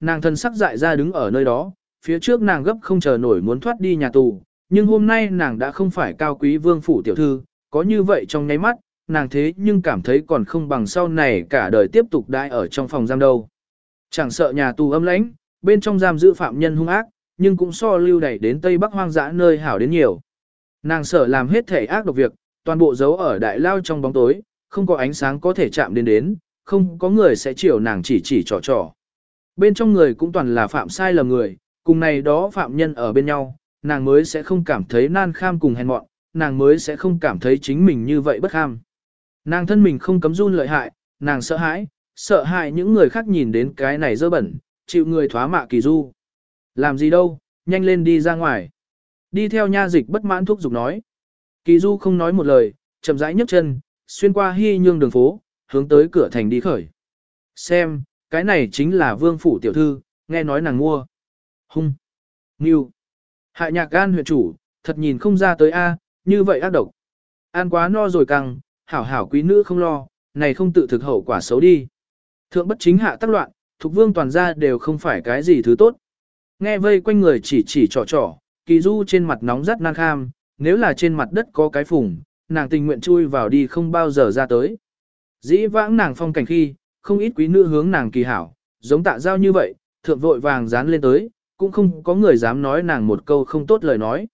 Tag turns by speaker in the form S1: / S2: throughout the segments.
S1: nàng thân sắc dại ra đứng ở nơi đó, phía trước nàng gấp không chờ nổi muốn thoát đi nhà tù, nhưng hôm nay nàng đã không phải cao quý vương phủ tiểu thư, có như vậy trong nháy mắt, nàng thế nhưng cảm thấy còn không bằng sau này cả đời tiếp tục đãi ở trong phòng giam đâu. Chẳng sợ nhà tù âm lãnh, bên trong giam giữ phạm nhân hung ác, nhưng cũng so lưu đẩy đến Tây Bắc hoang dã nơi hảo đến nhiều. Nàng sợ làm hết thể ác độc việc, toàn bộ giấu ở đại lao trong bóng tối, không có ánh sáng có thể chạm đến đến, không có người sẽ chiều nàng chỉ chỉ trò trò. Bên trong người cũng toàn là phạm sai lầm người, cùng này đó phạm nhân ở bên nhau, nàng mới sẽ không cảm thấy nan kham cùng hèn mọn, nàng mới sẽ không cảm thấy chính mình như vậy bất kham. Nàng thân mình không cấm run lợi hại, nàng sợ hãi, sợ hãi những người khác nhìn đến cái này dơ bẩn, chịu người thoá mạ kỳ du. Làm gì đâu, nhanh lên đi ra ngoài. Đi theo nha dịch bất mãn thuốc dục nói. Kỳ du không nói một lời, chậm rãi nhấc chân, xuyên qua hy nhương đường phố, hướng tới cửa thành đi khởi. Xem, cái này chính là vương phủ tiểu thư, nghe nói nàng mua. Hung. Nghiêu. Hại nhạc gan huyện chủ, thật nhìn không ra tới A, như vậy ác độc. Ăn quá no rồi căng, hảo hảo quý nữ không lo, này không tự thực hậu quả xấu đi. Thượng bất chính hạ tác loạn, thuộc vương toàn gia đều không phải cái gì thứ tốt. Nghe vây quanh người chỉ chỉ trò trò, kỳ du trên mặt nóng rất nan kham, nếu là trên mặt đất có cái phùng, nàng tình nguyện chui vào đi không bao giờ ra tới. Dĩ vãng nàng phong cảnh khi, không ít quý nữ hướng nàng kỳ hảo, giống tạ giao như vậy, thượng vội vàng dán lên tới, cũng không có người dám nói nàng một câu không tốt lời nói.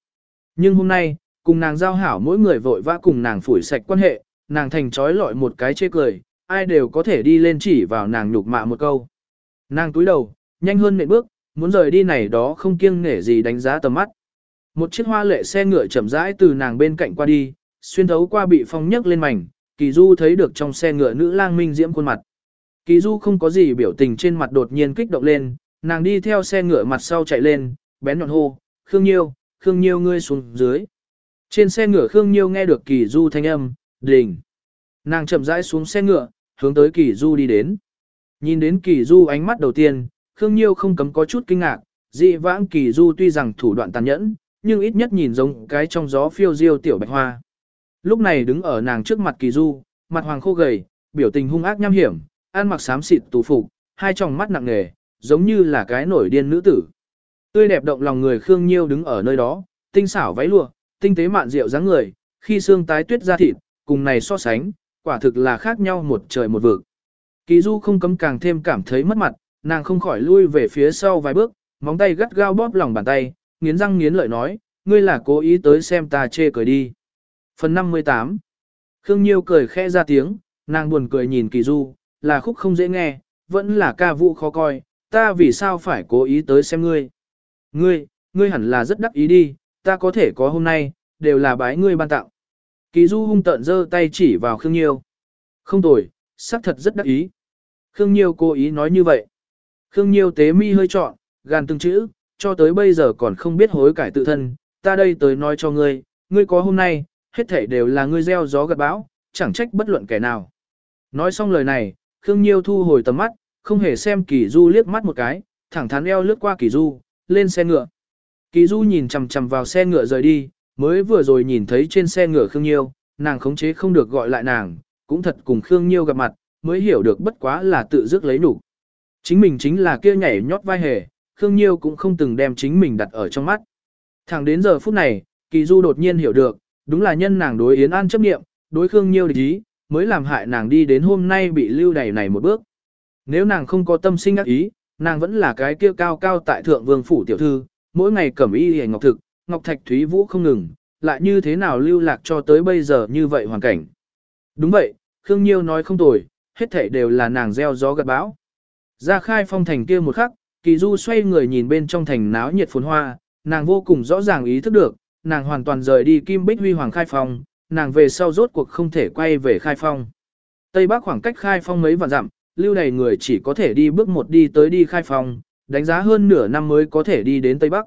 S1: Nhưng hôm nay, cùng nàng giao hảo mỗi người vội vã cùng nàng phủi sạch quan hệ, nàng thành trói lọi một cái chê cười, ai đều có thể đi lên chỉ vào nàng nhục mạ một câu. Nàng túi đầu, nhanh hơn mệt bước, muốn rời đi này đó không kiêng nể gì đánh giá tầm mắt. Một chiếc hoa lệ xe ngựa chậm rãi từ nàng bên cạnh qua đi, xuyên thấu qua bị phong nhấc lên mảnh, Kỳ Du thấy được trong xe ngựa nữ lang minh diễm khuôn mặt. Kỳ Du không có gì biểu tình trên mặt đột nhiên kích động lên, nàng đi theo xe ngựa mặt sau chạy lên, bén nhọn hô, Khương Nhiêu, Khương Nhiêu ngươi xuống dưới. Trên xe ngựa Khương Nhiêu nghe được Kỳ Du thanh âm, đình. Nàng chậm rãi xuống xe ngựa, hướng tới Kỳ Du đi đến. Nhìn đến Kỳ Du ánh mắt đầu tiên, Khương Nhiêu không cấm có chút kinh ngạc, dị vãng Kỳ Du tuy rằng thủ đoạn tàn nhẫn, nhưng ít nhất nhìn giống cái trong gió phiêu diêu tiểu bạch hoa. Lúc này đứng ở nàng trước mặt Kỳ Du, mặt hoàng khô gầy, biểu tình hung ác nham hiểm, ăn mặc xám xịt tù phục, hai tròng mắt nặng nề, giống như là cái nổi điên nữ tử. Tươi đẹp động lòng người Khương Nhiêu đứng ở nơi đó, tinh xảo váy lụa, tinh tế mạn rượu dáng người, khi xương tái tuyết ra thịt, cùng này so sánh, quả thực là khác nhau một trời một vực. Kỳ Du không cấm càng thêm cảm thấy mất mặt, nàng không khỏi lui về phía sau vài bước, móng tay gắt gao bóp lòng bàn tay, nghiến răng nghiến lợi nói, ngươi là cố ý tới xem ta chê cười đi. Phần 58 Khương Nhiêu cười khẽ ra tiếng, nàng buồn cười nhìn Kỳ Du, là khúc không dễ nghe, vẫn là ca vũ khó coi, ta vì sao phải cố ý tới xem ngươi. Ngươi, ngươi hẳn là rất đắc ý đi, ta có thể có hôm nay, đều là bái ngươi ban tặng. Kỳ Du hung tợn giơ tay chỉ vào Khương Nhiêu. Không tồi, xác thật rất đắc ý. Khương Nhiêu cố ý nói như vậy. Khương Nhiêu tế mi hơi trọn, gàn từng chữ, cho tới bây giờ còn không biết hối cải tự thân, ta đây tới nói cho ngươi, ngươi có hôm nay, hết thảy đều là ngươi gieo gió gặt bão, chẳng trách bất luận kẻ nào. Nói xong lời này, Khương Nhiêu thu hồi tầm mắt, không hề xem Kỳ Du liếc mắt một cái, thẳng thắn eo lướt qua Kỳ Du, lên xe ngựa. Kỳ Du nhìn chằm chằm vào xe ngựa rời đi, mới vừa rồi nhìn thấy trên xe ngựa Khương Nhiêu, nàng khống chế không được gọi lại nàng, cũng thật cùng Khương Nhiêu gặp mặt, mới hiểu được bất quá là tự dứt lấy đủ. Chính mình chính là kia nhảy nhót vai hề, Khương Nhiêu cũng không từng đem chính mình đặt ở trong mắt. Thẳng đến giờ phút này, Kỳ Du đột nhiên hiểu được, đúng là nhân nàng đối Yến An chấp niệm, đối Khương Nhiêu địch ý, mới làm hại nàng đi đến hôm nay bị lưu đày này một bước. Nếu nàng không có tâm sinh ác ý, nàng vẫn là cái kia cao cao tại thượng vương phủ tiểu thư, mỗi ngày cẩm y hề ngọc thực, ngọc thạch thúy vũ không ngừng, lại như thế nào lưu lạc cho tới bây giờ như vậy hoàn cảnh. Đúng vậy, Khương Nhiêu nói không tồi, hết thảy đều là nàng gieo gió gặt bão. Ra khai phong thành kia một khắc, Kỳ Du xoay người nhìn bên trong thành náo nhiệt phồn hoa, nàng vô cùng rõ ràng ý thức được, nàng hoàn toàn rời đi Kim Bích Huy Hoàng khai phong, nàng về sau rốt cuộc không thể quay về khai phong. Tây Bắc khoảng cách khai phong mấy vạn dặm, lưu đầy người chỉ có thể đi bước một đi tới đi khai phong, đánh giá hơn nửa năm mới có thể đi đến Tây Bắc.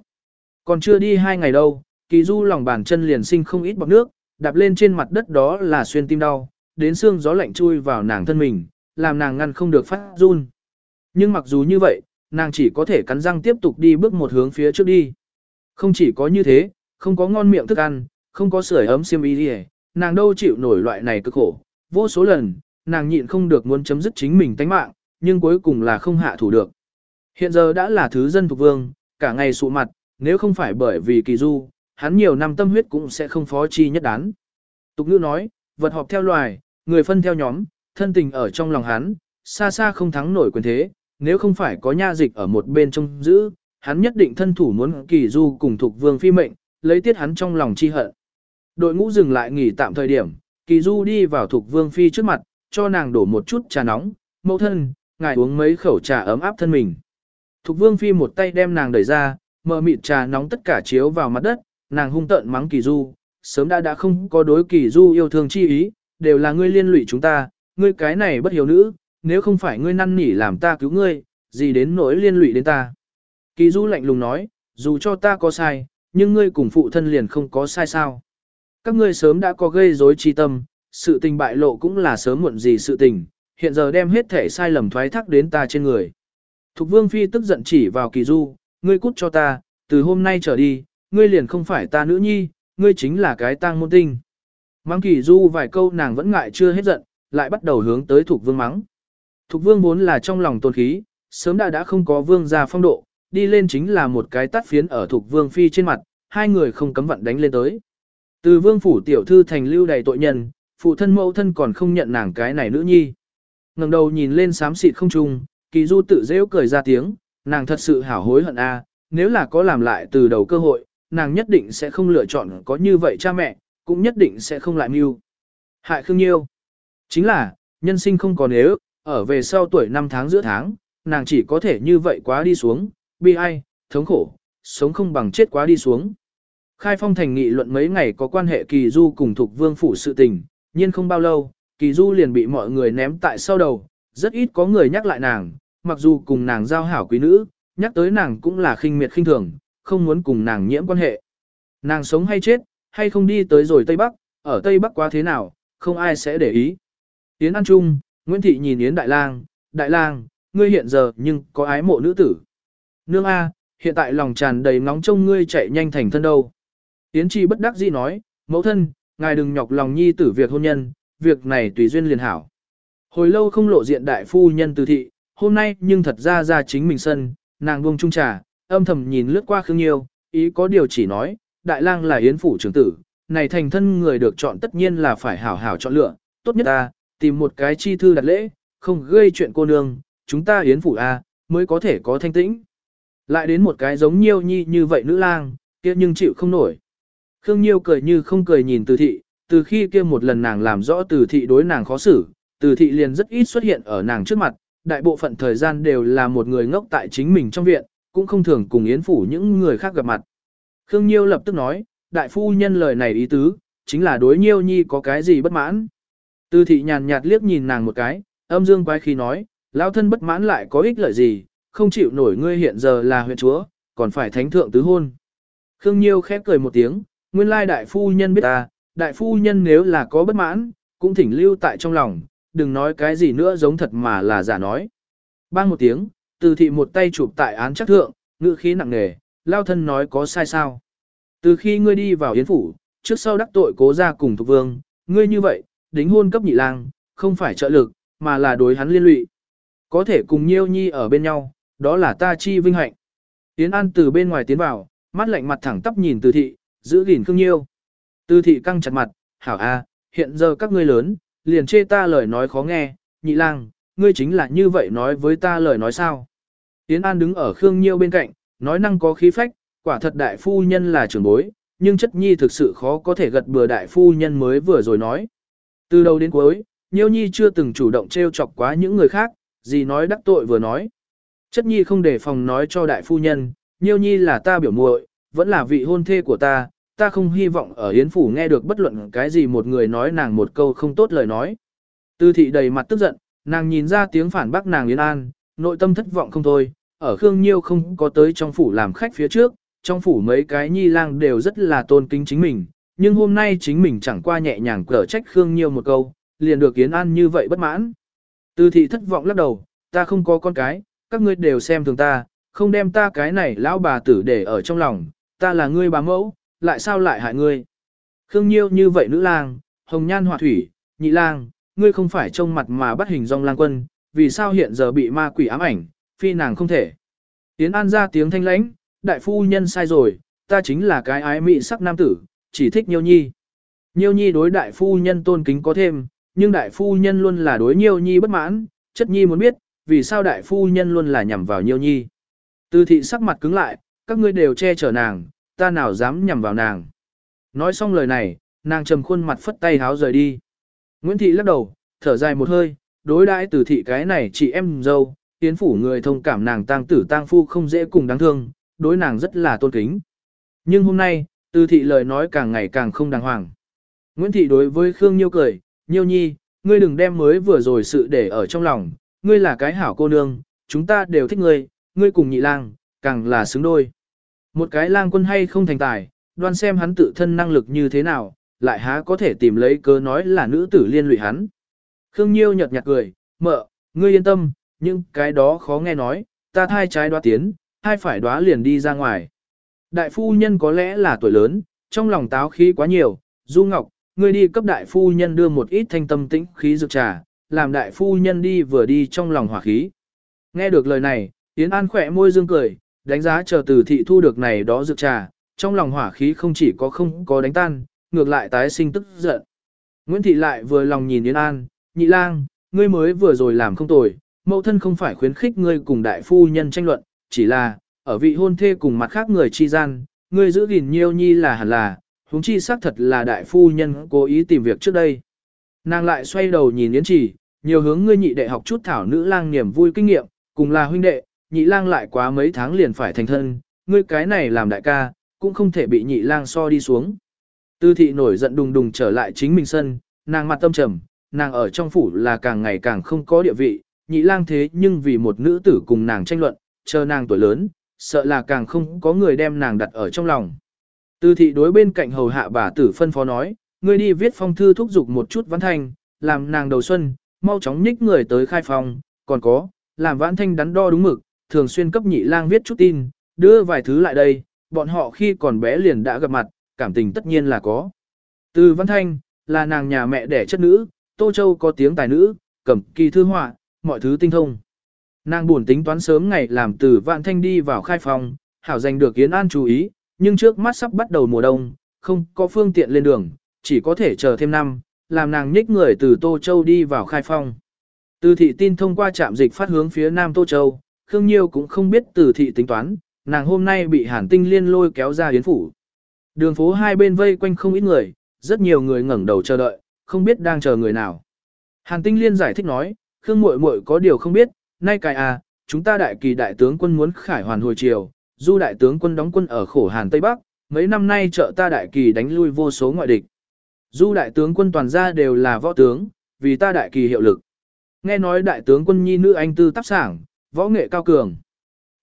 S1: Còn chưa đi hai ngày đâu, Kỳ Du lòng bàn chân liền sinh không ít bọt nước, đạp lên trên mặt đất đó là xuyên tim đau, đến xương gió lạnh chui vào nàng thân mình, làm nàng ngăn không được phát run. Nhưng mặc dù như vậy, nàng chỉ có thể cắn răng tiếp tục đi bước một hướng phía trước đi. Không chỉ có như thế, không có ngon miệng thức ăn, không có sưởi ấm xiêm y đi nàng đâu chịu nổi loại này cực khổ. Vô số lần, nàng nhịn không được muốn chấm dứt chính mình tánh mạng, nhưng cuối cùng là không hạ thủ được. Hiện giờ đã là thứ dân thuộc vương, cả ngày sụ mặt, nếu không phải bởi vì kỳ du, hắn nhiều năm tâm huyết cũng sẽ không phó chi nhất đán. Tục ngữ nói, vật họp theo loài, người phân theo nhóm, thân tình ở trong lòng hắn, xa xa không thắng nổi quyền thế, nếu không phải có nha dịch ở một bên trông giữ, hắn nhất định thân thủ muốn kỳ du cùng thuộc vương phi mệnh, lấy tiết hắn trong lòng chi hận. Đội ngũ dừng lại nghỉ tạm thời điểm, kỳ du đi vào thuộc vương phi trước mặt, cho nàng đổ một chút trà nóng, mẫu thân, ngài uống mấy khẩu trà ấm áp thân mình. Thục vương phi một tay đem nàng đẩy ra, mở mịt trà nóng tất cả chiếu vào mặt đất, nàng hung tợn mắng kỳ du, sớm đã đã không có đối kỳ du yêu thương chi ý, đều là ngươi liên lụy chúng ta, ngươi cái này bất hiếu nữ, nếu không phải ngươi năn nỉ làm ta cứu ngươi, gì đến nỗi liên lụy đến ta. Kỳ du lạnh lùng nói, dù cho ta có sai, nhưng ngươi cùng phụ thân liền không có sai sao. Các ngươi sớm đã có gây rối chi tâm, sự tình bại lộ cũng là sớm muộn gì sự tình, hiện giờ đem hết thể sai lầm thoái thác đến ta trên người. Thục vương phi tức giận chỉ vào kỳ du, ngươi cút cho ta, từ hôm nay trở đi, ngươi liền không phải ta nữ nhi, ngươi chính là cái tang môn tinh. Mắng kỳ du vài câu nàng vẫn ngại chưa hết giận, lại bắt đầu hướng tới thục vương mắng. Thục vương vốn là trong lòng tôn khí, sớm đã đã không có vương gia phong độ, đi lên chính là một cái tắt phiến ở thục vương phi trên mặt, hai người không cấm vận đánh lên tới. Từ vương phủ tiểu thư thành lưu đầy tội nhân, phụ thân mẫu thân còn không nhận nàng cái này nữ nhi. ngẩng đầu nhìn lên xám xịt không trung, kỳ du tự dễ cười ra tiếng, nàng thật sự hảo hối hận a, à, nếu là có làm lại từ đầu cơ hội, nàng nhất định sẽ không lựa chọn có như vậy cha mẹ, cũng nhất định sẽ không lại mưu. Hại Khương Nhiêu. Chính là, nhân sinh không còn nếu, ở về sau tuổi năm tháng giữa tháng, nàng chỉ có thể như vậy quá đi xuống, bi ai, thống khổ, sống không bằng chết quá đi xuống. Khai phong thành nghị luận mấy ngày có quan hệ kỳ du cùng thuộc vương phủ sự tình, nhưng không bao lâu, kỳ du liền bị mọi người ném tại sau đầu, rất ít có người nhắc lại nàng, mặc dù cùng nàng giao hảo quý nữ, nhắc tới nàng cũng là khinh miệt khinh thường, không muốn cùng nàng nhiễm quan hệ. Nàng sống hay chết, hay không đi tới rồi Tây Bắc, ở Tây Bắc quá thế nào, không ai sẽ để ý. Yến An Trung, Nguyễn Thị nhìn Yến Đại Lang, Đại Lang, ngươi hiện giờ nhưng có ái mộ nữ tử. Nương A, hiện tại lòng tràn đầy nóng trông ngươi chạy nhanh thành thân đâu. Yến Chi bất đắc dĩ nói, mẫu thân, ngài đừng nhọc lòng nhi tử việc hôn nhân, việc này tùy duyên liền hảo. Hồi lâu không lộ diện đại phu nhân từ thị, hôm nay nhưng thật ra ra chính mình sân, nàng buông trung trà, âm thầm nhìn lướt qua Khương Nhiêu, ý có điều chỉ nói, đại lang là yến phủ trưởng tử, này thành thân người được chọn tất nhiên là phải hảo hảo chọn lựa, tốt nhất ta, tìm một cái chi thư đặt lễ, không gây chuyện cô nương, chúng ta yến phủ a mới có thể có thanh tĩnh. Lại đến một cái giống Nhiêu nhi như vậy nữ lang, kia nhưng chịu không nổi. Khương Nhiêu cười như không cười nhìn từ thị, từ khi kia một lần nàng làm rõ từ thị đối nàng khó xử, từ thị liền rất ít xuất hiện ở nàng trước mặt, đại bộ phận thời gian đều là một người ngốc tại chính mình trong viện, cũng không thường cùng Yến Phủ những người khác gặp mặt. Khương Nhiêu lập tức nói, đại phu nhân lời này ý tứ, chính là đối Nhiêu Nhi có cái gì bất mãn. Từ thị nhàn nhạt liếc nhìn nàng một cái, âm dương quái khí nói, lão thân bất mãn lại có ích lợi gì, không chịu nổi ngươi hiện giờ là huyện chúa, còn phải thánh thượng tứ hôn. Khương Nhiêu khép cười một tiếng, nguyên lai đại phu nhân biết ta, đại phu nhân nếu là có bất mãn, cũng thỉnh lưu tại trong lòng, đừng nói cái gì nữa giống thật mà là giả nói. Bang một tiếng, từ thị một tay chụp tại án chắc thượng, ngữ khí nặng nề, lao thân nói có sai sao. Từ khi ngươi đi vào yến phủ, trước sau đắc tội cố ra cùng thuộc vương, ngươi như vậy, đính hôn cấp nhị lang, không phải trợ lực, mà là đối hắn liên lụy. Có thể cùng nhiêu nhi ở bên nhau, đó là ta chi vinh hạnh. Yến An từ bên ngoài tiến vào, mắt lạnh mặt thẳng tắp nhìn từ thị, giữ gìn khương nhiêu. tư thị căng chặt mặt, hảo a, hiện giờ các ngươi lớn, liền chê ta lời nói khó nghe, nhị lang, ngươi chính là như vậy nói với ta lời nói sao. tiến An đứng ở Khương Nhiêu bên cạnh, nói năng có khí phách, quả thật đại phu nhân là trưởng bối, nhưng chất nhi thực sự khó có thể gật bừa đại phu nhân mới vừa rồi nói. Từ đầu đến cuối, Nhiêu Nhi chưa từng chủ động trêu chọc quá những người khác, gì nói đắc tội vừa nói. Chất nhi không để phòng nói cho đại phu nhân, Nhiêu Nhi là ta biểu muội, vẫn là vị hôn thê của ta, ta không hy vọng ở Yến Phủ nghe được bất luận cái gì một người nói nàng một câu không tốt lời nói. Tư thị đầy mặt tức giận, nàng nhìn ra tiếng phản bác nàng Yến An, nội tâm thất vọng không thôi, ở Khương Nhiêu không có tới trong phủ làm khách phía trước, trong phủ mấy cái nhi lang đều rất là tôn kính chính mình, nhưng hôm nay chính mình chẳng qua nhẹ nhàng cở trách Khương Nhiêu một câu, liền được Yến An như vậy bất mãn. Tư thị thất vọng lắc đầu, ta không có con cái, các ngươi đều xem thường ta, không đem ta cái này lão bà tử để ở trong lòng, ta là ngươi bà mẫu, lại sao lại hại ngươi? Khương Nhiêu như vậy nữ lang, hồng nhan họa thủy, nhị lang, ngươi không phải trông mặt mà bắt hình dong lang quân, vì sao hiện giờ bị ma quỷ ám ảnh, phi nàng không thể. Tiến An ra tiếng thanh lãnh, đại phu nhân sai rồi, ta chính là cái ái mị sắc nam tử, chỉ thích Nhiêu Nhi. Nhiêu Nhi đối đại phu nhân tôn kính có thêm, nhưng đại phu nhân luôn là đối Nhiêu Nhi bất mãn, chất Nhi muốn biết, vì sao đại phu nhân luôn là nhằm vào Nhiêu Nhi. Từ thị sắc mặt cứng lại, các ngươi đều che chở nàng, ta nào dám nhằm vào nàng. Nói xong lời này, nàng trầm khuôn mặt phất tay háo rời đi. Nguyễn Thị lắc đầu, thở dài một hơi, đối đãi từ thị cái này chị em dâu, tiến phủ người thông cảm nàng tang tử tang phu không dễ cùng đáng thương, đối nàng rất là tôn kính. Nhưng hôm nay, từ thị lời nói càng ngày càng không đàng hoàng. Nguyễn Thị đối với Khương Nhiêu cười, Nhiêu nhi, ngươi đừng đem mới vừa rồi sự để ở trong lòng, ngươi là cái hảo cô nương, chúng ta đều thích ngươi, ngươi cùng nhị lang, càng là xứng đôi. Một cái lang quân hay không thành tài, đoan xem hắn tự thân năng lực như thế nào, lại há có thể tìm lấy cớ nói là nữ tử liên lụy hắn. Khương Nhiêu nhật nhạt cười, mợ, ngươi yên tâm, nhưng cái đó khó nghe nói, ta thai trái đoá tiến, thai phải đoá liền đi ra ngoài. Đại phu nhân có lẽ là tuổi lớn, trong lòng táo khí quá nhiều, Du Ngọc, ngươi đi cấp đại phu nhân đưa một ít thanh tâm tĩnh khí dược trà, làm đại phu nhân đi vừa đi trong lòng hỏa khí. Nghe được lời này, Yến An khỏe môi dương cười, đánh giá chờ từ thị thu được này đó dược trà, trong lòng hỏa khí không chỉ có không có đánh tan, ngược lại tái sinh tức giận. Nguyễn Thị lại vừa lòng nhìn Yến An, nhị lang, ngươi mới vừa rồi làm không tồi, mẫu thân không phải khuyến khích ngươi cùng đại phu nhân tranh luận, chỉ là, ở vị hôn thê cùng mặt khác người chi gian, ngươi giữ gìn nhiêu nhi là hẳn là, huống chi xác thật là đại phu nhân cố ý tìm việc trước đây. Nàng lại xoay đầu nhìn Yến Chỉ, nhiều hướng ngươi nhị đệ học chút thảo nữ lang niềm vui kinh nghiệm, cùng là huynh đệ, nhị lang lại quá mấy tháng liền phải thành thân, ngươi cái này làm đại ca, cũng không thể bị nhị lang so đi xuống. Tư thị nổi giận đùng đùng trở lại chính mình sân, nàng mặt tâm trầm, nàng ở trong phủ là càng ngày càng không có địa vị, nhị lang thế nhưng vì một nữ tử cùng nàng tranh luận, chờ nàng tuổi lớn, sợ là càng không có người đem nàng đặt ở trong lòng. Tư thị đối bên cạnh hầu hạ bà tử phân phó nói, ngươi đi viết phong thư thúc giục một chút văn thanh, làm nàng đầu xuân, mau chóng nhích người tới khai phòng, còn có, làm vãn thanh đắn đo đúng mực, thường xuyên cấp nhị lang viết chút tin, đưa vài thứ lại đây, bọn họ khi còn bé liền đã gặp mặt, cảm tình tất nhiên là có. Từ Văn Thanh, là nàng nhà mẹ đẻ chất nữ, Tô Châu có tiếng tài nữ, cẩm kỳ thư họa, mọi thứ tinh thông. Nàng buồn tính toán sớm ngày làm từ Văn Thanh đi vào khai phòng, hảo giành được Yến An chú ý, nhưng trước mắt sắp bắt đầu mùa đông, không có phương tiện lên đường, chỉ có thể chờ thêm năm, làm nàng nhích người từ Tô Châu đi vào khai phong. Từ thị tin thông qua trạm dịch phát hướng phía Nam Tô Châu, Khương Nhiêu cũng không biết từ thị tính toán, nàng hôm nay bị hàn tinh liên lôi kéo ra yến phủ. Đường phố hai bên vây quanh không ít người, rất nhiều người ngẩng đầu chờ đợi, không biết đang chờ người nào. Hàn tinh liên giải thích nói, Khương muội muội có điều không biết, nay cài à, chúng ta đại kỳ đại tướng quân muốn khải hoàn hồi chiều, du đại tướng quân đóng quân ở khổ Hàn Tây Bắc, mấy năm nay trợ ta đại kỳ đánh lui vô số ngoại địch. Du đại tướng quân toàn gia đều là võ tướng, vì ta đại kỳ hiệu lực. Nghe nói đại tướng quân nhi nữ anh tư tác sảng, võ nghệ cao cường.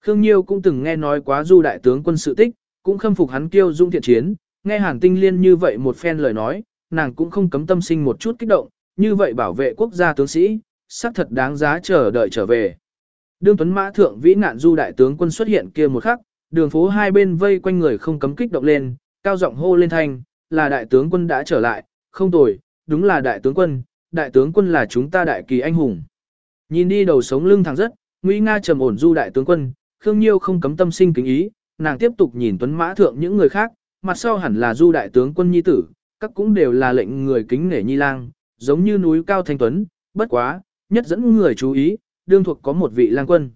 S1: Khương Nhiêu cũng từng nghe nói quá du đại tướng quân sự tích, cũng khâm phục hắn kiêu dung thiện chiến, nghe Hàn Tinh Liên như vậy một phen lời nói, nàng cũng không cấm tâm sinh một chút kích động, như vậy bảo vệ quốc gia tướng sĩ, xác thật đáng giá chờ đợi trở về. Đương Tuấn Mã Thượng vĩ nạn du đại tướng quân xuất hiện kia một khắc, đường phố hai bên vây quanh người không cấm kích động lên, cao giọng hô lên thanh, là đại tướng quân đã trở lại, không tồi, đúng là đại tướng quân, đại tướng quân là chúng ta đại kỳ anh hùng. Nhìn đi đầu sống lưng thẳng rất, Nguy Nga trầm ổn du đại tướng quân, Khương Nhiêu không cấm tâm sinh kính ý, nàng tiếp tục nhìn tuấn mã thượng những người khác, mặt sau hẳn là du đại tướng quân nhi tử, các cũng đều là lệnh người kính nể nhi lang, giống như núi cao thanh tuấn, bất quá, nhất dẫn người chú ý, đương thuộc có một vị lang quân.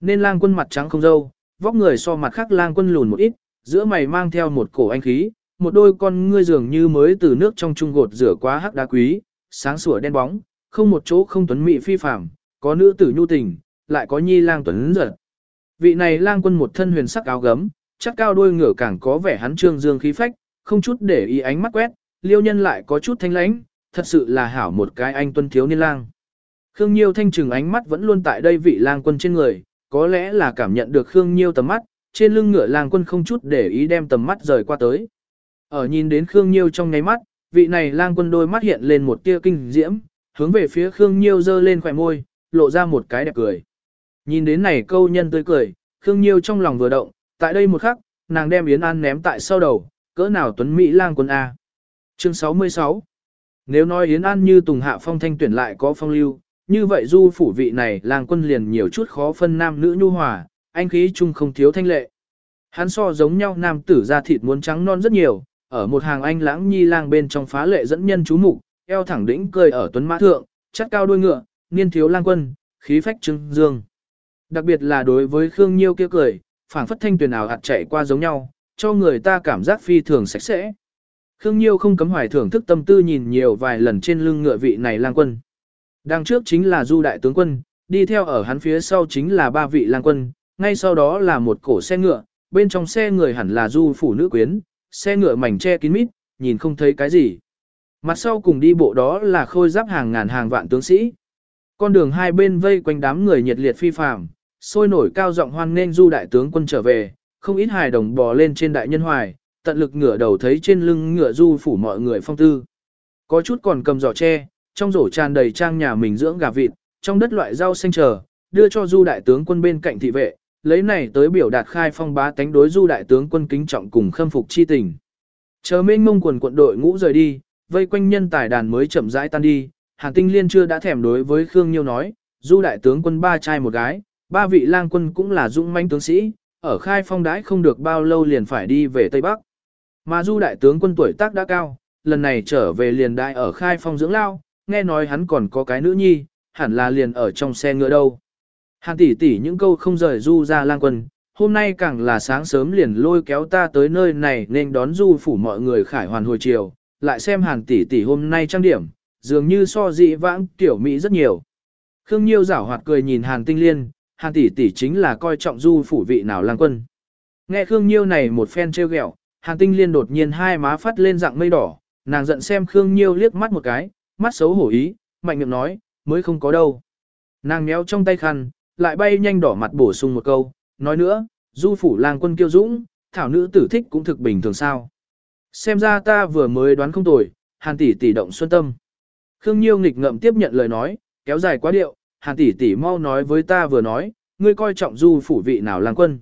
S1: Nên lang quân mặt trắng không dâu, vóc người so mặt khác lang quân lùn một ít, giữa mày mang theo một cổ anh khí, một đôi con ngươi dường như mới từ nước trong trung gột rửa quá hắc đá quý, sáng sủa đen bóng, không một chỗ không tuấn mỹ phi phàm, có nữ tử nhu tình, lại có nhi lang tuấn giật. Vị này lang quân một thân huyền sắc áo gấm, chắc cao đôi ngựa càng có vẻ hắn trương dương khí phách, không chút để ý ánh mắt quét, liêu nhân lại có chút thanh lãnh, thật sự là hảo một cái anh tuân thiếu niên lang. Khương Nhiêu thanh trừng ánh mắt vẫn luôn tại đây vị lang quân trên người, có lẽ là cảm nhận được Khương Nhiêu tầm mắt, trên lưng ngựa lang quân không chút để ý đem tầm mắt rời qua tới. Ở nhìn đến Khương Nhiêu trong ngáy mắt, vị này lang quân đôi mắt hiện lên một tia kinh diễm, hướng về phía Khương Nhiêu giơ lên khỏe môi, lộ ra một cái đẹp cười. Nhìn đến này câu nhân tươi cười, Khương Nhiêu trong lòng vừa động, tại đây một khắc, nàng đem Yến An ném tại sau đầu, cỡ nào tuấn Mỹ lang quân A. Chương 66 Nếu nói Yến An như Tùng Hạ Phong thanh tuyển lại có phong lưu, như vậy du phủ vị này lang quân liền nhiều chút khó phân nam nữ nhu hòa, anh khí chung không thiếu thanh lệ. Hắn so giống nhau nam tử da thịt muốn trắng non rất nhiều, ở một hàng anh lãng nhi lang bên trong phá lệ dẫn nhân chú mục, eo thẳng đỉnh cười ở tuấn mã thượng, chắt cao đuôi ngựa, niên thiếu lang quân, khí phách trưng dương. Đặc biệt là đối với Khương Nhiêu kia cười, phảng phất thanh tuyền ảo hạt chạy qua giống nhau, cho người ta cảm giác phi thường sạch sẽ. Khương Nhiêu không cấm hoài thưởng thức tâm tư nhìn nhiều vài lần trên lưng ngựa vị này lang quân. Đằng trước chính là du đại tướng quân, đi theo ở hắn phía sau chính là ba vị lang quân, ngay sau đó là một cổ xe ngựa, bên trong xe người hẳn là du phủ nữ quyến, xe ngựa mảnh che kín mít, nhìn không thấy cái gì. Mặt sau cùng đi bộ đó là khôi giáp hàng ngàn hàng vạn tướng sĩ. Con đường hai bên vây quanh đám người nhiệt liệt phi phàm, sôi nổi cao giọng hoan nghênh du đại tướng quân trở về, không ít hài đồng bò lên trên đại nhân hoài, tận lực ngửa đầu thấy trên lưng ngựa du phủ mọi người phong tư. Có chút còn cầm giỏ tre, trong rổ tràn đầy trang nhà mình dưỡng gà vịt, trong đất loại rau xanh chờ, đưa cho du đại tướng quân bên cạnh thị vệ, lấy này tới biểu đạt khai phong bá tánh đối du đại tướng quân kính trọng cùng khâm phục chi tình. Chờ mênh mông quần quận đội ngũ rời đi, vây quanh nhân tài đàn mới chậm rãi tan đi, Hàn Tinh Liên chưa đã thèm đối với Khương Nhiêu nói, du đại tướng quân ba trai một gái, ba vị lang quân cũng là dũng manh tướng sĩ, ở khai phong đãi không được bao lâu liền phải đi về Tây Bắc. Mà du đại tướng quân tuổi tác đã cao, lần này trở về liền đại ở khai phong dưỡng lao, nghe nói hắn còn có cái nữ nhi, hẳn là liền ở trong xe ngựa đâu. Hàn tỷ tỷ những câu không rời du ra lang quân, hôm nay càng là sáng sớm liền lôi kéo ta tới nơi này nên đón du phủ mọi người khải hoàn hồi chiều, lại xem hàn tỷ tỷ hôm nay trang điểm, dường như so dị vãng tiểu Mỹ rất nhiều. Khương Nhiêu giảo hoạt cười nhìn hàn tinh liên, hàn tỷ tỷ chính là coi trọng du phủ vị nào lang quân. Nghe Khương Nhiêu này một phen trêu ghẹo, hàn tinh liên đột nhiên hai má phát lên dạng mây đỏ, nàng giận xem Khương Nhiêu liếc mắt một cái, mắt xấu hổ ý, mạnh miệng nói, mới không có đâu. Nàng méo trong tay khăn, lại bay nhanh đỏ mặt bổ sung một câu, nói nữa, du phủ lang quân kiêu dũng, thảo nữ tử thích cũng thực bình thường sao. Xem ra ta vừa mới đoán không tồi, hàn tỷ tỷ động xuân tâm. Khương Nhiêu nghịch ngậm tiếp nhận lời nói, kéo dài quá điệu, hàn tỷ tỷ mau nói với ta vừa nói, ngươi coi trọng du phủ vị nào làng quân.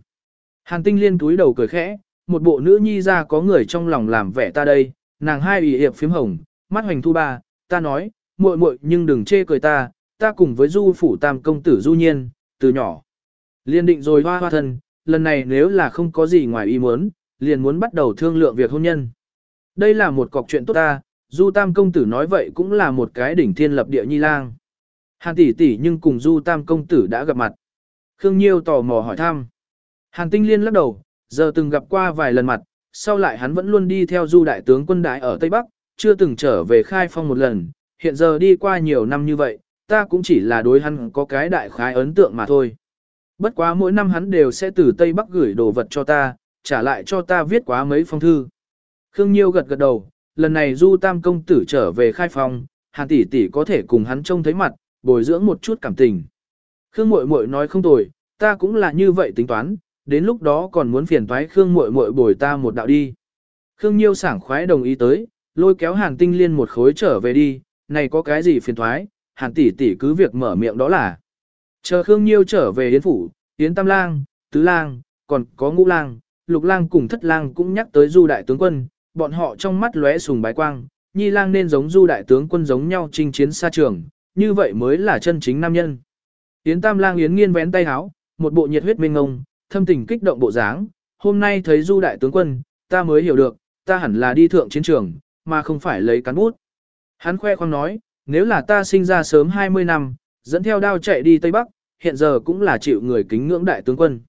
S1: Hàn tinh liên túi đầu cười khẽ, một bộ nữ nhi ra có người trong lòng làm vẻ ta đây, nàng hai ủy hiệp phím hồng, mắt hoành thu ba, ta nói, muội muội nhưng đừng chê cười ta, ta cùng với du phủ tam công tử du nhiên, từ nhỏ. Liên định rồi hoa hoa thân, lần này nếu là không có gì ngoài ý muốn, liền muốn bắt đầu thương lượng việc hôn nhân. Đây là một cọc chuyện tốt ta, du tam công tử nói vậy cũng là một cái đỉnh thiên lập địa nhi lang. Hàn tỷ tỷ nhưng cùng du tam công tử đã gặp mặt. Khương Nhiêu tò mò hỏi thăm. Hàn tinh liên lắc đầu, giờ từng gặp qua vài lần mặt, sau lại hắn vẫn luôn đi theo du đại tướng quân đại ở Tây Bắc, chưa từng trở về khai phong một lần, hiện giờ đi qua nhiều năm như vậy, ta cũng chỉ là đối hắn có cái đại khái ấn tượng mà thôi. Bất quá mỗi năm hắn đều sẽ từ Tây Bắc gửi đồ vật cho ta, trả lại cho ta viết quá mấy phong thư. Khương Nhiêu gật gật đầu, lần này Du Tam công tử trở về khai phong, Hàn tỷ tỷ có thể cùng hắn trông thấy mặt, bồi dưỡng một chút cảm tình. Khương Muội Muội nói không tồi, ta cũng là như vậy tính toán, đến lúc đó còn muốn phiền toái Khương Muội Muội bồi ta một đạo đi. Khương Nhiêu sảng khoái đồng ý tới, lôi kéo Hàn Tinh Liên một khối trở về đi, này có cái gì phiền toái, hàn tỷ tỷ cứ việc mở miệng đó là. Chờ Khương Nhiêu trở về Yến Phủ, Yến Tam Lang, Tứ Lang, còn có Ngũ Lang, Lục Lang cùng Thất Lang cũng nhắc tới Du Đại Tướng Quân, bọn họ trong mắt lóe sùng bái quang, Nhi Lang nên giống Du Đại Tướng Quân giống nhau chinh chiến xa trường, như vậy mới là chân chính nam nhân. Yến Tam Lang Yến nghiên vén tay háo, một bộ nhiệt huyết minh ngông, thâm tình kích động bộ dáng, hôm nay thấy Du Đại Tướng Quân, ta mới hiểu được, ta hẳn là đi thượng chiến trường, mà không phải lấy cán bút. Hắn khoe khoang nói, nếu là ta sinh ra sớm 20 năm, dẫn theo đao chạy đi Tây Bắc, hiện giờ cũng là chịu người kính ngưỡng đại tướng quân.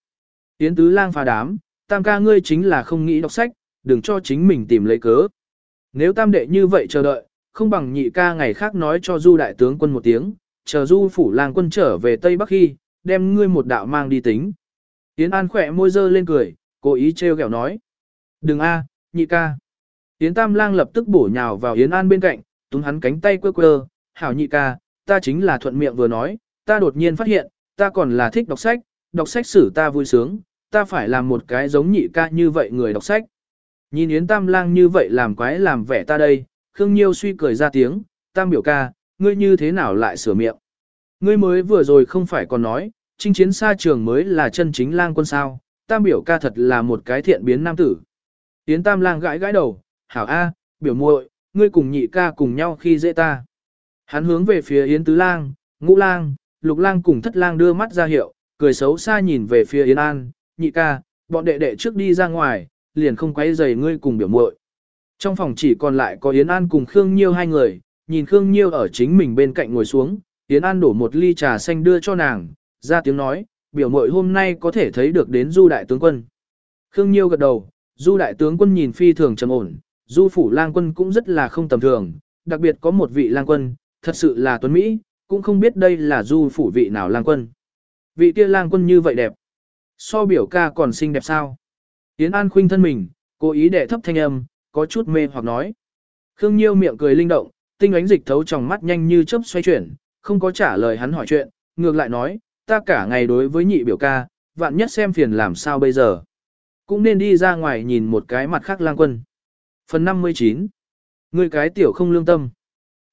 S1: Yến tứ lang phá đám, tam ca ngươi chính là không nghĩ đọc sách, đừng cho chính mình tìm lấy cớ. Nếu tam đệ như vậy chờ đợi, không bằng nhị ca ngày khác nói cho du đại tướng quân một tiếng, chờ du phủ lang quân trở về Tây Bắc khi, đem ngươi một đạo mang đi tính. Yến An khỏe môi dơ lên cười, cố ý treo kẹo nói. Đừng a, nhị ca. Yến Tam Lang lập tức bổ nhào vào Yến An bên cạnh, túm hắn cánh tay quơ quơ, hảo nhị ca, ta chính là thuận miệng vừa nói, ta đột nhiên phát hiện, ta còn là thích đọc sách, đọc sách xử ta vui sướng, ta phải làm một cái giống nhị ca như vậy người đọc sách. Nhìn Yến Tam Lang như vậy làm quái làm vẻ ta đây, Khương Nhiêu suy cười ra tiếng, Tam biểu ca, ngươi như thế nào lại sửa miệng. Ngươi mới vừa rồi không phải còn nói, chinh chiến xa trường mới là chân chính lang quân sao, Tam biểu ca thật là một cái thiện biến nam tử. Tiến Tam Lang gãi gãi đầu, hảo A, biểu muội, ngươi cùng nhị ca cùng nhau khi dễ ta. Hắn hướng về phía Yến Tứ Lang, Ngũ Lang, Lục Lang cùng Thất Lang đưa mắt ra hiệu, cười xấu xa nhìn về phía Yến An, nhị ca, bọn đệ đệ trước đi ra ngoài, liền không quấy rầy ngươi cùng biểu muội. Trong phòng chỉ còn lại có Yến An cùng Khương Nhiêu hai người, nhìn Khương Nhiêu ở chính mình bên cạnh ngồi xuống, Yến An đổ một ly trà xanh đưa cho nàng, ra tiếng nói, biểu muội hôm nay có thể thấy được đến Du đại tướng quân. Khương Nhiêu gật đầu, Du đại tướng quân nhìn phi thường trầm ổn, Du phủ lang quân cũng rất là không tầm thường, đặc biệt có một vị lang quân, thật sự là tuấn Mỹ, cũng không biết đây là Du phủ vị nào lang quân. Vị kia lang quân như vậy đẹp. So biểu ca còn xinh đẹp sao? Yến An khuynh thân mình, cố ý để thấp thanh âm, có chút mê hoặc nói. Khương Nhiêu miệng cười linh động, tinh ánh dịch thấu trong mắt nhanh như chớp xoay chuyển, không có trả lời hắn hỏi chuyện, ngược lại nói, ta cả ngày đối với nhị biểu ca, vạn nhất xem phiền làm sao bây giờ. Cũng nên đi ra ngoài nhìn một cái mặt khác lang quân. Phần 59 Người cái tiểu không lương tâm.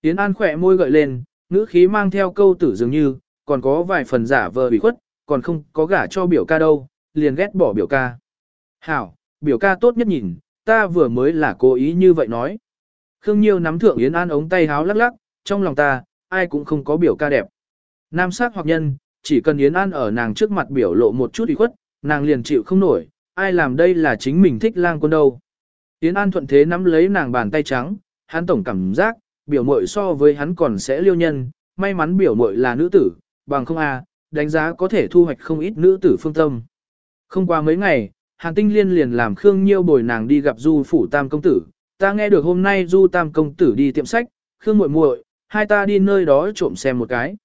S1: Yến An khỏe môi gợi lên, ngữ khí mang theo câu tử dường như, còn có vài phần giả vờ bị khuất, còn không có gả cho biểu ca đâu, liền ghét bỏ biểu ca. Hảo, biểu ca tốt nhất nhìn, ta vừa mới là cố ý như vậy nói. Khương Nhiêu nắm thượng Yến An ống tay háo lắc lắc, trong lòng ta, ai cũng không có biểu ca đẹp. Nam sắc hoặc nhân, chỉ cần Yến An ở nàng trước mặt biểu lộ một chút ủy khuất, nàng liền chịu không nổi, ai làm đây là chính mình thích lang quân đâu. Yến An thuận thế nắm lấy nàng bàn tay trắng, hắn tổng cảm giác, biểu mội so với hắn còn sẽ liêu nhân, may mắn biểu mội là nữ tử, bằng không a, đánh giá có thể thu hoạch không ít nữ tử phương tâm. Không qua mấy ngày, Hàn Tinh Liên liền làm Khương Nhiêu bồi nàng đi gặp Du phủ Tam công tử, ta nghe được hôm nay Du Tam công tử đi tiệm sách, Khương muội muội, hai ta đi nơi đó trộm xem một cái.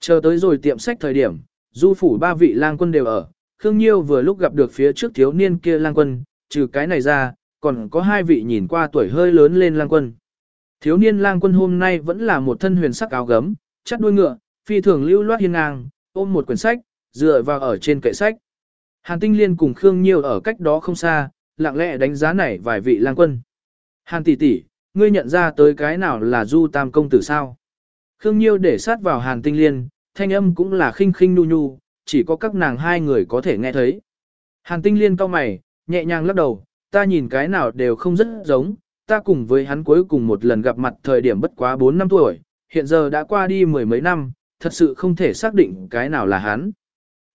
S1: Chờ tới rồi tiệm sách thời điểm, Du phủ ba vị lang quân đều ở, Khương Nhiêu vừa lúc gặp được phía trước thiếu niên kia lang quân, trừ cái này ra, còn có hai vị nhìn qua tuổi hơi lớn lên lang quân. Thiếu niên lang quân hôm nay vẫn là một thân huyền sắc áo gấm, chắt đuôi ngựa, phi thường lưu loát hiên ngang, ôm một quyển sách, dựa vào ở trên kệ sách. Hàn Tinh Liên cùng Khương Nhiêu ở cách đó không xa, lặng lẽ đánh giá này vài vị lang quân. Hàn tỷ tỷ, ngươi nhận ra tới cái nào là Du Tam công tử sao? Khương Nhiêu để sát vào Hàn Tinh Liên, thanh âm cũng là khinh khinh nu nu, chỉ có các nàng hai người có thể nghe thấy. Hàn Tinh Liên cau mày, nhẹ nhàng lắc đầu, ta nhìn cái nào đều không rất giống, ta cùng với hắn cuối cùng một lần gặp mặt thời điểm bất quá 4 năm tuổi, hiện giờ đã qua đi mười mấy năm, thật sự không thể xác định cái nào là hắn.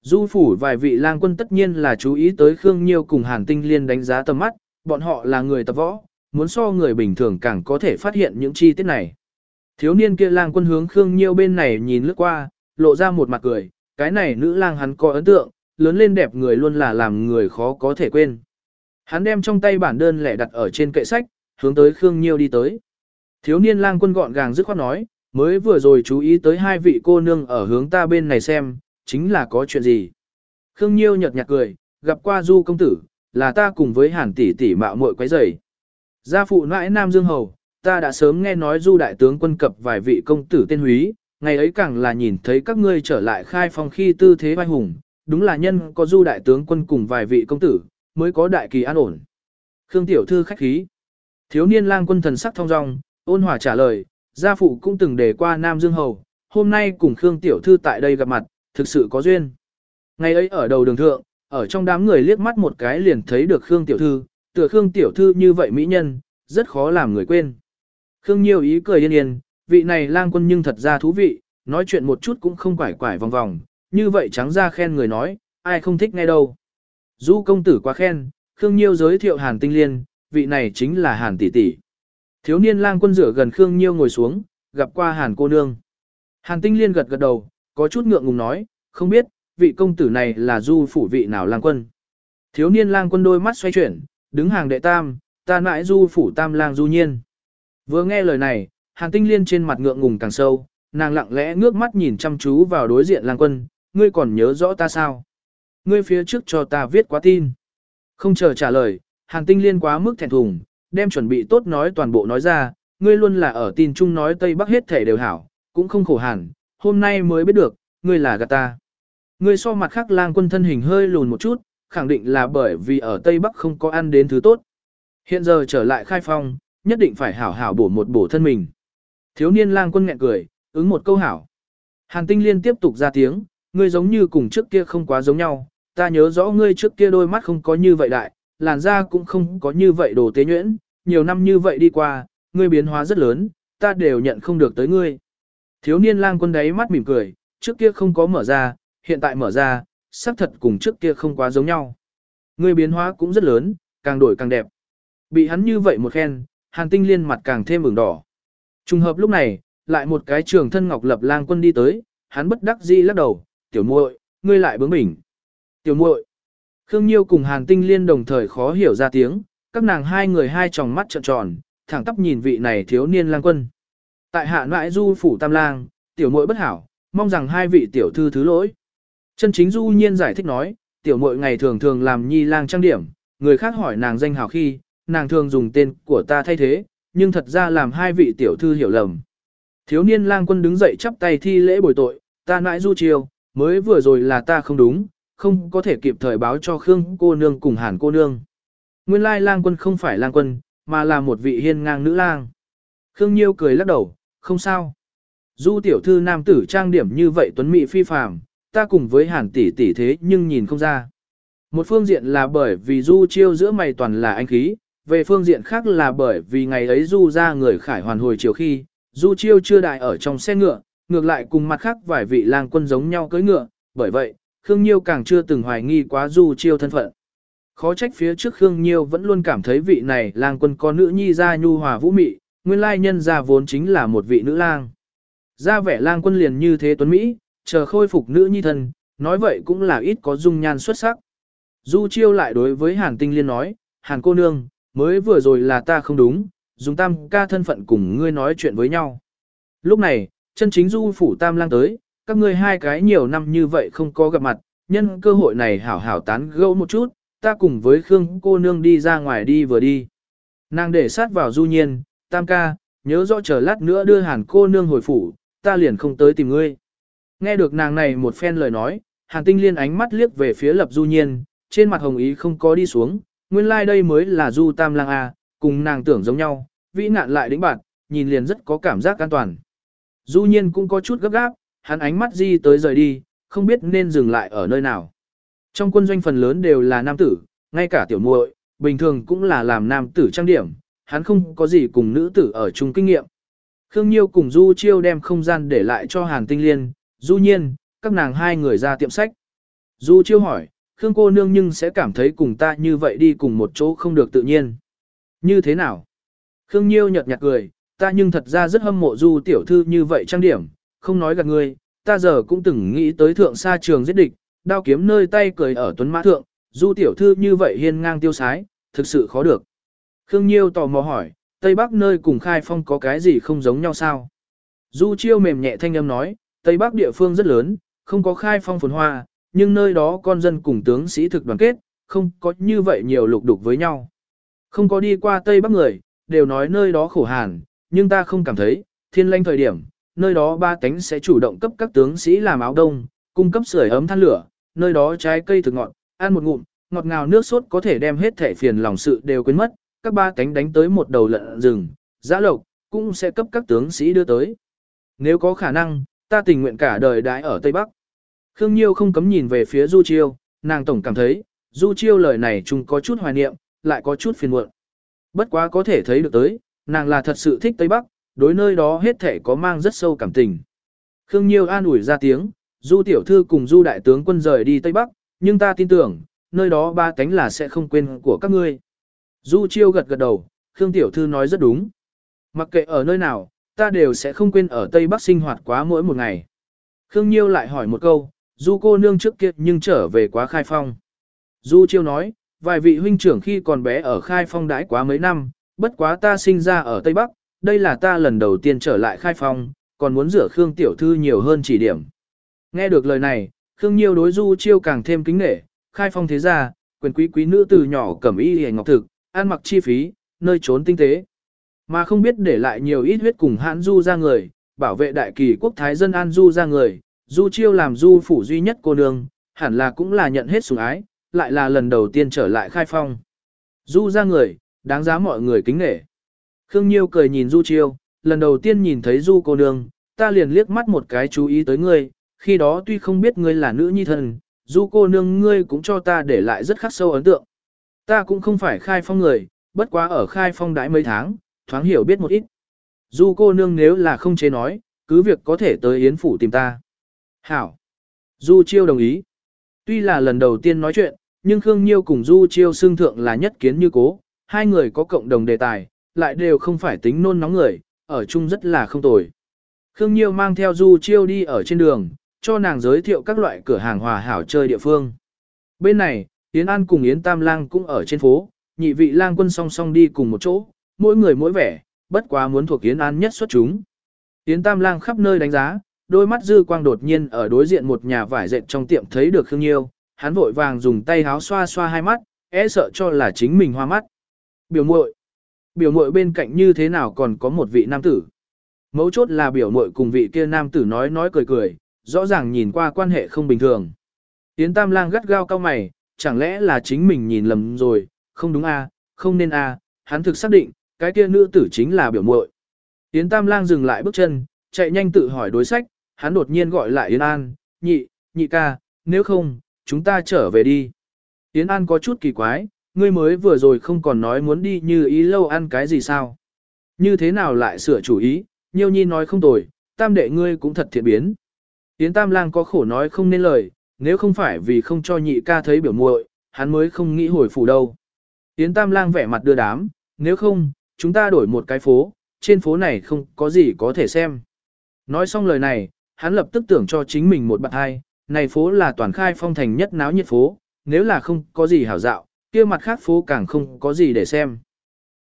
S1: Du phủ vài vị lang quân tất nhiên là chú ý tới Khương Nhiêu cùng Hàn Tinh Liên đánh giá tầm mắt, bọn họ là người tập võ, muốn so người bình thường càng có thể phát hiện những chi tiết này. Thiếu niên kia lang quân hướng Khương Nhiêu bên này nhìn lướt qua, lộ ra một mặt cười, cái này nữ lang hắn có ấn tượng, lớn lên đẹp người luôn là làm người khó có thể quên. Hắn đem trong tay bản đơn lẻ đặt ở trên kệ sách, hướng tới Khương Nhiêu đi tới. Thiếu niên lang quân gọn gàng dứt khoát nói, mới vừa rồi chú ý tới hai vị cô nương ở hướng ta bên này xem, chính là có chuyện gì. Khương Nhiêu nhợt nhạt cười, gặp qua Du công tử, là ta cùng với Hàn tỷ tỷ mạo muội quấy rầy. Gia phụ nãi Nam Dương Hầu, ta đã sớm nghe nói Du đại tướng quân cập vài vị công tử tên húy, ngày ấy càng là nhìn thấy các ngươi trở lại khai phong khi tư thế vai hùng, đúng là nhân có Du đại tướng quân cùng vài vị công tử, mới có đại kỳ an ổn. Khương tiểu thư khách khí. Thiếu niên lang quân thần sắc thong dong, ôn hòa trả lời, gia phụ cũng từng đề qua Nam Dương Hầu, hôm nay cùng Khương tiểu thư tại đây gặp mặt, thực sự có duyên. Ngày ấy ở đầu đường thượng, ở trong đám người liếc mắt một cái liền thấy được Khương tiểu thư, tựa Khương tiểu thư như vậy mỹ nhân, rất khó làm người quên. Khương Nhiêu ý cười yên yên, vị này lang quân nhưng thật ra thú vị, nói chuyện một chút cũng không quải quải vòng vòng, như vậy trắng ra khen người nói, ai không thích nghe đâu. Du công tử quá khen, Khương Nhiêu giới thiệu Hàn Tinh Liên, vị này chính là Hàn tỷ tỷ. Thiếu niên lang quân rửa gần Khương Nhiêu ngồi xuống, gặp qua Hàn cô nương. Hàn Tinh Liên gật gật đầu, có chút ngượng ngùng nói, không biết, vị công tử này là du phủ vị nào lang quân. Thiếu niên lang quân đôi mắt xoay chuyển, đứng hàng đệ tam, ta mãi du phủ tam lang du nhiên. Vừa nghe lời này, Hàn Tinh Liên trên mặt ngượng ngùng càng sâu, nàng lặng lẽ ngước mắt nhìn chăm chú vào đối diện lang quân, ngươi còn nhớ rõ ta sao? Ngươi phía trước cho ta viết quá tin. Không chờ trả lời, Hàn Tinh Liên quá mức thẹn thùng, đem chuẩn bị tốt nói toàn bộ nói ra, ngươi luôn là ở tin chung nói Tây Bắc hết thể đều hảo, cũng không khổ hẳn hôm nay mới biết được, ngươi là gạt ta. Ngươi so mặt khác lang quân thân hình hơi lùn một chút, khẳng định là bởi vì ở Tây Bắc không có ăn đến thứ tốt. Hiện giờ trở lại khai phong, nhất định phải hảo hảo bổ một bổ thân mình. Thiếu niên lang quân nghẹn cười, ứng một câu hảo. Hàn tinh liên tiếp tục ra tiếng, ngươi giống như cùng trước kia không quá giống nhau, ta nhớ rõ ngươi trước kia đôi mắt không có như vậy đại, làn da cũng không có như vậy đồ tế nhuyễn, nhiều năm như vậy đi qua, ngươi biến hóa rất lớn, ta đều nhận không được tới ngươi. Thiếu niên lang quân đấy mắt mỉm cười, trước kia không có mở ra, hiện tại mở ra, xác thật cùng trước kia không quá giống nhau. Người biến hóa cũng rất lớn, càng đổi càng đẹp. Bị hắn như vậy một khen, hàn tinh liên mặt càng thêm ửng đỏ. Trùng hợp lúc này, lại một cái trường thân ngọc lập lang quân đi tới, hắn bất đắc dĩ lắc đầu, tiểu muội, ngươi lại bướng bỉnh. Tiểu muội. Khương Nhiêu cùng Hàn Tinh Liên đồng thời khó hiểu ra tiếng, các nàng hai người hai tròng mắt trợn tròn, thẳng tắp nhìn vị này thiếu niên lang quân. Tại hạ nãi du phủ tam lang, tiểu muội bất hảo, mong rằng hai vị tiểu thư thứ lỗi. Chân chính du nhiên giải thích nói, tiểu muội ngày thường thường làm nhi lang trang điểm, người khác hỏi nàng danh hào khi, nàng thường dùng tên của ta thay thế, nhưng thật ra làm hai vị tiểu thư hiểu lầm. Thiếu niên lang quân đứng dậy chắp tay thi lễ bồi tội, ta nãi du chiều, mới vừa rồi là ta không đúng, không có thể kịp thời báo cho Khương cô nương cùng Hàn cô nương. Nguyên lai lang quân không phải lang quân, mà là một vị hiên ngang nữ lang. Khương Nhiêu cười lắc đầu, không sao. Du tiểu thư nam tử trang điểm như vậy tuấn mỹ phi phàm, ta cùng với Hàn tỷ tỷ thế nhưng nhìn không ra. Một phương diện là bởi vì Du chiêu giữa mày toàn là anh khí, về phương diện khác là bởi vì ngày ấy Du ra người khải hoàn hồi chiều khi, Du chiêu chưa đại ở trong xe ngựa, ngược lại cùng mặt khác vài vị lang quân giống nhau cưỡi ngựa, bởi vậy, Khương Nhiêu càng chưa từng hoài nghi quá Du chiêu thân phận. Khó trách phía trước Khương Nhiêu vẫn luôn cảm thấy vị này lang quân có nữ nhi ra nhu hòa vũ mị, nguyên lai nhân ra vốn chính là một vị nữ lang. Ra vẻ lang quân liền như thế tuấn Mỹ, chờ khôi phục nữ nhi thân, nói vậy cũng là ít có dung nhan xuất sắc. Du chiêu lại đối với Hàn Tinh Liên nói, Hàn cô nương, mới vừa rồi là ta không đúng, dùng tam ca thân phận cùng ngươi nói chuyện với nhau. Lúc này, chân chính du phủ tam lang tới, các ngươi hai cái nhiều năm như vậy không có gặp mặt, nhân cơ hội này hảo hảo tán gẫu một chút, ta cùng với Khương cô nương đi ra ngoài đi vừa đi. Nàng để sát vào du nhiên, tam ca, nhớ rõ chờ lát nữa đưa hàn cô nương hồi phủ, ta liền không tới tìm ngươi. Nghe được nàng này một phen lời nói, hàn tinh liên ánh mắt liếc về phía lập du nhiên, trên mặt hồng ý không có đi xuống, nguyên lai like đây mới là du tam lang A, cùng nàng tưởng giống nhau, vĩ nạn lại đĩnh bạn, nhìn liền rất có cảm giác an toàn. Du nhiên cũng có chút gấp gáp, hắn ánh mắt di tới rời đi, không biết nên dừng lại ở nơi nào. Trong quân doanh phần lớn đều là nam tử, ngay cả tiểu muội, bình thường cũng là làm nam tử trang điểm, hắn không có gì cùng nữ tử ở chung kinh nghiệm. Khương Nhiêu cùng Du Chiêu đem không gian để lại cho Hàn Tinh Liên, Du Nhiên, các nàng hai người ra tiệm sách. Du Chiêu hỏi, Khương cô nương nhưng sẽ cảm thấy cùng ta như vậy đi cùng một chỗ không được tự nhiên. Như thế nào? Khương Nhiêu nhợt nhạt cười, ta nhưng thật ra rất hâm mộ Du tiểu thư như vậy trang điểm, không nói gạt ngươi, ta giờ cũng từng nghĩ tới thượng sa trường giết địch, đao kiếm nơi tay cười ở tuấn mã thượng, Du tiểu thư như vậy hiên ngang tiêu sái, thực sự khó được. Khương Nhiêu tò mò hỏi, Tây Bắc nơi cùng Khai Phong có cái gì không giống nhau sao? Du Chiêu mềm nhẹ thanh âm nói, Tây Bắc địa phương rất lớn, không có Khai Phong phồn hoa, nhưng nơi đó con dân cùng tướng sĩ thực đoàn kết, không có như vậy nhiều lục đục với nhau. Không có đi qua Tây Bắc người, đều nói nơi đó khổ hàn, nhưng ta không cảm thấy, thiên lanh thời điểm, nơi đó ba tánh sẽ chủ động cấp các tướng sĩ làm áo đông, cung cấp sưởi ấm than lửa, nơi đó trái cây thực ngọt, ăn một ngụm, ngọt ngào nước sốt có thể đem hết thể phiền lòng sự đều quên mất, các ba cánh đánh tới một đầu lợn rừng, giã lộc, cũng sẽ cấp các tướng sĩ đưa tới. Nếu có khả năng, ta tình nguyện cả đời đãi ở Tây Bắc. Khương Nhiêu không cấm nhìn về phía Du Chiêu, nàng tổng cảm thấy, Du Chiêu lời này chung có chút hoài niệm, lại có chút phiền muộn. Bất quá có thể thấy được tới, nàng là thật sự thích Tây Bắc, đối nơi đó hết thể có mang rất sâu cảm tình. Khương Nhiêu an ủi ra tiếng, Du tiểu thư cùng Du đại tướng quân rời đi Tây Bắc, nhưng ta tin tưởng, nơi đó ba cánh là sẽ không quên của các ngươi. Du chiêu gật gật đầu, Khương Tiểu Thư nói rất đúng. Mặc kệ ở nơi nào, ta đều sẽ không quên ở Tây Bắc sinh hoạt quá mỗi một ngày. Khương Nhiêu lại hỏi một câu, Du cô nương trước kia nhưng trở về quá khai phong. Du chiêu nói, vài vị huynh trưởng khi còn bé ở khai phong đãi quá mấy năm, bất quá ta sinh ra ở Tây Bắc, đây là ta lần đầu tiên trở lại khai phong, còn muốn rửa Khương Tiểu Thư nhiều hơn chỉ điểm. Nghe được lời này, Khương Nhiêu đối Du chiêu càng thêm kính nể, khai phong thế gia, quyền quý quý nữ từ nhỏ cẩm y hề ngọc thực, ăn mặc chi phí, nơi trốn tinh tế. Mà không biết để lại nhiều ít huyết cùng hãn du ra người, bảo vệ đại kỳ quốc thái dân an du ra người, du chiêu làm du phủ duy nhất cô nương, hẳn là cũng là nhận hết sủng ái, lại là lần đầu tiên trở lại khai phong. Du ra người, đáng giá mọi người kính nể. Khương Nhiêu cười nhìn du chiêu, lần đầu tiên nhìn thấy du cô nương, ta liền liếc mắt một cái chú ý tới ngươi, khi đó tuy không biết ngươi là nữ nhi thần du cô nương ngươi cũng cho ta để lại rất khắc sâu ấn tượng. Ta cũng không phải khai phong người, bất quá ở khai phong đãi mấy tháng, thoáng hiểu biết một ít. Du cô nương nếu là không chế nói, cứ việc có thể tới Yến Phủ tìm ta. Hảo. Du chiêu đồng ý. Tuy là lần đầu tiên nói chuyện, nhưng Khương Nhiêu cùng Du Chiêu xương thượng là nhất kiến như cố, hai người có cộng đồng đề tài, lại đều không phải tính nôn nóng người, ở chung rất là không tồi. Khương Nhiêu mang theo Du Chiêu đi ở trên đường, cho nàng giới thiệu các loại cửa hàng hòa hảo chơi địa phương. Bên này, Yến An cùng Yến Tam Lang cũng ở trên phố, nhị vị lang quân song song đi cùng một chỗ, mỗi người mỗi vẻ, bất quá muốn thuộc Yến An nhất xuất chúng. Yến Tam Lang khắp nơi đánh giá, đôi mắt dư quang đột nhiên ở đối diện một nhà vải dệt trong tiệm thấy được Khương Nhiêu, hắn vội vàng dùng tay háo xoa xoa hai mắt, e sợ cho là chính mình hoa mắt. Biểu muội, biểu muội bên cạnh như thế nào còn có một vị nam tử. Mấu chốt là biểu muội cùng vị kia nam tử nói nói cười cười, rõ ràng nhìn qua quan hệ không bình thường. Yến Tam Lang gắt gao cao mày, chẳng lẽ là chính mình nhìn lầm rồi, không đúng a, không nên a, hắn thực xác định, cái kia nữ tử chính là biểu muội. Yến Tam Lang dừng lại bước chân, chạy nhanh tự hỏi đối sách, hắn đột nhiên gọi lại Yến An, nhị, nhị ca, nếu không, chúng ta trở về đi. Yến An có chút kỳ quái, ngươi mới vừa rồi không còn nói muốn đi như ý lâu ăn cái gì sao. Như thế nào lại sửa chủ ý, nhiêu nhi nói không tồi, tam đệ ngươi cũng thật thiện biến. Yến Tam Lang có khổ nói không nên lời, nếu không phải vì không cho nhị ca thấy biểu muội, hắn mới không nghĩ hồi phủ đâu. Yến Tam Lang vẻ mặt đưa đám, nếu không, chúng ta đổi một cái phố, trên phố này không có gì có thể xem. Nói xong lời này, hắn lập tức tưởng cho chính mình một bạn hai, này phố là toàn khai phong thành nhất náo nhiệt phố, nếu là không có gì hảo dạo, kia mặt khác phố càng không có gì để xem.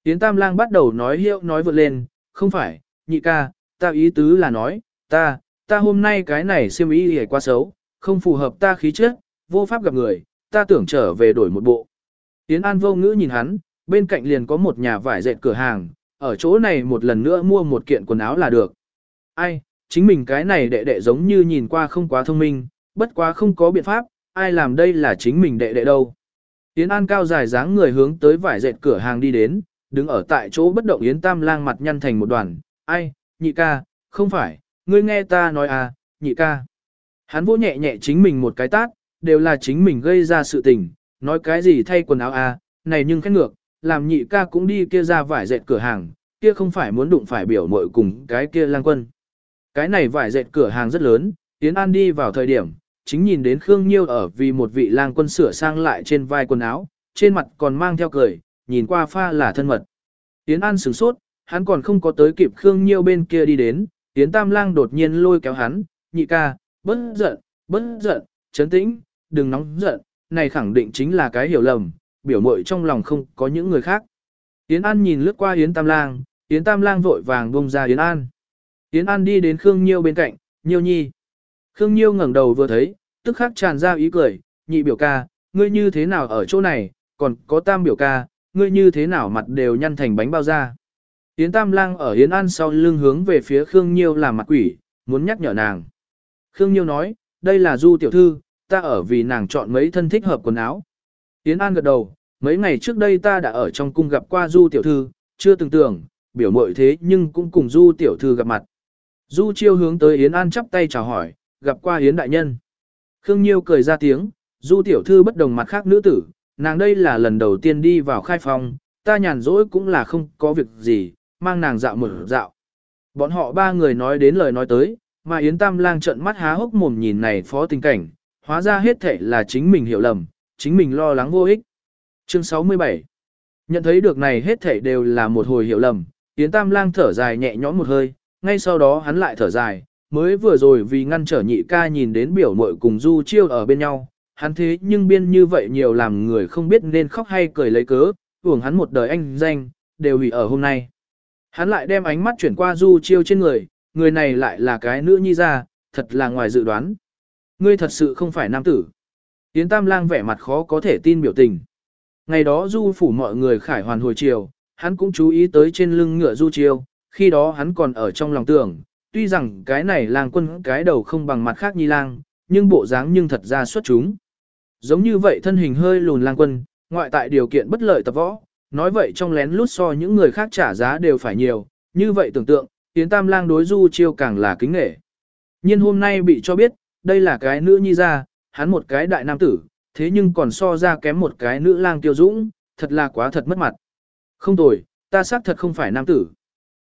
S1: Yến Tam Lang bắt đầu nói hiệu nói vượt lên, không phải, nhị ca, ta ý tứ là nói, ta, ta hôm nay cái này siêm ý hề quá xấu, không phù hợp ta khí chất, vô pháp gặp người, ta tưởng trở về đổi một bộ. Yến An vô ngữ nhìn hắn, bên cạnh liền có một nhà vải dệt cửa hàng, ở chỗ này một lần nữa mua một kiện quần áo là được. Ai, chính mình cái này đệ đệ giống như nhìn qua không quá thông minh, bất quá không có biện pháp, ai làm đây là chính mình đệ đệ đâu. Yến An cao dài dáng người hướng tới vải dệt cửa hàng đi đến, đứng ở tại chỗ bất động Yến Tam lang mặt nhăn thành một đoàn, ai, nhị ca, không phải, ngươi nghe ta nói à, nhị ca. Hắn vỗ nhẹ nhẹ chính mình một cái tát, đều là chính mình gây ra sự tình, nói cái gì thay quần áo à, này nhưng khét ngược, làm nhị ca cũng đi kia ra vải dệt cửa hàng, kia không phải muốn đụng phải biểu mội cùng cái kia lang quân. Cái này vải dệt cửa hàng rất lớn, tiến An đi vào thời điểm, chính nhìn đến Khương Nhiêu ở vì một vị lang quân sửa sang lại trên vai quần áo, trên mặt còn mang theo cười, nhìn qua pha là thân mật. Tiến An sửng sốt, hắn còn không có tới kịp Khương Nhiêu bên kia đi đến, tiến Tam Lang đột nhiên lôi kéo hắn, nhị ca, bất giận, bất giận, chấn tĩnh, đừng nóng giận, này khẳng định chính là cái hiểu lầm, biểu mội trong lòng không có những người khác. Yến An nhìn lướt qua Yến Tam Lang, Yến Tam Lang vội vàng bông ra Yến An. Yến An đi đến Khương Nhiêu bên cạnh, Nhiêu nhi. Khương Nhiêu ngẩng đầu vừa thấy, tức khắc tràn ra ý cười, nhị biểu ca, ngươi như thế nào ở chỗ này, còn có tam biểu ca, ngươi như thế nào mặt đều nhăn thành bánh bao da. Yến Tam Lang ở Yến An sau lưng hướng về phía Khương Nhiêu làm mặt quỷ, muốn nhắc nhở nàng. Khương Nhiêu nói, đây là Du tiểu thư, ta ở vì nàng chọn mấy thân thích hợp quần áo. Yến An gật đầu, mấy ngày trước đây ta đã ở trong cung gặp qua Du tiểu thư, chưa từng tưởng, biểu mội thế nhưng cũng cùng Du tiểu thư gặp mặt. Du chiêu hướng tới Yến An chắp tay chào hỏi, gặp qua Yến đại nhân. Khương Nhiêu cười ra tiếng, Du tiểu thư bất đồng mặt khác nữ tử, nàng đây là lần đầu tiên đi vào khai phòng, ta nhàn rỗi cũng là không có việc gì, mang nàng dạo một dạo. Bọn họ ba người nói đến lời nói tới, mà Yến Tam Lang trợn mắt há hốc mồm nhìn này phó tình cảnh, hóa ra hết thể là chính mình hiểu lầm, chính mình lo lắng vô ích. Chương 67 Nhận thấy được này hết thể đều là một hồi hiểu lầm, Yến Tam Lang thở dài nhẹ nhõm một hơi, ngay sau đó hắn lại thở dài, mới vừa rồi vì ngăn trở nhị ca nhìn đến biểu muội cùng Du Chiêu ở bên nhau, hắn thế nhưng biên như vậy nhiều làm người không biết nên khóc hay cười lấy cớ, hưởng hắn một đời anh danh, đều hủy ở hôm nay. Hắn lại đem ánh mắt chuyển qua Du Chiêu trên người, người này lại là cái nữ nhi ra, thật là ngoài dự đoán. Ngươi thật sự không phải nam tử. Yến Tam Lang vẻ mặt khó có thể tin biểu tình. Ngày đó Du phủ mọi người khải hoàn hồi chiều, hắn cũng chú ý tới trên lưng ngựa Du Chiêu, khi đó hắn còn ở trong lòng tưởng, tuy rằng cái này lang quân cái đầu không bằng mặt khác nhi lang, nhưng bộ dáng nhưng thật ra xuất chúng. Giống như vậy thân hình hơi lùn lang quân, ngoại tại điều kiện bất lợi tập võ, nói vậy trong lén lút so những người khác trả giá đều phải nhiều, như vậy tưởng tượng, Yến Tam Lang đối Du Chiêu càng là kính nghệ. Nhưng hôm nay bị cho biết, đây là cái nữ nhi ra, hắn một cái đại nam tử, thế nhưng còn so ra kém một cái nữ lang tiêu dũng, thật là quá thật mất mặt. Không tồi, ta xác thật không phải nam tử.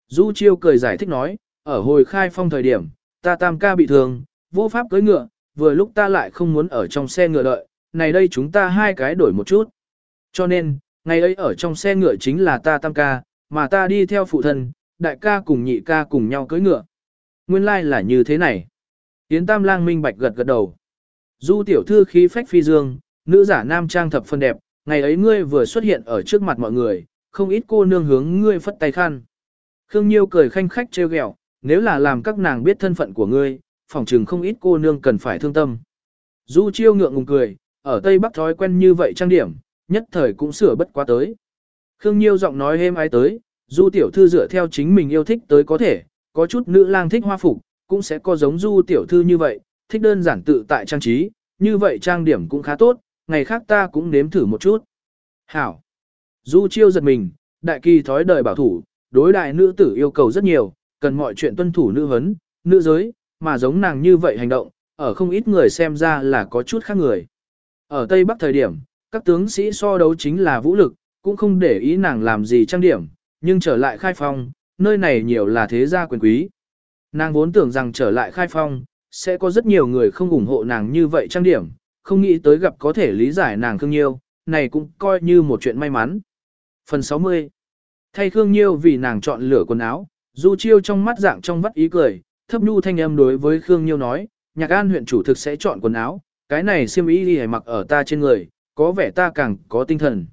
S1: Du Chiêu cười giải thích nói, ở hồi khai phong thời điểm, ta tam ca bị thương, vô pháp cưỡi ngựa, vừa lúc ta lại không muốn ở trong xe ngựa đợi, này đây chúng ta hai cái đổi một chút. Cho nên, ngày ấy ở trong xe ngựa chính là ta tam ca, mà ta đi theo phụ thân, đại ca cùng nhị ca cùng nhau cưỡi ngựa. Nguyên lai like là như thế này. Yến Tam Lang minh bạch gật gật đầu. Du tiểu thư khí phách phi dương, nữ giả nam trang thập phân đẹp, ngày ấy ngươi vừa xuất hiện ở trước mặt mọi người, không ít cô nương hướng ngươi phất tay khăn. Khương Nhiêu cười khanh khách trêu ghẹo, nếu là làm các nàng biết thân phận của ngươi, phỏng chừng không ít cô nương cần phải thương tâm. Du chiêu ngượng ngùng cười, ở Tây Bắc thói quen như vậy trang điểm, nhất thời cũng sửa bất quá tới. Khương Nhiêu giọng nói êm ái tới, Du tiểu thư dựa theo chính mình yêu thích tới có thể, có chút nữ lang thích hoa phục, cũng sẽ có giống Du tiểu thư như vậy, thích đơn giản tự tại trang trí, như vậy trang điểm cũng khá tốt, ngày khác ta cũng nếm thử một chút. Hảo. Du chiêu giật mình, đại kỳ thói đời bảo thủ, đối đại nữ tử yêu cầu rất nhiều, cần mọi chuyện tuân thủ nữ vấn, nữ giới, mà giống nàng như vậy hành động, ở không ít người xem ra là có chút khác người. Ở Tây Bắc thời điểm, các tướng sĩ so đấu chính là vũ lực, cũng không để ý nàng làm gì trang điểm, nhưng trở lại khai phong, nơi này nhiều là thế gia quyền quý. Nàng vốn tưởng rằng trở lại khai phong, sẽ có rất nhiều người không ủng hộ nàng như vậy trang điểm, không nghĩ tới gặp có thể lý giải nàng Khương Nhiêu, này cũng coi như một chuyện may mắn. Phần 60 Thay Khương Nhiêu vì nàng chọn lựa quần áo, Du Chiêu trong mắt dạng trong vắt ý cười, thấp nhu thanh âm đối với Khương Nhiêu nói, nhạc an huyện chủ thực sẽ chọn quần áo, cái này siêm ý đi mặc ở ta trên người, có vẻ ta càng có tinh thần.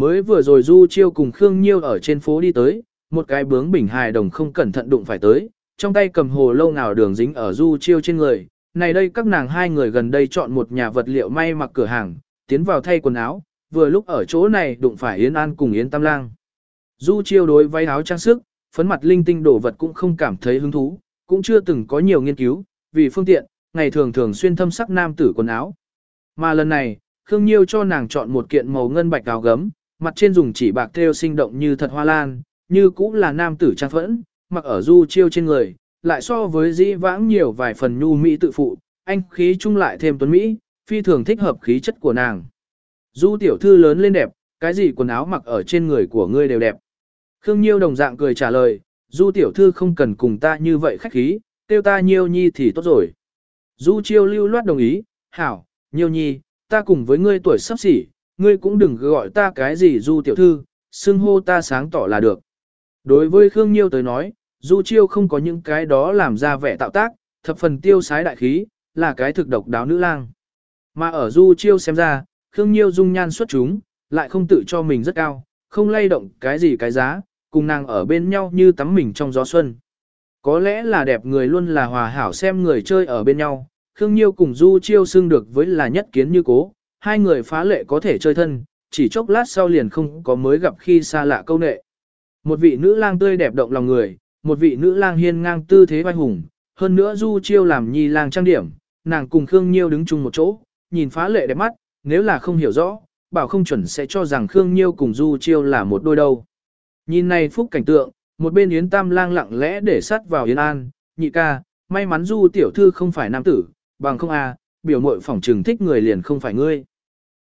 S1: Mới vừa rồi Du Chiêu cùng Khương Nhiêu ở trên phố đi tới, một cái bướng bình hài đồng không cẩn thận đụng phải tới, trong tay cầm hồ lâu nào đường dính ở Du Chiêu trên người. Này đây các nàng hai người gần đây chọn một nhà vật liệu may mặc cửa hàng, tiến vào thay quần áo, vừa lúc ở chỗ này đụng phải Yến An cùng Yến Tam Lang. Du Chiêu đối váy áo trang sức, phấn mặt linh tinh đồ vật cũng không cảm thấy hứng thú, cũng chưa từng có nhiều nghiên cứu, vì phương tiện, ngày thường thường xuyên thâm sắc nam tử quần áo. Mà lần này, Khương Nhiêu cho nàng chọn một kiện màu ngân bạch áo gấm, mặt trên dùng chỉ bạc thêu sinh động như thật hoa lan, như cũng là nam tử trang phẫn, mặc ở du chiêu trên người, lại so với dĩ vãng nhiều vài phần nhu mỹ tự phụ, anh khí chung lại thêm tuấn mỹ, phi thường thích hợp khí chất của nàng. Du tiểu thư lớn lên đẹp, cái gì quần áo mặc ở trên người của ngươi đều đẹp. Khương Nhiêu đồng dạng cười trả lời, du tiểu thư không cần cùng ta như vậy khách khí, tiêu ta nhiêu nhi thì tốt rồi. Du chiêu lưu loát đồng ý, hảo, nhiêu nhi, ta cùng với ngươi tuổi sắp xỉ, ngươi cũng đừng gọi ta cái gì du tiểu thư, xưng hô ta sáng tỏ là được. Đối với Khương Nhiêu tới nói, du chiêu không có những cái đó làm ra vẻ tạo tác, thập phần tiêu sái đại khí, là cái thực độc đáo nữ lang. Mà ở du chiêu xem ra, Khương Nhiêu dung nhan xuất chúng, lại không tự cho mình rất cao, không lay động cái gì cái giá, cùng nàng ở bên nhau như tắm mình trong gió xuân. Có lẽ là đẹp người luôn là hòa hảo xem người chơi ở bên nhau, Khương Nhiêu cùng Du Chiêu xưng được với là nhất kiến như cố, hai người phá lệ có thể chơi thân, chỉ chốc lát sau liền không có mới gặp khi xa lạ câu nệ. Một vị nữ lang tươi đẹp động lòng người, một vị nữ lang hiên ngang tư thế vai hùng, hơn nữa Du Chiêu làm nhi lang trang điểm, nàng cùng Khương Nhiêu đứng chung một chỗ, nhìn phá lệ đẹp mắt, nếu là không hiểu rõ, bảo không chuẩn sẽ cho rằng Khương Nhiêu cùng Du Chiêu là một đôi đâu. Nhìn này phúc cảnh tượng, một bên Yến Tam lang lặng lẽ để sát vào Yến An, nhị ca, may mắn Du tiểu thư không phải nam tử, bằng không à, biểu mội phỏng trừng thích người liền không phải ngươi.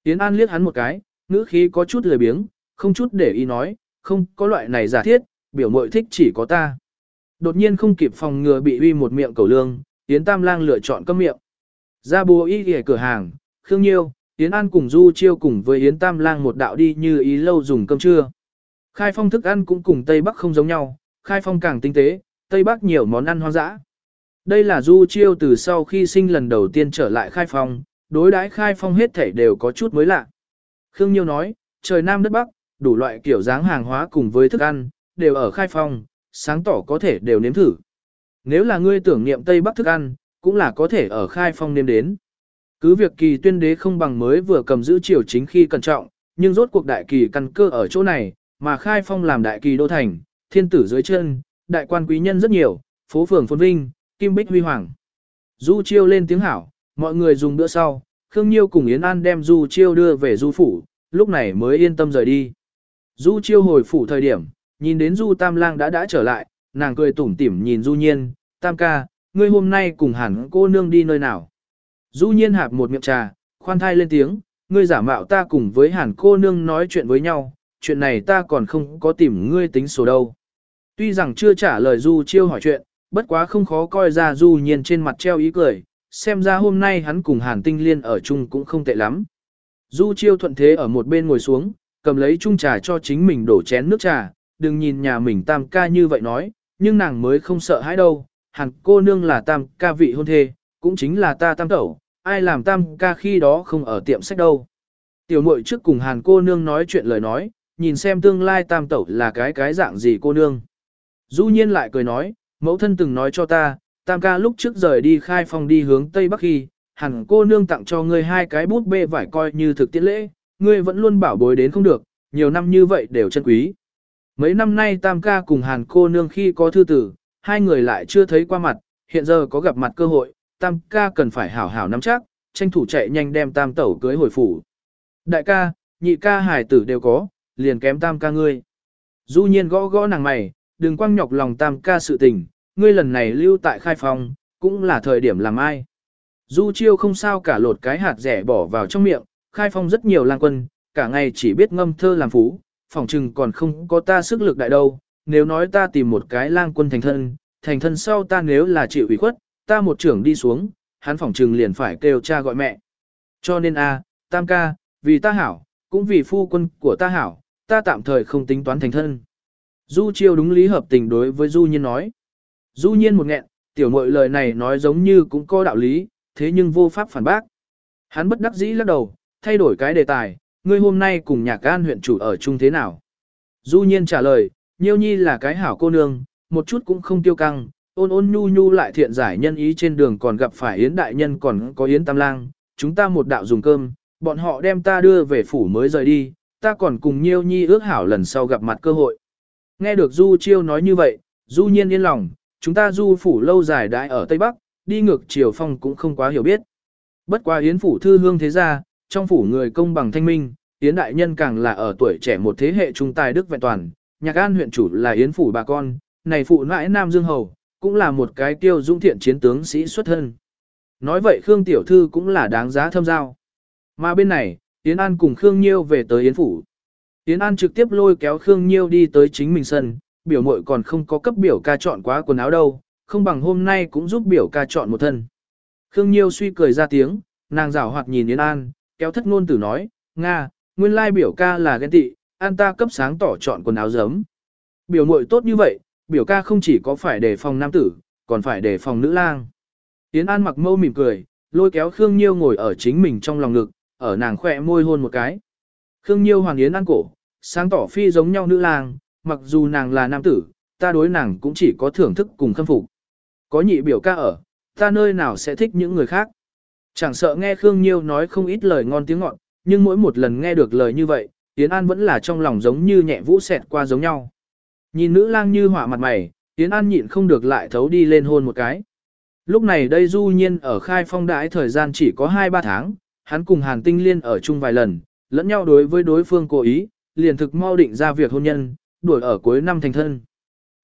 S1: Yến An liếc hắn một cái, ngữ khí có chút lười biếng, không chút để ý nói, không có loại này giả thiết, biểu mội thích chỉ có ta. Đột nhiên không kịp phòng ngừa bị uy một miệng cầu lương, Yến Tam lang lựa chọn cấm miệng. Ra bùa y ghề cửa hàng, Khương Nhiêu, Yến An cùng Du Chiêu cùng với Yến Tam lang một đạo đi như ý lâu dùng cơm trưa. Khai phong thức ăn cũng cùng Tây Bắc không giống nhau, khai phong càng tinh tế, Tây Bắc nhiều món ăn hoang dã. Đây là Du Chiêu từ sau khi sinh lần đầu tiên trở lại khai phong, đối đãi khai phong hết thể đều có chút mới lạ. Khương Nhiêu nói, trời Nam đất Bắc, đủ loại kiểu dáng hàng hóa cùng với thức ăn, đều ở khai phong, sáng tỏ có thể đều nếm thử. Nếu là ngươi tưởng niệm Tây Bắc thức ăn, cũng là có thể ở khai phong nếm đến. Cứ việc kỳ tuyên đế không bằng mới vừa cầm giữ triều chính khi cẩn trọng, nhưng rốt cuộc đại kỳ căn cơ ở chỗ này, mà khai phong làm đại kỳ đô thành, thiên tử dưới chân, đại quan quý nhân rất nhiều, phố phường phồn vinh, kim bích huy hoàng. Du chiêu lên tiếng hảo, mọi người dùng bữa sau, Khương Nhiêu cùng Yến An đem Du chiêu đưa về Du phủ, lúc này mới yên tâm rời đi. Du chiêu hồi phủ thời điểm, nhìn đến Du Tam Lang đã đã trở lại, nàng cười tủm tỉm nhìn Du Nhiên, Tam ca, ngươi hôm nay cùng hẳn cô nương đi nơi nào. Du Nhiên hạp một miệng trà, khoan thai lên tiếng, ngươi giả mạo ta cùng với hẳn cô nương nói chuyện với nhau, chuyện này ta còn không có tìm ngươi tính sổ đâu. Tuy rằng chưa trả lời Du chiêu hỏi chuyện, bất quá không khó coi ra Du Nhiên trên mặt treo ý cười, xem ra hôm nay hắn cùng Hàn Tinh Liên ở chung cũng không tệ lắm. Du chiêu thuận thế ở một bên ngồi xuống, cầm lấy chung trà cho chính mình đổ chén nước trà, đừng nhìn nhà mình tam ca như vậy nói, nhưng nàng mới không sợ hãi đâu, Hàn cô nương là tam ca vị hôn thê, cũng chính là ta tam tẩu, ai làm tam ca khi đó không ở tiệm sách đâu. Tiểu muội trước cùng hàn cô nương nói chuyện lời nói, nhìn xem tương lai tam tẩu là cái cái dạng gì cô nương. Du nhiên lại cười nói, mẫu thân từng nói cho ta, tam ca lúc trước rời đi khai phong đi hướng Tây Bắc khi, hẳn cô nương tặng cho ngươi hai cái bút bê vải coi như thực tiễn lễ, ngươi vẫn luôn bảo bối đến không được, nhiều năm như vậy đều chân quý. Mấy năm nay tam ca cùng hàn cô nương khi có thư tử, hai người lại chưa thấy qua mặt, hiện giờ có gặp mặt cơ hội, tam ca cần phải hảo hảo nắm chắc, tranh thủ chạy nhanh đem tam tẩu cưới hồi phủ. Đại ca, nhị ca hải tử đều có, liền kém tam ca ngươi. Du nhiên gõ gõ nàng mày, đừng quăng nhọc lòng tam ca sự tình, ngươi lần này lưu tại khai phòng, cũng là thời điểm làm ai. Du chiêu không sao cả lột cái hạt rẻ bỏ vào trong miệng, khai phong rất nhiều lang quân, cả ngày chỉ biết ngâm thơ làm phú, phỏng trừng còn không có ta sức lực đại đâu, nếu nói ta tìm một cái lang quân thành thân, thành thân sau ta nếu là chịu ủy khuất, ta một trưởng đi xuống, hắn phỏng trừng liền phải kêu cha gọi mẹ. Cho nên a, tam ca, vì ta hảo, cũng vì phu quân của ta hảo, ta tạm thời không tính toán thành thân. Du chiêu đúng lý hợp tình đối với Du nhiên nói. Du nhiên một nghẹn, tiểu mội lời này nói giống như cũng có đạo lý, thế nhưng vô pháp phản bác. Hắn bất đắc dĩ lắc đầu, thay đổi cái đề tài, ngươi hôm nay cùng nhạc an huyện chủ ở chung thế nào? Du nhiên trả lời, nhiêu nhi là cái hảo cô nương, một chút cũng không tiêu căng, ôn ôn nhu nhu lại thiện giải nhân ý trên đường còn gặp phải yến đại nhân còn có yến tam lang, chúng ta một đạo dùng cơm, bọn họ đem ta đưa về phủ mới rời đi, ta còn cùng nhiêu nhi ước hảo lần sau gặp mặt cơ hội. Nghe được Du Chiêu nói như vậy, Du nhiên yên lòng, chúng ta Du phủ lâu dài đãi ở Tây Bắc, đi ngược chiều phong cũng không quá hiểu biết. Bất quá Yến phủ thư hương thế gia, trong phủ người công bằng thanh minh, Yến đại nhân càng là ở tuổi trẻ một thế hệ trung tài đức vẹn toàn, nhạc an huyện chủ là Yến phủ bà con, này phụ nãi Nam Dương Hầu, cũng là một cái tiêu dũng thiện chiến tướng sĩ xuất thân. Nói vậy Khương Tiểu Thư cũng là đáng giá thâm giao. Mà bên này, Yến An cùng Khương Nhiêu về tới Yến phủ. Yến An trực tiếp lôi kéo Khương Nhiêu đi tới chính mình sân, biểu mội còn không có cấp biểu ca chọn quá quần áo đâu, không bằng hôm nay cũng giúp biểu ca chọn một thân. Khương Nhiêu suy cười ra tiếng, nàng rảo hoạt nhìn Yến An, kéo thất ngôn tử nói, Nga, nguyên lai biểu ca là ghen tị, an ta cấp sáng tỏ chọn quần áo giấm. Biểu mội tốt như vậy, biểu ca không chỉ có phải đề phòng nam tử, còn phải đề phòng nữ lang. Yến An mặc mâu mỉm cười, lôi kéo Khương Nhiêu ngồi ở chính mình trong lòng ngực, ở nàng khỏe môi hôn một cái. Khương Nhiêu hoàng Yến An cổ, sáng tỏ phi giống nhau nữ lang, mặc dù nàng là nam tử, ta đối nàng cũng chỉ có thưởng thức cùng khâm phục. Có nhị biểu ca ở, ta nơi nào sẽ thích những người khác. Chẳng sợ nghe Khương Nhiêu nói không ít lời ngon tiếng ngọt, nhưng mỗi một lần nghe được lời như vậy, Yến An vẫn là trong lòng giống như nhẹ vũ xẹt qua giống nhau. Nhìn nữ lang như hỏa mặt mày, Yến An nhịn không được lại thấu đi lên hôn một cái. Lúc này đây du nhiên ở khai phong đãi thời gian chỉ có 2-3 tháng, hắn cùng Hàn Tinh Liên ở chung vài lần, lẫn nhau đối với đối phương cố ý, liền thực mau định ra việc hôn nhân, đuổi ở cuối năm thành thân.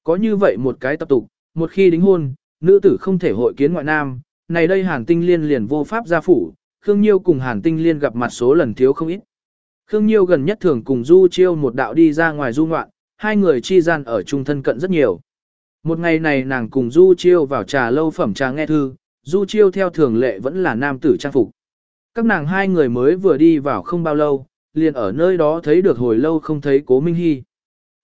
S1: Có như vậy một cái tập tục, một khi đính hôn, nữ tử không thể hội kiến ngoại nam, này đây Hàn Tinh Liên liền vô pháp gia phủ, Khương Nhiêu cùng Hàn Tinh Liên gặp mặt số lần thiếu không ít. Khương Nhiêu gần nhất thường cùng Du Chiêu một đạo đi ra ngoài du ngoạn, hai người chi gian ở chung thân cận rất nhiều. Một ngày này nàng cùng Du Chiêu vào trà lâu phẩm trà nghe thư, Du Chiêu theo thường lệ vẫn là nam tử trang phục. Các nàng hai người mới vừa đi vào không bao lâu, liền ở nơi đó thấy được hồi lâu không thấy Cố Minh Hy.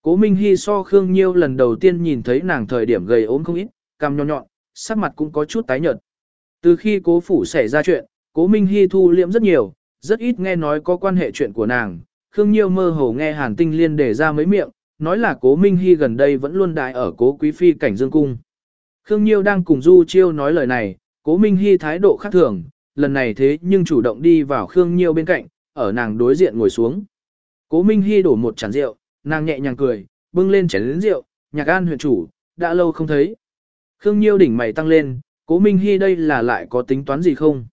S1: Cố Minh Hy so Khương Nhiêu lần đầu tiên nhìn thấy nàng thời điểm gầy ốm không ít, cằm nhọn nhọn, sắc mặt cũng có chút tái nhợt. Từ khi cố phủ xảy ra chuyện, cố Minh Hy thu liễm rất nhiều, rất ít nghe nói có quan hệ chuyện của nàng. Khương Nhiêu mơ hồ nghe Hàn Tinh Liên để ra mấy miệng, nói là cố Minh Hy gần đây vẫn luôn đại ở cố Quý Phi cảnh dương cung. Khương Nhiêu đang cùng Du Chiêu nói lời này, cố Minh Hy thái độ khác thường, lần này thế nhưng chủ động đi vào Khương Nhiêu bên cạnh, ở nàng đối diện ngồi xuống. Cố Minh Hy đổ một chén rượu, nàng nhẹ nhàng cười, bưng lên chén rượu, nhạc an huyện chủ, đã lâu không thấy. Khương Nhiêu đỉnh mày tăng lên, cố Minh Hy đây là lại có tính toán gì không?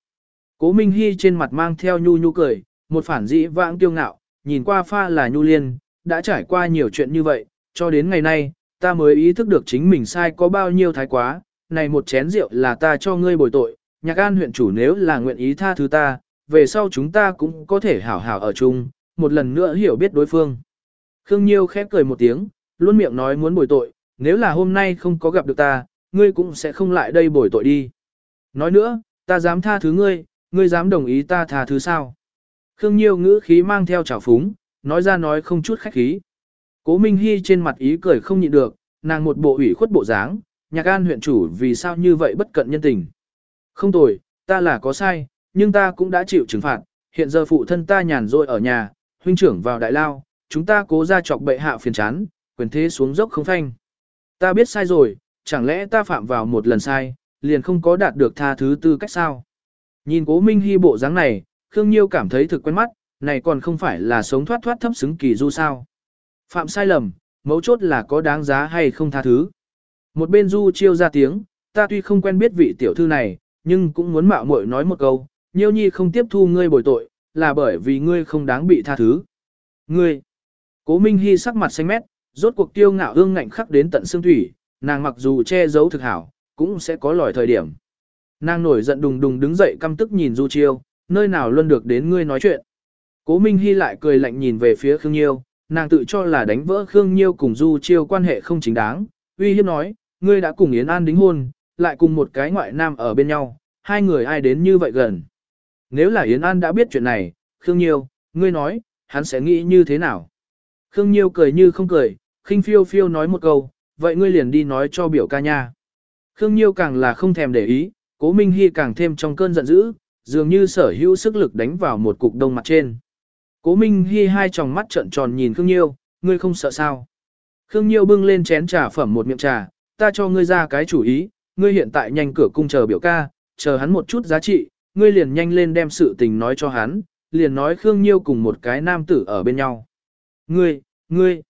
S1: Cố Minh Hy trên mặt mang theo nhu nhu cười, một phản dĩ vãng tiêu ngạo, nhìn qua pha là nhu liên, đã trải qua nhiều chuyện như vậy, cho đến ngày nay, ta mới ý thức được chính mình sai có bao nhiêu thái quá, này một chén rượu là ta cho ngươi bồi tội, nhạc an huyện chủ nếu là nguyện ý tha thứ ta, về sau chúng ta cũng có thể hảo hảo ở chung, một lần nữa hiểu biết đối phương. Khương Nhiêu khép cười một tiếng, luôn miệng nói muốn bồi tội, nếu là hôm nay không có gặp được ta, ngươi cũng sẽ không lại đây bồi tội đi. Nói nữa, ta dám tha thứ ngươi, ngươi dám đồng ý ta tha thứ sao? Khương Nhiêu ngữ khí mang theo trào phúng, nói ra nói không chút khách khí. Cố Minh Hy trên mặt ý cười không nhịn được, nàng một bộ ủy khuất bộ dáng, nhạc an huyện chủ vì sao như vậy bất cận nhân tình. Không tồi, ta là có sai, nhưng ta cũng đã chịu trừng phạt, hiện giờ phụ thân ta nhàn rỗi ở nhà, huynh trưởng vào đại lao, chúng ta cố ra chọc bệ hạ phiền chán, quyền thế xuống dốc không thanh. Ta biết sai rồi, chẳng lẽ ta phạm vào một lần sai, liền không có đạt được tha thứ tư cách sao? Nhìn cố Minh Hy bộ dáng này, Khương Nhiêu cảm thấy thực quen mắt, này còn không phải là sống thoát thoát thấp xứng kỳ du sao. Phạm sai lầm, mấu chốt là có đáng giá hay không tha thứ. Một bên du chiêu ra tiếng, ta tuy không quen biết vị tiểu thư này, nhưng cũng muốn mạo muội nói một câu, Nhiêu nhi không tiếp thu ngươi bồi tội, là bởi vì ngươi không đáng bị tha thứ. Ngươi, cố Minh Hy sắc mặt xanh mét, rốt cuộc tiêu ngạo ương ngạnh khắc đến tận xương thủy, nàng mặc dù che giấu thực hảo, cũng sẽ có lòi thời điểm. Nàng nổi giận đùng đùng đứng dậy căm tức nhìn Du Chiêu, nơi nào luôn được đến ngươi nói chuyện. Cố Minh Hy lại cười lạnh nhìn về phía Khương Nhiêu, nàng tự cho là đánh vỡ Khương Nhiêu cùng Du Chiêu quan hệ không chính đáng, uy hiếp nói, ngươi đã cùng Yến An đính hôn, lại cùng một cái ngoại nam ở bên nhau, hai người ai đến như vậy gần. Nếu là Yến An đã biết chuyện này, Khương Nhiêu, ngươi nói, hắn sẽ nghĩ như thế nào? Khương Nhiêu cười như không cười, khinh phiêu phiêu nói một câu, vậy ngươi liền đi nói cho biểu ca nha. Khương Nhiêu càng là không thèm để ý, Cố Minh Hy càng thêm trong cơn giận dữ, dường như sở hữu sức lực đánh vào một cục đông mặt trên. Cố Minh hy hai tròng mắt trợn tròn nhìn Khương Nhiêu, ngươi không sợ sao? Khương Nhiêu bưng lên chén trà phẩm một miệng trà, ta cho ngươi ra cái chủ ý, ngươi hiện tại nhanh cửa cung chờ biểu ca, chờ hắn một chút giá trị, ngươi liền nhanh lên đem sự tình nói cho hắn, liền nói Khương Nhiêu cùng một cái nam tử ở bên nhau. Ngươi, ngươi,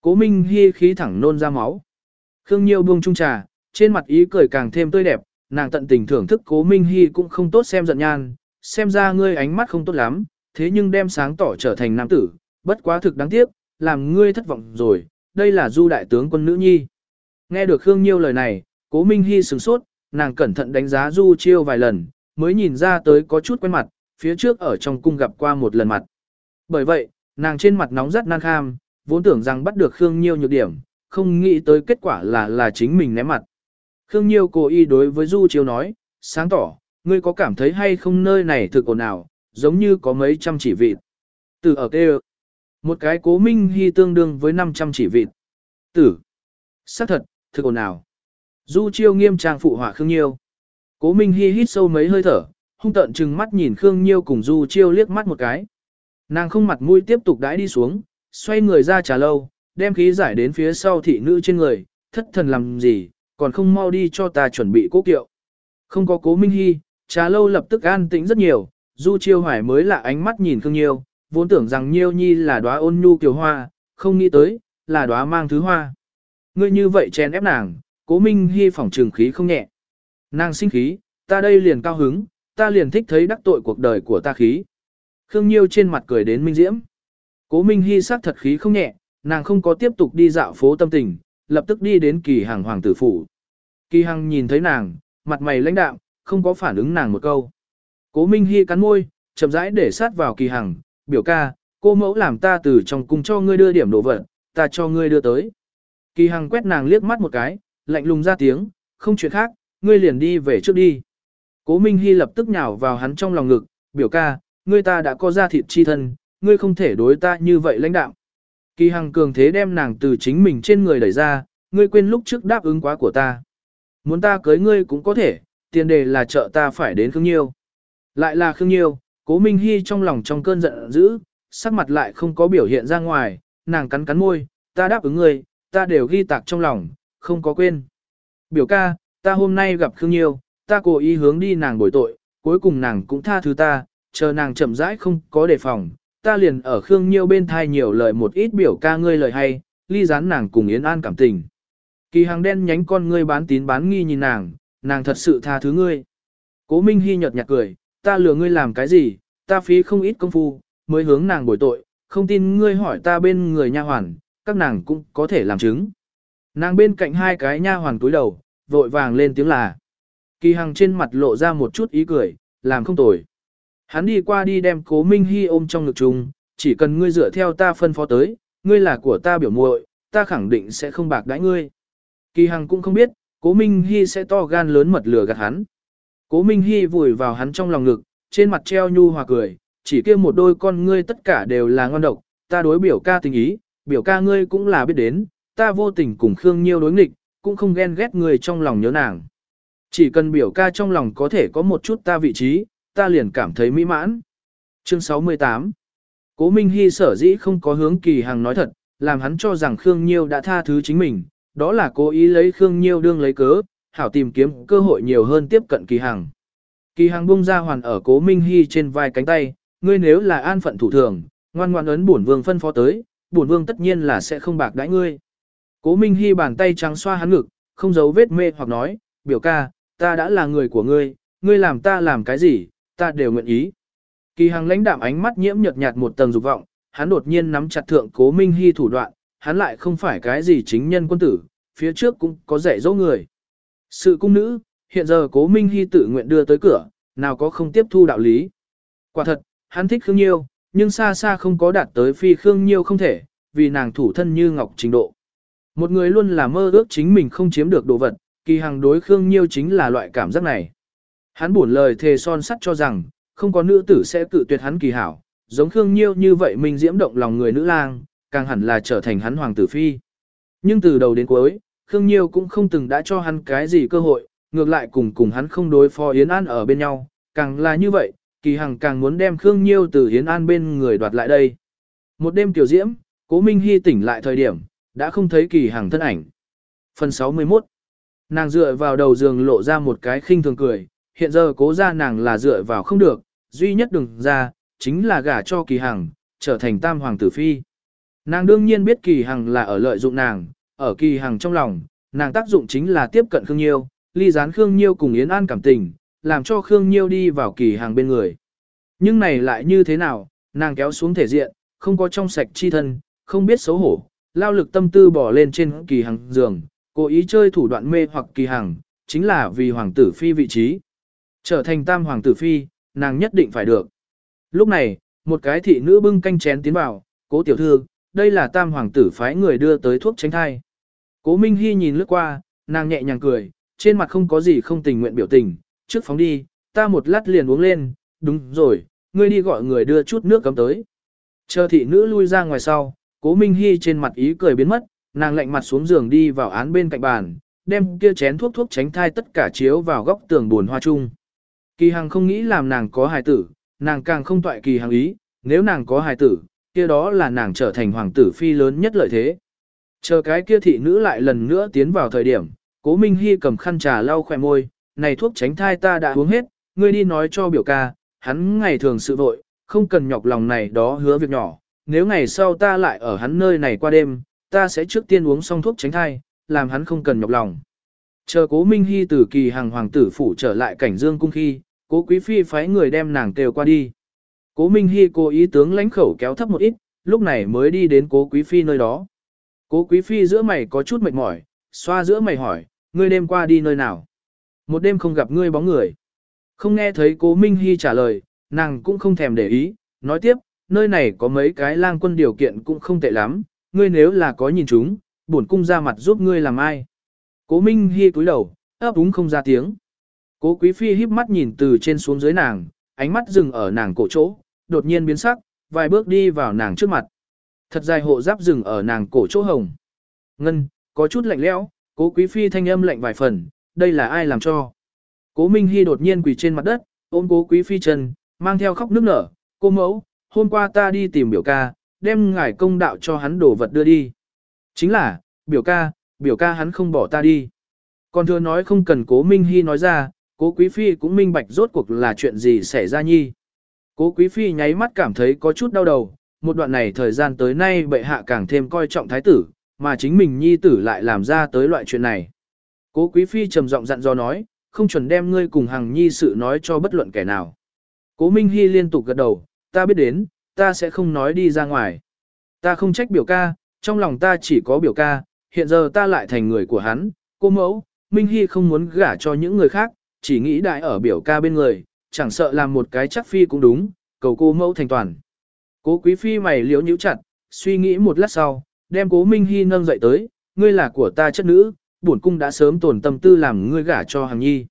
S1: Cố Minh Hi khí thẳng nôn ra máu. Khương Nhiêu buông chung trà, trên mặt ý cười càng thêm tươi đẹp, nàng tận tình thưởng thức Cố Minh Hi cũng không tốt xem giận nhan, xem ra ngươi ánh mắt không tốt lắm, thế nhưng đem sáng tỏ trở thành nam tử, bất quá thực đáng tiếc, làm ngươi thất vọng rồi, đây là du đại tướng quân nữ nhi. Nghe được Khương Nhiêu lời này, cố Minh Hy sửng sốt, nàng cẩn thận đánh giá du chiêu vài lần, mới nhìn ra tới có chút quen mặt, phía trước ở trong cung gặp qua một lần mặt. Bởi vậy, nàng trên mặt nóng rất nan kham, vốn tưởng rằng bắt được Khương Nhiêu nhược điểm, không nghĩ tới kết quả là là chính mình ném mặt. Khương Nhiêu cố ý đối với Du Chiêu nói, sáng tỏ, ngươi có cảm thấy hay không nơi này thực ồn nào, giống như có mấy trăm chỉ vịt. Từ ở kê một cái cố minh hy tương đương với 500 chỉ vịt. Tử. xác thật, thực ồn nào. Du chiêu nghiêm trang phụ họa Khương Nhiêu. Cố minh hy hít sâu mấy hơi thở, hung tận trừng mắt nhìn Khương Nhiêu cùng Du chiêu liếc mắt một cái. Nàng không mặt mũi tiếp tục đãi đi xuống, xoay người ra trà lâu, đem khí giải đến phía sau thị nữ trên người, thất thần làm gì, còn không mau đi cho ta chuẩn bị cố kiệu. Không có cố minh hy, trà lâu lập tức an tĩnh rất nhiều, Du Chiêu Hoài mới là ánh mắt nhìn Khương Nhiêu, vốn tưởng rằng Nhiêu Nhi là đóa ôn nhu kiều hoa, không nghĩ tới, là đóa mang thứ hoa. Ngươi như vậy chèn ép nàng, cố minh hy phỏng trường khí không nhẹ. Nàng sinh khí, ta đây liền cao hứng, ta liền thích thấy đắc tội cuộc đời của ta khí. Khương Nhiêu trên mặt cười đến minh diễm. Cố minh hy sắc thật khí không nhẹ, nàng không có tiếp tục đi dạo phố tâm tình, lập tức đi đến kỳ hàng hoàng tử phủ. Kỳ hằng nhìn thấy nàng, mặt mày lãnh đạm, không có phản ứng nàng một câu. Cố Minh Hi cắn môi, chậm rãi để sát vào kỳ hằng, biểu ca, cô mẫu làm ta từ trong cung cho ngươi đưa điểm đồ vật, ta cho ngươi đưa tới. Kỳ hằng quét nàng liếc mắt một cái, lạnh lùng ra tiếng, không chuyện khác, ngươi liền đi về trước đi. Cố Minh Hi lập tức nhào vào hắn trong lòng ngực, biểu ca, ngươi ta đã có ra thịt chi thân, ngươi không thể đối ta như vậy lãnh đạo. Kỳ hằng cường thế đem nàng từ chính mình trên người đẩy ra, ngươi quên lúc trước đáp ứng quá của ta. Muốn ta cưới ngươi cũng có thể, tiền đề là trợ ta phải đến khương nhiêu. Lại là Khương Nhiêu, cố Minh Hy trong lòng trong cơn giận dữ, sắc mặt lại không có biểu hiện ra ngoài, nàng cắn cắn môi, ta đáp ứng ngươi, ta đều ghi tạc trong lòng, không có quên. Biểu ca, ta hôm nay gặp Khương Nhiêu, ta cố ý hướng đi nàng bồi tội, cuối cùng nàng cũng tha thứ ta, chờ nàng chậm rãi không có đề phòng, ta liền ở Khương Nhiêu bên thai nhiều lời một ít biểu ca ngươi lời hay, ly gián nàng cùng Yến An cảm tình. Kỳ hàng đen nhánh con ngươi bán tín bán nghi nhìn nàng, nàng thật sự tha thứ ngươi. Cố Minh Hy nhợt nhạt cười, ta lừa ngươi làm cái gì, ta phí không ít công phu, mới hướng nàng bồi tội, không tin ngươi hỏi ta bên người nha hoàn, các nàng cũng có thể làm chứng. Nàng bên cạnh hai cái nha hoàn túi đầu, vội vàng lên tiếng là. Kỳ Hằng trên mặt lộ ra một chút ý cười, làm không tồi. Hắn đi qua đi đem Cố Minh Hi ôm trong ngực chung, chỉ cần ngươi dựa theo ta phân phó tới, ngươi là của ta biểu muội, ta khẳng định sẽ không bạc đãi ngươi. Kỳ Hằng cũng không biết, Cố Minh Hi sẽ to gan lớn mật lừa gạt hắn. Cố Minh Hi vùi vào hắn trong lòng ngực, trên mặt treo nhu hòa cười, chỉ kia một đôi con ngươi tất cả đều là ngon độc, ta đối biểu ca tình ý, biểu ca ngươi cũng là biết đến, ta vô tình cùng Khương Nhiêu đối nghịch, cũng không ghen ghét người trong lòng nhớ nàng. Chỉ cần biểu ca trong lòng có thể có một chút ta vị trí, ta liền cảm thấy mỹ mãn. Chương 68 Cố Minh Hy sở dĩ không có hướng kỳ hàng nói thật, làm hắn cho rằng Khương Nhiêu đã tha thứ chính mình, đó là cố ý lấy Khương Nhiêu đương lấy cớ, hảo tìm kiếm cơ hội nhiều hơn tiếp cận kỳ hàng. Kỳ hàng bung ra hoàn ở cố Minh Hy trên vai cánh tay, ngươi nếu là an phận thủ thường, ngoan ngoan ấn bổn vương phân phó tới, bổn vương tất nhiên là sẽ không bạc đãi ngươi. Cố Minh Hy bàn tay trắng xoa hắn ngực, không giấu vết mê hoặc nói, biểu ca, ta đã là người của ngươi, ngươi làm ta làm cái gì, ta đều nguyện ý. Kỳ hàng lãnh đạm ánh mắt nhiễm nhợt nhạt một tầng dục vọng, hắn đột nhiên nắm chặt thượng cố Minh Hy thủ đoạn, hắn lại không phải cái gì chính nhân quân tử, phía trước cũng có dạy dỗ người. Sự cung nữ, hiện giờ cố Minh Hy tự nguyện đưa tới cửa, nào có không tiếp thu đạo lý. Quả thật, hắn thích Khương Nhiêu, nhưng xa xa không có đạt tới phi Khương Nhiêu không thể, vì nàng thủ thân như ngọc trình độ. Một người luôn là mơ ước chính mình không chiếm được đồ vật, kỳ hàng đối Khương Nhiêu chính là loại cảm giác này. Hắn buồn lời thề son sắt cho rằng, không có nữ tử sẽ cự tuyệt hắn kỳ hảo, giống Khương Nhiêu như vậy mình diễm động lòng người nữ lang, càng hẳn là trở thành hắn hoàng tử phi. Nhưng từ đầu đến cuối, Khương Nhiêu cũng không từng đã cho hắn cái gì cơ hội, ngược lại cùng cùng hắn không đối phó Yến An ở bên nhau, càng là như vậy, kỳ hằng càng muốn đem Khương Nhiêu từ Yến An bên người đoạt lại đây. Một đêm tiểu diễm, cố Minh Hy tỉnh lại thời điểm, đã không thấy kỳ hàng thân ảnh. Phần 61 Nàng dựa vào đầu giường lộ ra một cái khinh thường cười, hiện giờ cố ra nàng là dựa vào không được, duy nhất đừng ra, chính là gả cho kỳ hằng, trở thành tam hoàng tử phi. Nàng đương nhiên biết kỳ hằng là ở lợi dụng nàng, ở kỳ hằng trong lòng, nàng tác dụng chính là tiếp cận Khương Nhiêu, ly gián Khương Nhiêu cùng Yến An cảm tình, làm cho Khương Nhiêu đi vào kỳ hằng bên người. Nhưng này lại như thế nào, nàng kéo xuống thể diện, không có trong sạch chi thân, không biết xấu hổ, lao lực tâm tư bỏ lên trên kỳ hằng giường, cố ý chơi thủ đoạn mê hoặc kỳ hằng, chính là vì hoàng tử phi vị trí. Trở thành tam hoàng tử phi, nàng nhất định phải được. Lúc này, một cái thị nữ bưng canh chén tiến vào, cố tiểu thư, đây là tam hoàng tử phái người đưa tới thuốc tránh thai. Cố Minh Hy nhìn lướt qua, nàng nhẹ nhàng cười, trên mặt không có gì không tình nguyện biểu tình, trước phóng đi, ta một lát liền uống lên, đúng rồi, ngươi đi gọi người đưa chút nước cấm tới. Chờ thị nữ lui ra ngoài sau, cố Minh Hy trên mặt ý cười biến mất, nàng lạnh mặt xuống giường đi vào án bên cạnh bàn, đem kia chén thuốc thuốc tránh thai tất cả chiếu vào góc tường buồn hoa chung. Kỳ Hằng không nghĩ làm nàng có hài tử, nàng càng không toại Kỳ Hằng ý, nếu nàng có hài tử, kia đó là nàng trở thành hoàng tử phi lớn nhất lợi thế. Chờ cái kia thị nữ lại lần nữa tiến vào thời điểm, cố Minh Hy cầm khăn trà lau khỏe môi, này thuốc tránh thai ta đã uống hết, ngươi đi nói cho biểu ca, hắn ngày thường sự vội, không cần nhọc lòng này đó hứa việc nhỏ, nếu ngày sau ta lại ở hắn nơi này qua đêm, ta sẽ trước tiên uống xong thuốc tránh thai, làm hắn không cần nhọc lòng. Chờ cố Minh Hy từ kỳ hàng hoàng tử phủ trở lại cảnh dương cung khi, cố quý phi phái người đem nàng kêu qua đi. Cố Minh Hy cố ý tướng lãnh khẩu kéo thấp một ít, lúc này mới đi đến cố quý phi nơi đó. Cố quý phi giữa mày có chút mệt mỏi, xoa giữa mày hỏi, ngươi đêm qua đi nơi nào? Một đêm không gặp ngươi bóng người. Không nghe thấy cố Minh Hy trả lời, nàng cũng không thèm để ý, nói tiếp, nơi này có mấy cái lang quân điều kiện cũng không tệ lắm, ngươi nếu là có nhìn chúng, bổn cung ra mặt giúp ngươi làm ai. Cố Minh Hi cúi đầu, ấp úng không ra tiếng. Cố Quý Phi híp mắt nhìn từ trên xuống dưới nàng, ánh mắt dừng ở nàng cổ chỗ, đột nhiên biến sắc, vài bước đi vào nàng trước mặt. Thật dài hộ giáp dừng ở nàng cổ chỗ hồng. Ngân, có chút lạnh lẽo, Cố Quý Phi thanh âm lạnh vài phần, đây là ai làm cho? Cố Minh Hi đột nhiên quỳ trên mặt đất, ôm Cố Quý Phi chân, mang theo khóc nước nở, cô mẫu, hôm qua ta đi tìm biểu ca, đem ngài công đạo cho hắn đổ vật đưa đi. Chính là, biểu ca, biểu ca hắn không bỏ ta đi. Còn thưa nói không cần cố Minh Hy nói ra, cố Quý Phi cũng minh bạch rốt cuộc là chuyện gì xảy ra nhi. Cố Quý Phi nháy mắt cảm thấy có chút đau đầu, một đoạn này thời gian tới nay bệ hạ càng thêm coi trọng thái tử, mà chính mình nhi tử lại làm ra tới loại chuyện này. Cố Quý Phi trầm giọng dặn dò nói, không chuẩn đem ngươi cùng hàng nhi sự nói cho bất luận kẻ nào. Cố Minh Hy liên tục gật đầu, ta biết đến, ta sẽ không nói đi ra ngoài. Ta không trách biểu ca, trong lòng ta chỉ có biểu ca, hiện giờ ta lại thành người của hắn, cô mẫu, Minh Hy không muốn gả cho những người khác, chỉ nghĩ đại ở biểu ca bên người, chẳng sợ làm một cái chắc phi cũng đúng, cầu cô mẫu thành toàn. Cố quý phi mày liếu nhíu chặt, suy nghĩ một lát sau, đem cố Minh Hy nâng dậy tới, ngươi là của ta chất nữ, bổn cung đã sớm tổn tâm tư làm ngươi gả cho Hằng Nhi.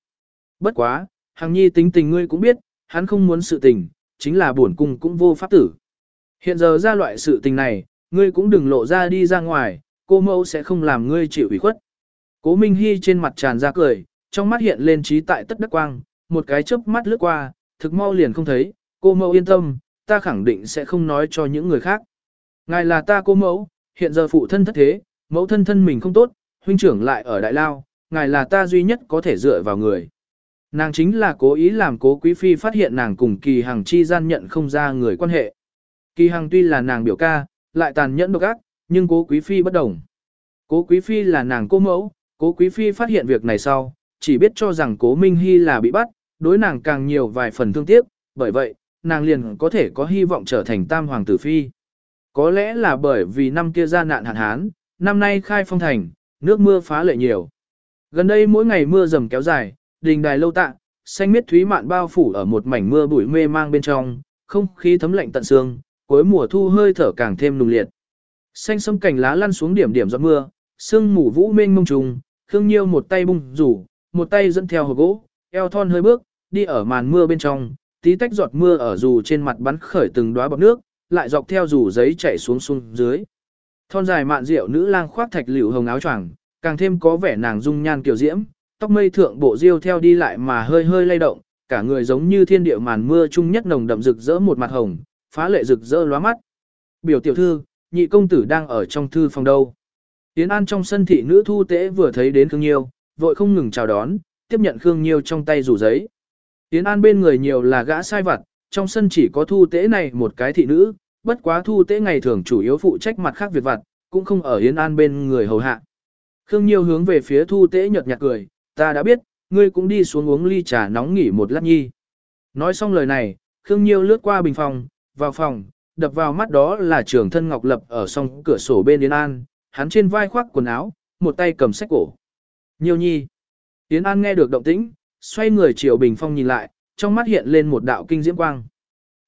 S1: Bất quá, Hằng Nhi tính tình ngươi cũng biết, hắn không muốn sự tình, chính là buồn cung cũng vô pháp tử. Hiện giờ ra loại sự tình này, ngươi cũng đừng lộ ra đi ra ngoài, cô mẫu sẽ không làm ngươi chịu ủy khuất. Cố Minh Hy trên mặt tràn ra cười, trong mắt hiện lên trí tại tất đắc quang, một cái chớp mắt lướt qua, thực mau liền không thấy, cô mẫu yên tâm, ta khẳng định sẽ không nói cho những người khác. Ngài là ta cô mẫu, hiện giờ phụ thân thất thế, mẫu thân thân mình không tốt, huynh trưởng lại ở Đại Lao, ngài là ta duy nhất có thể dựa vào người. Nàng chính là cố ý làm cố quý phi phát hiện nàng cùng kỳ hằng chi gian nhận không ra người quan hệ. Kỳ hằng tuy là nàng biểu ca, lại tàn nhẫn độc ác, nhưng cố quý phi bất đồng. Cố quý phi là nàng cô mẫu, cố quý phi phát hiện việc này sau, chỉ biết cho rằng cố Minh Hy là bị bắt, đối nàng càng nhiều vài phần thương tiếc, bởi vậy, nàng liền có thể có hy vọng trở thành tam hoàng tử phi. Có lẽ là bởi vì năm kia ra nạn hạn hán, năm nay khai phong thành, nước mưa phá lệ nhiều. Gần đây mỗi ngày mưa dầm kéo dài, đình đài lâu tạ, xanh miết thúy mạn bao phủ ở một mảnh mưa bụi mê mang bên trong, không khí thấm lạnh tận xương, cuối mùa thu hơi thở càng thêm nùng liệt. Xanh sâm cành lá lăn xuống điểm điểm giọt mưa, sương mù vũ mênh mông trùng, Khương Nhiêu một tay bung rủ, một tay dẫn theo hồ gỗ, eo thon hơi bước, đi ở màn mưa bên trong, tí tách giọt mưa ở dù trên mặt bắn khởi từng đóa bọt nước, lại dọc theo dù giấy chảy xuống xuống dưới. Thon dài mạn rượu nữ lang khoác thạch liễu hồng áo choàng, càng thêm có vẻ nàng dung nhan kiều diễm, tóc mây thượng bộ diêu theo đi lại mà hơi hơi lay động, cả người giống như thiên địa màn mưa chung nhất nồng đậm rực rỡ một mặt hồng, phá lệ rực rỡ lóa mắt. Biểu tiểu thư, nhị công tử đang ở trong thư phòng đâu. Tiến An trong sân thị nữ thu tế vừa thấy đến Khương Nhiêu, vội không ngừng chào đón, tiếp nhận Khương Nhiêu trong tay rủ giấy. Tiến An bên người nhiều là gã sai vặt, trong sân chỉ có thu tế này một cái thị nữ, bất quá thu tế ngày thường chủ yếu phụ trách mặt khác việc vặt, cũng không ở Yến An bên người hầu hạ. Khương Nhiêu hướng về phía thu tế nhợt nhạt cười, ta đã biết, ngươi cũng đi xuống uống ly trà nóng nghỉ một lát nhi. Nói xong lời này, Khương Nhiêu lướt qua bình phòng, vào phòng, đập vào mắt đó là trường thân Ngọc Lập ở song cửa sổ bên Yến An, hắn trên vai khoác quần áo, một tay cầm sách cổ. Nhiêu nhi. Yến An nghe được động tĩnh, xoay người chiều bình phong nhìn lại, trong mắt hiện lên một đạo kinh diễm quang.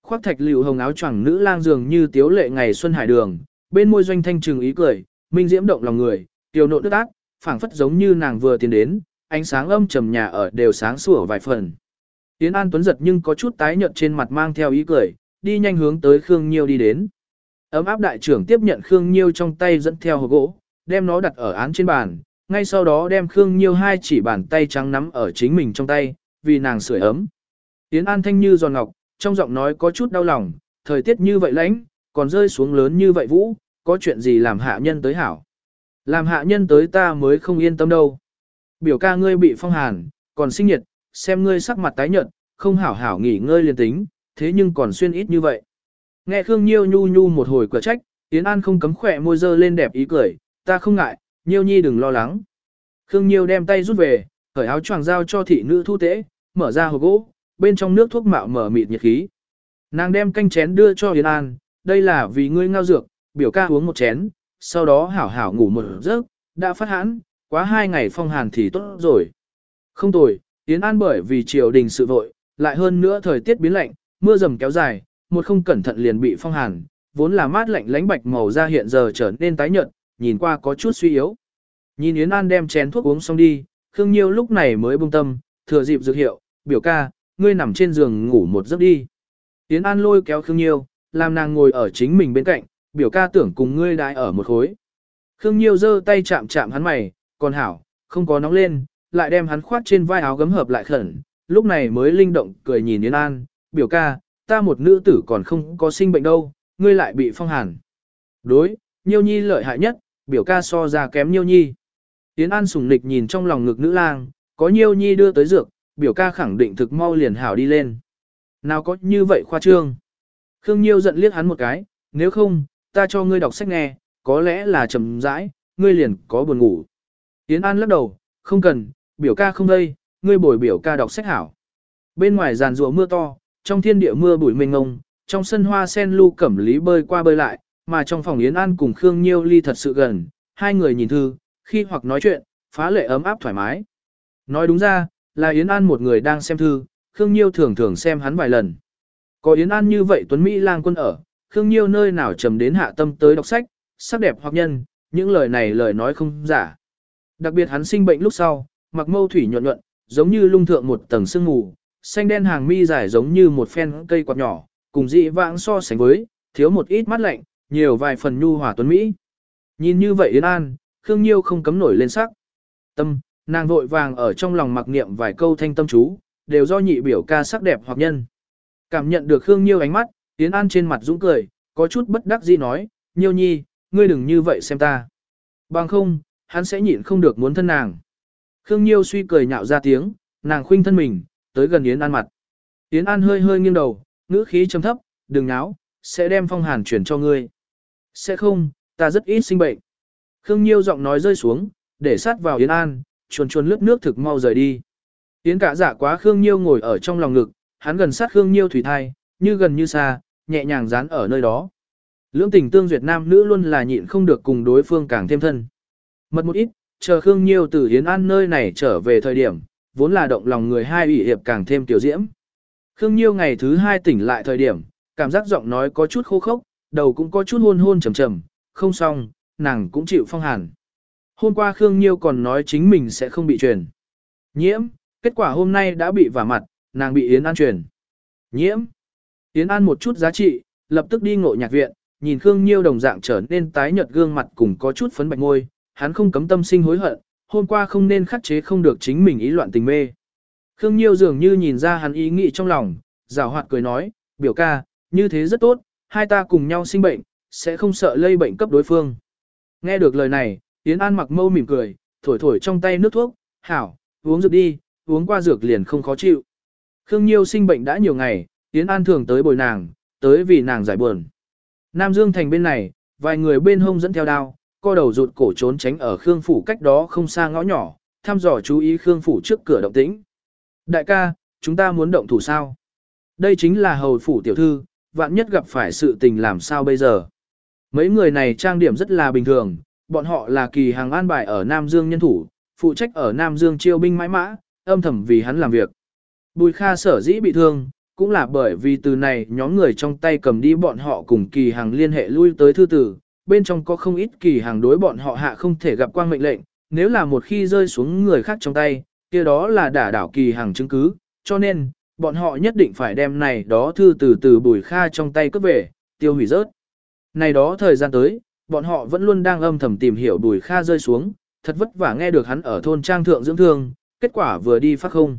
S1: Khoác thạch liễu hồng áo choàng nữ lang dường như tiếu lệ ngày xuân hải đường, bên môi doanh thanh trừng ý cười, minh diễm động lòng người, tiểu nộ đức ác, phảng phất giống như nàng vừa tiến đến, ánh sáng âm trầm nhà ở đều sáng sủa vài phần. Yến An Tuấn giật nhưng có chút tái nhợt trên mặt mang theo ý cười, đi nhanh hướng tới Khương Nhiêu đi đến. Ấm áp đại trưởng tiếp nhận Khương Nhiêu trong tay dẫn theo hồ gỗ, đem nó đặt ở án trên bàn, ngay sau đó đem Khương Nhiêu hai chỉ bàn tay trắng nắm ở chính mình trong tay, vì nàng sưởi ấm. Yến An thanh như giòn ngọc, trong giọng nói có chút đau lòng, thời tiết như vậy lạnh, còn rơi xuống lớn như vậy vũ, có chuyện gì làm hạ nhân tới hảo. Làm hạ nhân tới ta mới không yên tâm đâu. Biểu ca ngươi bị phong hàn, còn sinh nhiệt, xem ngươi sắc mặt tái nhợt, không hảo hảo nghỉ ngơi liền tính, thế nhưng còn xuyên ít như vậy. Nghe Khương Nhiêu nhu nhu một hồi quả trách, Yến An không cấm khỏe môi dơ lên đẹp ý cười, ta không ngại, Nhiêu nhi đừng lo lắng. Khương Nhiêu đem tay rút về, cởi áo choàng giao cho thị nữ thu tế, mở ra hộp gỗ, bên trong nước thuốc mạo mở mịt nhiệt khí. Nàng đem canh chén đưa cho Yến An, đây là vì ngươi ngao dược, biểu ca uống một chén, sau đó hảo hảo ngủ một giấc, đã phát hãn, quá hai ngày phong hàn thì tốt rồi. Không tồi, Yến An bởi vì triều đình sự vội, lại hơn nữa thời tiết biến lạnh, mưa rầm kéo dài, một không cẩn thận liền bị phong hàn, vốn là mát lạnh lánh bạch màu da hiện giờ trở nên tái nhợt, nhìn qua có chút suy yếu. Nhìn Yến An đem chén thuốc uống xong đi, Khương Nhiêu lúc này mới buông tâm, thừa dịp dược hiệu, biểu ca, ngươi nằm trên giường ngủ một giấc đi. Yến An lôi kéo Khương Nhiêu, làm nàng ngồi ở chính mình bên cạnh, biểu ca tưởng cùng ngươi đãi ở một khối. Khương Nhiêu giơ tay chạm chạm hắn mày, còn hảo, không có nóng lên, lại đem hắn khoát trên vai áo gấm hợp lại khẩn, lúc này mới linh động cười nhìn Yến An, biểu ca, ta một nữ tử còn không có sinh bệnh đâu, ngươi lại bị phong hàn. Đối, Nhiêu Nhi lợi hại nhất, biểu ca so ra kém Nhiêu Nhi. Yến An sùng nịch nhìn trong lòng ngực nữ lang, có Nhiêu Nhi đưa tới dược, biểu ca khẳng định thực mau liền hảo đi lên. Nào có như vậy khoa trương. Khương Nhiêu giận liếc hắn một cái, nếu không, ta cho ngươi đọc sách nghe, có lẽ là trầm rãi, ngươi liền có buồn ngủ. Yến An lắc đầu, không cần, biểu ca không đây, ngươi bồi biểu ca đọc sách hảo. Bên ngoài giàn rùa mưa to, trong thiên địa mưa bụi mênh ngông, trong sân hoa sen lưu cẩm lý bơi qua bơi lại, mà trong phòng Yến An cùng Khương Nhiêu ly thật sự gần, hai người nhìn thư, khi hoặc nói chuyện, phá lệ ấm áp thoải mái. Nói đúng ra, là Yến An một người đang xem thư, Khương Nhiêu thường thường xem hắn vài lần. Có Yến An như vậy Tuấn Mỹ lang quân ở, Khương Nhiêu nơi nào trầm đến hạ tâm tới đọc sách, sắc đẹp hoặc nhân, những lời này lời nói không giả. Đặc biệt hắn sinh bệnh lúc sau, mặc mâu thủy nhuận nhuận, giống như lung thượng một tầng sương mù, xanh đen hàng mi dài giống như một phen cây quạt nhỏ, cùng dị vãng so sánh với, thiếu một ít mắt lạnh, nhiều vài phần nhu hòa tuấn Mỹ. Nhìn như vậy Yến An, Khương Nhiêu không cấm nổi lên sắc. Tâm, nàng vội vàng ở trong lòng mặc niệm vài câu thanh tâm chú, đều do nhị biểu ca sắc đẹp hoặc nhân. Cảm nhận được Khương Nhiêu ánh mắt, Yến An trên mặt dũng cười, có chút bất đắc dĩ nói, Nhiêu nhi, ngươi đừng như vậy xem ta. Bằng không, hắn sẽ nhịn không được muốn thân nàng. Khương Nhiêu suy cười nhạo ra tiếng, nàng khuynh thân mình, tới gần Yến An mặt. Yến An hơi hơi nghiêng đầu, ngữ khí trầm thấp, đừng náo, sẽ đem phong hàn chuyển cho ngươi. Sẽ không, ta rất ít sinh bệnh. Khương Nhiêu giọng nói rơi xuống, để sát vào Yến An, chuồn chuồn lướt nước thực mau rời đi. Yến cả giả quá Khương Nhiêu ngồi ở trong lòng ngực, hắn gần sát Khương Nhiêu thủy thai, như gần như xa, nhẹ nhàng dán ở nơi đó. Lưỡng tình tương duyệt nam nữ luôn là nhịn không được cùng đối phương càng thêm thân. Mật một ít, chờ Khương Nhiêu từ Yến An nơi này trở về thời điểm, vốn là động lòng người hai ủy hiệp càng thêm tiểu diễm. Khương Nhiêu ngày thứ hai tỉnh lại thời điểm, cảm giác giọng nói có chút khô khốc, đầu cũng có chút hôn hôn trầm trầm, không xong, nàng cũng chịu phong hàn. Hôm qua Khương Nhiêu còn nói chính mình sẽ không bị truyền. Nhiễm, kết quả hôm nay đã bị vả mặt, nàng bị Yến An truyền. Nhiễm. Yến An một chút giá trị, lập tức đi ngộ nhạc viện, nhìn Khương Nhiêu đồng dạng trở nên tái nhợt gương mặt cùng có chút phấn bạch môi, hắn không cấm tâm sinh hối hận, hôm qua không nên khắc chế không được chính mình ý loạn tình mê. Khương Nhiêu dường như nhìn ra hắn ý nghĩ trong lòng, rào hoạt cười nói, biểu ca, như thế rất tốt, hai ta cùng nhau sinh bệnh, sẽ không sợ lây bệnh cấp đối phương. Nghe được lời này, Yến An mặc mâu mỉm cười, thổi thổi trong tay nước thuốc, hảo, uống dược đi, uống qua dược liền không khó chịu. Khương Nhiêu sinh bệnh đã nhiều ngày, Yến An thường tới bồi nàng, tới vì nàng giải buồn. Nam Dương Thành bên này, vài người bên hông dẫn theo đao, co đầu rụt cổ trốn tránh ở Khương Phủ cách đó không xa ngõ nhỏ, thăm dò chú ý Khương Phủ trước cửa động tĩnh. Đại ca, chúng ta muốn động thủ sao? Đây chính là hầu phủ tiểu thư, vạn nhất gặp phải sự tình làm sao bây giờ? Mấy người này trang điểm rất là bình thường, bọn họ là kỳ hàng an bài ở Nam Dương nhân thủ, phụ trách ở Nam Dương chiêu binh mãi mã, âm thầm vì hắn làm việc. Bùi Kha sở dĩ bị thương, cũng là bởi vì từ này nhóm người trong tay cầm đi bọn họ cùng kỳ hàng liên hệ lui tới thư tử, bên trong có không ít kỳ hàng đối bọn họ hạ không thể gặp quang mệnh lệnh, nếu là một khi rơi xuống người khác trong tay, kia đó là đả đảo kỳ hàng chứng cứ, cho nên, bọn họ nhất định phải đem này đó thư từ từ bùi kha trong tay cướp về, tiêu hủy rớt. Này đó thời gian tới, bọn họ vẫn luôn đang âm thầm tìm hiểu bùi kha rơi xuống, thật vất vả nghe được hắn ở thôn trang thượng dưỡng thương, kết quả vừa đi phát không.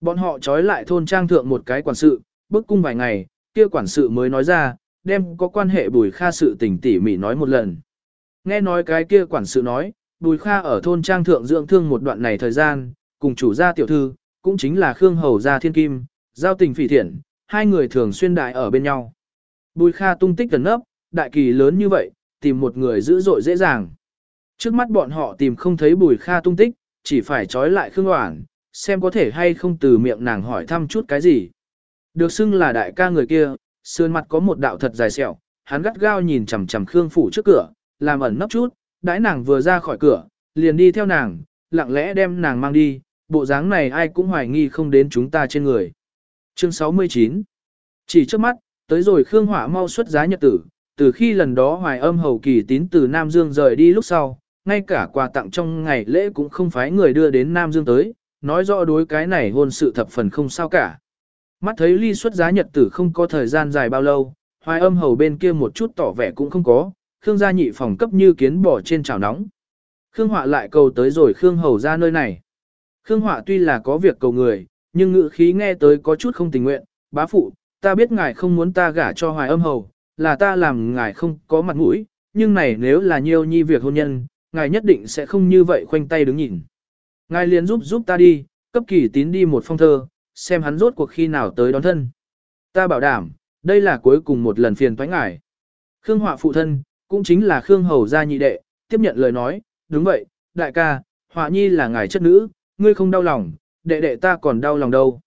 S1: Bọn họ trói lại thôn trang thượng một cái quản sự, bức cung vài ngày, kia quản sự mới nói ra, đem có quan hệ bùi kha sự tình tỉ mỉ nói một lần. Nghe nói cái kia quản sự nói, bùi kha ở thôn trang thượng dưỡng thương một đoạn này thời gian, cùng chủ gia tiểu thư, cũng chính là Khương Hầu gia thiên kim, giao tình phỉ thiện, hai người thường xuyên đại ở bên nhau. Bùi kha tung tích gần nấp, đại kỳ lớn như vậy, tìm một người dữ dội dễ dàng. Trước mắt bọn họ tìm không thấy bùi kha tung tích, chỉ phải trói lại Khương Hoảng, xem có thể hay không từ miệng nàng hỏi thăm chút cái gì. Được xưng là đại ca người kia, sườn mặt có một đạo thật dài sẹo, hắn gắt gao nhìn chằm chằm Khương phủ trước cửa, làm ẩn nấp chút, đãi nàng vừa ra khỏi cửa, liền đi theo nàng, lặng lẽ đem nàng mang đi, bộ dáng này ai cũng hoài nghi không đến chúng ta trên người. Chương 69 Chỉ trước mắt, tới rồi Khương Hỏa mau xuất giá nhật tử, từ khi lần đó hoài âm hầu kỳ tín từ Nam Dương rời đi lúc sau, ngay cả quà tặng trong ngày lễ cũng không phải người đưa đến Nam Dương tới, nói rõ đối cái này hôn sự thập phần không sao cả. Mắt thấy ly xuất giá nhật tử không có thời gian dài bao lâu, hoài âm hầu bên kia một chút tỏ vẻ cũng không có, Khương gia nhị phòng cấp như kiến bỏ trên chảo nóng. Khương họa lại cầu tới rồi Khương hầu ra nơi này. Khương họa tuy là có việc cầu người, nhưng ngữ khí nghe tới có chút không tình nguyện, bá phụ, ta biết ngài không muốn ta gả cho hoài âm hầu, là ta làm ngài không có mặt mũi, nhưng này nếu là nhiêu nhi việc hôn nhân, ngài nhất định sẽ không như vậy khoanh tay đứng nhìn. Ngài liền giúp giúp ta đi, cấp kỳ tín đi một phong thơ, xem hắn rốt cuộc khi nào tới đón thân. Ta bảo đảm, đây là cuối cùng một lần phiền toái ngài. Khương Họa phụ thân, cũng chính là Khương Hầu gia nhị đệ, tiếp nhận lời nói, đúng vậy, đại ca, Họa nhi là ngài chất nữ, ngươi không đau lòng, đệ đệ ta còn đau lòng đâu.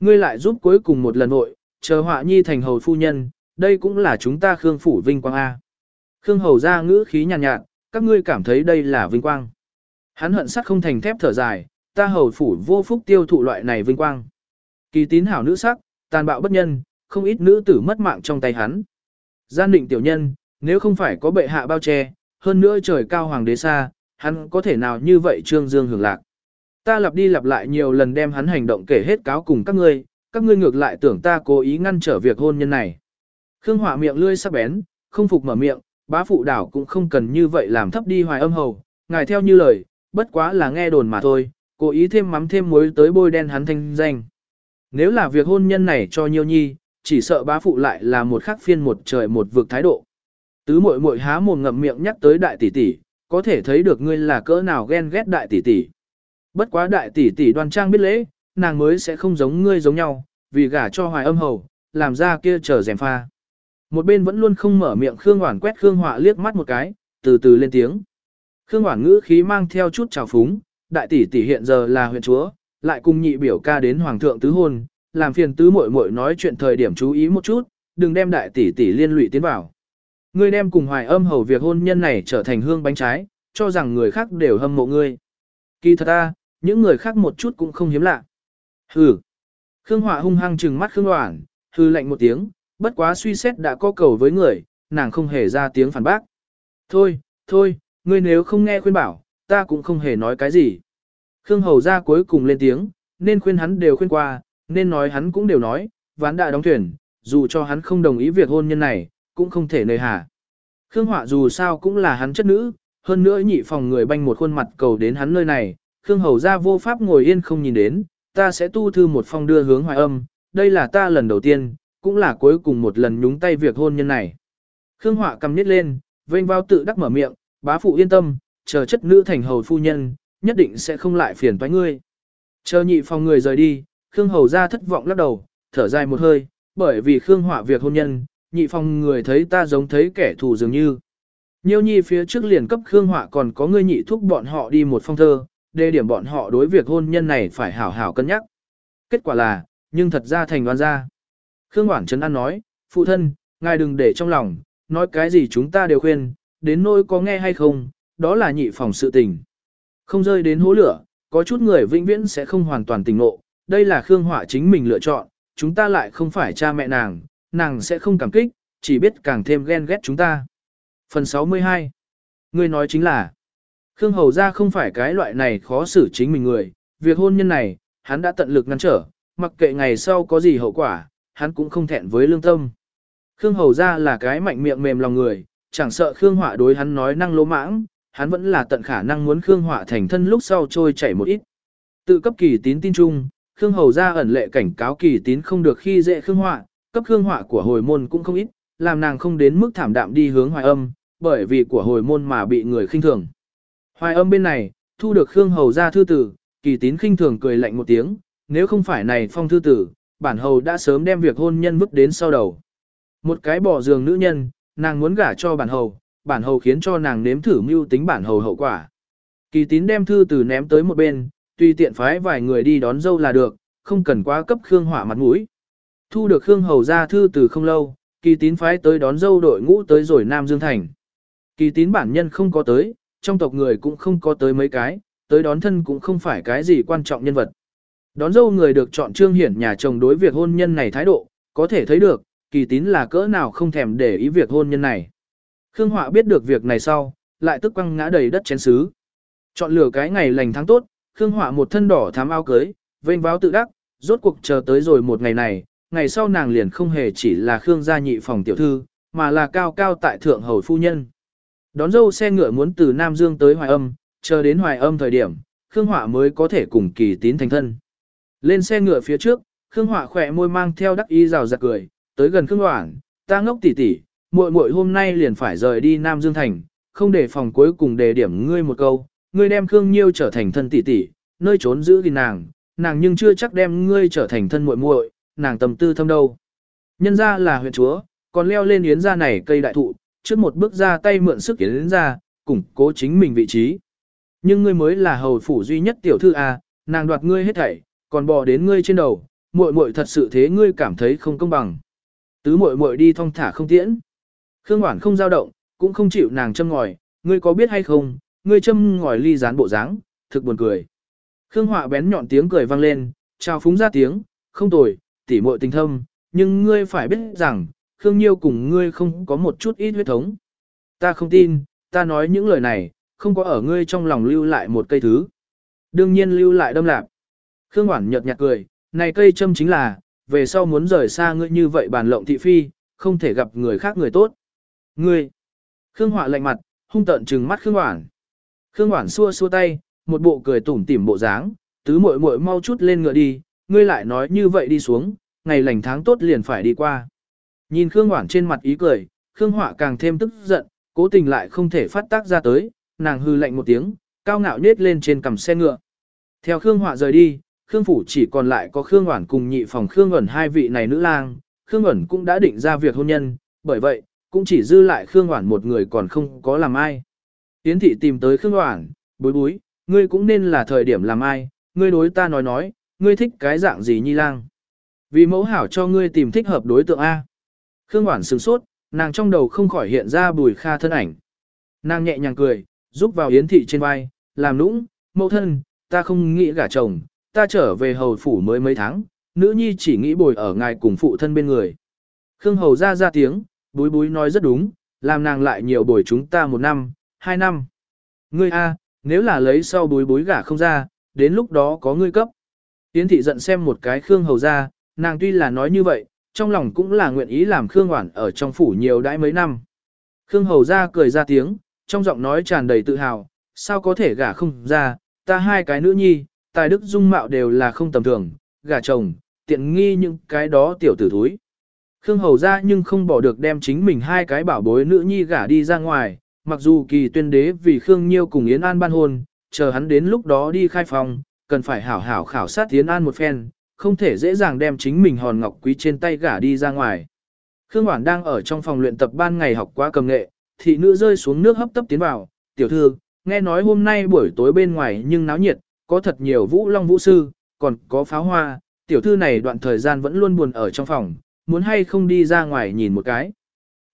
S1: Ngươi lại giúp cuối cùng một lần hội, chờ Họa nhi thành hầu phu nhân, đây cũng là chúng ta Khương phủ vinh quang A. Khương Hầu gia ngữ khí nhàn nhạt, nhạt, các ngươi cảm thấy đây là vinh quang. Hắn hận sắt không thành thép thở dài, ta hầu phủ vô phúc tiêu thụ loại này vinh quang. Kỳ tín hảo nữ sắc, tàn bạo bất nhân, không ít nữ tử mất mạng trong tay hắn. Gian định tiểu nhân, nếu không phải có bệ hạ bao che, hơn nữa trời cao hoàng đế xa, hắn có thể nào như vậy trương dương hưởng lạc. Ta lặp đi lặp lại nhiều lần đem hắn hành động kể hết cáo cùng các ngươi, các ngươi ngược lại tưởng ta cố ý ngăn trở việc hôn nhân này. Khương hỏa miệng lươi sắc bén, không phục mở miệng, bá phụ đảo cũng không cần như vậy làm thấp đi hoài âm hầu, ngài theo như lời, bất quá là nghe đồn mà thôi, cố ý thêm mắm thêm muối tới bôi đen hắn thanh danh. Nếu là việc hôn nhân này cho nhiêu nhi, chỉ sợ bá phụ lại là một khắc phiên một trời một vực thái độ. Tứ muội muội há mồm ngậm miệng nhắc tới đại tỷ tỷ, có thể thấy được ngươi là cỡ nào ghen ghét đại tỷ tỷ. Bất quá đại tỷ tỷ đoan trang biết lễ, nàng mới sẽ không giống ngươi giống nhau, vì gả cho hoài âm hầu, làm ra kia chờ rèm pha. Một bên vẫn luôn không mở miệng Khương Hoản quét Khương Họa liếc mắt một cái, từ từ lên tiếng. Khương Hoản ngữ khí mang theo chút trào phúng, đại tỷ tỷ hiện giờ là huyện chúa, lại cùng nhị biểu ca đến hoàng thượng tứ hôn, làm phiền tứ muội muội nói chuyện thời điểm chú ý một chút, đừng đem đại tỷ tỷ liên lụy tiến vào. Ngươi đem cùng hoài âm hầu việc hôn nhân này trở thành hương bánh trái, cho rằng người khác đều hâm mộ ngươi. Kỳ thật ta, những người khác một chút cũng không hiếm lạ. Hừ. Khương Hỏa hung hăng trừng mắt Khương Hoản, hư lạnh một tiếng, bất quá suy xét đã có cầu với người, nàng không hề ra tiếng phản bác. Thôi, thôi, ngươi nếu không nghe khuyên bảo, ta cũng không hề nói cái gì. Khương Hầu ra cuối cùng lên tiếng, nên khuyên hắn đều khuyên qua, nên nói hắn cũng đều nói, ván đã đóng thuyền, dù cho hắn không đồng ý việc hôn nhân này, cũng không thể nơi hà. Khương Họa dù sao cũng là hắn chất nữ, hơn nữa nhị phòng người banh một khuôn mặt cầu đến hắn nơi này, Khương Hầu ra vô pháp ngồi yên không nhìn đến, ta sẽ tu thư một phong đưa hướng hoài âm, đây là ta lần đầu tiên, cũng là cuối cùng một lần nhúng tay việc hôn nhân này. Khương Họa cầm nít lên, vênh vào tự đắc mở miệng, bá phụ yên tâm, chờ chất nữ thành hầu phu nhân, nhất định sẽ không lại phiền toái ngươi. Chờ nhị phòng người rời đi, Khương Hầu ra thất vọng lắc đầu, thở dài một hơi, bởi vì Khương hỏa việc hôn nhân, nhị phòng người thấy ta giống thấy kẻ thù dường như. Nhiêu nhi phía trước liền cấp Khương hỏa còn có người nhị thúc bọn họ đi một phong thơ, đề điểm bọn họ đối việc hôn nhân này phải hảo hảo cân nhắc. Kết quả là, nhưng thật ra thành đoán ra. Khương Hoảng Trấn An nói, phụ thân, ngài đừng để trong lòng, nói cái gì chúng ta đều khuyên, đến nỗi có nghe hay không, đó là nhị phòng sự tình. Không rơi đến hố lửa, có chút người vĩnh viễn sẽ không hoàn toàn tỉnh ngộ, đây là Khương Họa chính mình lựa chọn, chúng ta lại không phải cha mẹ nàng, nàng sẽ không cảm kích, chỉ biết càng thêm ghen ghét chúng ta. Phần 62 ngươi nói chính là Khương Hầu ra không phải cái loại này khó xử chính mình người, việc hôn nhân này, hắn đã tận lực ngăn trở, mặc kệ ngày sau có gì hậu quả, hắn cũng không thẹn với lương tâm. Khương Hầu ra là cái mạnh miệng mềm lòng người, chẳng sợ Khương Họa đối hắn nói năng lỗ mãng, hắn vẫn là tận khả năng muốn Khương Họa thành thân lúc sau trôi chảy một ít. Tự cấp kỳ tín tin chung, Khương Hầu ra ẩn lệ cảnh cáo kỳ tín không được khi dễ Khương Họa, cấp Khương Họa của hồi môn cũng không ít, làm nàng không đến mức thảm đạm đi hướng hoài âm, bởi vì của hồi môn mà bị người khinh thường. Hoài âm bên này, thu được Khương Hầu ra thư tử, kỳ tín khinh thường cười lạnh một tiếng, nếu không phải này phong thư tử, bản hầu đã sớm đem việc hôn nhân vứt đến sau đầu. Một cái bỏ giường nữ nhân, nàng muốn gả cho bản hầu, bản hầu khiến cho nàng nếm thử mưu tính bản hầu hậu quả. Kỳ tín đem thư từ ném tới một bên, tùy tiện phái vài người đi đón dâu là được, không cần quá cấp Khương hỏa mặt mũi. Thu được Khương hầu ra thư từ không lâu, kỳ tín phái tới đón dâu đội ngũ tới rồi Nam Dương Thành. Kỳ tín bản nhân không có tới, trong tộc người cũng không có tới mấy cái, tới đón thân cũng không phải cái gì quan trọng nhân vật. Đón dâu người được chọn trương hiển nhà chồng đối việc hôn nhân này thái độ, có thể thấy được, kỳ tín là cỡ nào không thèm để ý việc hôn nhân này. Khương Họa biết được việc này sau, lại tức quăng ngã đầy đất chén xứ. Chọn lựa cái ngày lành tháng tốt, Khương Họa một thân đỏ thám áo cưới, vênh váo tự đắc, rốt cuộc chờ tới rồi một ngày này, ngày sau nàng liền không hề chỉ là Khương gia nhị phòng tiểu thư, mà là cao cao tại thượng hầu phu nhân. Đón dâu xe ngựa muốn từ Nam Dương tới Hoài Âm, chờ đến Hoài Âm thời điểm, Khương Họa mới có thể cùng kỳ tín thành thân. Lên xe ngựa phía trước, Khương Họa khỏe môi mang theo đắc ý rào rạt cười, tới gần Khương Hoảng, ta ngốc tỉ tỉ, muội muội hôm nay liền phải rời đi Nam Dương Thành, không để phòng cuối cùng đề điểm ngươi một câu, ngươi đem Khương Nhiêu trở thành thân tỷ tỷ, nơi trốn giữ gìn nàng, nàng nhưng chưa chắc đem ngươi trở thành thân muội muội, nàng tầm tư thâm đâu. Nhân ra là huyện chúa, còn leo lên yến ra này cây đại thụ, trước một bước ra tay mượn sức yến ra, củng cố chính mình vị trí. Nhưng ngươi mới là hầu phủ duy nhất tiểu thư a, nàng đoạt ngươi hết thảy, còn bò đến ngươi trên đầu, muội muội thật sự thế ngươi cảm thấy không công bằng. Tứ muội muội đi thong thả không tiễn. Khương Hoản không dao động, cũng không chịu nàng châm ngòi, ngươi có biết hay không, ngươi châm ngòi ly dán bộ dáng, thực buồn cười. Khương Họa bén nhọn tiếng cười vang lên, chào phúng ra tiếng, không tồi, tỉ muội tình thâm, nhưng ngươi phải biết rằng, Khương Nhiêu cùng ngươi không có một chút ít huyết thống. Ta không tin, ta nói những lời này, không có ở ngươi trong lòng lưu lại một cây thứ. Đương nhiên lưu lại đâm lạc. Khương Hoản nhợt nhạt cười, này cây châm chính là, về sau muốn rời xa ngươi như vậy bàn lộng thị phi, không thể gặp người khác người tốt. Ngươi! Khương Họa lạnh mặt, hung tợn trừng mắt Khương Hoản. Khương Hoản xua xua tay, một bộ cười tủm tỉm bộ dáng, tứ muội muội mau chút lên ngựa đi, ngươi lại nói như vậy đi xuống, ngày lành tháng tốt liền phải đi qua. Nhìn Khương Hoản trên mặt ý cười, Khương Họa càng thêm tức giận, cố tình lại không thể phát tác ra tới, nàng hư lạnh một tiếng, cao ngạo nết lên trên cầm xe ngựa. Theo Khương Họa rời đi, Khương Phủ chỉ còn lại có Khương Hoản cùng nhị phòng Khương ẩn hai vị này nữ lang, Khương ẩn cũng đã định ra việc hôn nhân, bởi vậy, cũng chỉ dư lại Khương Hoản một người còn không có làm ai. Yến thị tìm tới Khương Hoản, bối bối, ngươi cũng nên là thời điểm làm ai, ngươi đối ta nói nói, ngươi thích cái dạng gì nhi lang. Vì mẫu hảo cho ngươi tìm thích hợp đối tượng A. Khương Hoản sửng sốt, nàng trong đầu không khỏi hiện ra bùi kha thân ảnh. Nàng nhẹ nhàng cười, giúp vào Yến thị trên vai, làm nũng, mẫu thân, ta không nghĩ gả chồng, ta trở về hầu phủ mới mấy tháng, nữ nhi chỉ nghĩ bồi ở ngài cùng phụ thân bên người. Khương hầu ra ra tiếng, búi búi nói rất đúng, làm nàng lại nhiều bồi chúng ta một năm, hai năm. Ngươi a, nếu là lấy sau búi búi gả không ra, đến lúc đó có ngươi cấp. Yến thị giận xem một cái Khương hầu ra, nàng tuy là nói như vậy, trong lòng cũng là nguyện ý làm Khương Hoản ở trong phủ nhiều đãi mấy năm. Khương hầu ra cười ra tiếng, trong giọng nói tràn đầy tự hào, sao có thể gả không ra, ta hai cái nữ nhi, tài đức dung mạo đều là không tầm thường, gả chồng, tiện nghi những cái đó tiểu tử thúi. Khương Hầu ra nhưng không bỏ được đem chính mình hai cái bảo bối nữ nhi gả đi ra ngoài, mặc dù kỳ tuyên đế vì Khương Nhiêu cùng Yến An ban hôn, chờ hắn đến lúc đó đi khai phòng, cần phải hảo hảo khảo sát Yến An một phen, không thể dễ dàng đem chính mình hòn ngọc quý trên tay gả đi ra ngoài. Khương Hoản đang ở trong phòng luyện tập ban ngày học quá cầm nghệ, thị nữ rơi xuống nước hấp tấp tiến vào, tiểu thư, nghe nói hôm nay buổi tối bên ngoài nhưng náo nhiệt, có thật nhiều vũ long vũ sư, còn có pháo hoa, tiểu thư này đoạn thời gian vẫn luôn buồn ở trong phòng, muốn hay không đi ra ngoài nhìn một cái.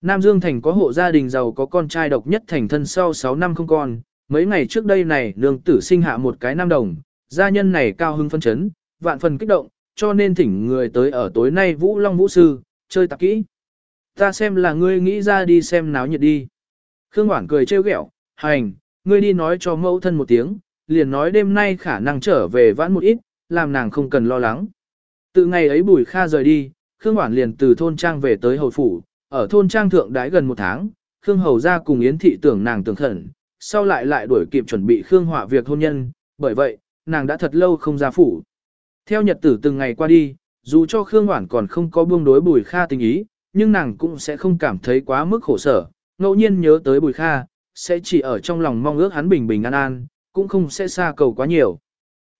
S1: Nam Dương Thành có hộ gia đình giàu có con trai độc nhất thành thân sau 6 năm không con, mấy ngày trước đây này nương tử sinh hạ một cái nam đồng, gia nhân này cao hưng phân chấn, vạn phần kích động, cho nên thỉnh người tới ở tối nay Vũ Long Vũ Sư, chơi tạp kỹ. Ta xem là ngươi nghĩ ra đi xem náo nhiệt đi. Khương Hoảng cười trêu ghẹo, hành, ngươi đi nói cho mẫu thân một tiếng, liền nói đêm nay khả năng trở về vãn một ít, làm nàng không cần lo lắng. Từ ngày ấy Bùi Kha rời đi, Khương Hoản liền từ thôn trang về tới hầu phủ, ở thôn trang thượng đãi gần một tháng, Khương Hầu ra cùng Yến Thị tưởng nàng tưởng khẩn, sau lại lại đuổi kịp chuẩn bị Khương Họa việc hôn nhân, bởi vậy, nàng đã thật lâu không ra phủ. Theo nhật tử từng ngày qua đi, dù cho Khương Hoản còn không có buông đối Bùi Kha tình ý, nhưng nàng cũng sẽ không cảm thấy quá mức khổ sở, ngẫu nhiên nhớ tới Bùi Kha, sẽ chỉ ở trong lòng mong ước hắn bình bình an an, cũng không sẽ xa cầu quá nhiều.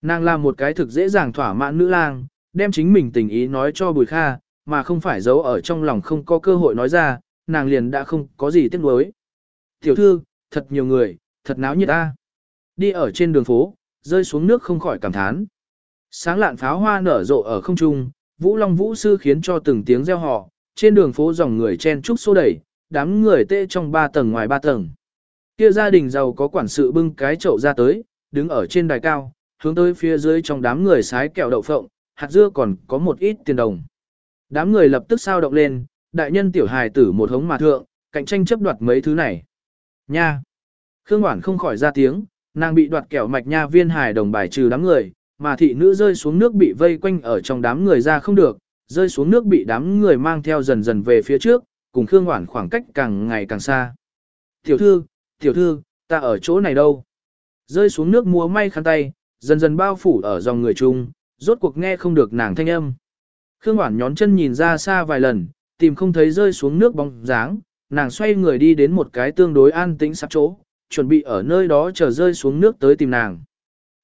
S1: Nàng là một cái thực dễ dàng thỏa mãn nữ lang, đem chính mình tình ý nói cho Bùi Kha, mà không phải giấu ở trong lòng không có cơ hội nói ra, nàng liền đã không có gì tiếc nuối. Tiểu thư, thật nhiều người, thật náo nhiệt ta. Đi ở trên đường phố, rơi xuống nước không khỏi cảm thán. Sáng lạn pháo hoa nở rộ ở không trung, Vũ Long Vũ Sư khiến cho từng tiếng reo hò, trên đường phố dòng người chen trúc xô đẩy, đám người tê trong ba tầng ngoài ba tầng. Kia gia đình giàu có quản sự bưng cái chậu ra tới, đứng ở trên đài cao, hướng tới phía dưới trong đám người sái kẹo đậu phộng, hạt dưa còn có một ít tiền đồng. Đám người lập tức sao động lên, đại nhân tiểu hài tử một hống mà thượng, cạnh tranh chấp đoạt mấy thứ này. Nha! Khương Hoản không khỏi ra tiếng, nàng bị đoạt kẹo mạch nha viên hài đồng bài trừ đám người, mà thị nữ rơi xuống nước bị vây quanh ở trong đám người ra không được, rơi xuống nước bị đám người mang theo dần dần về phía trước, cùng Khương Hoản khoảng cách càng ngày càng xa. Tiểu thư, tiểu thư, ta ở chỗ này đâu? Rơi xuống nước múa may khăn tay, dần dần bao phủ ở dòng người chung, rốt cuộc nghe không được nàng thanh âm. Khương Hoản nhón chân nhìn ra xa vài lần, tìm không thấy rơi xuống nước bóng dáng, nàng xoay người đi đến một cái tương đối an tĩnh sắp chỗ, chuẩn bị ở nơi đó chờ rơi xuống nước tới tìm nàng.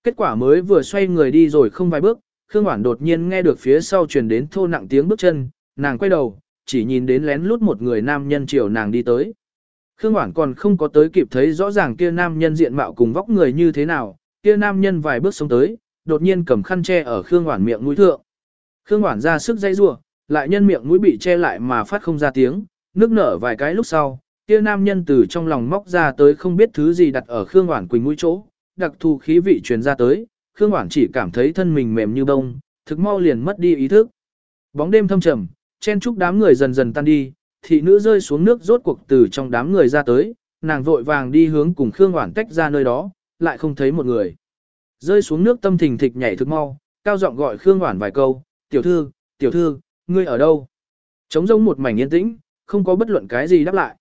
S1: Kết quả mới vừa xoay người đi rồi không vài bước, Khương Hoản đột nhiên nghe được phía sau truyền đến thô nặng tiếng bước chân, nàng quay đầu, chỉ nhìn đến lén lút một người nam nhân chiều nàng đi tới. Khương Hoản còn không có tới kịp thấy rõ ràng kia nam nhân diện mạo cùng vóc người như thế nào, kia nam nhân vài bước xuống tới, đột nhiên cầm khăn che ở Khương Hoản miệng mũi thượng. Khương Hoản ra sức dây rua, lại nhân miệng mũi bị che lại mà phát không ra tiếng, nước nở vài cái lúc sau, kia nam nhân từ trong lòng móc ra tới không biết thứ gì đặt ở Khương Hoản quỳnh mũi chỗ, đặc thù khí vị truyền ra tới, Khương Hoản chỉ cảm thấy thân mình mềm như bông, thực mau liền mất đi ý thức. Bóng đêm thâm trầm, chen chúc đám người dần dần tan đi, thị nữ rơi xuống nước rốt cuộc từ trong đám người ra tới, nàng vội vàng đi hướng cùng Khương Hoản tách ra nơi đó, lại không thấy một người. Rơi xuống nước tâm thình thịch nhảy thực mau, cao giọng gọi Khương Hoản vài câu, tiểu thư, tiểu thư, ngươi ở đâu? Trống rông một mảnh yên tĩnh, không có bất luận cái gì đáp lại.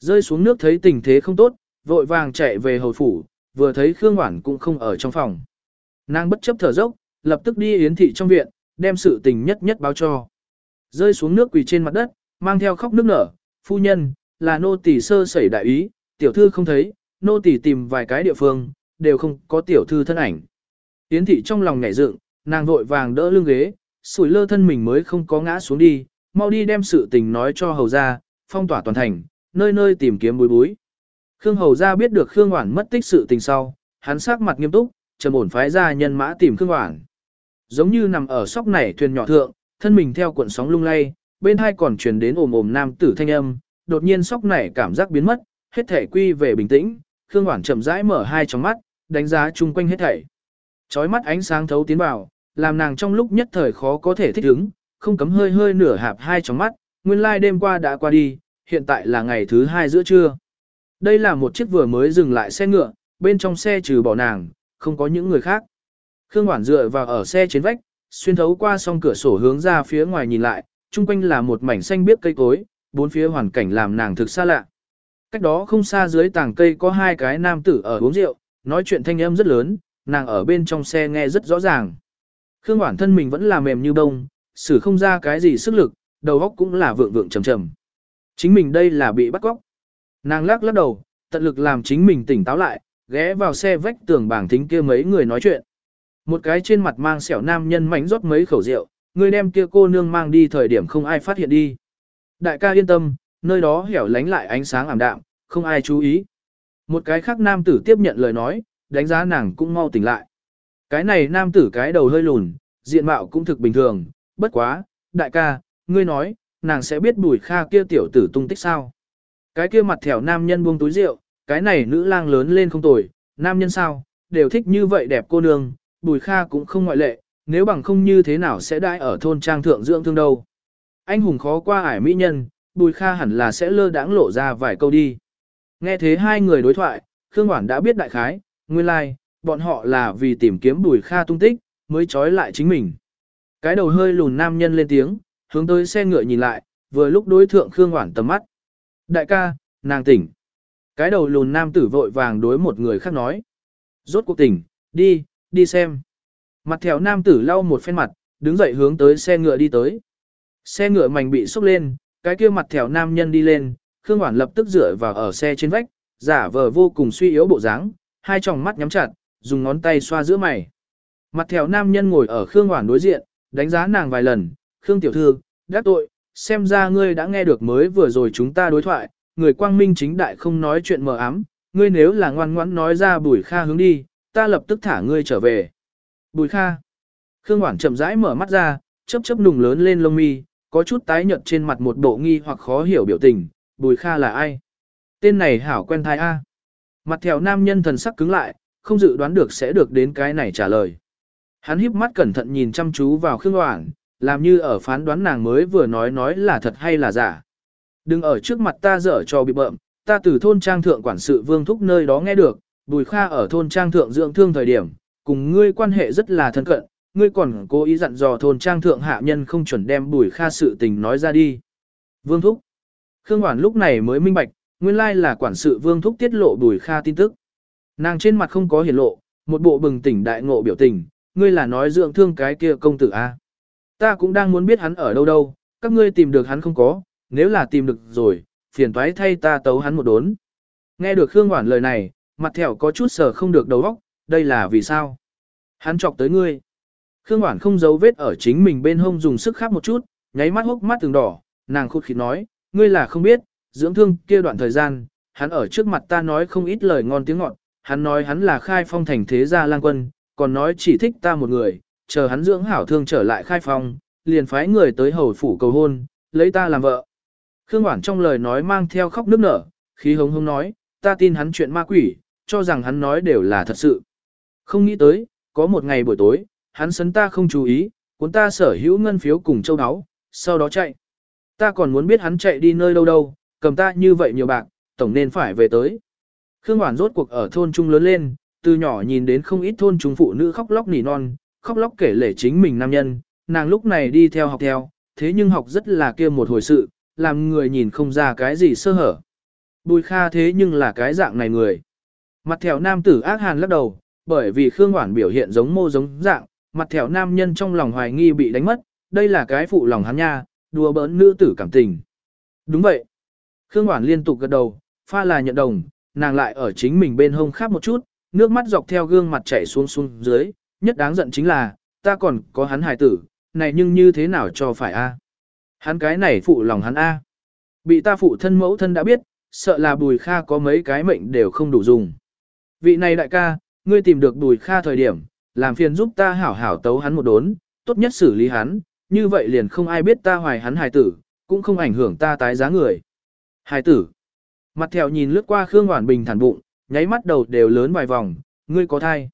S1: Rơi xuống nước thấy tình thế không tốt, vội vàng chạy về hầu phủ, vừa thấy Khương Hoản cũng không ở trong phòng. Nàng bất chấp thở dốc, lập tức đi yến thị trong viện, đem sự tình nhất nhất báo cho. Rơi xuống nước quỳ trên mặt đất, mang theo khóc nước nở, phu nhân, là nô tỳ sơ sẩy đại ý, tiểu thư không thấy, nô tỳ tìm vài cái địa phương, đều không có tiểu thư thân ảnh. Yến thị trong lòng nhảy dựng, nàng vội vàng đỡ lưng ghế, sủi lơ thân mình mới không có ngã xuống đi, mau đi đem sự tình nói cho hầu ra, phong tỏa toàn thành, nơi nơi tìm kiếm bối bối. Khương hầu ra biết được Khương Hoản mất tích sự tình sau, hắn sắc mặt nghiêm túc, trầm ổn phái ra nhân mã tìm Khương Hoản. Giống như nằm ở sóc nảy thuyền nhỏ thượng, thân mình theo cuộn sóng lung lay, bên hai còn truyền đến ồm ồm nam tử thanh âm, đột nhiên sóc nảy cảm giác biến mất, hết thể quy về bình tĩnh, Khương Hoản chậm rãi mở hai tròng mắt, đánh giá chung quanh hết thảy. Chói mắt ánh sáng thấu tiến vào, làm nàng trong lúc nhất thời khó có thể thích ứng, không cấm hơi hơi nửa hạp hai tròng mắt, nguyên lai like đêm qua đã qua đi, hiện tại là ngày thứ hai giữa trưa. Đây là một chiếc vừa mới dừng lại xe ngựa, bên trong xe trừ bỏ nàng, không có những người khác. Khương Hoản dựa vào ở xe trên vách, xuyên thấu qua song cửa sổ hướng ra phía ngoài nhìn lại, chung quanh là một mảnh xanh biếc cây cối, bốn phía hoàn cảnh làm nàng thực xa lạ. Cách đó không xa dưới tàng cây có hai cái nam tử ở uống rượu, nói chuyện thanh âm rất lớn, nàng ở bên trong xe nghe rất rõ ràng. Khương Hoản thân mình vẫn là mềm như bông, xử không ra cái gì sức lực, đầu óc cũng là vượng vượng trầm trầm. Chính mình đây là bị bắt cóc. Nàng lắc lắc đầu, tận lực làm chính mình tỉnh táo lại, ghé vào xe vách tường bảng thính kia mấy người nói chuyện. Một cái trên mặt mang sẹo nam nhân mảnh rót mấy khẩu rượu, người đem kia cô nương mang đi thời điểm không ai phát hiện đi. Đại ca yên tâm, nơi đó hẻo lánh lại ánh sáng ảm đạm, không ai chú ý. Một cái khác nam tử tiếp nhận lời nói, đánh giá nàng cũng mau tỉnh lại. Cái này nam tử cái đầu hơi lùn, diện mạo cũng thực bình thường, bất quá, đại ca, ngươi nói, nàng sẽ biết bùi kha kia tiểu tử tung tích sao. Cái kia mặt thẻo nam nhân buông túi rượu, cái này nữ lang lớn lên không tồi, nam nhân sao, đều thích như vậy đẹp cô nương, bùi kha cũng không ngoại lệ, nếu bằng không như thế nào sẽ đãi ở thôn trang thượng dưỡng thương đâu. Anh hùng khó qua ải mỹ nhân, bùi kha hẳn là sẽ lơ đãng lộ ra vài câu đi. Nghe thế hai người đối thoại, Khương Hoản đã biết đại khái, nguyên lai, like, bọn họ là vì tìm kiếm bùi kha tung tích, mới trói lại chính mình. Cái đầu hơi lùn nam nhân lên tiếng, hướng tới xe ngựa nhìn lại, vừa lúc đối thượng Khương Hoảng tầm mắt. Đại ca, nàng tỉnh. Cái đầu lùn nam tử vội vàng đối một người khác nói. Rốt cuộc tỉnh, đi, đi xem. Mặt thèo nam tử lau một phen mặt, đứng dậy hướng tới xe ngựa đi tới. Xe ngựa mảnh bị sốc lên, cái kia mặt thèo nam nhân đi lên, Khương Hoảng lập tức dựa vào ở xe trên vách, giả vờ vô cùng suy yếu bộ dáng, hai tròng mắt nhắm chặt, dùng ngón tay xoa giữa mày. Mặt thèo nam nhân ngồi ở Khương Hoản đối diện, đánh giá nàng vài lần, Khương tiểu thư, đắc tội, xem ra ngươi đã nghe được mới vừa rồi chúng ta đối thoại, người quang minh chính đại không nói chuyện mờ ám, ngươi nếu là ngoan ngoãn nói ra bùi kha hướng đi, ta lập tức thả ngươi trở về. Bùi kha. Khương hoàng chậm rãi mở mắt ra, chớp chớp nùng lớn lên lông mi, có chút tái nhợt trên mặt một bộ nghi hoặc khó hiểu biểu tình, bùi kha là ai? Tên này hảo quen thai A. Mặt theo nam nhân thần sắc cứng lại, không dự đoán được sẽ được đến cái này trả lời. Hắn híp mắt cẩn thận nhìn chăm chú vào Khương Hoảng, làm như ở phán đoán nàng mới vừa nói nói là thật hay là giả. Đừng ở trước mặt ta dở cho bị bợm, ta từ thôn trang thượng quản sự vương thúc nơi đó nghe được, Bùi Kha ở thôn trang thượng dưỡng thương thời điểm, cùng ngươi quan hệ rất là thân cận, ngươi còn cố ý dặn dò thôn trang thượng hạ nhân không chuẩn đem Bùi Kha sự tình nói ra đi. Vương thúc. Khương Hoản lúc này mới minh bạch, nguyên lai là quản sự Vương thúc tiết lộ Bùi Kha tin tức. Nàng trên mặt không có hiển lộ, một bộ bừng tỉnh đại ngộ biểu tình, ngươi là nói dưỡng thương cái kia công tử a? Ta cũng đang muốn biết hắn ở đâu đâu, các ngươi tìm được hắn không có, nếu là tìm được rồi, phiền toái thay ta tấu hắn một đốn. Nghe được Khương Hoản lời này, mặt thẻo có chút sờ không được đầu óc, đây là vì sao? Hắn chọc tới ngươi. Khương Hoản không giấu vết ở chính mình bên hông dùng sức khắp một chút, nháy mắt hốc mắt từng đỏ, nàng khụt khịt nói, ngươi là không biết, dưỡng thương kia đoạn thời gian, hắn ở trước mặt ta nói không ít lời ngon tiếng ngọt, hắn nói hắn là khai phong thành thế gia lang quân, còn nói chỉ thích ta một người, chờ hắn dưỡng hảo thương trở lại khai phong, liền phái người tới hầu phủ cầu hôn, lấy ta làm vợ. Khương Hoảng trong lời nói mang theo khóc nước nở, khí hống hống nói, ta tin hắn chuyện ma quỷ, cho rằng hắn nói đều là thật sự. Không nghĩ tới, có một ngày buổi tối, hắn sấn ta không chú ý, cuốn ta sở hữu ngân phiếu cùng châu áo, sau đó chạy. Ta còn muốn biết hắn chạy đi nơi đâu đâu, cầm ta như vậy nhiều bạc, tổng nên phải về tới. Khương Hoản rốt cuộc ở thôn trung lớn lên, từ nhỏ nhìn đến không ít thôn trung phụ nữ khóc lóc nỉ non, khóc lóc kể lể chính mình nam nhân, nàng lúc này đi theo học theo, thế nhưng học rất là kia một hồi sự, làm người nhìn không ra cái gì sơ hở. Bùi Kha thế nhưng là cái dạng này người. Mặt thẻo nam tử ác hàn lắc đầu, bởi vì Khương Hoản biểu hiện giống mô giống dạng, mặt thẻo nam nhân trong lòng hoài nghi bị đánh mất, đây là cái phụ lòng hắn nha, đùa bỡn nữ tử cảm tình. Đúng vậy. Khương Hoản liên tục gật đầu, pha là nhận đồng, nàng lại ở chính mình bên hông khắp một chút, nước mắt dọc theo gương mặt chảy xuống xuống dưới, nhất đáng giận chính là, ta còn có hắn hài tử, này nhưng như thế nào cho phải a? Hắn cái này phụ lòng hắn a. Bị ta phụ thân mẫu thân đã biết, sợ là Bùi Kha có mấy cái mệnh đều không đủ dùng. Vị này đại ca, ngươi tìm được Bùi Kha thời điểm, làm phiền giúp ta hảo hảo tấu hắn một đốn, tốt nhất xử lý hắn, như vậy liền không ai biết ta hoài hắn hài tử, cũng không ảnh hưởng ta tái giá người. Hài tử. Mặt theo nhìn lướt qua Khương Hoản Bình thản bụng, nháy mắt đầu đều lớn vài vòng, ngươi có thai.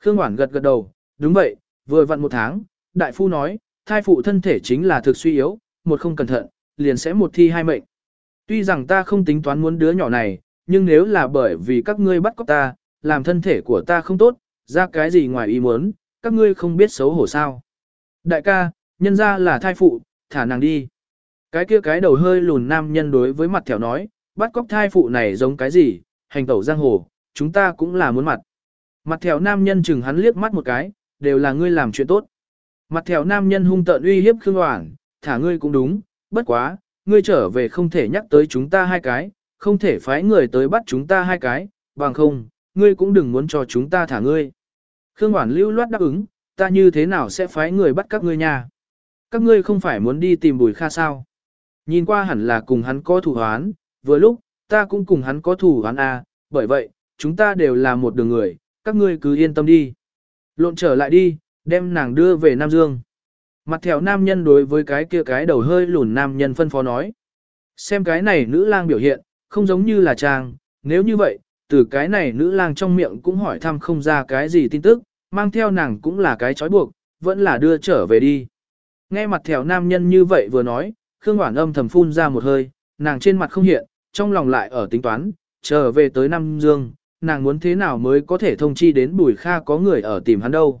S1: Khương Hoản gật gật đầu, đúng vậy, vừa vặn một tháng, đại phu nói, thai phụ thân thể chính là thực suy yếu, một không cẩn thận, liền sẽ một thi hai mệnh. Tuy rằng ta không tính toán muốn đứa nhỏ này, nhưng nếu là bởi vì các ngươi bắt cóc ta, làm thân thể của ta không tốt, ra cái gì ngoài ý muốn, các ngươi không biết xấu hổ sao. Đại ca, nhân ra là thai phụ, thả nàng đi. Cái kia cái đầu hơi lùn nam nhân đối với mặt thẻo nói, bắt cóc thai phụ này giống cái gì, hành tẩu giang hồ, chúng ta cũng là muốn mặt. Mặt theo nam nhân chừng hắn liếc mắt một cái, đều là ngươi làm chuyện tốt. Mặt theo nam nhân hung tợn uy hiếp Khương Hoảng, thả ngươi cũng đúng, bất quá, ngươi trở về không thể nhắc tới chúng ta hai cái, không thể phái người tới bắt chúng ta hai cái, bằng không, ngươi cũng đừng muốn cho chúng ta thả ngươi. Khương Hoảng lưu loát đáp ứng, ta như thế nào sẽ phái người bắt các ngươi nha? Các ngươi không phải muốn đi tìm Bùi Kha sao? Nhìn qua hẳn là cùng hắn có thủ hoán, vừa lúc, ta cũng cùng hắn có thủ hắn à, bởi vậy, chúng ta đều là một đường người, các ngươi cứ yên tâm đi. Lộn trở lại đi, đem nàng đưa về Nam Dương. Mặt theo nam nhân đối với cái kia cái đầu hơi lùn nam nhân phân phó nói. Xem cái này nữ lang biểu hiện, không giống như là trang, nếu như vậy, từ cái này nữ lang trong miệng cũng hỏi thăm không ra cái gì tin tức, mang theo nàng cũng là cái trói buộc, vẫn là đưa trở về đi. Nghe mặt theo nam nhân như vậy vừa nói, Khương Hoản âm thầm phun ra một hơi, nàng trên mặt không hiện, trong lòng lại ở tính toán, trở về tới Nam Dương, nàng muốn thế nào mới có thể thông chi đến Bùi Kha có người ở tìm hắn đâu.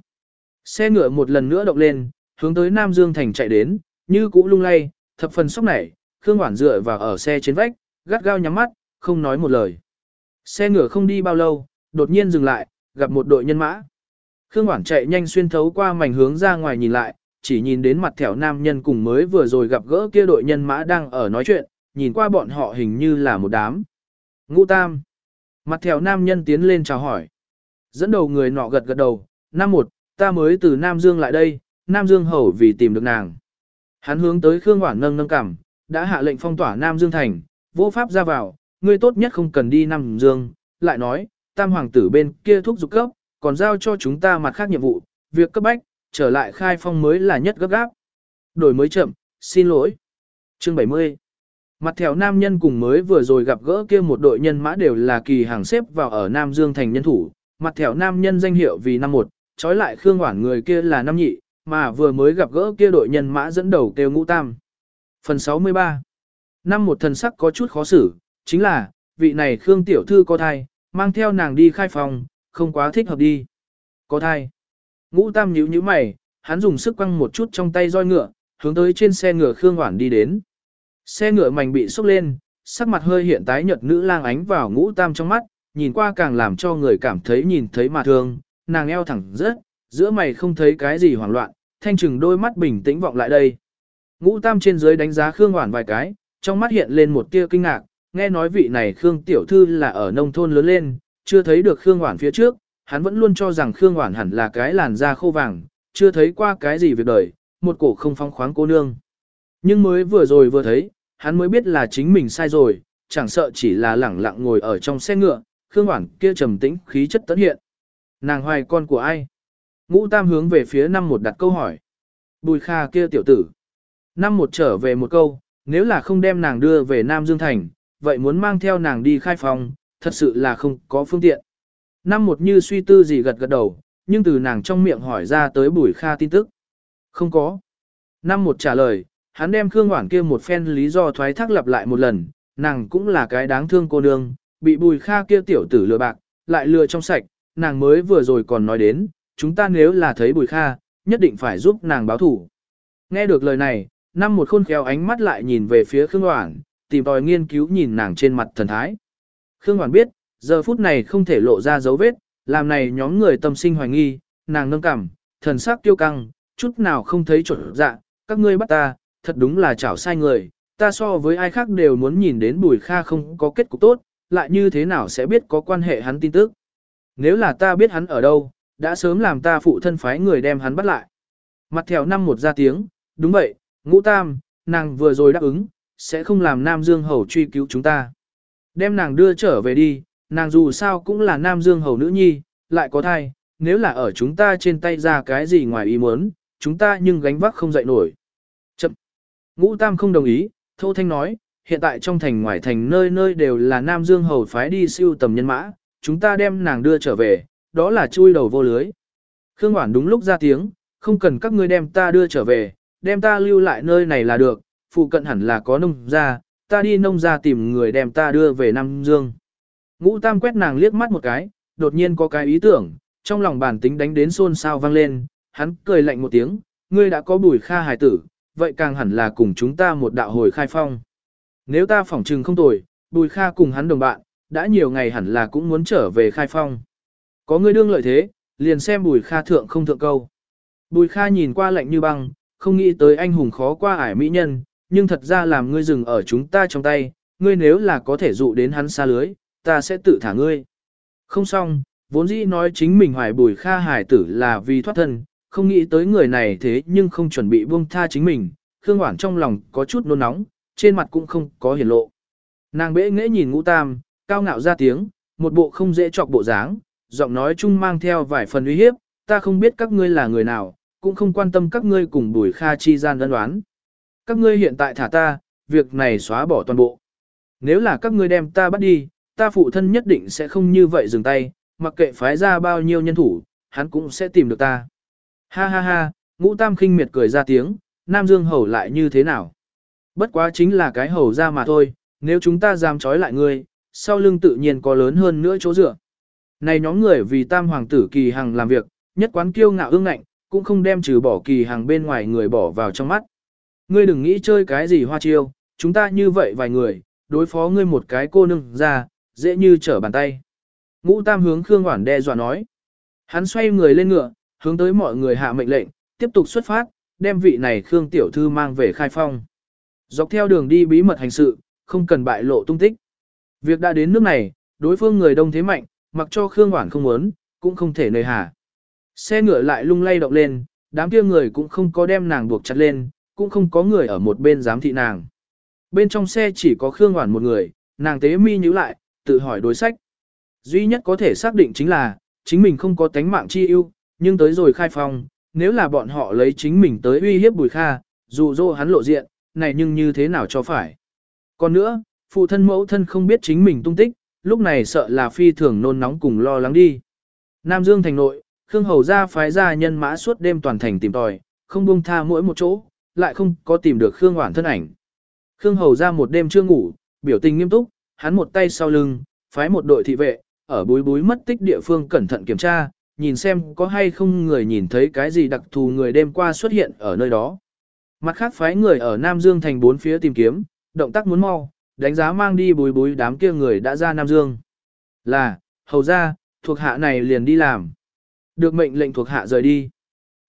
S1: Xe ngựa một lần nữa động lên, hướng tới Nam Dương thành chạy đến, như cũ lung lay, thập phần sốc nảy, Khương Hoản dựa vào ở xe trên vách, gắt gao nhắm mắt, không nói một lời. Xe ngựa không đi bao lâu, đột nhiên dừng lại, gặp một đội nhân mã. Khương Hoản chạy nhanh xuyên thấu qua mảnh hướng ra ngoài nhìn lại, chỉ nhìn đến mặt thẻo nam nhân cùng mới vừa rồi gặp gỡ kia đội nhân mã đang ở nói chuyện, nhìn qua bọn họ hình như là một đám. Ngũ Tam. Mặt theo nam nhân tiến lên chào hỏi. Dẫn đầu người nọ gật gật đầu, năm một, ta mới từ Nam Dương lại đây, Nam Dương hầu vì tìm được nàng. Hắn hướng tới Khương Hoảng nâng nâng cảm, đã hạ lệnh phong tỏa Nam Dương thành, vô pháp ra vào, ngươi tốt nhất không cần đi Nam Dương, lại nói, tam hoàng tử bên kia thúc giục cấp, còn giao cho chúng ta mặt khác nhiệm vụ, việc cấp bách, trở lại khai phong mới là nhất gấp gáp. Đổi mới chậm, xin lỗi. Chương 70 Mặt theo nam nhân cùng mới vừa rồi gặp gỡ kia một đội nhân mã đều là kỳ hàng xếp vào ở Nam Dương thành nhân thủ, mặt theo nam nhân danh hiệu vì năm một, trói lại Khương quản người kia là năm nhị, mà vừa mới gặp gỡ kia đội nhân mã dẫn đầu kêu ngũ tam. Phần 63 Năm một thần sắc có chút khó xử, chính là, vị này Khương Tiểu Thư có thai, mang theo nàng đi khai phòng, không quá thích hợp đi. Có thai. Ngũ tam nhíu nhíu mày, hắn dùng sức quăng một chút trong tay roi ngựa, hướng tới trên xe ngựa Khương Hoản đi đến. Xe ngựa mảnh bị xúc lên, sắc mặt hơi hiện tái nhợt nữ lang ánh vào ngũ tam trong mắt, nhìn qua càng làm cho người cảm thấy nhìn thấy mà thương, nàng eo thẳng rất, giữa mày không thấy cái gì hoảng loạn, thanh trừng đôi mắt bình tĩnh vọng lại đây. Ngũ tam trên dưới đánh giá Khương Hoản vài cái, trong mắt hiện lên một tia kinh ngạc, nghe nói vị này Khương Tiểu Thư là ở nông thôn lớn lên, chưa thấy được Khương Hoản phía trước, hắn vẫn luôn cho rằng Khương Hoản hẳn là cái làn da khô vàng, chưa thấy qua cái gì việc đời, một cổ không phong khoáng cô nương. Nhưng mới vừa rồi vừa thấy, hắn mới biết là chính mình sai rồi, chẳng sợ chỉ là lẳng lặng ngồi ở trong xe ngựa, Khương hoảng kia trầm tĩnh khí chất tấn hiện. Nàng hoài con của ai? Ngũ Tam hướng về phía năm một đặt câu hỏi. Bùi Kha kia tiểu tử. Năm một trở về một câu, nếu là không đem nàng đưa về Nam Dương Thành, vậy muốn mang theo nàng đi khai phòng, thật sự là không có phương tiện. Năm một như suy tư gì gật gật đầu, nhưng từ nàng trong miệng hỏi ra tới Bùi Kha tin tức. Không có. Năm một trả lời, hắn đem Khương Hoảng kia một phen lý do thoái thác lặp lại một lần, nàng cũng là cái đáng thương cô nương, bị Bùi Kha kia tiểu tử lừa bạc, lại lừa trong sạch, nàng mới vừa rồi còn nói đến, chúng ta nếu là thấy Bùi Kha, nhất định phải giúp nàng báo thủ. Nghe được lời này, năm một khôn khéo ánh mắt lại nhìn về phía Khương Hoảng, tìm tòi nghiên cứu nhìn nàng trên mặt thần thái. Khương Hoảng biết, giờ phút này không thể lộ ra dấu vết, làm này nhóm người tâm sinh hoài nghi, nàng nâng cảm, thần sắc tiêu căng, chút nào không thấy chuẩn dạ, các ngươi bắt ta, thật đúng là chảo sai người, ta so với ai khác đều muốn nhìn đến Bùi Kha không có kết cục tốt, lại như thế nào sẽ biết có quan hệ hắn tin tức. Nếu là ta biết hắn ở đâu, đã sớm làm ta phụ thân phái người đem hắn bắt lại. Mặt theo năm một ra tiếng, đúng vậy, ngũ tam, nàng vừa rồi đáp ứng, sẽ không làm Nam Dương Hầu truy cứu chúng ta. Đem nàng đưa trở về đi, nàng dù sao cũng là Nam Dương Hầu nữ nhi, lại có thai, nếu là ở chúng ta trên tay ra cái gì ngoài ý muốn, chúng ta nhưng gánh vác không dậy nổi. Ngũ Tam không đồng ý, Thô Thanh nói, hiện tại trong thành ngoài thành nơi nơi đều là Nam Dương Hầu phái đi siêu tầm nhân mã, chúng ta đem nàng đưa trở về, đó là chui đầu vô lưới. Khương Hoản đúng lúc ra tiếng, không cần các ngươi đem ta đưa trở về, đem ta lưu lại nơi này là được, phụ cận hẳn là có nông gia, ta đi nông gia tìm người đem ta đưa về Nam Dương. Ngũ Tam quét nàng liếc mắt một cái, đột nhiên có cái ý tưởng, trong lòng bản tính đánh đến xôn xao vang lên, hắn cười lạnh một tiếng, ngươi đã có bùi kha hài tử, vậy càng hẳn là cùng chúng ta một đạo hồi khai phong. Nếu ta phỏng trừng không tồi, bùi kha cùng hắn đồng bạn, đã nhiều ngày hẳn là cũng muốn trở về khai phong. Có người đương lợi thế, liền xem bùi kha thượng không thượng câu. Bùi kha nhìn qua lạnh như băng, không nghĩ tới anh hùng khó qua ải mỹ nhân, nhưng thật ra làm ngươi dừng ở chúng ta trong tay, ngươi nếu là có thể dụ đến hắn xa lưới, ta sẽ tự thả ngươi. Không xong, vốn dĩ nói chính mình hoài bùi kha hải tử là vì thoát thân, không nghĩ tới người này thế nhưng không chuẩn bị buông tha chính mình, Khương Hoảng trong lòng có chút nôn nóng, trên mặt cũng không có hiển lộ. Nàng bẽ nghẽ nhìn ngũ tam, cao ngạo ra tiếng, một bộ không dễ chọc bộ dáng, giọng nói chung mang theo vài phần uy hiếp, ta không biết các ngươi là người nào, cũng không quan tâm các ngươi cùng bùi kha chi gian đơn đoán. Các ngươi hiện tại thả ta, việc này xóa bỏ toàn bộ. Nếu là các ngươi đem ta bắt đi, ta phụ thân nhất định sẽ không như vậy dừng tay, mặc kệ phái ra bao nhiêu nhân thủ, hắn cũng sẽ tìm được ta. Ha ha ha, ngũ tam khinh miệt cười ra tiếng, Nam Dương hầu lại như thế nào? Bất quá chính là cái hầu ra mà thôi, nếu chúng ta dám trói lại ngươi, sau lưng tự nhiên có lớn hơn nữa chỗ dựa. Này nhóm người vì tam hoàng tử kỳ hằng làm việc, nhất quán kiêu ngạo ương ngạnh, cũng không đem trừ bỏ kỳ hằng bên ngoài người bỏ vào trong mắt. Ngươi đừng nghĩ chơi cái gì hoa chiêu, chúng ta như vậy vài người, đối phó ngươi một cái cô nương ra, dễ như trở bàn tay. Ngũ tam hướng Khương Hoản đe dọa nói. Hắn xoay người lên ngựa, hướng tới mọi người hạ mệnh lệnh, tiếp tục xuất phát, đem vị này Khương Tiểu Thư mang về khai phong. Dọc theo đường đi bí mật hành sự, không cần bại lộ tung tích. Việc đã đến nước này, đối phương người đông thế mạnh, mặc cho Khương Hoản không muốn, cũng không thể nơi hà. Xe ngựa lại lung lay động lên, đám kia người cũng không có đem nàng buộc chặt lên, cũng không có người ở một bên giám thị nàng. Bên trong xe chỉ có Khương Hoản một người, nàng tế mi nhíu lại, tự hỏi đối sách. Duy nhất có thể xác định chính là, chính mình không có tánh mạng chi ưu, nhưng tới rồi khai phong, nếu là bọn họ lấy chính mình tới uy hiếp Bùi Kha, dù dô hắn lộ diện, này nhưng như thế nào cho phải. Còn nữa, phụ thân mẫu thân không biết chính mình tung tích, lúc này sợ là phi thường nôn nóng cùng lo lắng đi. Nam Dương thành nội, Khương Hầu ra phái ra nhân mã suốt đêm toàn thành tìm tòi, không buông tha mỗi một chỗ, lại không có tìm được Khương Hoản thân ảnh. Khương Hầu ra một đêm chưa ngủ, biểu tình nghiêm túc, hắn một tay sau lưng, phái một đội thị vệ, ở búi búi mất tích địa phương cẩn thận kiểm tra, nhìn xem có hay không người nhìn thấy cái gì đặc thù người đêm qua xuất hiện ở nơi đó. Mặt khác phái người ở Nam Dương thành bốn phía tìm kiếm, động tác muốn mau, đánh giá mang đi bối bối đám kia người đã ra Nam Dương. Là, hầu ra, thuộc hạ này liền đi làm. Được mệnh lệnh thuộc hạ rời đi.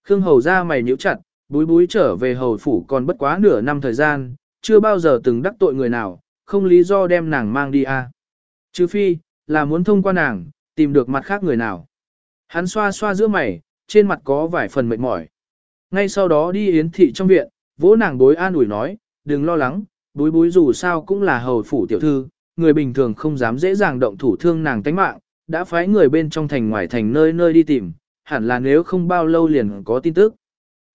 S1: Khương hầu ra mày nhíu chặt, bối bối trở về hầu phủ còn bất quá nửa năm thời gian, chưa bao giờ từng đắc tội người nào, không lý do đem nàng mang đi à. Trừ phi, là muốn thông qua nàng, tìm được mặt khác người nào. Hắn xoa xoa giữa mày, trên mặt có vài phần mệt mỏi. Ngay sau đó đi yến thị trong viện, vỗ nàng bối an ủi nói, đừng lo lắng, bối bối dù sao cũng là hầu phủ tiểu thư, người bình thường không dám dễ dàng động thủ thương nàng tánh mạng, đã phái người bên trong thành ngoài thành nơi nơi đi tìm, hẳn là nếu không bao lâu liền có tin tức.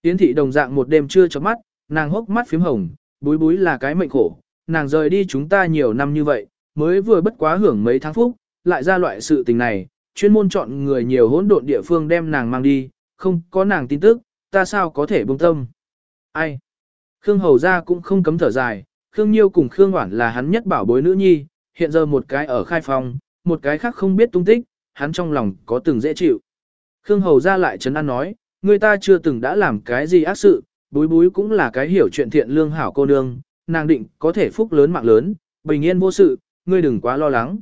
S1: Yến thị đồng dạng một đêm chưa chớp mắt, nàng hốc mắt phím hồng, bối bối là cái mệnh khổ, nàng rời đi chúng ta nhiều năm như vậy, mới vừa bất quá hưởng mấy tháng phúc, lại ra loại sự tình này, chuyên môn chọn người nhiều hỗn độn địa phương đem nàng mang đi, không có nàng tin tức, ta sao có thể buông tâm. Ai? Khương Hầu ra cũng không cấm thở dài, Khương Nhiêu cùng Khương Hoản là hắn nhất bảo bối nữ nhi, hiện giờ một cái ở khai phòng, một cái khác không biết tung tích, hắn trong lòng có từng dễ chịu. Khương Hầu ra lại chấn an nói, người ta chưa từng đã làm cái gì ác sự, búi búi cũng là cái hiểu chuyện thiện lương hảo cô nương, nàng định có thể phúc lớn mạng lớn, bình yên vô sự, ngươi đừng quá lo lắng.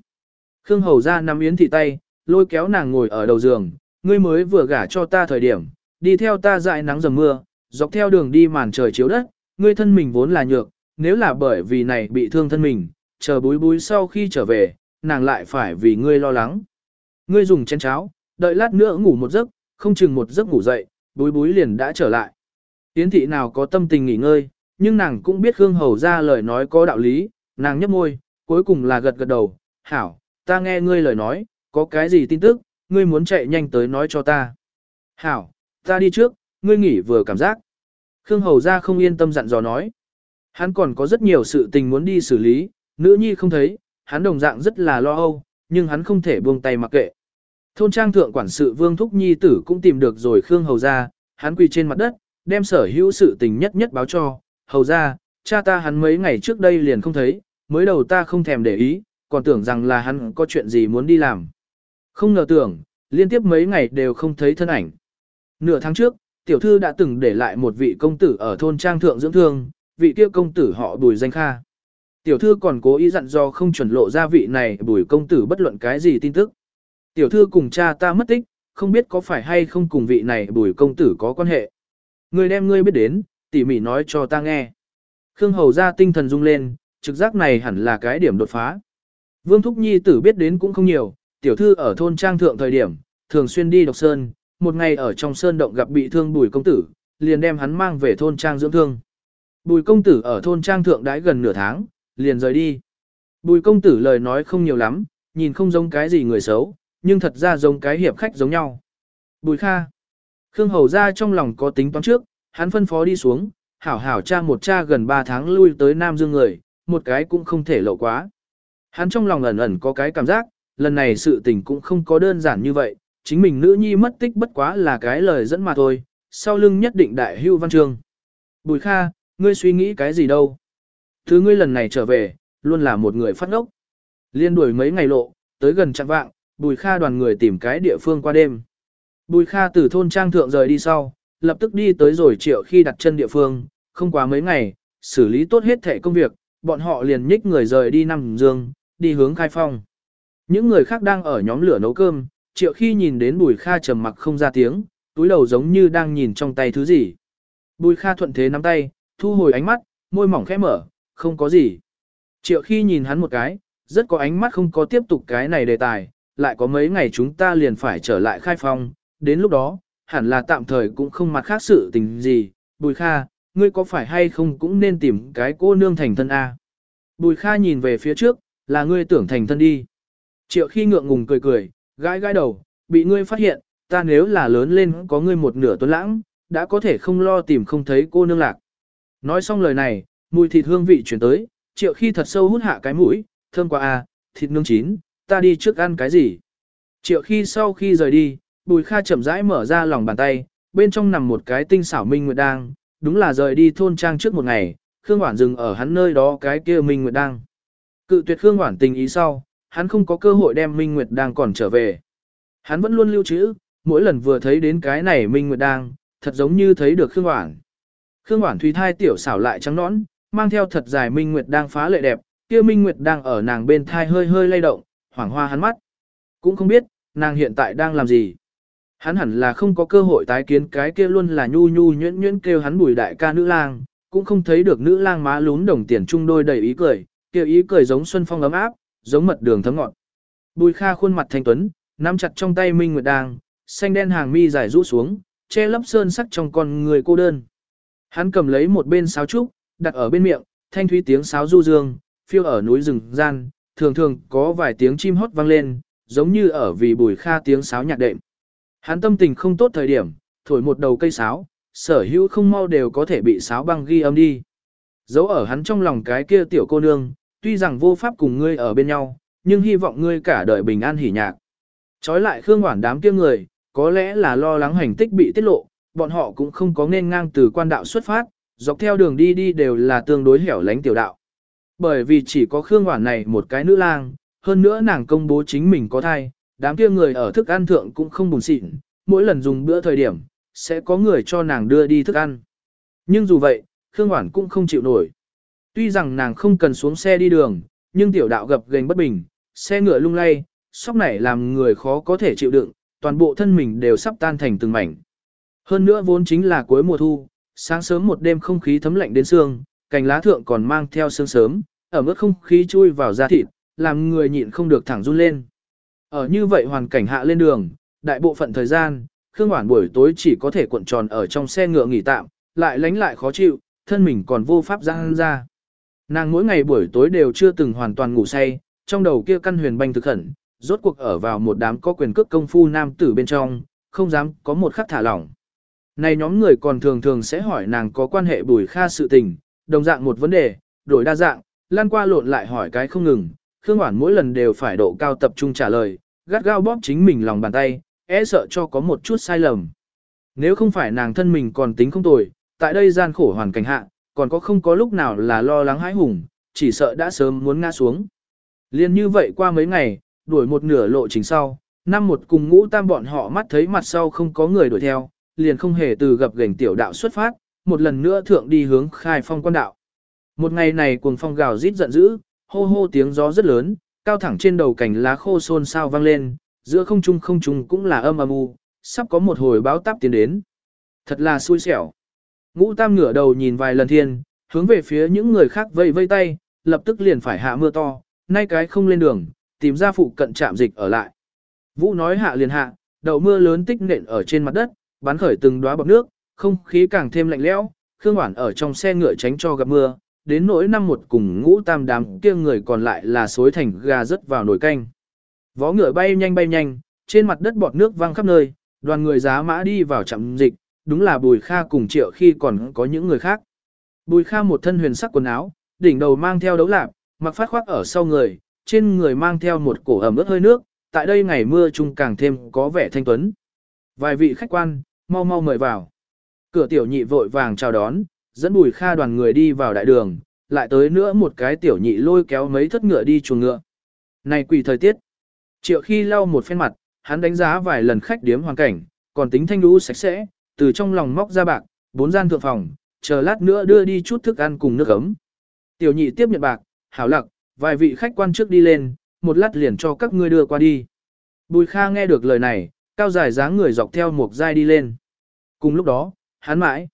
S1: Khương Hầu ra nắm Yến Thị tay, lôi kéo nàng ngồi ở đầu giường, ngươi mới vừa gả cho ta thời điểm, đi theo ta dại nắng dầm mưa, dọc theo đường đi màn trời chiếu đất, ngươi thân mình vốn là nhược, nếu là bởi vì này bị thương thân mình, chờ búi búi sau khi trở về, nàng lại phải vì ngươi lo lắng. Ngươi dùng chén cháo, đợi lát nữa ngủ một giấc, không chừng một giấc ngủ dậy, búi búi liền đã trở lại. Yến thị nào có tâm tình nghỉ ngơi, nhưng nàng cũng biết Khương Hầu ra lời nói có đạo lý, nàng nhấp môi, cuối cùng là gật gật đầu, hảo, ta nghe ngươi lời nói, có cái gì tin tức, ngươi muốn chạy nhanh tới nói cho ta. Hảo, ta đi trước, ngươi nghỉ vừa cảm giác. Khương Hầu ra không yên tâm dặn dò nói. Hắn còn có rất nhiều sự tình muốn đi xử lý, nữ nhi không thấy, hắn đồng dạng rất là lo âu, nhưng hắn không thể buông tay mặc kệ. Thôn trang thượng quản sự Vương Thúc Nhi tử cũng tìm được rồi Khương Hầu ra, hắn quỳ trên mặt đất, đem sở hữu sự tình nhất nhất báo cho, Hầu ra, cha ta hắn mấy ngày trước đây liền không thấy, mới đầu ta không thèm để ý, còn tưởng rằng là hắn có chuyện gì muốn đi làm. Không ngờ tưởng, liên tiếp mấy ngày đều không thấy thân ảnh. Nửa tháng trước, tiểu thư đã từng để lại một vị công tử ở thôn trang thượng dưỡng thương, vị kia công tử họ bùi danh kha. Tiểu thư còn cố ý dặn do không chuẩn lộ ra vị này bùi công tử bất luận cái gì tin tức. Tiểu thư cùng cha ta mất tích, không biết có phải hay không cùng vị này bùi công tử có quan hệ. Người đem ngươi biết đến, tỉ mỉ nói cho ta nghe. Khương Hầu ra tinh thần rung lên, trực giác này hẳn là cái điểm đột phá. Vương Thúc Nhi tử biết đến cũng không nhiều, tiểu thư ở thôn trang thượng thời điểm, thường xuyên đi độc sơn, một ngày ở trong sơn động gặp bị thương bùi công tử, liền đem hắn mang về thôn trang dưỡng thương. Bùi công tử ở thôn trang thượng đãi gần nửa tháng, liền rời đi. Bùi công tử lời nói không nhiều lắm, nhìn không giống cái gì người xấu, nhưng thật ra giống cái hiệp khách giống nhau. Bùi Kha. Khương Hầu ra trong lòng có tính toán trước, hắn phân phó đi xuống, hảo hảo cha một cha gần 3 tháng lui tới Nam Dương người, một cái cũng không thể lộ quá. Hắn trong lòng ẩn ẩn có cái cảm giác, lần này sự tình cũng không có đơn giản như vậy, chính mình nữ nhi mất tích bất quá là cái lời dẫn mà thôi, sau lưng nhất định đại hưu văn trường Bùi Kha, ngươi suy nghĩ cái gì đâu? Thứ ngươi lần này trở về, luôn là một người phát ngốc. Liên đuổi mấy ngày lộ, tới gần chặng vạng, Bùi Kha đoàn người tìm cái địa phương qua đêm. Bùi Kha từ thôn trang thượng rời đi sau, lập tức đi tới rồi triệu khi đặt chân địa phương, không quá mấy ngày, xử lý tốt hết thể công việc, bọn họ liền nhích người rời đi nằm dương, đi hướng khai phong. Những người khác đang ở nhóm lửa nấu cơm, triệu khi nhìn đến Bùi Kha trầm mặc không ra tiếng, túi đầu giống như đang nhìn trong tay thứ gì. Bùi Kha thuận thế nắm tay, thu hồi ánh mắt, môi mỏng khẽ mở, không có gì. Triệu khi nhìn hắn một cái, rất có ánh mắt không có tiếp tục cái này đề tài, lại có mấy ngày chúng ta liền phải trở lại khai phong, đến lúc đó, hẳn là tạm thời cũng không mặt khác sự tình gì. Bùi Kha, ngươi có phải hay không cũng nên tìm cái cô nương thành thân A. Bùi Kha nhìn về phía trước, là ngươi tưởng thành thân đi. Triệu khi ngượng ngùng cười cười, gãi gãi đầu, bị ngươi phát hiện, ta nếu là lớn lên có ngươi một nửa tuấn lãng, đã có thể không lo tìm không thấy cô nương lạc. Nói xong lời này, mùi thịt hương vị chuyển tới, triệu khi thật sâu hút hạ cái mũi, thơm quá à, thịt nướng chín, ta đi trước ăn cái gì. Triệu khi sau khi rời đi, bùi kha chậm rãi mở ra lòng bàn tay, bên trong nằm một cái tinh xảo minh nguyệt đang, đúng là rời đi thôn trang trước một ngày, Khương Hoản dừng ở hắn nơi đó cái kia minh nguyệt đang. Cự tuyệt Khương Hoản tình ý sau, hắn không có cơ hội đem minh nguyệt đang còn trở về. Hắn vẫn luôn lưu trữ, mỗi lần vừa thấy đến cái này minh nguyệt đang, thật giống như thấy được Khương Hoảng. Khương Hoảng Thùy thai tiểu xảo lại trắng nõn, mang theo thật dài Minh Nguyệt đang phá lệ đẹp, kia Minh Nguyệt đang ở nàng bên thai hơi hơi lay động, hoảng hoa hắn mắt. Cũng không biết, nàng hiện tại đang làm gì. Hắn hẳn là không có cơ hội tái kiến cái kia luôn là nhu nhu nhuyễn nhuyễn kêu hắn bùi đại ca nữ lang, cũng không thấy được nữ lang má lún đồng tiền trung đôi đầy ý cười, kêu ý cười giống xuân phong ấm áp, giống mật đường thấm ngọt. Bùi Kha khuôn mặt thanh tuấn, nắm chặt trong tay Minh Nguyệt đang, xanh đen hàng mi dài rũ xuống, che lấp sơn sắc trong con người cô đơn. Hắn cầm lấy một bên sáo trúc, đặt ở bên miệng, thanh thúy tiếng sáo du dương, phiêu ở núi rừng gian, thường thường có vài tiếng chim hót vang lên, giống như ở vì bùi kha tiếng sáo nhạc đệm. Hắn tâm tình không tốt thời điểm, thổi một đầu cây sáo, sở hữu không mau đều có thể bị sáo băng ghi âm đi. Giấu ở hắn trong lòng cái kia tiểu cô nương, tuy rằng vô pháp cùng ngươi ở bên nhau, nhưng hy vọng ngươi cả đời bình an hỉ nhạc. Chói lại Khương Hoản đám kia người, có lẽ là lo lắng hành tích bị tiết lộ, bọn họ cũng không có nên ngang từ quan đạo xuất phát, dọc theo đường đi đi đều là tương đối hẻo lánh tiểu đạo. Bởi vì chỉ có Khương Hoản này một cái nữ lang, hơn nữa nàng công bố chính mình có thai, đám kia người ở thức ăn thượng cũng không buồn xịn, mỗi lần dùng bữa thời điểm, sẽ có người cho nàng đưa đi thức ăn. Nhưng dù vậy, Khương Hoản cũng không chịu nổi. Tuy rằng nàng không cần xuống xe đi đường, nhưng tiểu đạo gập gành bất bình, xe ngựa lung lay, sóc này làm người khó có thể chịu đựng, toàn bộ thân mình đều sắp tan thành từng mảnh. Hơn nữa vốn chính là cuối mùa thu, sáng sớm một đêm không khí thấm lạnh đến xương, cành lá thượng còn mang theo sương sớm, ở mức không khí chui vào da thịt, làm người nhịn không được thẳng run lên. Ở như vậy hoàn cảnh hạ lên đường, đại bộ phận thời gian, Khương Hoản buổi tối chỉ có thể cuộn tròn ở trong xe ngựa nghỉ tạm, lại lánh lại khó chịu, thân mình còn vô pháp giãn ra. Nàng mỗi ngày buổi tối đều chưa từng hoàn toàn ngủ say, trong đầu kia căn huyền banh thực khẩn, rốt cuộc ở vào một đám có quyền cước công phu nam tử bên trong, không dám có một khắc thả lỏng. Này nhóm người còn thường thường sẽ hỏi nàng có quan hệ bùi kha sự tình, đồng dạng một vấn đề, đổi đa dạng, lan qua lộn lại hỏi cái không ngừng, Khương Hoản mỗi lần đều phải độ cao tập trung trả lời, gắt gao bóp chính mình lòng bàn tay, e sợ cho có một chút sai lầm. Nếu không phải nàng thân mình còn tính không tồi, tại đây gian khổ hoàn cảnh hạ, còn có không có lúc nào là lo lắng hãi hùng, chỉ sợ đã sớm muốn ngã xuống. Liên như vậy qua mấy ngày, đuổi một nửa lộ trình sau, năm một cùng ngũ tam bọn họ mắt thấy mặt sau không có người đuổi theo, liền không hề từ gặp gành tiểu đạo xuất phát, một lần nữa thượng đi hướng khai phong quan đạo. Một ngày này cuồng phong gào rít giận dữ, hô hô tiếng gió rất lớn, cao thẳng trên đầu cành lá khô xôn xao vang lên, giữa không trung không trung cũng là âm âm u, sắp có một hồi báo táp tiến đến. Thật là xui xẻo. Ngũ tam ngửa đầu nhìn vài lần thiên, hướng về phía những người khác vây vây tay, lập tức liền phải hạ mưa to, nay cái không lên đường, tìm ra phụ cận trạm dịch ở lại. Vũ nói hạ liền hạ, đậu mưa lớn tích nện ở trên mặt đất, bắn khởi từng đóa bọt nước, không khí càng thêm lạnh lẽo. Khương Hoản ở trong xe ngựa tránh cho gặp mưa, đến nỗi năm một cùng ngũ tam đám kia người còn lại là xối thành gà rớt vào nồi canh. Vó ngựa bay nhanh bay nhanh, trên mặt đất bọt nước văng khắp nơi, đoàn người giá mã đi vào trạm dịch, đúng là Bùi Kha cùng Triệu khi còn có những người khác. Bùi Kha một thân huyền sắc quần áo, đỉnh đầu mang theo đấu lạp, mặc phát khoác ở sau người, trên người mang theo một cổ ẩm ướt hơi nước, tại đây ngày mưa chung càng thêm có vẻ thanh tuấn. Vài vị khách quan, mau mau mời vào. Cửa tiểu nhị vội vàng chào đón, dẫn Bùi Kha đoàn người đi vào đại đường, lại tới nữa một cái tiểu nhị lôi kéo mấy thất ngựa đi chuồng ngựa. Này quỷ thời tiết. Triệu khi lau một phen mặt, hắn đánh giá vài lần khách điếm hoàn cảnh, còn tính thanh lũ sạch sẽ, từ trong lòng móc ra bạc, bốn gian thượng phòng, chờ lát nữa đưa đi chút thức ăn cùng nước ấm. Tiểu nhị tiếp nhận bạc, hảo lặc, vài vị khách quan trước đi lên, một lát liền cho các ngươi đưa qua đi. Bùi Kha nghe được lời này, cao dài dáng người dọc theo một dai đi lên. Cùng lúc đó, hắn mãi,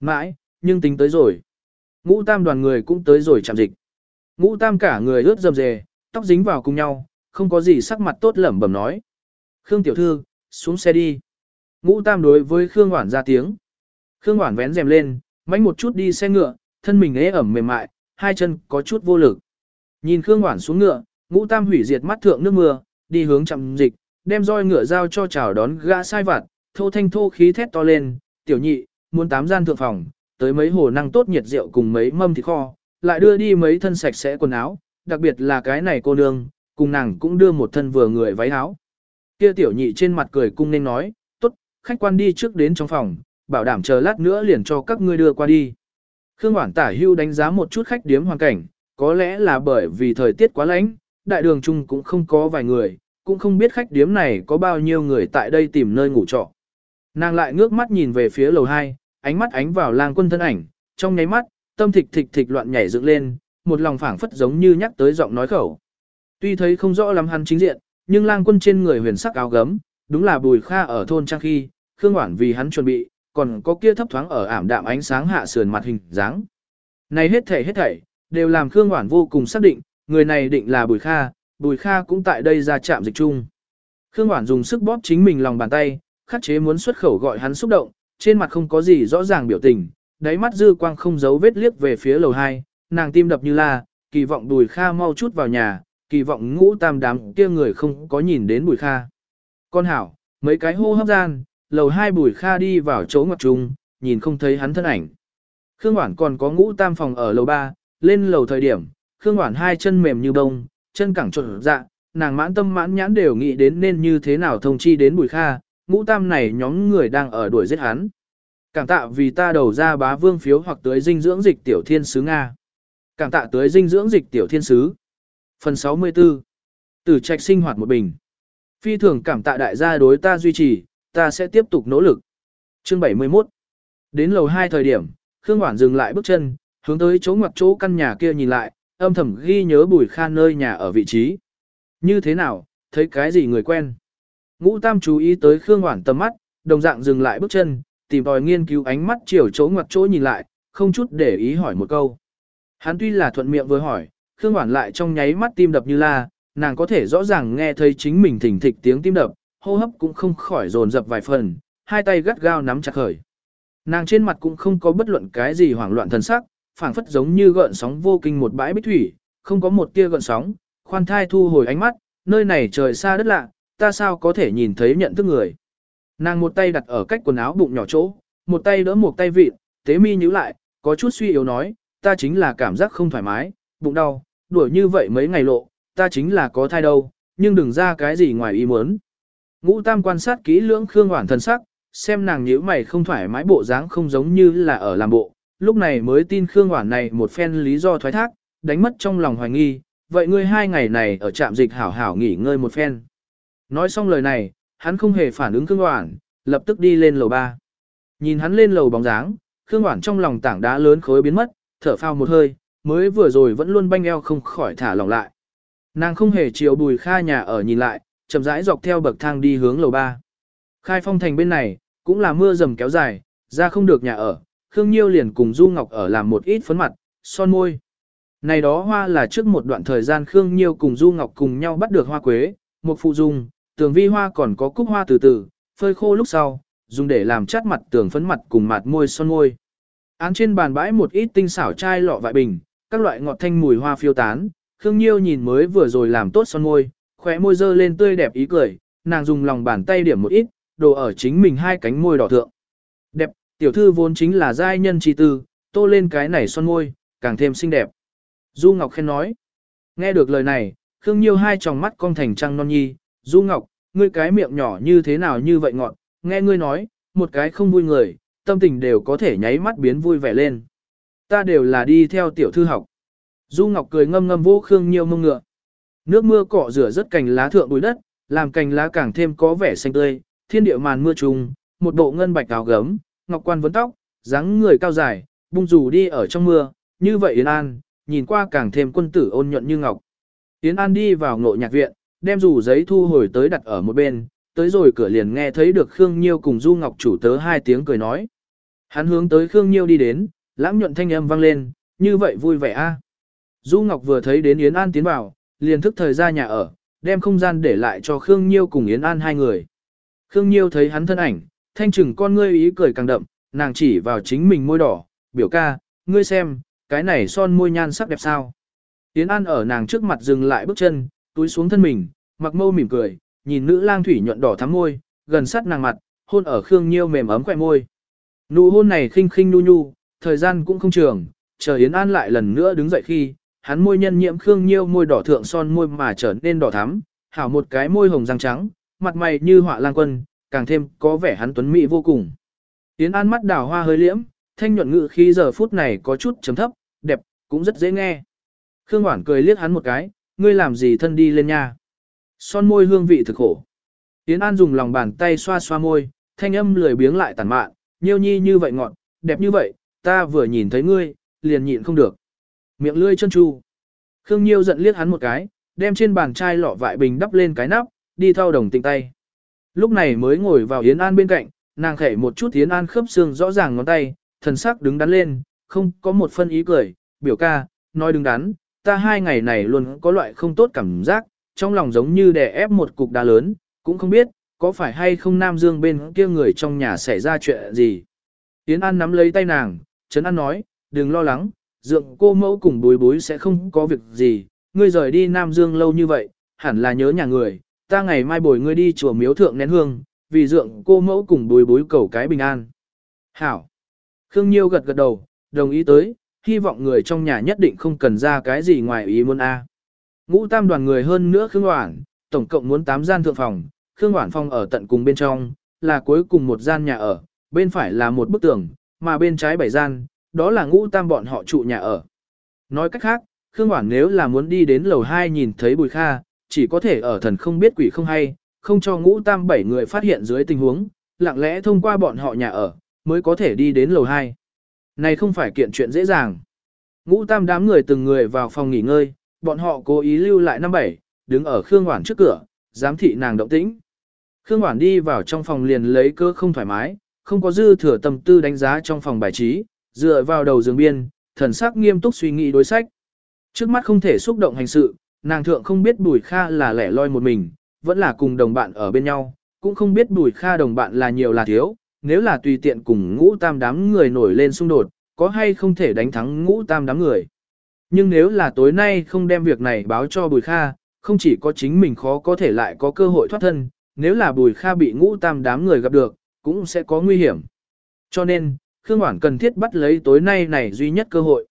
S1: mãi, nhưng tính tới rồi. Ngũ tam đoàn người cũng tới rồi chạm dịch. Ngũ tam cả người ướt dầm dề, tóc dính vào cùng nhau, không có gì sắc mặt tốt lẩm bẩm nói. Khương tiểu thư, xuống xe đi. Ngũ tam đối với Khương Hoản ra tiếng. Khương Hoản vén rèm lên, mánh một chút đi xe ngựa, thân mình ế ẩm mềm mại, hai chân có chút vô lực. Nhìn Khương Hoản xuống ngựa, ngũ tam hủy diệt mắt thượng nước mưa, đi hướng chậm dịch, đem roi ngựa giao cho chào đón gã sai vặt, thô thanh thô khí thét to lên, tiểu nhị, muốn tám gian thượng phòng, tới mấy hồ năng tốt nhiệt rượu cùng mấy mâm thịt kho, lại đưa đi mấy thân sạch sẽ quần áo, đặc biệt là cái này cô nương, cùng nàng cũng đưa một thân vừa người váy áo. Kia tiểu nhị trên mặt cười cung nên nói, khách quan đi trước đến trong phòng, bảo đảm chờ lát nữa liền cho các ngươi đưa qua đi. Khương Hoản tả hưu đánh giá một chút khách điếm hoàn cảnh, có lẽ là bởi vì thời tiết quá lạnh, đại đường chung cũng không có vài người, cũng không biết khách điếm này có bao nhiêu người tại đây tìm nơi ngủ trọ. Nàng lại ngước mắt nhìn về phía lầu 2, ánh mắt ánh vào lang quân thân ảnh, trong nháy mắt, tâm thịch thịch thịch loạn nhảy dựng lên, một lòng phảng phất giống như nhắc tới giọng nói khẩu. Tuy thấy không rõ lắm hắn chính diện, nhưng lang quân trên người huyền sắc áo gấm, đúng là bùi kha ở thôn trang khi, khương Quản vì hắn chuẩn bị, còn có kia thấp thoáng ở ảm đạm ánh sáng hạ sườn mặt hình dáng. Này hết thảy hết thảy, đều làm khương Quản vô cùng xác định, người này định là bùi kha, bùi kha cũng tại đây ra chạm dịch chung. Khương Quản dùng sức bóp chính mình lòng bàn tay, khắc chế muốn xuất khẩu gọi hắn xúc động, trên mặt không có gì rõ ràng biểu tình, đáy mắt dư quang không giấu vết liếc về phía lầu 2, nàng tim đập như la, kỳ vọng Bùi Kha mau chút vào nhà, kỳ vọng ngũ tam đám kia người không có nhìn đến Bùi Kha. Con hảo, mấy cái hô hấp gian, lầu hai Bùi Kha đi vào chỗ ngoặc trùng, nhìn không thấy hắn thân ảnh. Khương Hoản còn có ngũ tam phòng ở lầu ba lên lầu thời điểm, Khương Hoản hai chân mềm như bông, chân cẳng trộn dạ, nàng mãn tâm mãn nhãn đều nghĩ đến nên như thế nào thông chi đến Bùi Kha, ngũ tam này nhóm người đang ở đuổi giết hắn. Cảm tạ vì ta đầu ra bá vương phiếu hoặc tới dinh dưỡng dịch tiểu thiên sứ Nga. Cảm tạ tới dinh dưỡng dịch tiểu thiên sứ. Phần 64. Tử trạch sinh hoạt một bình. Phi thường cảm tạ đại gia đối ta duy trì, ta sẽ tiếp tục nỗ lực. Chương 71. Đến lầu 2 thời điểm, Khương Hoản dừng lại bước chân, hướng tới chỗ ngoặc chỗ căn nhà kia nhìn lại, âm thầm ghi nhớ Bùi Khan nơi nhà ở vị trí. Như thế nào, thấy cái gì người quen? Ngũ Tam chú ý tới Khương Hoản tầm mắt, đồng dạng dừng lại bước chân, tìm tòi nghiên cứu ánh mắt chiều chỗ ngoặc chỗ nhìn lại, không chút để ý hỏi một câu. Hắn tuy là thuận miệng với hỏi, Khương Hoản lại trong nháy mắt tim đập như la, nàng có thể rõ ràng nghe thấy chính mình thỉnh thịch tiếng tim đập, hô hấp cũng không khỏi dồn dập vài phần, hai tay gắt gao nắm chặt khởi. Nàng trên mặt cũng không có bất luận cái gì hoảng loạn thần sắc, phảng phất giống như gợn sóng vô kinh một bãi bích thủy, không có một tia gợn sóng, khoan thai thu hồi ánh mắt, nơi này trời xa đất lạ, ta sao có thể nhìn thấy nhận thức người. Nàng một tay đặt ở cách quần áo bụng nhỏ chỗ, một tay đỡ một tay vịt, tế mi nhíu lại, có chút suy yếu nói, ta chính là cảm giác không thoải mái, bụng đau, đuổi như vậy mấy ngày lộ, ta chính là có thai đâu, nhưng đừng ra cái gì ngoài ý muốn. Ngũ Tam quan sát kỹ lưỡng Khương Hoản thần sắc, xem nàng nhíu mày không thoải mái bộ dáng không giống như là ở làm bộ, lúc này mới tin Khương Hoản này một phen lý do thoái thác, đánh mất trong lòng hoài nghi, vậy ngươi hai ngày này ở trạm dịch hảo hảo nghỉ ngơi một phen. Nói xong lời này, hắn không hề phản ứng Khương Hoản, lập tức đi lên lầu ba. Nhìn hắn lên lầu bóng dáng, Khương Hoản trong lòng tảng đá lớn khối biến mất, thở phao một hơi, mới vừa rồi vẫn luôn banh eo không khỏi thả lỏng lại. Nàng không hề chiều bùi kha nhà ở nhìn lại, chậm rãi dọc theo bậc thang đi hướng lầu ba. Khai phong thành bên này, cũng là mưa rầm kéo dài, ra không được nhà ở, Khương Nhiêu liền cùng Du Ngọc ở làm một ít phấn mặt, son môi. Này đó hoa là trước một đoạn thời gian Khương Nhiêu cùng Du Ngọc cùng nhau bắt được hoa quế, một phụ dung, tường vi hoa còn có cúc hoa từ từ, phơi khô lúc sau, dùng để làm chát mặt tường phấn mặt cùng mặt môi son môi. Án trên bàn bãi một ít tinh xảo chai lọ vại bình, các loại ngọt thanh mùi hoa phiêu tán, Khương Nhiêu nhìn mới vừa rồi làm tốt son môi, khóe môi dơ lên tươi đẹp ý cười, nàng dùng lòng bàn tay điểm một ít, đồ ở chính mình hai cánh môi đỏ thượng. Đẹp, tiểu thư vốn chính là giai nhân chi tư, tô lên cái này son môi, càng thêm xinh đẹp. Du Ngọc khen nói. Nghe được lời này, Khương Nhiêu hai tròng mắt cong thành trăng non nhi, Du Ngọc, ngươi cái miệng nhỏ như thế nào như vậy ngọn, nghe ngươi nói, một cái không vui người, tâm tình đều có thể nháy mắt biến vui vẻ lên. Ta đều là đi theo tiểu thư học. Du Ngọc cười ngâm ngâm vô Khương Nhiêu mông ngựa. Nước mưa cọ rửa rất cành lá thượng bụi đất, làm cành lá càng thêm có vẻ xanh tươi, thiên địa màn mưa trùng, một bộ ngân bạch áo gấm, ngọc quan vấn tóc, dáng người cao dài, bung rủ đi ở trong mưa, như vậy Yến An, nhìn qua càng thêm quân tử ôn nhuận như ngọc. Yến An đi vào ngộ nhạc viện, đem rủ giấy thu hồi tới đặt ở một bên, tới rồi cửa liền nghe thấy được Khương Nhiêu cùng Du Ngọc chủ tớ hai tiếng cười nói. Hắn hướng tới Khương Nhiêu đi đến, lãng nhuận thanh âm vang lên, như vậy vui vẻ a. Du Ngọc vừa thấy đến Yến An tiến vào, liền thức thời ra nhà ở, đem không gian để lại cho Khương Nhiêu cùng Yến An hai người. Khương Nhiêu thấy hắn thân ảnh, thanh trừng con ngươi ý cười càng đậm, nàng chỉ vào chính mình môi đỏ, biểu ca, ngươi xem, cái này son môi nhan sắc đẹp sao. Yến An ở nàng trước mặt dừng lại bước chân, túi xuống thân mình, mặc mâu mỉm cười, nhìn nữ lang thủy nhuận đỏ thắm môi, gần sát nàng mặt, hôn ở Khương Nhiêu mềm ấm khỏe môi. Nụ hôn này khinh khinh nu nhu, thời gian cũng không trường, chờ Yến An lại lần nữa đứng dậy khi, hắn môi nhân nhiễm Khương Nhiêu môi đỏ thượng son môi mà trở nên đỏ thắm, hảo một cái môi hồng răng trắng, mặt mày như họa lang quân, càng thêm có vẻ hắn tuấn mỹ vô cùng. Tiến An mắt đào hoa hơi liễm, thanh nhuận ngự khi giờ phút này có chút chấm thấp, đẹp, cũng rất dễ nghe. Khương Hoản cười liếc hắn một cái, ngươi làm gì thân đi lên nha. Son môi hương vị thực khổ. Tiến An dùng lòng bàn tay xoa xoa môi, thanh âm lười biếng lại tàn mạn, nhiêu nhi như vậy ngọn, đẹp như vậy, ta vừa nhìn thấy ngươi, liền nhịn không được. Miệng lươi chân chu. Khương Nhiêu giận liếc hắn một cái, đem trên bàn chai lọ vại bình đắp lên cái nắp, đi thao đồng tịnh tay. Lúc này mới ngồi vào Yến An bên cạnh, nàng khẽ một chút Yến An khớp xương rõ ràng ngón tay, thần sắc đứng đắn lên, không có một phân ý cười, biểu ca, nói đứng đắn, ta hai ngày này luôn có loại không tốt cảm giác, trong lòng giống như đè ép một cục đá lớn, cũng không biết, có phải hay không Nam Dương bên kia người trong nhà xảy ra chuyện gì. Yến An nắm lấy tay nàng, Trấn An nói, đừng lo lắng, dượng cô mẫu cùng bối bối sẽ không có việc gì, ngươi rời đi Nam Dương lâu như vậy, hẳn là nhớ nhà người, ta ngày mai bồi ngươi đi chùa miếu thượng nén hương, vì dượng cô mẫu cùng bối bối cầu cái bình an. Hảo! Khương Nhiêu gật gật đầu, đồng ý tới, hy vọng người trong nhà nhất định không cần ra cái gì ngoài ý muốn a. Ngũ tam đoàn người hơn nữa Khương Hoảng, tổng cộng muốn 8 gian thượng phòng, Khương Hoảng phòng ở tận cùng bên trong, là cuối cùng một gian nhà ở, bên phải là một bức tường, mà bên trái bảy gian, đó là ngũ tam bọn họ trụ nhà ở. Nói cách khác, Khương Hoảng nếu là muốn đi đến lầu 2 nhìn thấy Bùi Kha, chỉ có thể ở thần không biết quỷ không hay, không cho ngũ tam bảy người phát hiện dưới tình huống, lặng lẽ thông qua bọn họ nhà ở, mới có thể đi đến lầu 2. Này không phải kiện chuyện dễ dàng. Ngũ tam đám người từng người vào phòng nghỉ ngơi, bọn họ cố ý lưu lại năm bảy, đứng ở Khương Hoảng trước cửa, giám thị nàng động tĩnh. Khương Hoảng đi vào trong phòng liền lấy cơ không thoải mái, không có dư thừa tâm tư đánh giá trong phòng bài trí, dựa vào đầu giường biên, thần sắc nghiêm túc suy nghĩ đối sách. Trước mắt không thể xúc động hành sự, nàng thượng không biết Bùi Kha là lẻ loi một mình, vẫn là cùng đồng bạn ở bên nhau, cũng không biết Bùi Kha đồng bạn là nhiều là thiếu, nếu là tùy tiện cùng ngũ tam đám người nổi lên xung đột, có hay không thể đánh thắng ngũ tam đám người. Nhưng nếu là tối nay không đem việc này báo cho Bùi Kha, không chỉ có chính mình khó có thể lại có cơ hội thoát thân, nếu là Bùi Kha bị ngũ tam đám người gặp được, cũng sẽ có nguy hiểm. Cho nên, Khương Hoản cần thiết bắt lấy tối nay này duy nhất cơ hội.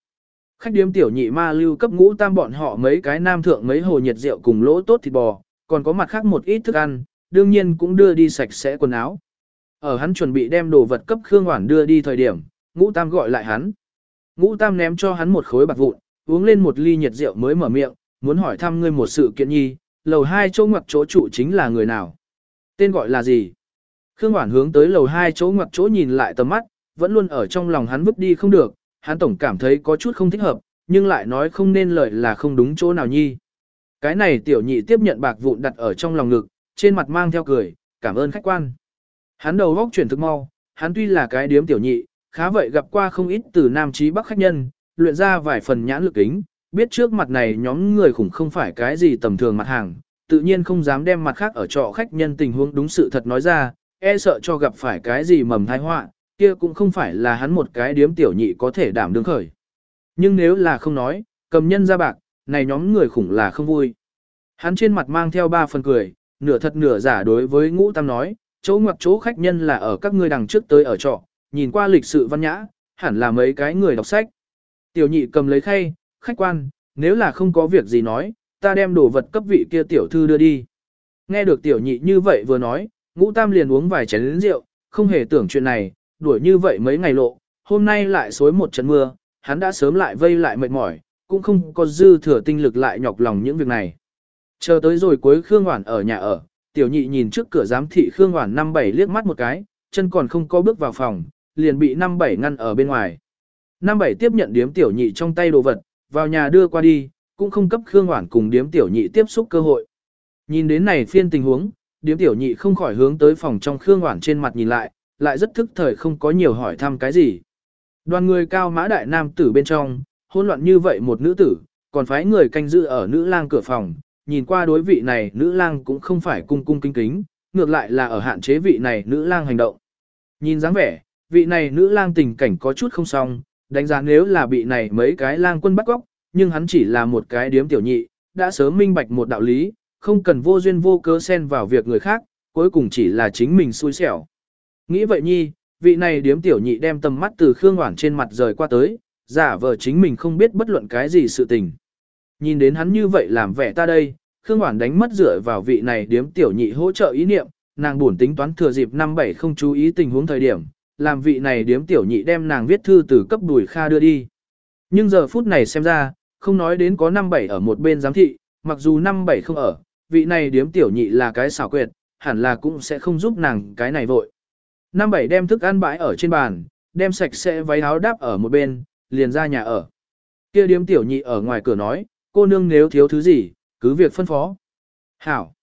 S1: Khách điếm tiểu nhị ma lưu cấp ngũ tam bọn họ mấy cái nam thượng mấy hồ nhiệt rượu cùng lỗ tốt thịt bò, còn có mặt khác một ít thức ăn, đương nhiên cũng đưa đi sạch sẽ quần áo. Ở hắn chuẩn bị đem đồ vật cấp Khương Hoản đưa đi thời điểm, ngũ tam gọi lại hắn. Ngũ tam ném cho hắn một khối bạc vụn, uống lên một ly nhiệt rượu mới mở miệng, muốn hỏi thăm ngươi một sự kiện nhi, lầu hai chỗ ngoặc chỗ trụ chính là người nào? Tên gọi là gì? Khương Hoản hướng tới lầu hai chỗ ngoặc chỗ nhìn lại tầm mắt, vẫn luôn ở trong lòng hắn vứt đi không được, hắn tổng cảm thấy có chút không thích hợp, nhưng lại nói không nên lời là không đúng chỗ nào nhi. Cái này tiểu nhị tiếp nhận bạc vụn đặt ở trong lòng ngực, trên mặt mang theo cười, cảm ơn khách quan. Hắn đầu góc chuyển thực mau, hắn tuy là cái điếm tiểu nhị, khá vậy gặp qua không ít từ Nam Chí Bắc khách nhân, luyện ra vài phần nhãn lực kính, biết trước mặt này nhóm người khủng không phải cái gì tầm thường mặt hàng, tự nhiên không dám đem mặt khác ở trọ khách nhân tình huống đúng sự thật nói ra, e sợ cho gặp phải cái gì mầm tai họa, kia cũng không phải là hắn một cái điếm tiểu nhị có thể đảm đương khởi. Nhưng nếu là không nói, cầm nhân ra bạc, này nhóm người khủng là không vui. Hắn trên mặt mang theo ba phần cười, nửa thật nửa giả đối với ngũ tam nói, chỗ ngoặc chỗ khách nhân là ở các ngươi đằng trước tới ở trọ, nhìn qua lịch sự văn nhã, hẳn là mấy cái người đọc sách. Tiểu nhị cầm lấy khay, khách quan, nếu là không có việc gì nói, ta đem đồ vật cấp vị kia tiểu thư đưa đi. Nghe được tiểu nhị như vậy vừa nói, ngũ tam liền uống vài chén rượu, không hề tưởng chuyện này, đuổi như vậy mấy ngày lộ, hôm nay lại xối một trận mưa, hắn đã sớm lại vây lại mệt mỏi, cũng không có dư thừa tinh lực lại nhọc lòng những việc này. Chờ tới rồi cuối Khương Hoản ở nhà ở, tiểu nhị nhìn trước cửa giám thị Khương Hoản năm bảy liếc mắt một cái, chân còn không có bước vào phòng, liền bị năm bảy ngăn ở bên ngoài. Năm bảy tiếp nhận điếm tiểu nhị trong tay đồ vật, vào nhà đưa qua đi, cũng không cấp Khương Hoản cùng điếm tiểu nhị tiếp xúc cơ hội. Nhìn đến này phiên tình huống, điếm tiểu nhị không khỏi hướng tới phòng trong Khương Hoản trên mặt nhìn lại, lại rất thức thời không có nhiều hỏi thăm cái gì. Đoàn người cao mã đại nam tử bên trong, hỗn loạn như vậy một nữ tử, còn phái người canh giữ ở nữ lang cửa phòng, nhìn qua đối vị này nữ lang cũng không phải cung cung kính kính, ngược lại là ở hạn chế vị này nữ lang hành động. Nhìn dáng vẻ, vị này nữ lang tình cảnh có chút không xong, đánh giá nếu là bị này mấy cái lang quân bắt góc, nhưng hắn chỉ là một cái điếm tiểu nhị, đã sớm minh bạch một đạo lý, không cần vô duyên vô cớ xen vào việc người khác, cuối cùng chỉ là chính mình xui xẻo. Nghĩ vậy nhi, vị này điếm tiểu nhị đem tầm mắt từ Khương Hoản trên mặt rời qua tới, giả vờ chính mình không biết bất luận cái gì sự tình. Nhìn đến hắn như vậy làm vẻ ta đây, Khương Hoản đánh mất dựa vào vị này điếm tiểu nhị hỗ trợ ý niệm, nàng buồn tính toán thừa dịp năm bảy không chú ý tình huống thời điểm, làm vị này điếm tiểu nhị đem nàng viết thư từ cấp đùi kha đưa đi. Nhưng giờ phút này xem ra, không nói đến có năm bảy ở một bên giám thị, mặc dù năm bảy không ở, vị này điếm tiểu nhị là cái xảo quyệt, hẳn là cũng sẽ không giúp nàng cái này vội. Năm bảy đem thức ăn bãi ở trên bàn, đem sạch sẽ váy áo đáp ở một bên, liền ra nhà ở. Kia điếm tiểu nhị ở ngoài cửa nói, cô nương nếu thiếu thứ gì, cứ việc phân phó. Hảo.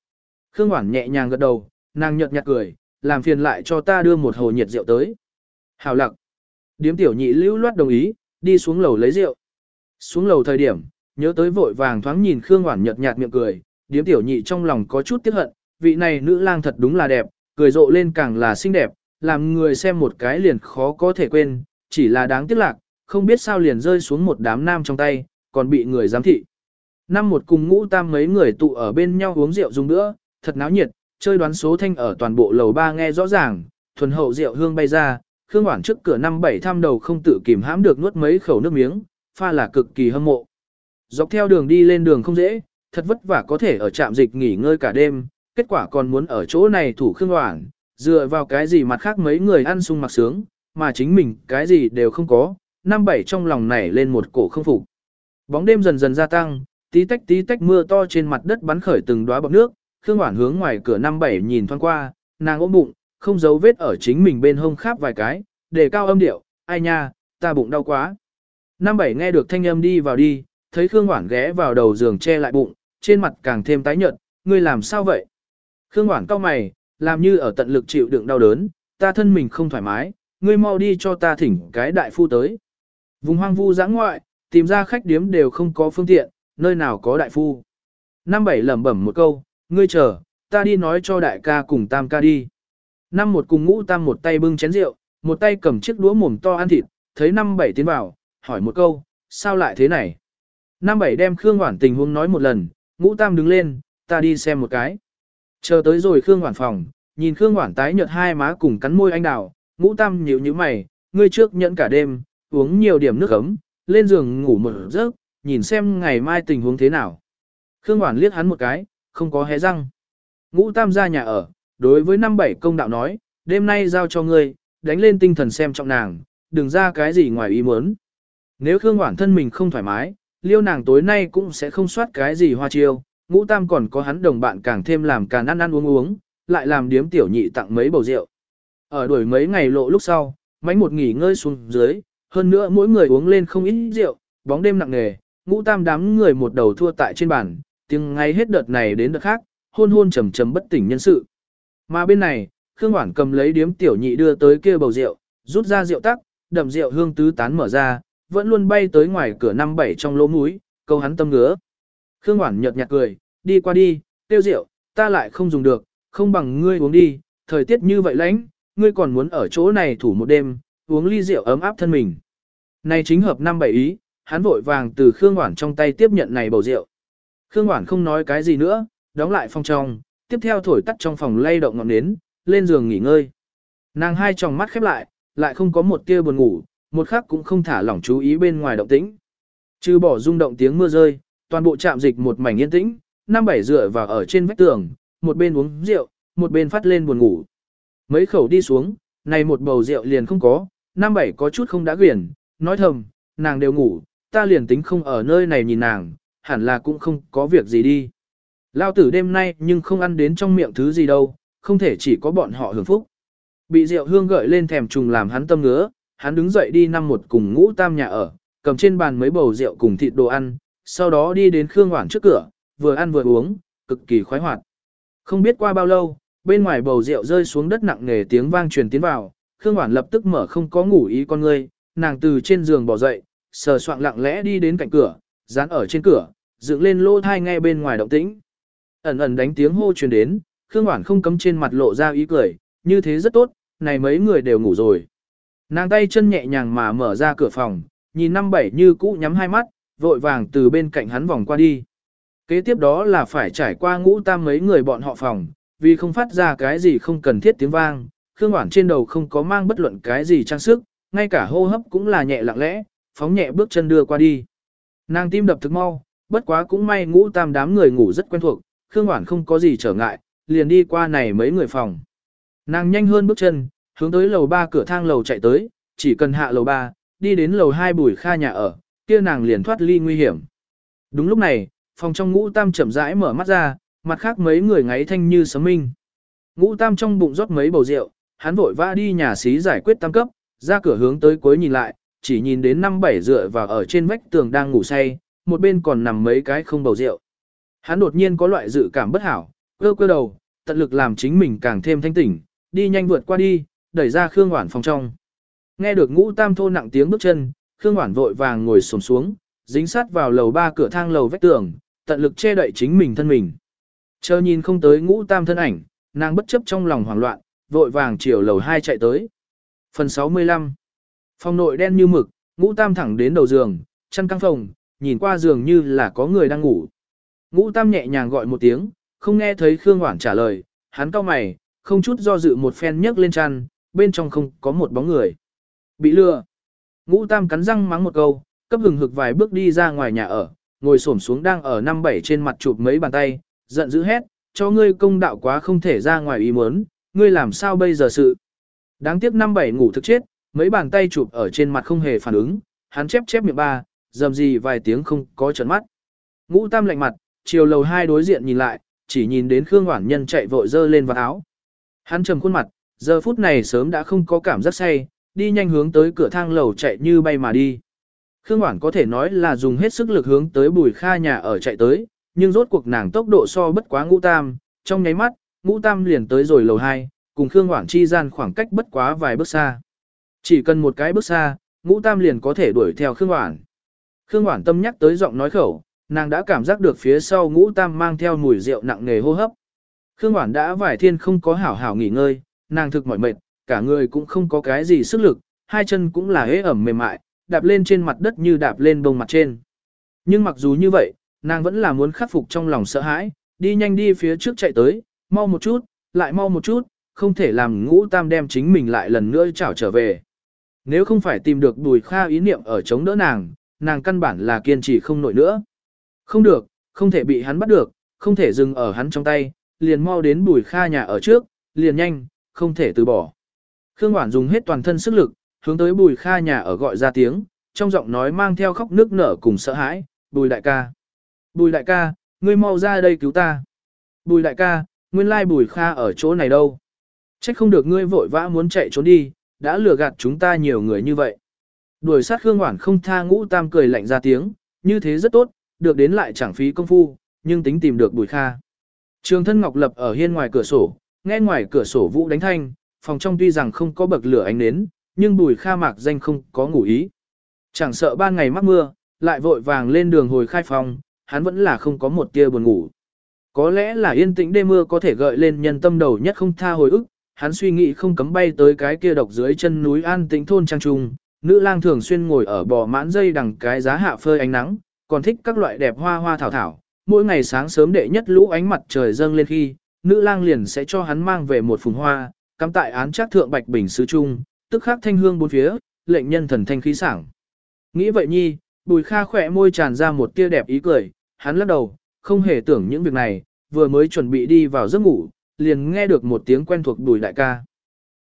S1: Khương Hoản nhẹ nhàng gật đầu, nàng nhợt nhạt cười, làm phiền lại cho ta đưa một hồ nhiệt rượu tới. Hảo lặc. Điếm tiểu nhị lưu loát đồng ý, đi xuống lầu lấy rượu. Xuống lầu thời điểm, nhớ tới vội vàng thoáng nhìn Khương Hoản nhợt nhạt miệng cười, điếm tiểu nhị trong lòng có chút tiếc hận, vị này nữ lang thật đúng là đẹp, cười rộ lên càng là xinh đẹp, làm người xem một cái liền khó có thể quên, chỉ là đáng tiếc lạc, không biết sao liền rơi xuống một đám nam trong tay, còn bị người giám thị. Năm một cùng ngũ tam mấy người tụ ở bên nhau uống rượu dùng nữa, thật náo nhiệt, chơi đoán số thanh ở toàn bộ lầu ba nghe rõ ràng, thuần hậu rượu hương bay ra, Khương Hoảng trước cửa năm bảy thăm đầu không tự kìm hãm được nuốt mấy khẩu nước miếng, pha là cực kỳ hâm mộ. Dọc theo đường đi lên đường không dễ, thật vất vả có thể ở trạm dịch nghỉ ngơi cả đêm, kết quả còn muốn ở chỗ này thủ Khương Hoảng, dựa vào cái gì mặt khác mấy người ăn sung mặc sướng, mà chính mình cái gì đều không có, năm bảy trong lòng nảy lên một cổ không phục. Bóng đêm dần dần gia tăng, tí tách tí tách mưa to trên mặt đất bắn khởi từng đóa bọt nước, Khương Hoản hướng ngoài cửa năm bảy nhìn thoáng qua, nàng ôm bụng, không giấu vết ở chính mình bên hông khắp vài cái, để cao âm điệu, ai nha, ta bụng đau quá. Năm bảy nghe được thanh âm đi vào đi, thấy Khương Hoản ghé vào đầu giường che lại bụng, trên mặt càng thêm tái nhợt, ngươi làm sao vậy? Khương Hoản cau mày, làm như ở tận lực chịu đựng đau đớn, ta thân mình không thoải mái, ngươi mau đi cho ta thỉnh cái đại phu tới. Vùng hoang vu giã ngoại, tìm ra khách điếm đều không có phương tiện, nơi nào có đại phu. Năm bảy lẩm bẩm một câu, ngươi chờ, ta đi nói cho đại ca cùng tam ca đi. Năm một cùng ngũ tam một tay bưng chén rượu, một tay cầm chiếc đũa mồm to ăn thịt, thấy năm bảy tiến vào, hỏi một câu, sao lại thế này? Năm bảy đem Khương Hoản tình huống nói một lần, ngũ tam đứng lên, ta đi xem một cái. Chờ tới rồi Khương Hoản phòng, nhìn Khương Hoản tái nhợt hai má cùng cắn môi anh đào, ngũ tam nhíu như mày, ngươi trước nhẫn cả đêm, uống nhiều điểm nước ấm, lên giường ngủ một giấc, nhìn xem ngày mai tình huống thế nào. Khương Hoản liếc hắn một cái, không có hé răng. Ngũ tam ra nhà ở, đối với năm bảy công đạo nói, đêm nay giao cho ngươi, đánh lên tinh thần xem trọng nàng, đừng ra cái gì ngoài ý muốn. Nếu Khương Hoản thân mình không thoải mái, liêu nàng tối nay cũng sẽ không soát cái gì hoa chiêu, ngũ tam còn có hắn đồng bạn càng thêm làm càng ăn ăn uống uống, lại làm điếm tiểu nhị tặng mấy bầu rượu. Ở đuổi mấy ngày lộ lúc sau, mánh một nghỉ ngơi xuống dưới, hơn nữa mỗi người uống lên không ít rượu, bóng đêm nặng nề, ngũ tam đám người một đầu thua tại trên bàn, tiếng ngay hết đợt này đến đợt khác, hôn hôn trầm trầm bất tỉnh nhân sự. Mà bên này, Khương Hoảng cầm lấy điếm tiểu nhị đưa tới kia bầu rượu, rút ra rượu tắc, đậm rượu hương tứ tán mở ra, vẫn luôn bay tới ngoài cửa năm bảy trong lỗ mũi, câu hắn tâm ngứa. Khương Hoản nhợt nhạt cười, đi qua đi, tiêu rượu, ta lại không dùng được, không bằng ngươi uống đi, thời tiết như vậy lạnh, ngươi còn muốn ở chỗ này thủ một đêm, uống ly rượu ấm áp thân mình. Này chính hợp năm bảy ý, hắn vội vàng từ Khương Hoản trong tay tiếp nhận này bầu rượu. Khương Hoản không nói cái gì nữa, đóng lại phòng trong, tiếp theo thổi tắt trong phòng lay động ngọn nến, lên giường nghỉ ngơi. Nàng hai tròng mắt khép lại, lại không có một tia buồn ngủ, một khắc cũng không thả lỏng chú ý bên ngoài động tĩnh. Trừ bỏ rung động tiếng mưa rơi, toàn bộ trạm dịch một mảnh yên tĩnh, năm bảy dựa vào ở trên vách tường, một bên uống rượu, một bên phát lên buồn ngủ. Mấy khẩu đi xuống, này một bầu rượu liền không có, năm bảy có chút không đã quyển, nói thầm, nàng đều ngủ, ta liền tính không ở nơi này nhìn nàng, hẳn là cũng không có việc gì đi. Lao tử đêm nay nhưng không ăn đến trong miệng thứ gì đâu, không thể chỉ có bọn họ hưởng phúc. Bị rượu hương gợi lên thèm trùng làm hắn tâm ngứa, hắn đứng dậy đi năm một cùng ngũ tam nhà ở, cầm trên bàn mấy bầu rượu cùng thịt đồ ăn, sau đó đi đến Khương Hoảng trước cửa, vừa ăn vừa uống, cực kỳ khoái hoạt. Không biết qua bao lâu, bên ngoài bầu rượu rơi xuống đất nặng nề tiếng vang truyền tiến vào, Khương Hoảng lập tức mở không có ngủ ý con ngươi, nàng từ trên giường bỏ dậy, sờ soạng lặng lẽ đi đến cạnh cửa, dán ở trên cửa, dựng lên lô thai nghe bên ngoài động tĩnh. Ẩn ẩn đánh tiếng hô truyền đến, Khương Hoảng không cấm trên mặt lộ ra ý cười, như thế rất tốt, này mấy người đều ngủ rồi. Nàng tay chân nhẹ nhàng mà mở ra cửa phòng, nhìn năm bảy như cũ nhắm hai mắt, vội vàng từ bên cạnh hắn vòng qua đi. Kế tiếp đó là phải trải qua ngũ tam mấy người bọn họ phòng, vì không phát ra cái gì không cần thiết tiếng vang, Khương Hoảng trên đầu không có mang bất luận cái gì trang sức, ngay cả hô hấp cũng là nhẹ lặng lẽ, phóng nhẹ bước chân đưa qua đi. Nàng tim đập thực mau, bất quá cũng may ngũ tam đám người ngủ rất quen thuộc, Khương Hoảng không có gì trở ngại, liền đi qua này mấy người phòng. Nàng nhanh hơn bước chân, hướng tới lầu 3 cửa thang lầu chạy tới, chỉ cần hạ lầu 3, đi đến lầu 2 bùi kha nhà ở, kia nàng liền thoát ly nguy hiểm. Đúng lúc này, phòng trong ngũ tam chậm rãi mở mắt ra, mặt khác mấy người ngáy thanh như sấm minh. Ngũ tam trong bụng rót mấy bầu rượu, hắn vội vã đi nhà xí giải quyết tam cấp, ra cửa hướng tới cuối nhìn lại, chỉ nhìn đến năm bảy dựa và ở trên vách tường đang ngủ say, một bên còn nằm mấy cái không bầu rượu. Hắn đột nhiên có loại dự cảm bất hảo, cơ cơ đầu, tận lực làm chính mình càng thêm thanh tỉnh, đi nhanh vượt qua đi, đẩy ra Khương Hoản phòng trong. Nghe được ngũ tam thô nặng tiếng bước chân, Khương Hoản vội vàng ngồi xổm xuống, dính sát vào lầu ba cửa thang lầu vách tường, tận lực che đậy chính mình thân mình. Chờ nhìn không tới ngũ tam thân ảnh, nàng bất chấp trong lòng hoảng loạn, vội vàng chiều lầu hai chạy tới. Phần 65 Phòng nội đen như mực, ngũ tam thẳng đến đầu giường, chăn căng phòng, nhìn qua giường như là có người đang ngủ. Ngũ tam nhẹ nhàng gọi một tiếng, không nghe thấy Khương Hoảng trả lời, hắn cau mày, không chút do dự một phen nhấc lên chăn, bên trong không có một bóng người. Bị lừa. Ngũ tam cắn răng mắng một câu, cấp hừng hực vài bước đi ra ngoài nhà ở, ngồi xổm xuống đang ở năm bảy trên mặt chụp mấy bàn tay, giận dữ hét, cho ngươi công đạo quá không thể ra ngoài ý muốn, ngươi làm sao bây giờ sự. Đáng tiếc năm bảy ngủ thực chết, mấy bàn tay chụp ở trên mặt không hề phản ứng, hắn chép chép miệng ba, dầm gì vài tiếng không có trấn mắt. Ngũ tam lạnh mặt, chiều lầu hai đối diện nhìn lại, chỉ nhìn đến Khương Hoản Nhân chạy vội dơ lên vào áo. Hắn trầm khuôn mặt, giờ phút này sớm đã không có cảm giác say, đi nhanh hướng tới cửa thang lầu chạy như bay mà đi. Khương Hoảng có thể nói là dùng hết sức lực hướng tới Bùi Kha nhà ở chạy tới, nhưng rốt cuộc nàng tốc độ so bất quá ngũ tam, trong nháy mắt, ngũ tam liền tới rồi lầu 2, cùng Khương Hoảng chi gian khoảng cách bất quá vài bước xa. Chỉ cần một cái bước xa, ngũ tam liền có thể đuổi theo Khương Hoảng. Khương Hoảng tâm nhắc tới giọng nói khẩu, nàng đã cảm giác được phía sau ngũ tam mang theo mùi rượu nặng nề hô hấp. Khương Hoảng đã vài thiên không có hảo hảo nghỉ ngơi, nàng thực mỏi mệt, cả người cũng không có cái gì sức lực, hai chân cũng là hế ẩm mềm mại, đạp lên trên mặt đất như đạp lên bông mặt trên. Nhưng mặc dù như vậy, nàng vẫn là muốn khắc phục trong lòng sợ hãi, đi nhanh đi phía trước chạy tới, mau một chút, lại mau một chút, không thể làm ngũ tam đem chính mình lại lần nữa chảo trở về. Nếu không phải tìm được bùi kha ý niệm ở chống đỡ nàng, nàng căn bản là kiên trì không nổi nữa. Không được, không thể bị hắn bắt được, không thể dừng ở hắn trong tay, liền mau đến bùi kha nhà ở trước, liền nhanh, không thể từ bỏ. Khương Hoản dùng hết toàn thân sức lực, hướng tới bùi kha nhà ở gọi ra tiếng, trong giọng nói mang theo khóc nước nở cùng sợ hãi, bùi đại ca. Bùi đại ca, ngươi mau ra đây cứu ta. Bùi đại ca, nguyên lai bùi kha ở chỗ này đâu. Trách không được ngươi vội vã muốn chạy trốn đi, đã lừa gạt chúng ta nhiều người như vậy. Đuổi sát Khương Hoản không tha ngũ tam cười lạnh ra tiếng, như thế rất tốt, được đến lại chẳng phí công phu, nhưng tính tìm được bùi kha. Trường thân Ngọc Lập ở hiên ngoài cửa sổ, nghe ngoài cửa sổ vũ đánh thanh, phòng trong tuy rằng không có bậc lửa ánh nến, nhưng bùi kha mạc danh không có ngủ ý. Chẳng sợ ban ngày mắc mưa, lại vội vàng lên đường hồi khai phòng, hắn vẫn là không có một tia buồn ngủ. Có lẽ là yên tĩnh đêm mưa có thể gợi lên nhân tâm đầu nhất không tha hồi ức, hắn suy nghĩ không cấm bay tới cái kia độc dưới chân núi an tĩnh thôn trang trung, nữ lang thường xuyên ngồi ở bò mãn dây đằng cái giá hạ phơi ánh nắng, còn thích các loại đẹp hoa hoa thảo thảo. Mỗi ngày sáng sớm đệ nhất lũ ánh mặt trời dâng lên khi, nữ lang liền sẽ cho hắn mang về một phùng hoa, cắm tại án trác thượng bạch bình sứ trung, tức khắc thanh hương bốn phía, lệnh nhân thần thanh khí sảng. Nghĩ vậy nhi, bùi kha khỏe môi tràn ra một tia đẹp ý cười, hắn lắc đầu, không hề tưởng những việc này, vừa mới chuẩn bị đi vào giấc ngủ, liền nghe được một tiếng quen thuộc bùi đại ca.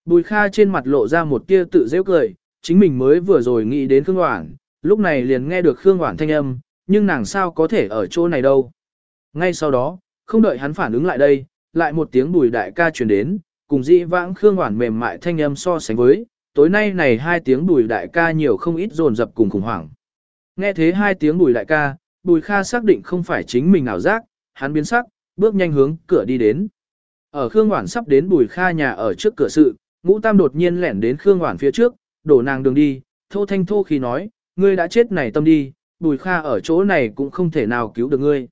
S1: Bùi kha trên mặt lộ ra một tia tự dễ cười, chính mình mới vừa rồi nghĩ đến Khương Hoảng, lúc này liền nghe được Khương Hoảng thanh âm, nhưng nàng sao có thể ở chỗ này đâu. Ngay sau đó, không đợi hắn phản ứng lại đây, lại một tiếng bùi đại ca truyền đến, cùng dĩ vãng Khương hoản mềm mại thanh âm so sánh với, tối nay này hai tiếng bùi đại ca nhiều không ít dồn dập cùng khủng hoảng. Nghe thế hai tiếng bùi đại ca, bùi kha xác định không phải chính mình ảo giác, hắn biến sắc, bước nhanh hướng cửa đi đến. Ở Khương Hoản sắp đến bùi kha nhà ở trước cửa sự, ngũ tam đột nhiên lẻn đến Khương Hoản phía trước, đổ nàng đường đi, thô thanh thô khi nói, ngươi đã chết này tâm đi, bùi kha ở chỗ này cũng không thể nào cứu được ngươi.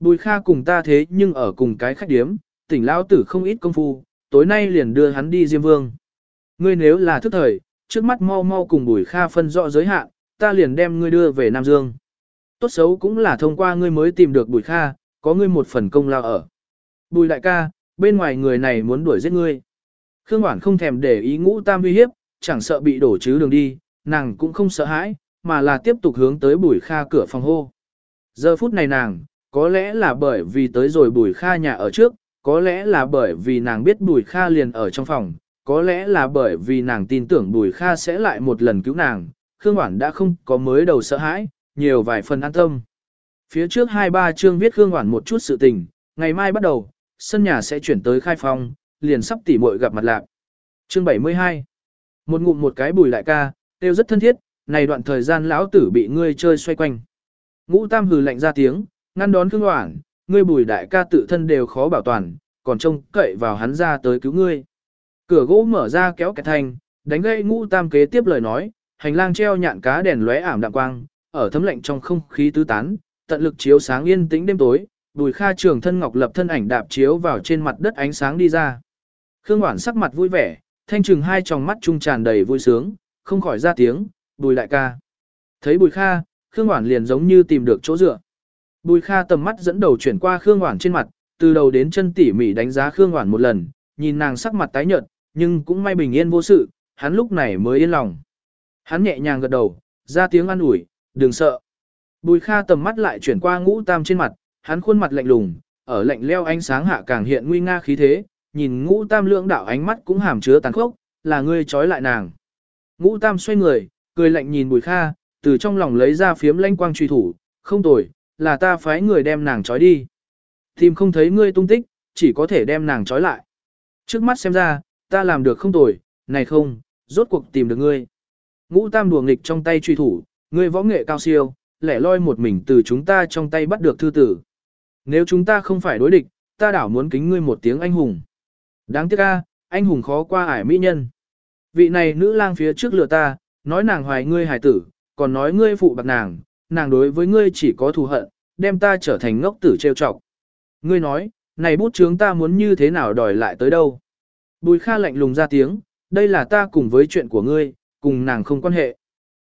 S1: Bùi kha cùng ta thế nhưng ở cùng cái khách điếm, tỉnh lao tử không ít công phu, tối nay liền đưa hắn đi Diêm Vương. Ngươi nếu là thức thời, trước mắt mau mau cùng bùi kha phân rõ giới hạn, ta liền đem ngươi đưa về Nam Dương. Tốt xấu cũng là thông qua ngươi mới tìm được bùi kha, có ngươi một phần công lao ở. Bùi đại ca, bên ngoài người này muốn đuổi giết ngươi. Khương Hoản không thèm để ý ngũ tam uy hiếp, chẳng sợ bị đổ chứ đường đi, nàng cũng không sợ hãi, mà là tiếp tục hướng tới bùi kha cửa phòng hô. Giờ phút này nàng, có lẽ là bởi vì tới rồi bùi kha nhà ở trước, có lẽ là bởi vì nàng biết bùi kha liền ở trong phòng, có lẽ là bởi vì nàng tin tưởng bùi kha sẽ lại một lần cứu nàng, Khương Hoản đã không có mới đầu sợ hãi, nhiều vài phần an tâm. Phía trước hai ba chương viết Khương Hoản một chút sự tình, ngày mai bắt đầu, sân nhà sẽ chuyển tới khai phong, liền sắp tỉ muội gặp mặt lạc. Chương 72 Một ngụm một cái bùi lại ca, đều rất thân thiết, này đoạn thời gian lão tử bị ngươi chơi xoay quanh. Ngũ Tam hừ lạnh ra tiếng, ngăn đón Khương Hoản, ngươi bùi đại ca tự thân đều khó bảo toàn, còn trông cậy vào hắn ra tới cứu ngươi. Cửa gỗ mở ra kéo kẹt thành, đánh gây Ngũ Tam kế tiếp lời nói, hành lang treo nhạn cá đèn lóe ảm đạm quang, ở thấm lạnh trong không khí tứ tán, tận lực chiếu sáng yên tĩnh đêm tối, Bùi Kha trường thân ngọc lập thân ảnh đạp chiếu vào trên mặt đất ánh sáng đi ra. Khương Hoản sắc mặt vui vẻ, thanh trừng hai tròng mắt trung tràn đầy vui sướng, không khỏi ra tiếng, "Bùi đại ca." Thấy Bùi Kha, Khương Hoản liền giống như tìm được chỗ dựa. Bùi Kha tầm mắt dẫn đầu chuyển qua Khương Hoản trên mặt, từ đầu đến chân tỉ mỉ đánh giá Khương Hoản một lần, nhìn nàng sắc mặt tái nhợt, nhưng cũng may bình yên vô sự, hắn lúc này mới yên lòng. Hắn nhẹ nhàng gật đầu, ra tiếng an ủi, "Đừng sợ." Bùi Kha tầm mắt lại chuyển qua Ngũ Tam trên mặt, hắn khuôn mặt lạnh lùng, ở lạnh leo ánh sáng hạ càng hiện nguy nga khí thế, nhìn ngũ tam lượng đạo ánh mắt cũng hàm chứa tàn khốc, là ngươi trói lại nàng. Ngũ tam xoay người, cười lạnh nhìn bùi kha, từ trong lòng lấy ra phiếm lanh quang truy thủ, không tồi, là ta phái người đem nàng trói đi. Tìm không thấy ngươi tung tích, chỉ có thể đem nàng trói lại. Trước mắt xem ra, ta làm được không tồi, này không, rốt cuộc tìm được ngươi. Ngũ tam đùa nghịch trong tay truy thủ, ngươi võ nghệ cao siêu, lẻ loi một mình từ chúng ta trong tay bắt được thư tử. Nếu chúng ta không phải đối địch, ta đảo muốn kính ngươi một tiếng anh hùng. Đáng tiếc a, anh hùng khó qua ải mỹ nhân. Vị này nữ lang phía trước lừa ta, nói nàng hoài ngươi hài tử, còn nói ngươi phụ bạc nàng, nàng đối với ngươi chỉ có thù hận, đem ta trở thành ngốc tử trêu chọc. Ngươi nói, này bút chướng ta muốn như thế nào đòi lại tới đâu. Bùi Kha lạnh lùng ra tiếng, đây là ta cùng với chuyện của ngươi, cùng nàng không quan hệ.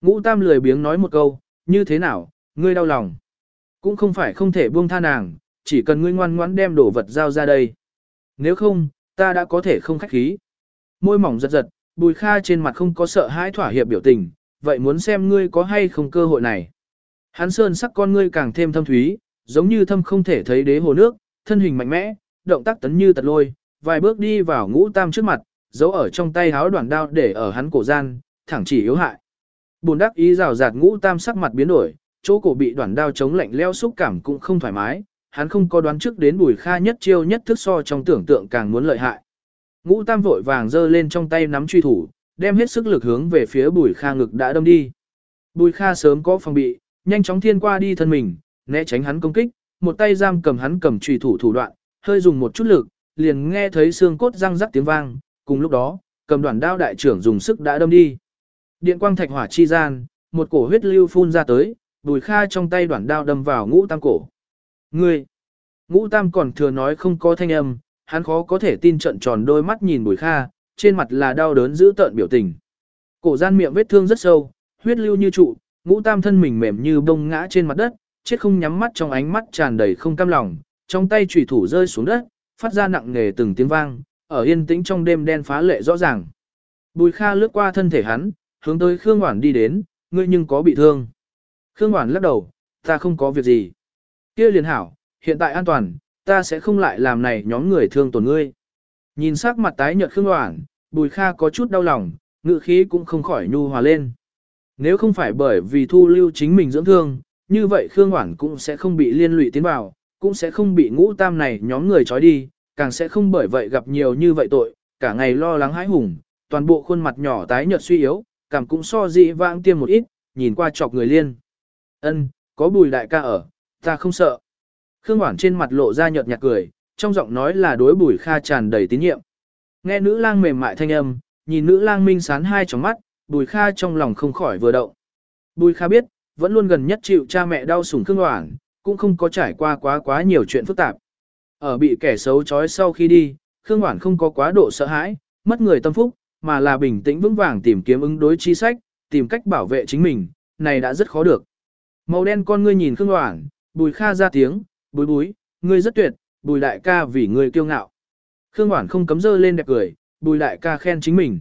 S1: Ngũ Tam lười biếng nói một câu, như thế nào, ngươi đau lòng. Cũng không phải không thể buông tha nàng, chỉ cần ngươi ngoan ngoãn đem đồ vật giao ra đây. Nếu không, ta đã có thể không khách khí. Môi mỏng giật giật, Bùi Kha trên mặt không có sợ hãi thỏa hiệp biểu tình, vậy muốn xem ngươi có hay không cơ hội này. Hắn sơn sắc con ngươi càng thêm thâm thúy, giống như thâm không thể thấy đế hồ nước, thân hình mạnh mẽ, động tác tấn như tật lôi, vài bước đi vào ngũ tam trước mặt, giấu ở trong tay háo đoạn đao để ở hắn cổ gian, thẳng chỉ yếu hại. Bùn đắc ý rào rạt ngũ tam sắc mặt biến đổi, chỗ cổ bị đoạn đao chống lạnh leo xúc cảm cũng không thoải mái, hắn không có đoán trước đến bùi kha nhất chiêu nhất thức so trong tưởng tượng càng muốn lợi hại. Ngũ tam vội vàng giơ lên trong tay nắm truy thủ, đem hết sức lực hướng về phía bùi kha ngực đã đâm đi. Bùi kha sớm có phòng bị, nhanh chóng thiên qua đi thân mình, né tránh hắn công kích, một tay giam cầm hắn cầm truy thủ thủ đoạn, hơi dùng một chút lực, liền nghe thấy xương cốt răng rắc tiếng vang, cùng lúc đó, cầm đoạn đao đại trưởng dùng sức đã đâm đi. Điện quang thạch hỏa chi gian, một cổ huyết lưu phun ra tới, Bùi Kha trong tay đoạn đao đâm vào ngũ tam cổ. Ngươi! Ngũ tam còn thừa nói không có thanh âm, hắn khó có thể tin trận tròn đôi mắt nhìn Bùi Kha, trên mặt là đau đớn giữ tợn biểu tình. Cổ gian miệng vết thương rất sâu, huyết lưu như trụ, ngũ tam thân mình mềm như bông ngã trên mặt đất, chết không nhắm mắt trong ánh mắt tràn đầy không cam lòng, trong tay chủy thủ rơi xuống đất, phát ra nặng nề từng tiếng vang, ở yên tĩnh trong đêm đen phá lệ rõ ràng. Bùi Kha lướt qua thân thể hắn, hướng tới Khương Hoản đi đến, ngươi nhưng có bị thương. Khương Hoản lắc đầu, ta không có việc gì. Kia liền hảo, hiện tại an toàn, ta sẽ không lại làm này nhóm người thương tổn ngươi. Nhìn sắc mặt tái nhợt Khương Hoản, Bùi Kha có chút đau lòng, ngự khí cũng không khỏi nhu hòa lên. Nếu không phải bởi vì thu lưu chính mình dưỡng thương, như vậy Khương Hoảng cũng sẽ không bị liên lụy tiến vào, cũng sẽ không bị ngũ tam này nhóm người trói đi, càng sẽ không bởi vậy gặp nhiều như vậy tội, cả ngày lo lắng hãi hùng, toàn bộ khuôn mặt nhỏ tái nhợt suy yếu, cảm cũng so dị vãng tiêm một ít, nhìn qua chọc người liên. Ân, có bùi đại ca ở, ta không sợ. Khương Hoảng trên mặt lộ ra nhợt nhạt cười, trong giọng nói là đối bùi kha tràn đầy tín nhiệm. Nghe nữ lang mềm mại thanh âm, nhìn nữ lang minh sán hai tròng mắt, bùi kha trong lòng không khỏi vừa động. Bùi kha biết, vẫn luôn gần nhất chịu cha mẹ đau sủng Khương hoảng, cũng không có trải qua quá quá nhiều chuyện phức tạp. Ở bị kẻ xấu trói sau khi đi, Khương Hoản không có quá độ sợ hãi, mất người tâm phúc, mà là bình tĩnh vững vàng tìm kiếm ứng đối chi sách, tìm cách bảo vệ chính mình, này đã rất khó được. Màu đen con ngươi nhìn Khương Hoản, bùi kha ra tiếng, bùi bùi, ngươi rất tuyệt, bùi đại ca vì ngươi kiêu ngạo. Khương Hoản không cấm dơ lên đẹp cười, bùi đại ca khen chính mình.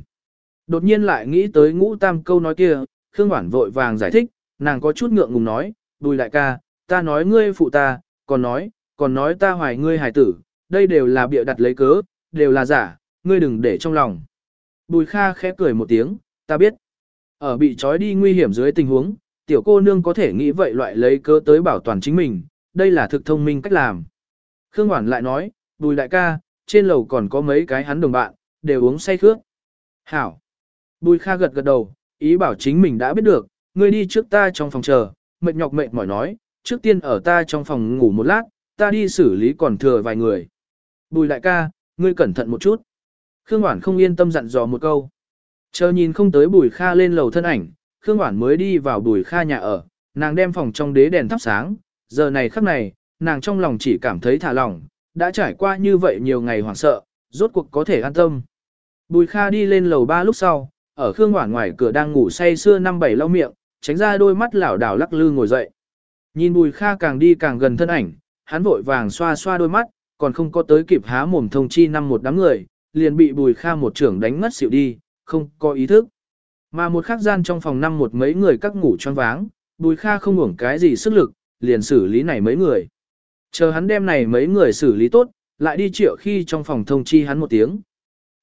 S1: Đột nhiên lại nghĩ tới ngũ tam câu nói kia, Khương Hoản vội vàng giải thích, nàng có chút ngượng ngùng nói, bùi đại ca, ta nói ngươi phụ ta, còn nói, còn nói ta hoài ngươi hài tử, đây đều là bịa đặt lấy cớ, đều là giả, ngươi đừng để trong lòng. Bùi Kha khẽ cười một tiếng, ta biết. Ở bị trói đi nguy hiểm dưới tình huống, tiểu cô nương có thể nghĩ vậy loại lấy cớ tới bảo toàn chính mình, đây là thực thông minh cách làm. Khương Hoản lại nói, bùi đại ca, trên lầu còn có mấy cái hắn đồng bạn, đều uống say khước. Hảo. Bùi Kha gật gật đầu, ý bảo chính mình đã biết được, ngươi đi trước ta trong phòng chờ, mệt nhọc mệt mỏi nói, trước tiên ở ta trong phòng ngủ một lát, ta đi xử lý còn thừa vài người. Bùi đại ca, ngươi cẩn thận một chút. Khương Hoản không yên tâm dặn dò một câu. Chờ nhìn không tới Bùi Kha lên lầu thân ảnh, Khương Hoản mới đi vào Bùi Kha nhà ở, nàng đem phòng trong đế đèn thắp sáng, giờ này khắc này, nàng trong lòng chỉ cảm thấy thả lỏng, đã trải qua như vậy nhiều ngày hoảng sợ, rốt cuộc có thể an tâm. Bùi Kha đi lên lầu ba lúc sau, ở Khương Hoản ngoài cửa đang ngủ say xưa năm bảy lau miệng, tránh ra đôi mắt lảo đảo lắc lư ngồi dậy. Nhìn Bùi Kha càng đi càng gần thân ảnh, hắn vội vàng xoa xoa đôi mắt, còn không có tới kịp há mồm thông chi năm một đám người, liền bị Bùi Kha một trưởng đánh ngất xỉu đi, không có ý thức. Mà một khắc gian trong phòng năm một mấy người các ngủ choáng váng, Bùi Kha không ngủng cái gì sức lực, liền xử lý này mấy người. Chờ hắn đem này mấy người xử lý tốt, lại đi triệu khi trong phòng thông chi hắn một tiếng.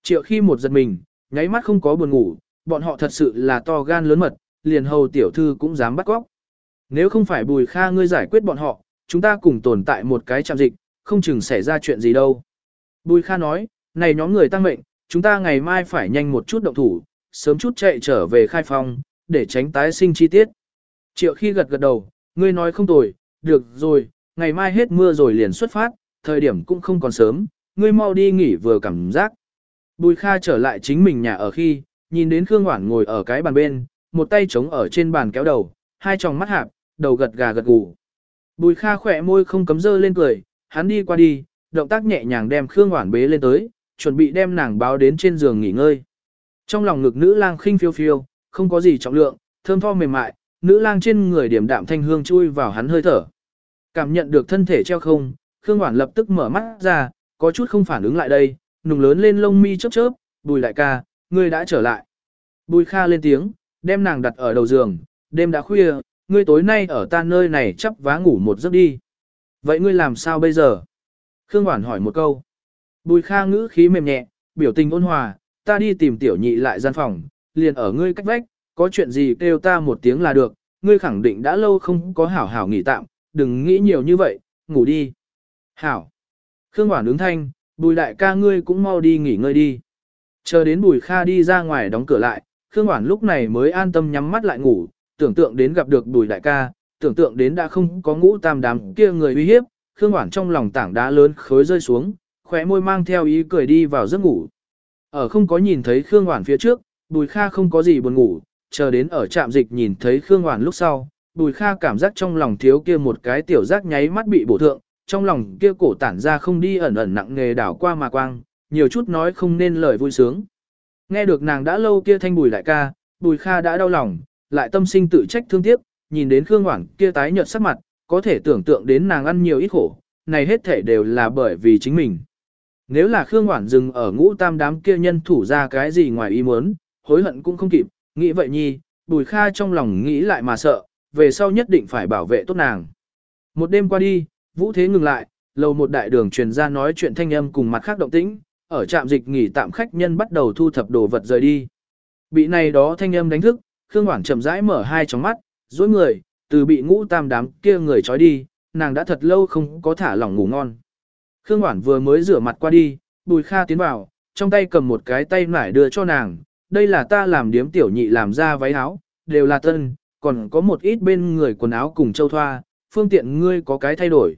S1: Triệu khi một giật mình, nháy mắt không có buồn ngủ, bọn họ thật sự là to gan lớn mật, liền hầu tiểu thư cũng dám bắt cóc. Nếu không phải Bùi Kha ngươi giải quyết bọn họ, chúng ta cùng tồn tại một cái trạm dịch, không chừng xảy ra chuyện gì đâu. Bùi Kha nói, này nhóm người tăng mệnh, chúng ta ngày mai phải nhanh một chút động thủ, sớm chút chạy trở về khai phong, để tránh tái sinh chi tiết. Triệu khi gật gật đầu, ngươi nói không tồi, được rồi, ngày mai hết mưa rồi liền xuất phát, thời điểm cũng không còn sớm, ngươi mau đi nghỉ vừa cảm giác. Bùi Kha trở lại chính mình nhà ở khi, nhìn đến Khương Hoản ngồi ở cái bàn bên, một tay chống ở trên bàn kéo đầu, hai tròng mắt hạp, đầu gật gà gật gù. Bùi Kha khỏe môi không cấm dơ lên cười, hắn đi qua đi, động tác nhẹ nhàng đem Khương Hoản bế lên tới, chuẩn bị đem nàng báo đến trên giường nghỉ ngơi. Trong lòng ngực nữ lang khinh phiêu phiêu, không có gì trọng lượng, thơm tho mềm mại, nữ lang trên người điểm đạm thanh hương chui vào hắn hơi thở. Cảm nhận được thân thể treo không, Khương Hoản lập tức mở mắt ra, có chút không phản ứng lại đây, nùng lớn lên lông mi chớp chớp, bùi đại ca, ngươi đã trở lại. Bùi kha lên tiếng, đem nàng đặt ở đầu giường, đêm đã khuya, ngươi tối nay ở ta nơi này chắp vá ngủ một giấc đi. Vậy ngươi làm sao bây giờ? Khương Hoản hỏi một câu. Bùi kha ngữ khí mềm nhẹ, biểu tình ôn hòa, ta đi tìm tiểu nhị lại gian phòng, liền ở ngươi cách vách, có chuyện gì kêu ta một tiếng là được, ngươi khẳng định đã lâu không có hảo hảo nghỉ tạm, đừng nghĩ nhiều như vậy, ngủ đi. Hảo. Khương Hoản ứng thanh, bùi đại ca ngươi cũng mau đi nghỉ ngơi đi. Chờ đến bùi kha đi ra ngoài đóng cửa lại, Khương Hoản lúc này mới an tâm nhắm mắt lại ngủ, tưởng tượng đến gặp được bùi đại ca, tưởng tượng đến đã không có ngũ tam đám kia người uy hiếp, Khương Hoản trong lòng tảng đá lớn khối rơi xuống, khóe môi mang theo ý cười đi vào giấc ngủ. Ở không có nhìn thấy Khương Hoản phía trước, Bùi Kha không có gì buồn ngủ, chờ đến ở trạm dịch nhìn thấy Khương Hoản lúc sau, Bùi Kha cảm giác trong lòng thiếu kia một cái tiểu giác nháy mắt bị bổ thượng, trong lòng kia cổ tản ra không đi ẩn ẩn nặng nghề đảo qua mà quang, nhiều chút nói không nên lời vui sướng. Nghe được nàng đã lâu kia thanh bùi đại ca, Bùi Kha đã đau lòng, lại tâm sinh tự trách thương tiếc, nhìn đến Khương hoảng kia tái nhợt sắc mặt, có thể tưởng tượng đến nàng ăn nhiều ít khổ, này hết thể đều là bởi vì chính mình. Nếu là Khương hoảng dừng ở ngũ tam đám kia nhân thủ ra cái gì ngoài ý muốn, hối hận cũng không kịp, nghĩ vậy nhi, Bùi Kha trong lòng nghĩ lại mà sợ, về sau nhất định phải bảo vệ tốt nàng. Một đêm qua đi, vũ thế ngừng lại, lầu một đại đường truyền ra nói chuyện thanh âm cùng mặt khác động tĩnh, ở trạm dịch nghỉ tạm khách nhân bắt đầu thu thập đồ vật rời đi. Bị này đó thanh âm đánh thức, Khương Hoảng chậm rãi mở hai tròng mắt, dối người, từ bị ngũ tam đám kia người trói đi, nàng đã thật lâu không có thả lỏng ngủ ngon. Khương Hoảng vừa mới rửa mặt qua đi, Bùi Kha tiến vào, trong tay cầm một cái tay nải đưa cho nàng, đây là ta làm điếm tiểu nhị làm ra váy áo, đều là tân, còn có một ít bên người quần áo cùng châu thoa, phương tiện ngươi có cái thay đổi.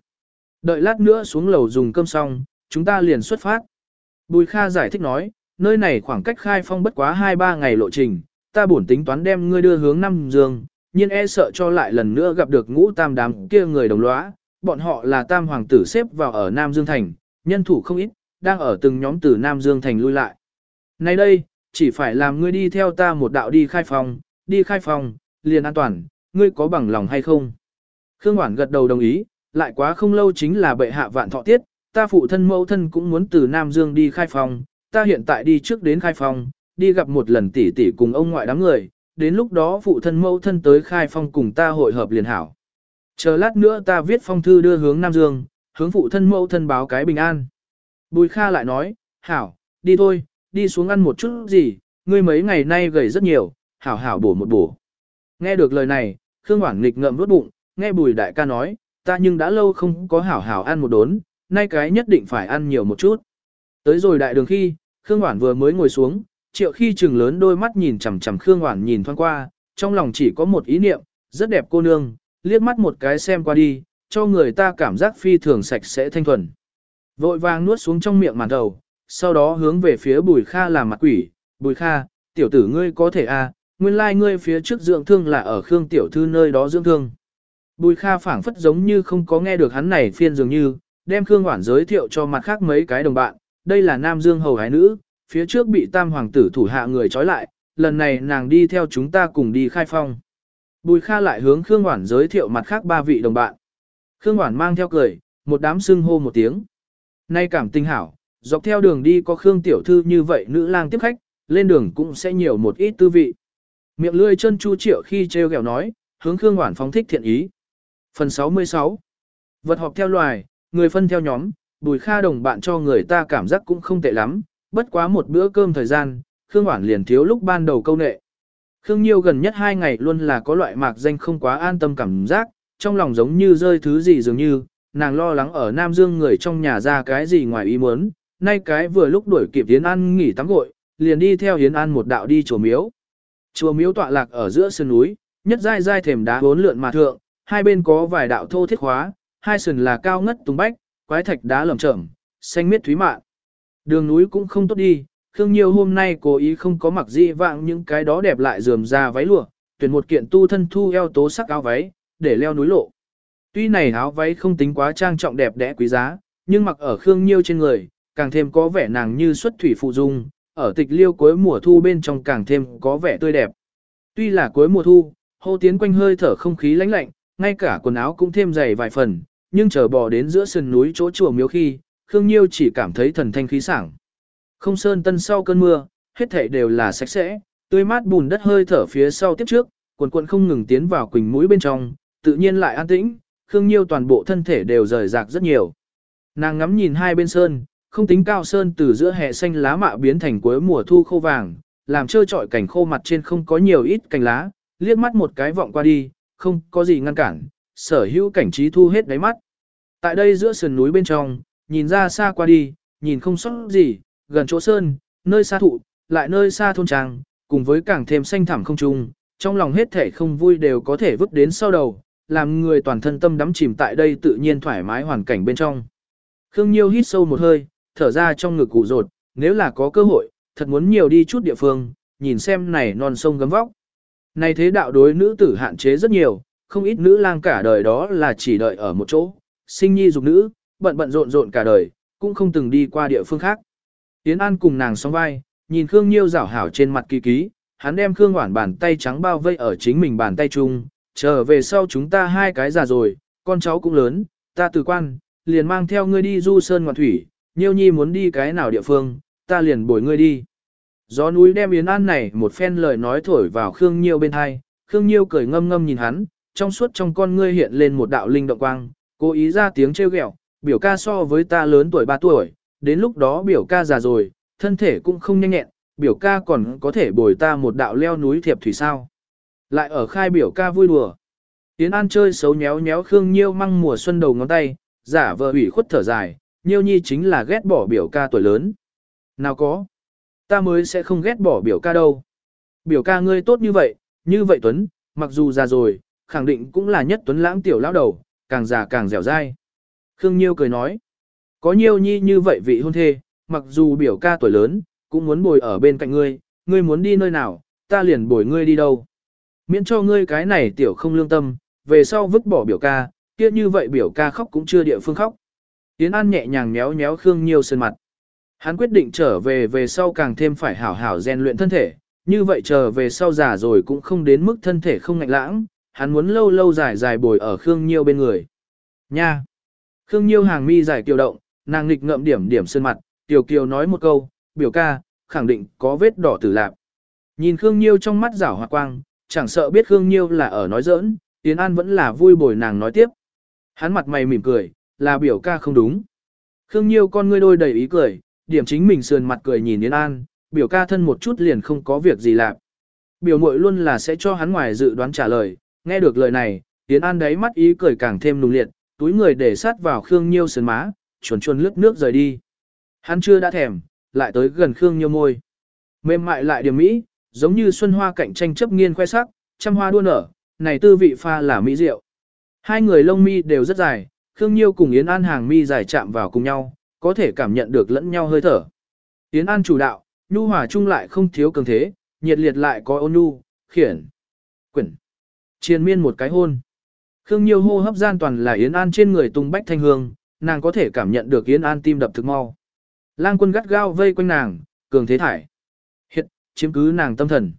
S1: Đợi lát nữa xuống lầu dùng cơm xong, chúng ta liền xuất phát. Bùi Kha giải thích nói, nơi này khoảng cách khai phong bất quá 2-3 ngày lộ trình, ta bổn tính toán đem ngươi đưa hướng Nam Dương, nhưng e sợ cho lại lần nữa gặp được ngũ tam đám kia người đồng lõa, bọn họ là tam hoàng tử xếp vào ở Nam Dương Thành, nhân thủ không ít, đang ở từng nhóm từ Nam Dương Thành lui lại. Nay đây, chỉ phải làm ngươi đi theo ta một đạo đi khai phòng, đi khai phòng, liền an toàn, ngươi có bằng lòng hay không? Khương Hoản gật đầu đồng ý, lại quá không lâu chính là bệ hạ vạn thọ tiết, ta phụ thân mẫu thân cũng muốn từ Nam Dương đi khai phòng, ta hiện tại đi trước đến khai phòng, đi gặp một lần tỷ tỷ cùng ông ngoại đám người, đến lúc đó phụ thân mẫu thân tới khai phong cùng ta hội hợp liền hảo. Chờ lát nữa ta viết phong thư đưa hướng Nam Dương, hướng phụ thân mẫu thân báo cái bình an. Bùi Kha lại nói, hảo, đi thôi, đi xuống ăn một chút gì, ngươi mấy ngày nay gầy rất nhiều, hảo hảo bổ một bổ. Nghe được lời này, Khương Hoảng nghịch ngậm nuốt bụng, nghe bùi đại ca nói, ta nhưng đã lâu không có hảo hảo ăn một đốn, nay cái nhất định phải ăn nhiều một chút. Tới rồi đại đường khi, Khương hoản vừa mới ngồi xuống, triệu khi trừng lớn đôi mắt nhìn chằm chằm Khương hoản nhìn thoáng qua, trong lòng chỉ có một ý niệm, rất đẹp cô nương, liếc mắt một cái xem qua đi, cho người ta cảm giác phi thường sạch sẽ thanh thuần. Vội vàng nuốt xuống trong miệng màn đầu, sau đó hướng về phía Bùi Kha làm mặt quỷ, Bùi Kha, tiểu tử ngươi có thể à, nguyên lai like ngươi phía trước dưỡng thương là ở Khương tiểu thư nơi đó dưỡng thương. Bùi Kha phảng phất giống như không có nghe được hắn này phiên dường như, đem Khương Hoản giới thiệu cho mặt khác mấy cái đồng bạn, đây là Nam Dương hầu hái nữ, phía trước bị tam hoàng tử thủ hạ người trói lại, lần này nàng đi theo chúng ta cùng đi khai phong. Bùi Kha lại hướng Khương Hoản giới thiệu mặt khác ba vị đồng bạn. Khương Hoản mang theo cười, một đám xưng hô một tiếng. Nay cảm tình hảo, dọc theo đường đi có Khương Tiểu Thư như vậy nữ lang tiếp khách, lên đường cũng sẽ nhiều một ít tư vị. Miệng lươi chân chu triệu khi treo gẹo nói, hướng Khương Hoản phóng thích thiện ý. Phần 66 Vật họp theo loài, người phân theo nhóm, Bùi Kha đồng bạn cho người ta cảm giác cũng không tệ lắm, bất quá một bữa cơm thời gian, Khương Hoản liền thiếu lúc ban đầu câu nệ. Khương Nhiêu gần nhất hai ngày luôn là có loại mạc danh không quá an tâm cảm giác, trong lòng giống như rơi thứ gì dường như, nàng lo lắng ở Nam Dương người trong nhà ra cái gì ngoài ý muốn, nay cái vừa lúc đuổi kịp Yến An nghỉ tắm gội, liền đi theo Yến An một đạo đi chùa miếu. Chùa miếu tọa lạc ở giữa sườn núi, nhất dai dai thềm đá bốn lượn mà thượng, hai bên có vài đạo thô thiết khóa, hai sườn là cao ngất tung bách, quái thạch đá lởm chởm, xanh miết thúy mạn. Đường núi cũng không tốt đi, Khương Nhiêu hôm nay cố ý không có mặc dị vạng những cái đó đẹp lại rườm ra váy lụa, tuyển một kiện tu thân thu eo tố sắc áo váy, để leo núi lộ. Tuy này áo váy không tính quá trang trọng đẹp đẽ quý giá, nhưng mặc ở Khương Nhiêu trên người, càng thêm có vẻ nàng như xuất thủy phụ dung, ở tịch liêu cuối mùa thu bên trong càng thêm có vẻ tươi đẹp. Tuy là cuối mùa thu, hô tiến quanh hơi thở không khí lãnh lạnh, ngay cả quần áo cũng thêm dày vài phần, nhưng chờ bò đến giữa sườn núi chỗ chùa miếu khi, Khương Nhiêu chỉ cảm thấy thần thanh khí sảng. Không sơn tân sau cơn mưa, hết thảy đều là sạch sẽ, tươi mát bùn đất hơi thở phía sau tiếp trước, quần quần không ngừng tiến vào quỳnh mũi bên trong, tự nhiên lại an tĩnh, Khương Nhiêu toàn bộ thân thể đều rời rạc rất nhiều. Nàng ngắm nhìn hai bên sơn, không tính cao sơn từ giữa hè xanh lá mạ biến thành cuối mùa thu khô vàng, làm trơ trọi cảnh khô mặt trên không có nhiều ít cành lá, liếc mắt một cái vọng qua đi, không có gì ngăn cản, sở hữu cảnh trí thu hết đáy mắt. Tại đây giữa sườn núi bên trong, nhìn ra xa qua đi, nhìn không sót gì, gần chỗ sơn, nơi xa thụ, lại nơi xa thôn trang, cùng với càng thêm xanh thẳm không trung, trong lòng hết thể không vui đều có thể vứt đến sau đầu, làm người toàn thân tâm đắm chìm tại đây tự nhiên thoải mái hoàn cảnh bên trong. Khương Nhiêu hít sâu một hơi, thở ra trong ngực cụ rột, nếu là có cơ hội, thật muốn nhiều đi chút địa phương, nhìn xem này non sông gấm vóc. Này thế đạo đối nữ tử hạn chế rất nhiều, không ít nữ lang cả đời đó là chỉ đợi ở một chỗ, sinh nhi dục nữ, bận bận rộn rộn cả đời, cũng không từng đi qua địa phương khác. Yến An cùng nàng song vai, nhìn Khương Nhiêu rảo hảo trên mặt kỳ ký, hắn đem Khương Hoản bàn tay trắng bao vây ở chính mình bàn tay chung, trở về sau chúng ta hai cái già rồi, con cháu cũng lớn, ta từ quan, liền mang theo ngươi đi du sơn ngoạn thủy, Nhiêu Nhi muốn đi cái nào địa phương, ta liền bồi ngươi đi. Gió núi đem Yến An này một phen lời nói thổi vào Khương Nhiêu bên hai, Khương Nhiêu cười ngâm ngâm nhìn hắn, trong suốt trong con ngươi hiện lên một đạo linh động quang, cố ý ra tiếng trêu ghẹo, biểu ca so với ta lớn tuổi 3 tuổi, đến lúc đó biểu ca già rồi, thân thể cũng không nhanh nhẹn, biểu ca còn có thể bồi ta một đạo leo núi thiệp thủy sao. Lại ở khai biểu ca vui đùa. tiến An chơi xấu nhéo nhéo Khương Nhiêu măng mùa xuân đầu ngón tay, giả vờ ủy khuất thở dài, Nhiêu Nhi chính là ghét bỏ biểu ca tuổi lớn. Nào có, ta mới sẽ không ghét bỏ biểu ca đâu. Biểu ca ngươi tốt như vậy, như vậy Tuấn, mặc dù già rồi, khẳng định cũng là nhất Tuấn lãng tiểu lão đầu, càng già càng dẻo dai. Khương Nhiêu cười nói, có Nhiêu Nhi như vậy vị hôn thê, mặc dù biểu ca tuổi lớn, cũng muốn bồi ở bên cạnh ngươi, ngươi muốn đi nơi nào, ta liền bồi ngươi đi đâu. Miễn cho ngươi cái này tiểu không lương tâm, về sau vứt bỏ biểu ca, kia như vậy biểu ca khóc cũng chưa địa phương khóc. tiến An nhẹ nhàng méo méo Khương Nhiêu sơn mặt. Hắn quyết định trở về về sau càng thêm phải hảo hảo rèn luyện thân thể, như vậy trở về sau già rồi cũng không đến mức thân thể không ngạnh lãng, hắn muốn lâu lâu dài dài bồi ở Khương Nhiêu bên người. Nha! Khương Nhiêu hàng mi dài kiều động, nàng nghịch ngậm điểm điểm sơn mặt, Tiểu Kiều nói một câu, biểu ca, khẳng định có vết đỏ tử lạp. Nhìn Khương Nhiêu trong mắt rảo hoa quang, chẳng sợ biết Khương Nhiêu là ở nói giỡn, Tiến An vẫn là vui bồi nàng nói tiếp. Hắn mặt mày mỉm cười, là biểu ca không đúng. Khương Nhiêu con ngươi đôi đầy ý cười, điểm chính mình sườn mặt cười nhìn Yến An, biểu ca thân một chút liền không có việc gì làm. Biểu muội luôn là sẽ cho hắn ngoài dự đoán trả lời, nghe được lời này, Tiến An đáy mắt ý cười càng thêm nùng liệt, túi người để sát vào Khương Nhiêu sườn má, chuồn chuồn lướt nước rời đi. Hắn chưa đã thèm, lại tới gần Khương Nhiêu môi. Mềm mại lại điểm mỹ, giống như xuân hoa cạnh tranh chấp nghiên khoe sắc, trăm hoa đua nở, này tư vị pha là mỹ rượu. Hai người lông mi đều rất dài, Khương Nhiêu cùng Yến An hàng mi dài chạm vào cùng nhau, có thể cảm nhận được lẫn nhau hơi thở. Yến An chủ đạo, nhu hòa chung lại không thiếu cường thế, nhiệt liệt lại có ôn nhu, khiển, quyển, triền miên một cái hôn. Khương Nhiêu hô hấp gian toàn là Yến An trên người tung bách thanh hương, nàng có thể cảm nhận được Yến An tim đập thực mau. Lang quân gắt gao vây quanh nàng, cường thế thải. Hiện, chiếm cứ nàng tâm thần.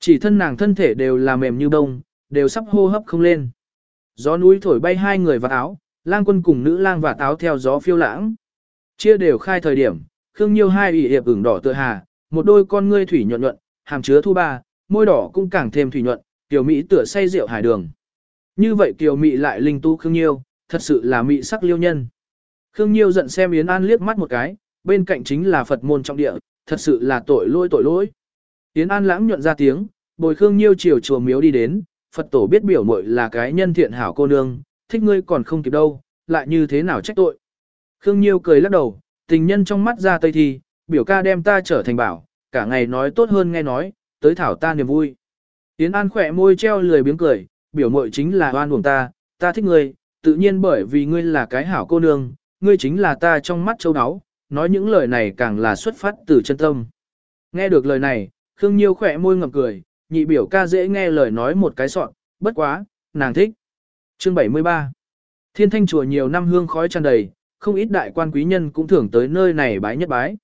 S1: Chỉ thân nàng thân thể đều là mềm như bông, đều sắp hô hấp không lên. Gió núi thổi bay hai người vào áo, lang quân cùng nữ lang và áo theo gió phiêu lãng. Chia đều khai thời điểm, Khương Nhiêu hai ủy hiệp ửng đỏ tựa hà, một đôi con ngươi thủy nhuận nhuận, hàm chứa thu ba, môi đỏ cũng càng thêm thủy nhuận, tiểu mỹ tựa say rượu hải đường. Như vậy tiểu mỹ lại linh tu Khương Nhiêu, thật sự là mỹ sắc liêu nhân. Khương Nhiêu giận xem Yến An liếc mắt một cái, bên cạnh chính là Phật môn trọng địa, thật sự là tội lỗi tội lỗi. Yến An lãng nhuận ra tiếng, bồi Khương Nhiêu chiều chùa miếu đi đến, Phật tổ biết biểu muội là cái nhân thiện hảo cô nương, thích ngươi còn không kịp đâu, lại như thế nào trách tội. Khương Nhiêu cười lắc đầu, tình nhân trong mắt ra tây thì biểu ca đem ta trở thành bảo, cả ngày nói tốt hơn nghe nói, tới thảo ta niềm vui. Yến An khỏe môi treo lười biếng cười, biểu mội chính là oan uổng ta, ta thích ngươi, tự nhiên bởi vì ngươi là cái hảo cô nương, ngươi chính là ta trong mắt châu áo, nói những lời này càng là xuất phát từ chân tâm. Nghe được lời này, Khương Nhiêu khỏe môi ngậm cười, nhị biểu ca dễ nghe lời nói một cái soạn, bất quá, nàng thích. Chương 73 Thiên thanh chùa nhiều năm hương khói tràn đầy, không ít đại quan quý nhân cũng thường tới nơi này bái nhất bái.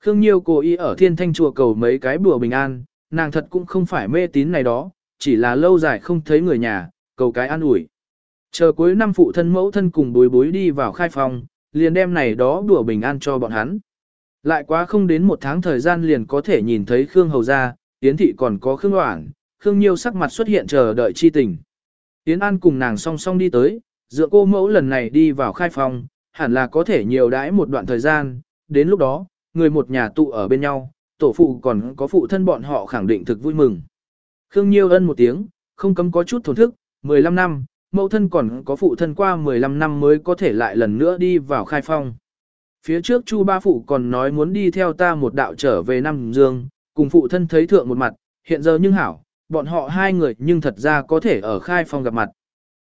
S1: Khương Nhiêu cố ý ở thiên thanh chùa cầu mấy cái bùa bình an, nàng thật cũng không phải mê tín này đó, chỉ là lâu dài không thấy người nhà, cầu cái an ủi. Chờ cuối năm phụ thân mẫu thân cùng bối bối đi vào khai phòng, liền đem này đó đùa bình an cho bọn hắn. Lại quá không đến một tháng thời gian liền có thể nhìn thấy Khương Hầu ra, Yến Thị còn có Khương Hoảng, Khương Nhiêu sắc mặt xuất hiện chờ đợi chi tình. Yến An cùng nàng song song đi tới, dựa cô mẫu lần này đi vào khai phòng, hẳn là có thể nhiều đãi một đoạn thời gian, đến lúc đó, người một nhà tụ ở bên nhau, tổ phụ còn có phụ thân bọn họ khẳng định thực vui mừng. Khương Nhiêu ân một tiếng, không cấm có chút thổn thức, 15 năm, mẫu thân còn có phụ thân qua 15 năm mới có thể lại lần nữa đi vào khai phong. Phía trước Chu ba phụ còn nói muốn đi theo ta một đạo trở về Nam Dương, cùng phụ thân thấy thượng một mặt, hiện giờ nhưng hảo, bọn họ hai người nhưng thật ra có thể ở khai phong gặp mặt.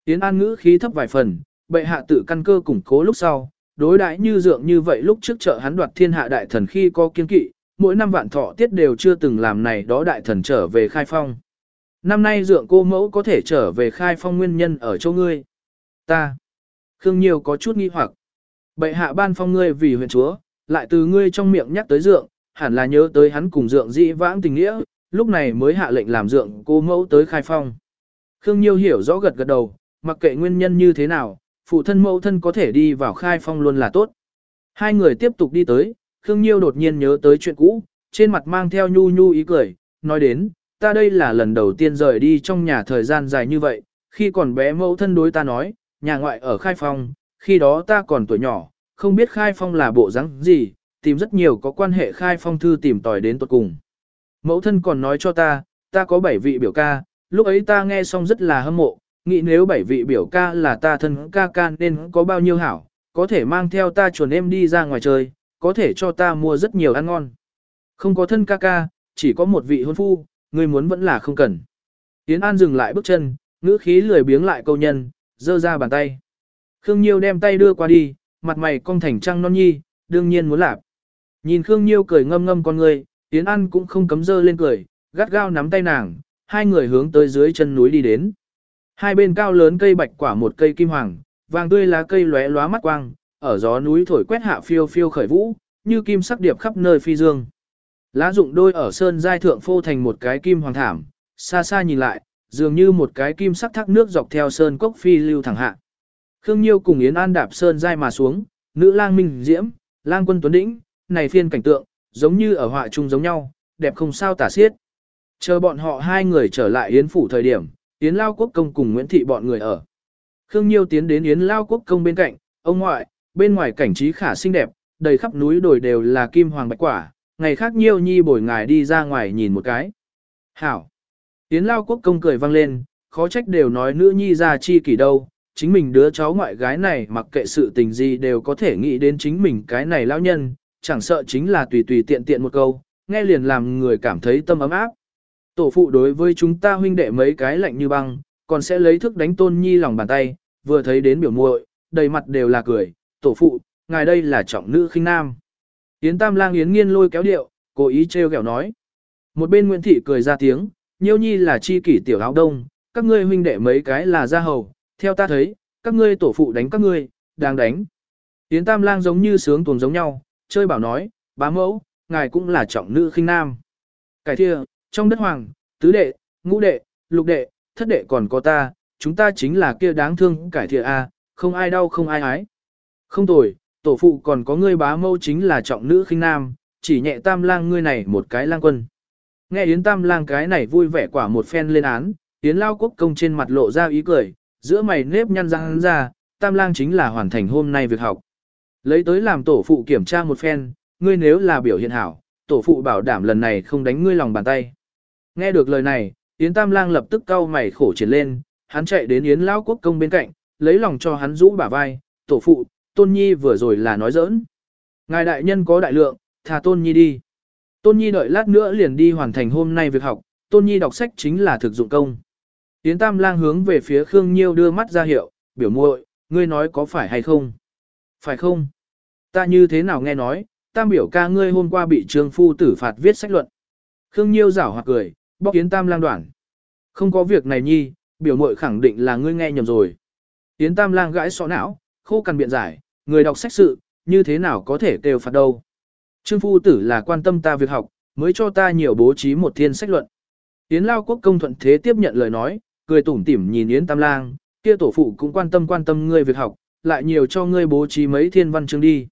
S1: Tiến An ngữ khí thấp vài phần, bệ hạ tự căn cơ củng cố lúc sau, đối đãi như dượng như vậy lúc trước trợ hắn đoạt thiên hạ đại thần khi có kiên kỵ, mỗi năm vạn thọ tiết đều chưa từng làm này đó đại thần trở về khai phong. Năm nay dượng cô mẫu có thể trở về khai phong nguyên nhân ở chỗ ngươi. Ta. Khương Nhiều có chút nghi hoặc. Bệ hạ ban phong ngươi vì huyện chúa, lại từ ngươi trong miệng nhắc tới dượng, hẳn là nhớ tới hắn cùng dượng dĩ vãng tình nghĩa, lúc này mới hạ lệnh làm dượng cô mẫu tới khai phong. Khương Nhiêu hiểu rõ gật gật đầu, mặc kệ nguyên nhân như thế nào, phụ thân mẫu thân có thể đi vào khai phong luôn là tốt. Hai người tiếp tục đi tới, Khương Nhiêu đột nhiên nhớ tới chuyện cũ, trên mặt mang theo nhu nhu ý cười, nói đến, ta đây là lần đầu tiên rời đi trong nhà thời gian dài như vậy, khi còn bé mẫu thân đối ta nói, nhà ngoại ở khai phong, khi đó ta còn tuổi nhỏ, không biết khai phong là bộ rắn gì, tìm rất nhiều có quan hệ khai phong thư tìm tòi đến tuột cùng. Mẫu thân còn nói cho ta, ta có bảy vị biểu ca, lúc ấy ta nghe xong rất là hâm mộ, nghĩ nếu bảy vị biểu ca là ta thân ca ca nên có bao nhiêu hảo, có thể mang theo ta chuồn em đi ra ngoài chơi, có thể cho ta mua rất nhiều ăn ngon. Không có thân ca ca, chỉ có một vị hôn phu, người muốn vẫn là không cần. Yến An dừng lại bước chân, ngữ khí lười biếng lại câu nhân, giơ ra bàn tay. Khương Nhiêu đem tay đưa qua đi, mặt mày cong thành trăng non nhi, đương nhiên muốn lạp. Nhìn Khương Nhiêu cười ngâm ngâm con người, Yến An cũng không cấm dơ lên cười, gắt gao nắm tay nàng, hai người hướng tới dưới chân núi đi đến. Hai bên cao lớn cây bạch quả một cây kim hoàng, vàng tươi lá cây lóe lóa mắt quang, ở gió núi thổi quét hạ phiêu phiêu khởi vũ, như kim sắc điệp khắp nơi phi dương. Lá dụng đôi ở sơn giai thượng phô thành một cái kim hoàng thảm, xa xa nhìn lại, dường như một cái kim sắc thác nước dọc theo sơn cốc phi lưu thẳng hạ. Khương Nhiêu cùng Yến An đạp sơn giai mà xuống, nữ lang minh diễm, lang quân tuấn đĩnh, này phiên cảnh tượng, giống như ở họa chung giống nhau, đẹp không sao tả xiết. Chờ bọn họ hai người trở lại Yến phủ thời điểm, Yến Lao Quốc Công cùng Nguyễn Thị bọn người ở. Khương Nhiêu tiến đến Yến Lao Quốc Công bên cạnh, ông ngoại, bên ngoài cảnh trí khả xinh đẹp, đầy khắp núi đồi đều là kim hoàng bạch quả, ngày khác Nhiêu Nhi bồi ngài đi ra ngoài nhìn một cái. Hảo! tiến Lao Quốc Công cười vang lên, khó trách đều nói nữ nhi ra chi kỷ đâu, chính mình đứa cháu ngoại gái này mặc kệ sự tình gì đều có thể nghĩ đến chính mình cái này lão nhân, chẳng sợ chính là tùy tùy tiện tiện một câu, nghe liền làm người cảm thấy tâm ấm áp. Tổ phụ đối với chúng ta huynh đệ mấy cái lạnh như băng, còn sẽ lấy thức đánh tôn nhi lòng bàn tay, vừa thấy đến biểu muội, đầy mặt đều là cười, tổ phụ, ngài đây là trọng nữ khinh nam. Yến Tam Lang Yến Nghiên lôi kéo điệu, cố ý treo gẹo nói. Một bên Nguyễn Thị cười ra tiếng, nhiêu nhi là chi kỷ tiểu áo đông, các ngươi huynh đệ mấy cái là gia hầu, theo ta thấy, các ngươi tổ phụ đánh các ngươi, đang đánh. Yến Tam Lang giống như sướng tuồng giống nhau, chơi bảo nói, bá mẫu, ngài cũng là trọng nữ khinh nam. Cải thia, trong đất hoàng, tứ đệ, ngũ đệ, lục đệ, thất đệ còn có ta, chúng ta chính là kia đáng thương cải thia a, à, không ai đau không ai ái. Không tồi, tổ phụ còn có ngươi bá mâu chính là trọng nữ khinh nam, chỉ nhẹ tam lang ngươi này một cái lang quân. Nghe Yến tam lang cái này vui vẻ quả một phen lên án, Yến lao quốc công trên mặt lộ ra ý cười, giữa mày nếp nhăn răng ra, tam lang chính là hoàn thành hôm nay việc học. Lấy tới làm tổ phụ kiểm tra một phen, ngươi nếu là biểu hiện hảo, tổ phụ bảo đảm lần này không đánh ngươi lòng bàn tay. Nghe được lời này, Yến Tam Lang lập tức cau mày khổ triển lên, hắn chạy đến Yến Lão Quốc Công bên cạnh, lấy lòng cho hắn rũ bả vai, tổ phụ, Tôn Nhi vừa rồi là nói giỡn. Ngài đại nhân có đại lượng, thà Tôn Nhi đi. Tôn Nhi đợi lát nữa liền đi hoàn thành hôm nay việc học, Tôn Nhi đọc sách chính là thực dụng công. Yến Tam Lang hướng về phía Khương Nhiêu đưa mắt ra hiệu, biểu muội, ngươi nói có phải hay không? Phải không? Ta như thế nào nghe nói, Tam biểu ca ngươi hôm qua bị trương phu tử phạt viết sách luận. Khương Nhiêu rảo hoặc cười, bóc Yến Tam Lang đoạn. Không có việc này nhi, biểu muội khẳng định là ngươi nghe nhầm rồi. Yến Tam Lang gãi sọ não, khô cằn biện giải, người đọc sách sự, như thế nào có thể kêu phạt đâu. Trương phu tử là quan tâm ta việc học, mới cho ta nhiều bố trí một thiên sách luận. Yến Lao Quốc công thuận thế tiếp nhận lời nói, cười tủm tỉm nhìn Yến Tam Lang, kia tổ phụ cũng quan tâm quan tâm ngươi việc học, lại nhiều cho ngươi bố trí mấy thiên văn chương đi.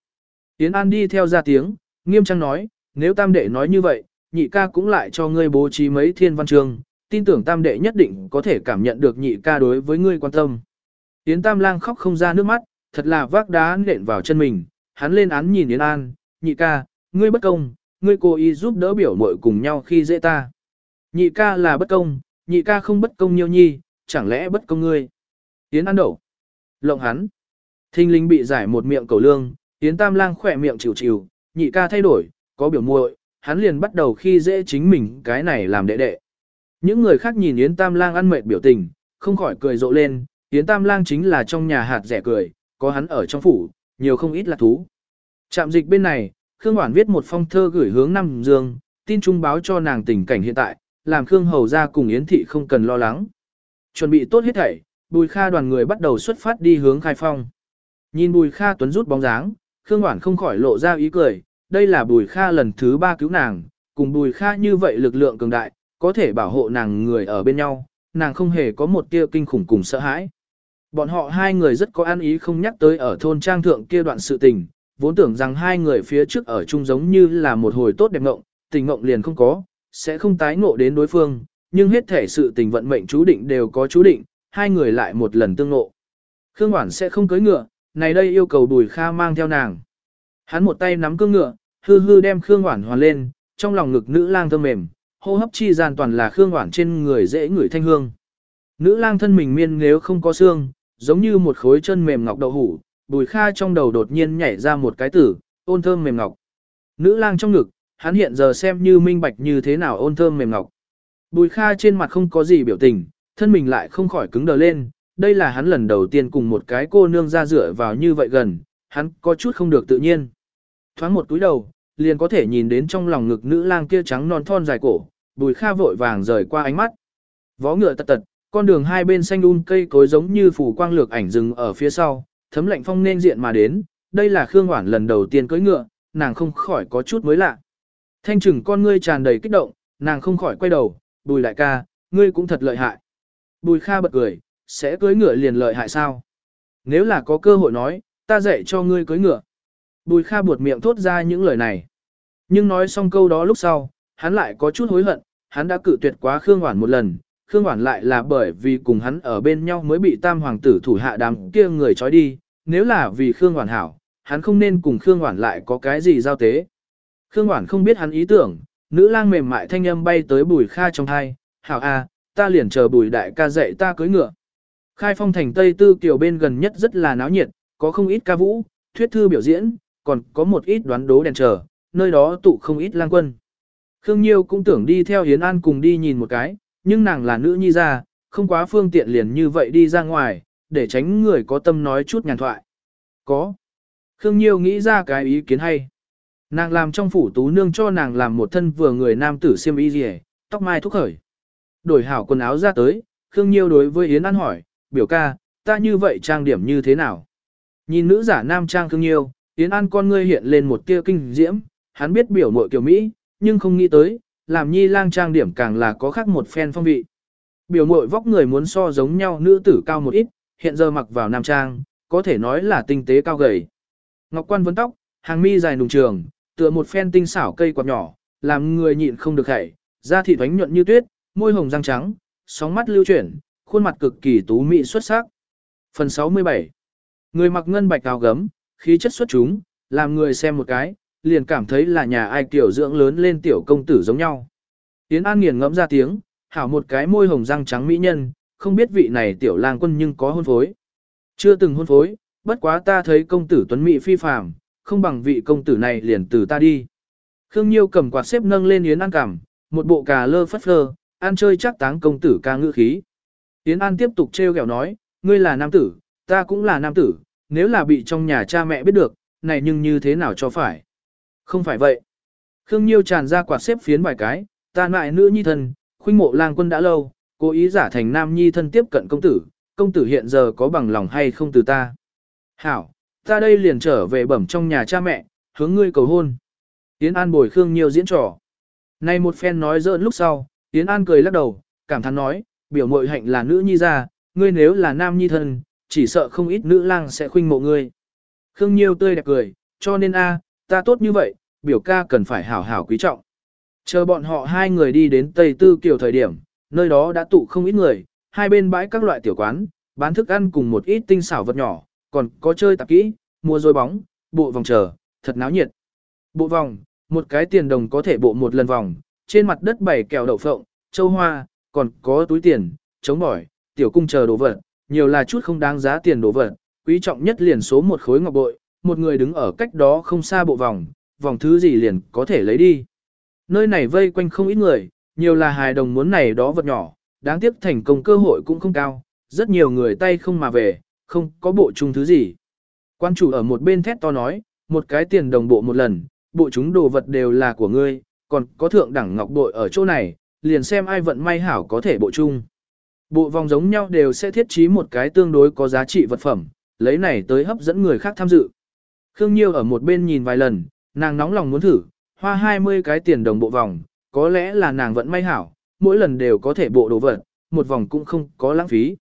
S1: Yến An đi theo ra tiếng, nghiêm trang nói, nếu tam đệ nói như vậy, nhị ca cũng lại cho ngươi bố trí mấy thiên văn chương, tin tưởng tam đệ nhất định có thể cảm nhận được nhị ca đối với ngươi quan tâm. Yến Tam Lang khóc không ra nước mắt, thật là vác đá nện vào chân mình, hắn lên án nhìn Yến An, nhị ca, ngươi bất công, ngươi cố ý giúp đỡ biểu muội cùng nhau khi dễ ta. Nhị ca là bất công, nhị ca không bất công nhiêu nhi, chẳng lẽ bất công ngươi. Yến An đổ. Lộng hắn. Thinh linh bị giải một miệng cầu lương, Yến Tam Lang khỏe miệng chịu chịu, nhị ca thay đổi, có biểu muội, hắn liền bắt đầu khi dễ chính mình cái này làm đệ đệ. Những người khác nhìn Yến Tam Lang ăn mệt biểu tình, không khỏi cười rộ lên, Yến Tam Lang chính là trong nhà hạt rẻ cười, có hắn ở trong phủ, nhiều không ít là thú. Trạm dịch bên này, Khương Hoản viết một phong thơ gửi hướng Nam Dương, tin trung báo cho nàng tình cảnh hiện tại, làm Khương Hầu ra cùng Yến Thị không cần lo lắng. Chuẩn bị tốt hết thảy, Bùi Kha đoàn người bắt đầu xuất phát đi hướng khai phong. Nhìn Bùi Kha tuấn rút bóng dáng, Khương Hoản không khỏi lộ ra ý cười, đây là Bùi Kha lần thứ ba cứu nàng, cùng Bùi Kha như vậy lực lượng cường đại, có thể bảo hộ nàng người ở bên nhau, nàng không hề có một tia kinh khủng cùng sợ hãi. Bọn họ hai người rất có an ý không nhắc tới ở thôn trang thượng kia đoạn sự tình, vốn tưởng rằng hai người phía trước ở chung giống như là một hồi tốt đẹp ngộng, tình ngộng liền không có, sẽ không tái ngộ đến đối phương, nhưng hết thể sự tình vận mệnh chú định đều có chú định, hai người lại một lần tương ngộ. Khương Hoản sẽ không cưới ngựa, này đây yêu cầu Bùi Kha mang theo nàng. Hắn một tay nắm cương ngựa, hư hư đem Khương Hoản hoàn lên, trong lòng ngực nữ lang thơm mềm, hô hấp chi gian toàn là Khương Hoản trên người dễ ngửi thanh hương. Nữ lang thân mình miên nếu không có xương, giống như một khối chân mềm ngọc đậu hủ, Bùi Kha trong đầu đột nhiên nhảy ra một cái tử, ôn thơm mềm ngọc. Nữ lang trong ngực, hắn hiện giờ xem như minh bạch như thế nào ôn thơm mềm ngọc. Bùi Kha trên mặt không có gì biểu tình, thân mình lại không khỏi cứng đờ lên, đây là hắn lần đầu tiên cùng một cái cô nương ra rửa vào như vậy gần, hắn có chút không được tự nhiên. Thoáng một túi đầu, liền có thể nhìn đến trong lòng ngực nữ lang kia trắng non thon dài cổ, Bùi Kha vội vàng rời qua ánh mắt. Vó ngựa tật tật, con đường hai bên xanh un cây cối giống như phủ quang lược ảnh rừng ở phía sau, thấm lạnh phong nên diện mà đến, đây là Khương Hoản lần đầu tiên cưỡi ngựa, nàng không khỏi có chút mới lạ. Thanh trừng con ngươi tràn đầy kích động, nàng không khỏi quay đầu, bùi đại ca, ngươi cũng thật lợi hại. Bùi kha bật cười, sẽ cưỡi ngựa liền lợi hại sao? Nếu là có cơ hội nói, ta dạy cho ngươi cưỡi ngựa. Bùi kha buột miệng thốt ra những lời này. Nhưng nói xong câu đó lúc sau, hắn lại có chút hối hận, hắn đã cự tuyệt quá Khương Hoản một lần, Khương Hoản lại là bởi vì cùng hắn ở bên nhau mới bị tam hoàng tử thủ hạ đám kia người trói đi, nếu là vì Khương Hoản hảo, hắn không nên cùng Khương Hoản lại có cái gì giao tế. Khương Hoản không biết hắn ý tưởng, nữ lang mềm mại thanh âm bay tới bùi kha trong thai, hảo a, ta liền chờ bùi đại ca dạy ta cưới ngựa. Khai phong thành Tây Tư Kiều bên gần nhất rất là náo nhiệt, có không ít ca vũ, thuyết thư biểu diễn, còn có một ít đoán đố đèn chờ, nơi đó tụ không ít lang quân. Khương Nhiêu cũng tưởng đi theo Hiến An cùng đi nhìn một cái, nhưng nàng là nữ nhi ra, không quá phương tiện liền như vậy đi ra ngoài, để tránh người có tâm nói chút nhàn thoại. Có. Khương Nhiêu nghĩ ra cái ý kiến hay. Nàng làm trong phủ tú nương cho nàng làm một thân vừa người nam tử xiêm y rìa, tóc mai thúc khởi. Đổi hảo quần áo ra tới, Khương Nhiêu đối với Yến An hỏi, biểu ca, ta như vậy trang điểm như thế nào? Nhìn nữ giả nam trang Khương Nhiêu, Yến An con ngươi hiện lên một tia kinh diễm, hắn biết biểu mội kiểu Mỹ, nhưng không nghĩ tới, làm nhi lang trang điểm càng là có khác một phen phong vị. Biểu mội vóc người muốn so giống nhau nữ tử cao một ít, hiện giờ mặc vào nam trang, có thể nói là tinh tế cao gầy. Ngọc quan vấn tóc, hàng mi dài nùng trường, tựa một phen tinh xảo cây quạt nhỏ, làm người nhịn không được hảy, da thịt thoánh nhuận như tuyết, môi hồng răng trắng, sóng mắt lưu chuyển, khuôn mặt cực kỳ tú mỹ xuất sắc. Phần 67 Người mặc ngân bạch áo gấm, khí chất xuất chúng, làm người xem một cái, liền cảm thấy là nhà ai tiểu dưỡng lớn lên tiểu công tử giống nhau. Yến An nghiền ngẫm ra tiếng, hảo một cái môi hồng răng trắng mỹ nhân, không biết vị này tiểu lang quân nhưng có hôn phối. Chưa từng hôn phối, bất quá ta thấy công tử tuấn mỹ phi phàm, không bằng vị công tử này liền từ ta đi. Khương Nhiêu cầm quạt xếp nâng lên Yến An cảm, một bộ cà lơ phất phơ, ăn chơi chắc táng công tử ca ngữ khí. Yến An tiếp tục trêu ghẹo nói, ngươi là nam tử, ta cũng là nam tử, nếu là bị trong nhà cha mẹ biết được, này nhưng như thế nào cho phải. Không phải vậy. Khương Nhiêu tràn ra quạt xếp phiến vài cái, ta mại nữ nhi thân, khuynh mộ lang quân đã lâu, cố ý giả thành nam nhi thân tiếp cận công tử, công tử hiện giờ có bằng lòng hay không từ ta. Hảo, ta đây liền trở về bẩm trong nhà cha mẹ, hướng ngươi cầu hôn. Yến An bồi Khương Nhiêu diễn trò. Này một phen nói dỡn lúc sau, Yến An cười lắc đầu, cảm thán nói, biểu mội hạnh là nữ nhi ra, ngươi nếu là nam nhi thân, chỉ sợ không ít nữ lang sẽ khuynh mộ ngươi. Khương Nhiêu tươi đẹp cười, cho nên a, ta tốt như vậy, biểu ca cần phải hảo hảo quý trọng. Chờ bọn họ hai người đi đến Tây Tư Kiều thời điểm, nơi đó đã tụ không ít người, hai bên bãi các loại tiểu quán, bán thức ăn cùng một ít tinh xảo vật nhỏ, còn có chơi tạp kỹ, mua dối bóng, bộ vòng chờ, thật náo nhiệt. Bộ vòng, một cái tiền đồng có thể bộ một lần vòng, trên mặt đất bày kẹo đậu phộng, châu hoa, còn có túi tiền, chống bỏi, tiểu cung chờ đồ vật, nhiều là chút không đáng giá tiền đồ vật, quý trọng nhất liền số một khối ngọc bội, một người đứng ở cách đó không xa bộ vòng, vòng thứ gì liền có thể lấy đi. Nơi này vây quanh không ít người, nhiều là hài đồng muốn này đó vật nhỏ, đáng tiếc thành công cơ hội cũng không cao, rất nhiều người tay không mà về, không có bộ chung thứ gì. Quan chủ ở một bên thét to nói, một cái tiền đồng bộ một lần, bộ chúng đồ vật đều là của ngươi, còn có thượng đẳng ngọc bội ở chỗ này, liền xem ai vận may hảo có thể bộ chung. Bộ vòng giống nhau đều sẽ thiết trí một cái tương đối có giá trị vật phẩm, lấy này tới hấp dẫn người khác tham dự. Khương Nhiêu ở một bên nhìn vài lần, nàng nóng lòng muốn thử, hoa 20 cái tiền đồng bộ vòng, có lẽ là nàng vẫn may hảo, mỗi lần đều có thể bộ đồ vật, một vòng cũng không có lãng phí.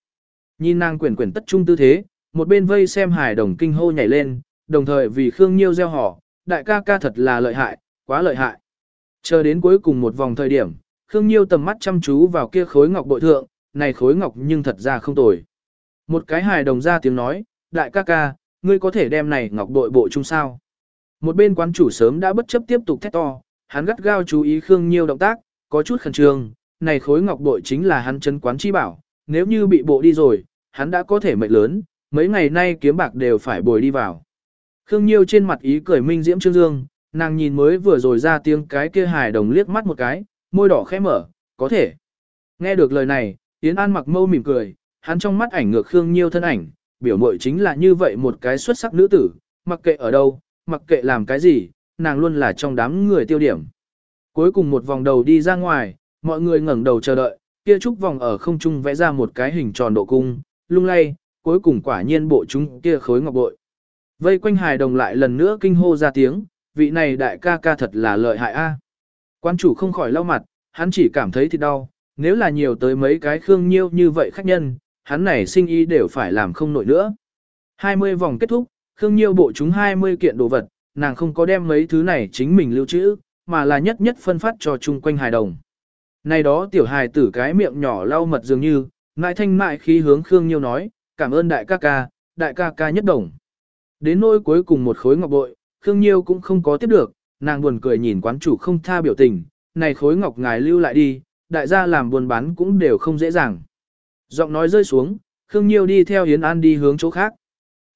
S1: Nhìn nàng quyển quyển tất trung tư thế, một bên vây xem hài đồng kinh hô nhảy lên, đồng thời vì Khương Nhiêu gieo họ, đại ca ca thật là lợi hại, quá lợi hại. Chờ đến cuối cùng một vòng thời điểm, Khương Nhiêu tầm mắt chăm chú vào kia khối ngọc bội thượng, này khối ngọc nhưng thật ra không tồi. Một cái hài đồng ra tiếng nói, đại ca ca, ngươi có thể đem này ngọc bội bộ chung sao. Một bên quán chủ sớm đã bất chấp tiếp tục thét to, hắn gắt gao chú ý Khương Nhiêu động tác, có chút khẩn trương, này khối ngọc bội chính là hắn chân quán chi bảo, nếu như bị bộ đi rồi, hắn đã có thể mệnh lớn, mấy ngày nay kiếm bạc đều phải bồi đi vào. Khương Nhiêu trên mặt ý cười minh diễm trương dương, nàng nhìn mới vừa rồi ra tiếng cái kia hài đồng liếc mắt một cái, môi đỏ khẽ mở, có thể. Nghe được lời này, Yến An mặc mâu mỉm cười, hắn trong mắt ảnh ngược Khương Nhiêu thân ảnh, biểu mội chính là như vậy một cái xuất sắc nữ tử, mặc kệ ở đâu, mặc kệ làm cái gì, nàng luôn là trong đám người tiêu điểm. Cuối cùng một vòng đầu đi ra ngoài, mọi người ngẩng đầu chờ đợi, kia trúc vòng ở không trung vẽ ra một cái hình tròn độ cung, lung lay, cuối cùng quả nhiên bộ chúng kia khối ngọc bội. Vây quanh hài đồng lại lần nữa kinh hô ra tiếng, vị này đại ca ca thật là lợi hại a. Quan chủ không khỏi lau mặt, hắn chỉ cảm thấy thì đau, nếu là nhiều tới mấy cái khương nhiêu như vậy khách nhân, hắn này sinh ý đều phải làm không nổi nữa. 20 vòng kết thúc, khương nhiêu bộ chúng 20 kiện đồ vật, nàng không có đem mấy thứ này chính mình lưu trữ, mà là nhất nhất phân phát cho chung quanh hài đồng. Này đó tiểu hài tử cái miệng nhỏ lau mật dường như, ngại thanh mại khi hướng Khương Nhiêu nói, cảm ơn đại ca ca, đại ca ca nhất đồng. Đến nỗi cuối cùng một khối ngọc bội, Khương Nhiêu cũng không có tiếp được, nàng buồn cười nhìn quán chủ không tha biểu tình, này khối ngọc ngài lưu lại đi, đại gia làm buôn bán cũng đều không dễ dàng. Giọng nói rơi xuống, Khương Nhiêu đi theo Yến An đi hướng chỗ khác.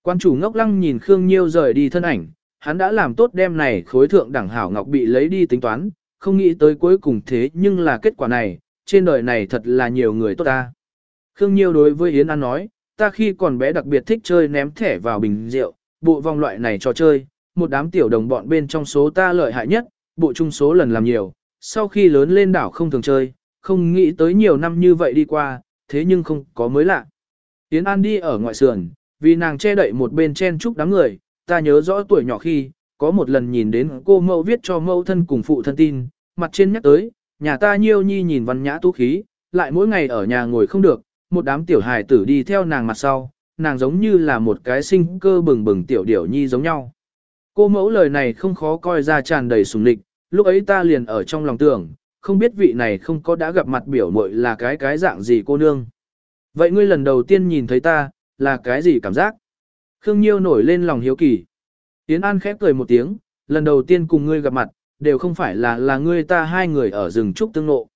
S1: Quan chủ ngốc lăng nhìn Khương Nhiêu rời đi thân ảnh, hắn đã làm tốt đêm này khối thượng đẳng hảo ngọc bị lấy đi tính toán, không nghĩ tới cuối cùng thế nhưng là kết quả này, trên đời này thật là nhiều người tốt ta. Khương Nhiêu đối với Yến An nói, ta khi còn bé đặc biệt thích chơi ném thẻ vào bình rượu, bộ vòng loại này trò chơi, một đám tiểu đồng bọn bên trong số ta lợi hại nhất, bộ chung số lần làm nhiều, sau khi lớn lên đảo không thường chơi, không nghĩ tới nhiều năm như vậy đi qua, thế nhưng không có mới lạ. Yến An đi ở ngoại sườn, vì nàng che đậy một bên chen chúc đám người, ta nhớ rõ tuổi nhỏ khi, có một lần nhìn đến cô mẫu viết cho mẫu thân cùng phụ thân tin, mặt trên nhắc tới, nhà ta nhiêu nhi nhìn văn nhã tú khí, lại mỗi ngày ở nhà ngồi không được, một đám tiểu hài tử đi theo nàng mặt sau, nàng giống như là một cái sinh cơ bừng bừng tiểu điểu nhi giống nhau. Cô mẫu lời này không khó coi ra tràn đầy sùng lịch, lúc ấy ta liền ở trong lòng tưởng, không biết vị này không có đã gặp mặt biểu mội là cái cái dạng gì cô nương. Vậy ngươi lần đầu tiên nhìn thấy ta, là cái gì cảm giác? Khương Nhiêu nổi lên lòng hiếu kỳ. Yến An khép cười một tiếng, lần đầu tiên cùng ngươi gặp mặt, đều không phải là là ngươi ta hai người ở rừng trúc tương nộ.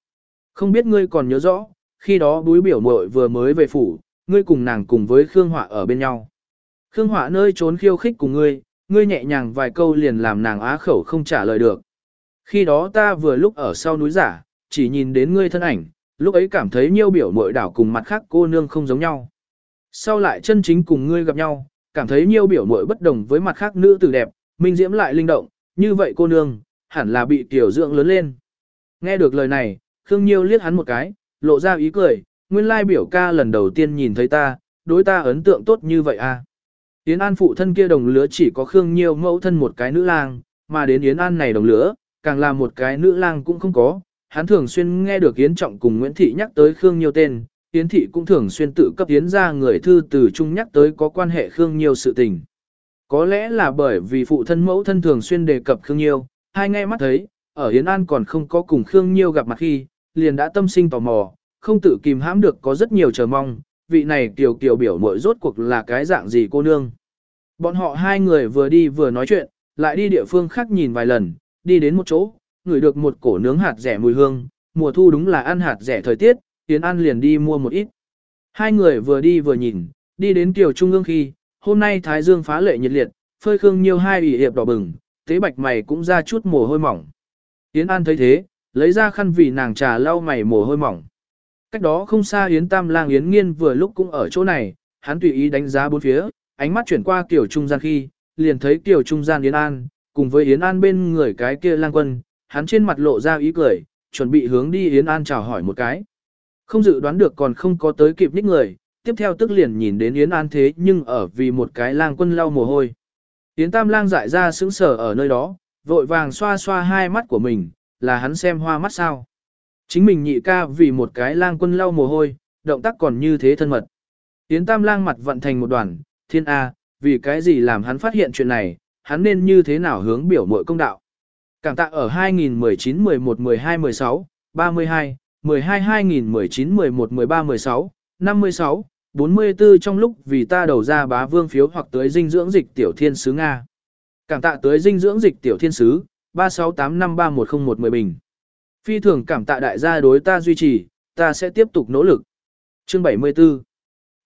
S1: Không biết ngươi còn nhớ rõ, khi đó búi biểu muội vừa mới về phủ, ngươi cùng nàng cùng với Khương Họa ở bên nhau. Khương Họa nơi trốn khiêu khích cùng ngươi, ngươi nhẹ nhàng vài câu liền làm nàng á khẩu không trả lời được. Khi đó ta vừa lúc ở sau núi giả, chỉ nhìn đến ngươi thân ảnh, lúc ấy cảm thấy nhiêu biểu mội đảo cùng mặt khác cô nương không giống nhau. Sau lại chân chính cùng ngươi gặp nhau, cảm thấy nhiêu biểu mội bất đồng với mặt khác nữ tử đẹp, minh diễm lại linh động, như vậy cô nương, hẳn là bị tiểu dưỡng lớn lên. Nghe được lời này, Khương Nhiêu liếc hắn một cái, lộ ra ý cười, nguyên lai biểu ca lần đầu tiên nhìn thấy ta, đối ta ấn tượng tốt như vậy à. Yến An phụ thân kia đồng lứa chỉ có Khương Nhiêu mẫu thân một cái nữ lang, mà đến Yến An này đồng lứa, càng là một cái nữ lang cũng không có. Hắn thường xuyên nghe được Yến Trọng cùng Nguyễn Thị nhắc tới Khương Nhiêu tên, Yến Thị cũng thường xuyên tự cấp Yến ra người thư từ chung nhắc tới có quan hệ Khương Nhiêu sự tình. Có lẽ là bởi vì phụ thân mẫu thân thường xuyên đề cập Khương Nhiêu, hai nghe mắt thấy, ở Yến An còn không có cùng Khương Nhiêu gặp mặt khi, liền đã tâm sinh tò mò, không tự kìm hãm được có rất nhiều chờ mong, vị này tiểu kiểu biểu mội rốt cuộc là cái dạng gì cô nương. Bọn họ hai người vừa đi vừa nói chuyện, lại đi địa phương khác nhìn vài lần, đi đến một chỗ, ngửi được một cổ nướng hạt rẻ mùi hương, mùa thu đúng là ăn hạt rẻ thời tiết, Yến An liền đi mua một ít. Hai người vừa đi vừa nhìn, đi đến kiều trung ương khi, hôm nay Thái Dương phá lệ nhiệt liệt, phơi khương nhiều hai ủy hiệp đỏ bừng, tế bạch mày cũng ra chút mồ hôi mỏng. Yến An thấy thế, lấy ra khăn vì nàng trà lau mày mồ hôi mỏng. Cách đó không xa Yến Tam Lang Yến Nghiên vừa lúc cũng ở chỗ này, hắn tùy ý đánh giá bốn phía, ánh mắt chuyển qua kiểu trung gian khi, liền thấy kiểu trung gian Yến An, cùng với Yến An bên người cái kia lang quân, hắn trên mặt lộ ra ý cười, chuẩn bị hướng đi Yến An chào hỏi một cái. Không dự đoán được còn không có tới kịp ních người, tiếp theo tức liền nhìn đến Yến An thế nhưng ở vì một cái lang quân lau mồ hôi. Yến Tam lang dại ra sững sờ ở nơi đó, vội vàng xoa xoa hai mắt của mình, là hắn xem hoa mắt sao. Chính mình nhị ca vì một cái lang quân lau mồ hôi, động tác còn như thế thân mật. Yến Tam lang mặt vận thành một đoàn, thiên A, vì cái gì làm hắn phát hiện chuyện này, hắn nên như thế nào hướng biểu mội công đạo. Cảm tạ ở 2019 11 12 16, 32, 12 2019 11 13 16, 56, 44 trong lúc vì ta đầu ra bá vương phiếu hoặc tới dinh dưỡng dịch tiểu thiên sứ Nga. Cảm tạ tới dinh dưỡng dịch tiểu thiên sứ, 3685310110 bình. Phi thường cảm tạ đại gia đối ta duy trì, ta sẽ tiếp tục nỗ lực. Chương 74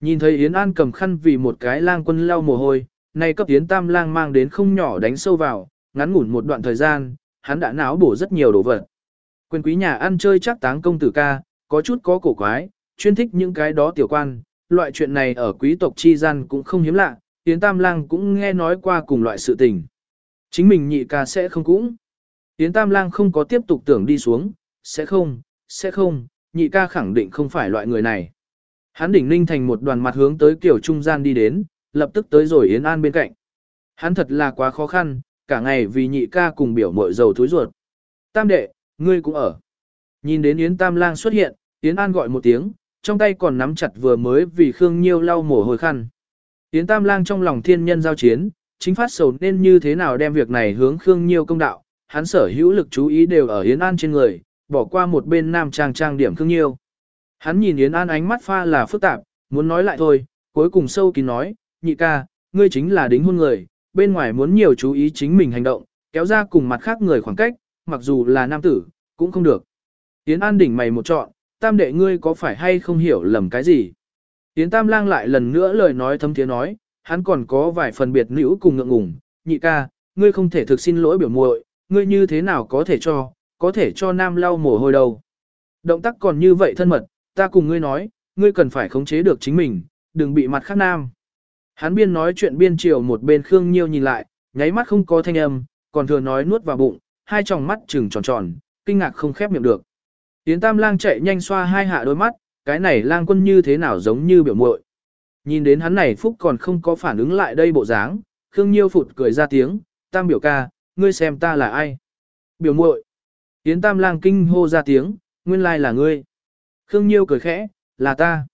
S1: Nhìn thấy Yến An cầm khăn vì một cái lang quân lau mồ hôi, nay cấp tiến Tam lang mang đến không nhỏ đánh sâu vào, ngắn ngủn một đoạn thời gian, hắn đã náo bổ rất nhiều đồ vật. Quyền quý nhà ăn chơi chắc táng công tử ca, có chút có cổ quái, chuyên thích những cái đó tiểu quan, loại chuyện này ở quý tộc chi gian cũng không hiếm lạ, Yến Tam lang cũng nghe nói qua cùng loại sự tình. Chính mình nhị ca sẽ không cũng. Yến Tam lang không có tiếp tục tưởng đi xuống, sẽ không, sẽ không, nhị ca khẳng định không phải loại người này. Hắn đỉnh ninh thành một đoàn mặt hướng tới kiểu trung gian đi đến, lập tức tới rồi Yến An bên cạnh. Hắn thật là quá khó khăn, cả ngày vì nhị ca cùng biểu mội dầu thối ruột. Tam đệ, ngươi cũng ở. Nhìn đến Yến Tam lang xuất hiện, Yến An gọi một tiếng, trong tay còn nắm chặt vừa mới vì Khương Nhiêu lau mồ hôi khăn. Yến Tam lang trong lòng thiên nhân giao chiến, chính phát sầu nên như thế nào đem việc này hướng Khương Nhiêu công đạo, hắn sở hữu lực chú ý đều ở Yến An trên người, bỏ qua một bên nam trang trang điểm Khương Nhiêu. Hắn nhìn Yến An ánh mắt pha là phức tạp, muốn nói lại thôi, cuối cùng sâu kín nói, nhị ca, ngươi chính là đính hôn người, bên ngoài muốn nhiều chú ý chính mình hành động, kéo ra cùng mặt khác người khoảng cách, mặc dù là nam tử, cũng không được. Yến An đỉnh mày một trọn, tam đệ ngươi có phải hay không hiểu lầm cái gì? Yến Tam lang lại lần nữa lời nói thâm tiếng nói, hắn còn có vài phần biệt nữ cùng ngượng ngùng, nhị ca, ngươi không thể thực xin lỗi biểu muội, ngươi như thế nào có thể cho, có thể cho nam lau mồ hôi đầu. Động tác còn như vậy thân mật, ta cùng ngươi nói, ngươi cần phải khống chế được chính mình, đừng bị mặt khác nam. Hắn biên nói chuyện biên chiều một bên Khương Nhiêu nhìn lại, nháy mắt không có thanh âm, còn thừa nói nuốt vào bụng, hai tròng mắt trừng tròn tròn, kinh ngạc không khép miệng được. Yến Tam Lang chạy nhanh xoa hai hạ đôi mắt, cái này lang quân như thế nào giống như biểu muội. Nhìn đến hắn này Phúc còn không có phản ứng lại đây bộ dáng, Khương Nhiêu phụt cười ra tiếng, Tam biểu ca, ngươi xem ta là ai? Biểu muội. Yến Tam Lang kinh hô ra tiếng, nguyên lai là ngươi. Khương Nhiêu cười khẽ, là ta.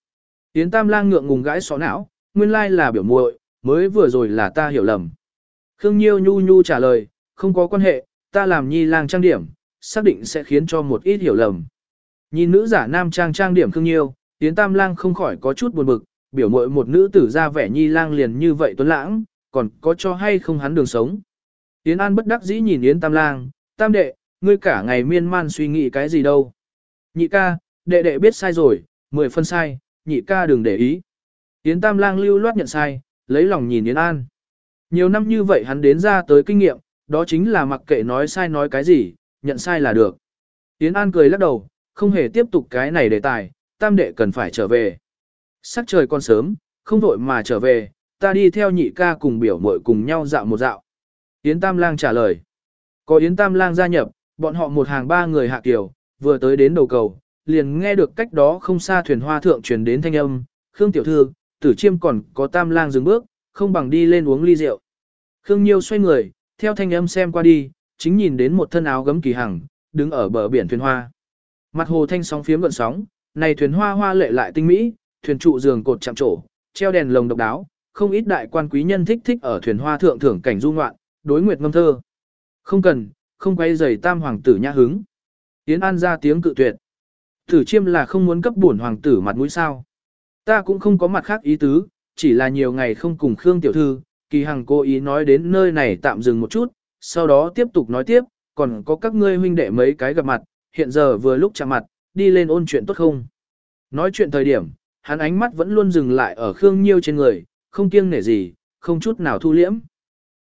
S1: Yến Tam Lang ngượng ngùng gãi xó não, nguyên lai là biểu muội, mới vừa rồi là ta hiểu lầm. Khương Nhiêu nhu nhu trả lời, không có quan hệ, ta làm nhi lang trang điểm, xác định sẽ khiến cho một ít hiểu lầm. Nhìn nữ giả nam trang trang điểm Khương Nhiêu, tiến Tam Lang không khỏi có chút buồn bực, biểu muội một nữ tử ra vẻ nhi lang liền như vậy tuấn lãng, còn có cho hay không hắn đường sống. Tiến An bất đắc dĩ nhìn Yến Tam Lang, Tam đệ, ngươi cả ngày miên man suy nghĩ cái gì đâu. Nhị ca, đệ đệ biết sai rồi, mười phân sai, nhị ca đừng để ý. Yến Tam Lang lưu loát nhận sai, lấy lòng nhìn Yến An. Nhiều năm như vậy hắn đến ra tới kinh nghiệm, đó chính là mặc kệ nói sai nói cái gì, nhận sai là được. Yến An cười lắc đầu, không hề tiếp tục cái này đề tài, tam đệ cần phải trở về. Sắc trời còn sớm, không vội mà trở về, ta đi theo nhị ca cùng biểu muội cùng nhau dạo một dạo. Yến Tam Lang trả lời. Có Yến Tam Lang gia nhập, bọn họ một hàng ba người hạ kiều, vừa tới đến đầu cầu, liền nghe được cách đó không xa thuyền hoa thượng truyền đến thanh âm, Khương Tiểu Thư, tử chiêm còn có Tam Lang dừng bước, không bằng đi lên uống ly rượu. Khương Nhiêu xoay người, theo thanh âm xem qua đi, chính nhìn đến một thân áo gấm kỳ hằng, đứng ở bờ biển thuyền hoa. Mặt hồ thanh sóng phiếm gợn sóng, này thuyền hoa hoa lệ lại tinh mỹ, thuyền trụ giường cột chạm trổ, treo đèn lồng độc đáo, không ít đại quan quý nhân thích thích ở thuyền hoa thượng thưởng cảnh du ngoạn, đối nguyệt ngâm thơ. Không cần, không quay giày tam hoàng tử nhã hứng. Yến An ra tiếng cự tuyệt. Tử chiêm là không muốn cấp bổn hoàng tử mặt mũi sao. Ta cũng không có mặt khác ý tứ, chỉ là nhiều ngày không cùng Khương tiểu thư, kỳ hằng cố ý nói đến nơi này tạm dừng một chút, sau đó tiếp tục nói tiếp, còn có các ngươi huynh đệ mấy cái gặp mặt, hiện giờ vừa lúc chạm mặt, đi lên ôn chuyện tốt không. Nói chuyện thời điểm, hắn ánh mắt vẫn luôn dừng lại ở Khương Nhiêu trên người, không kiêng nể gì, không chút nào thu liễm.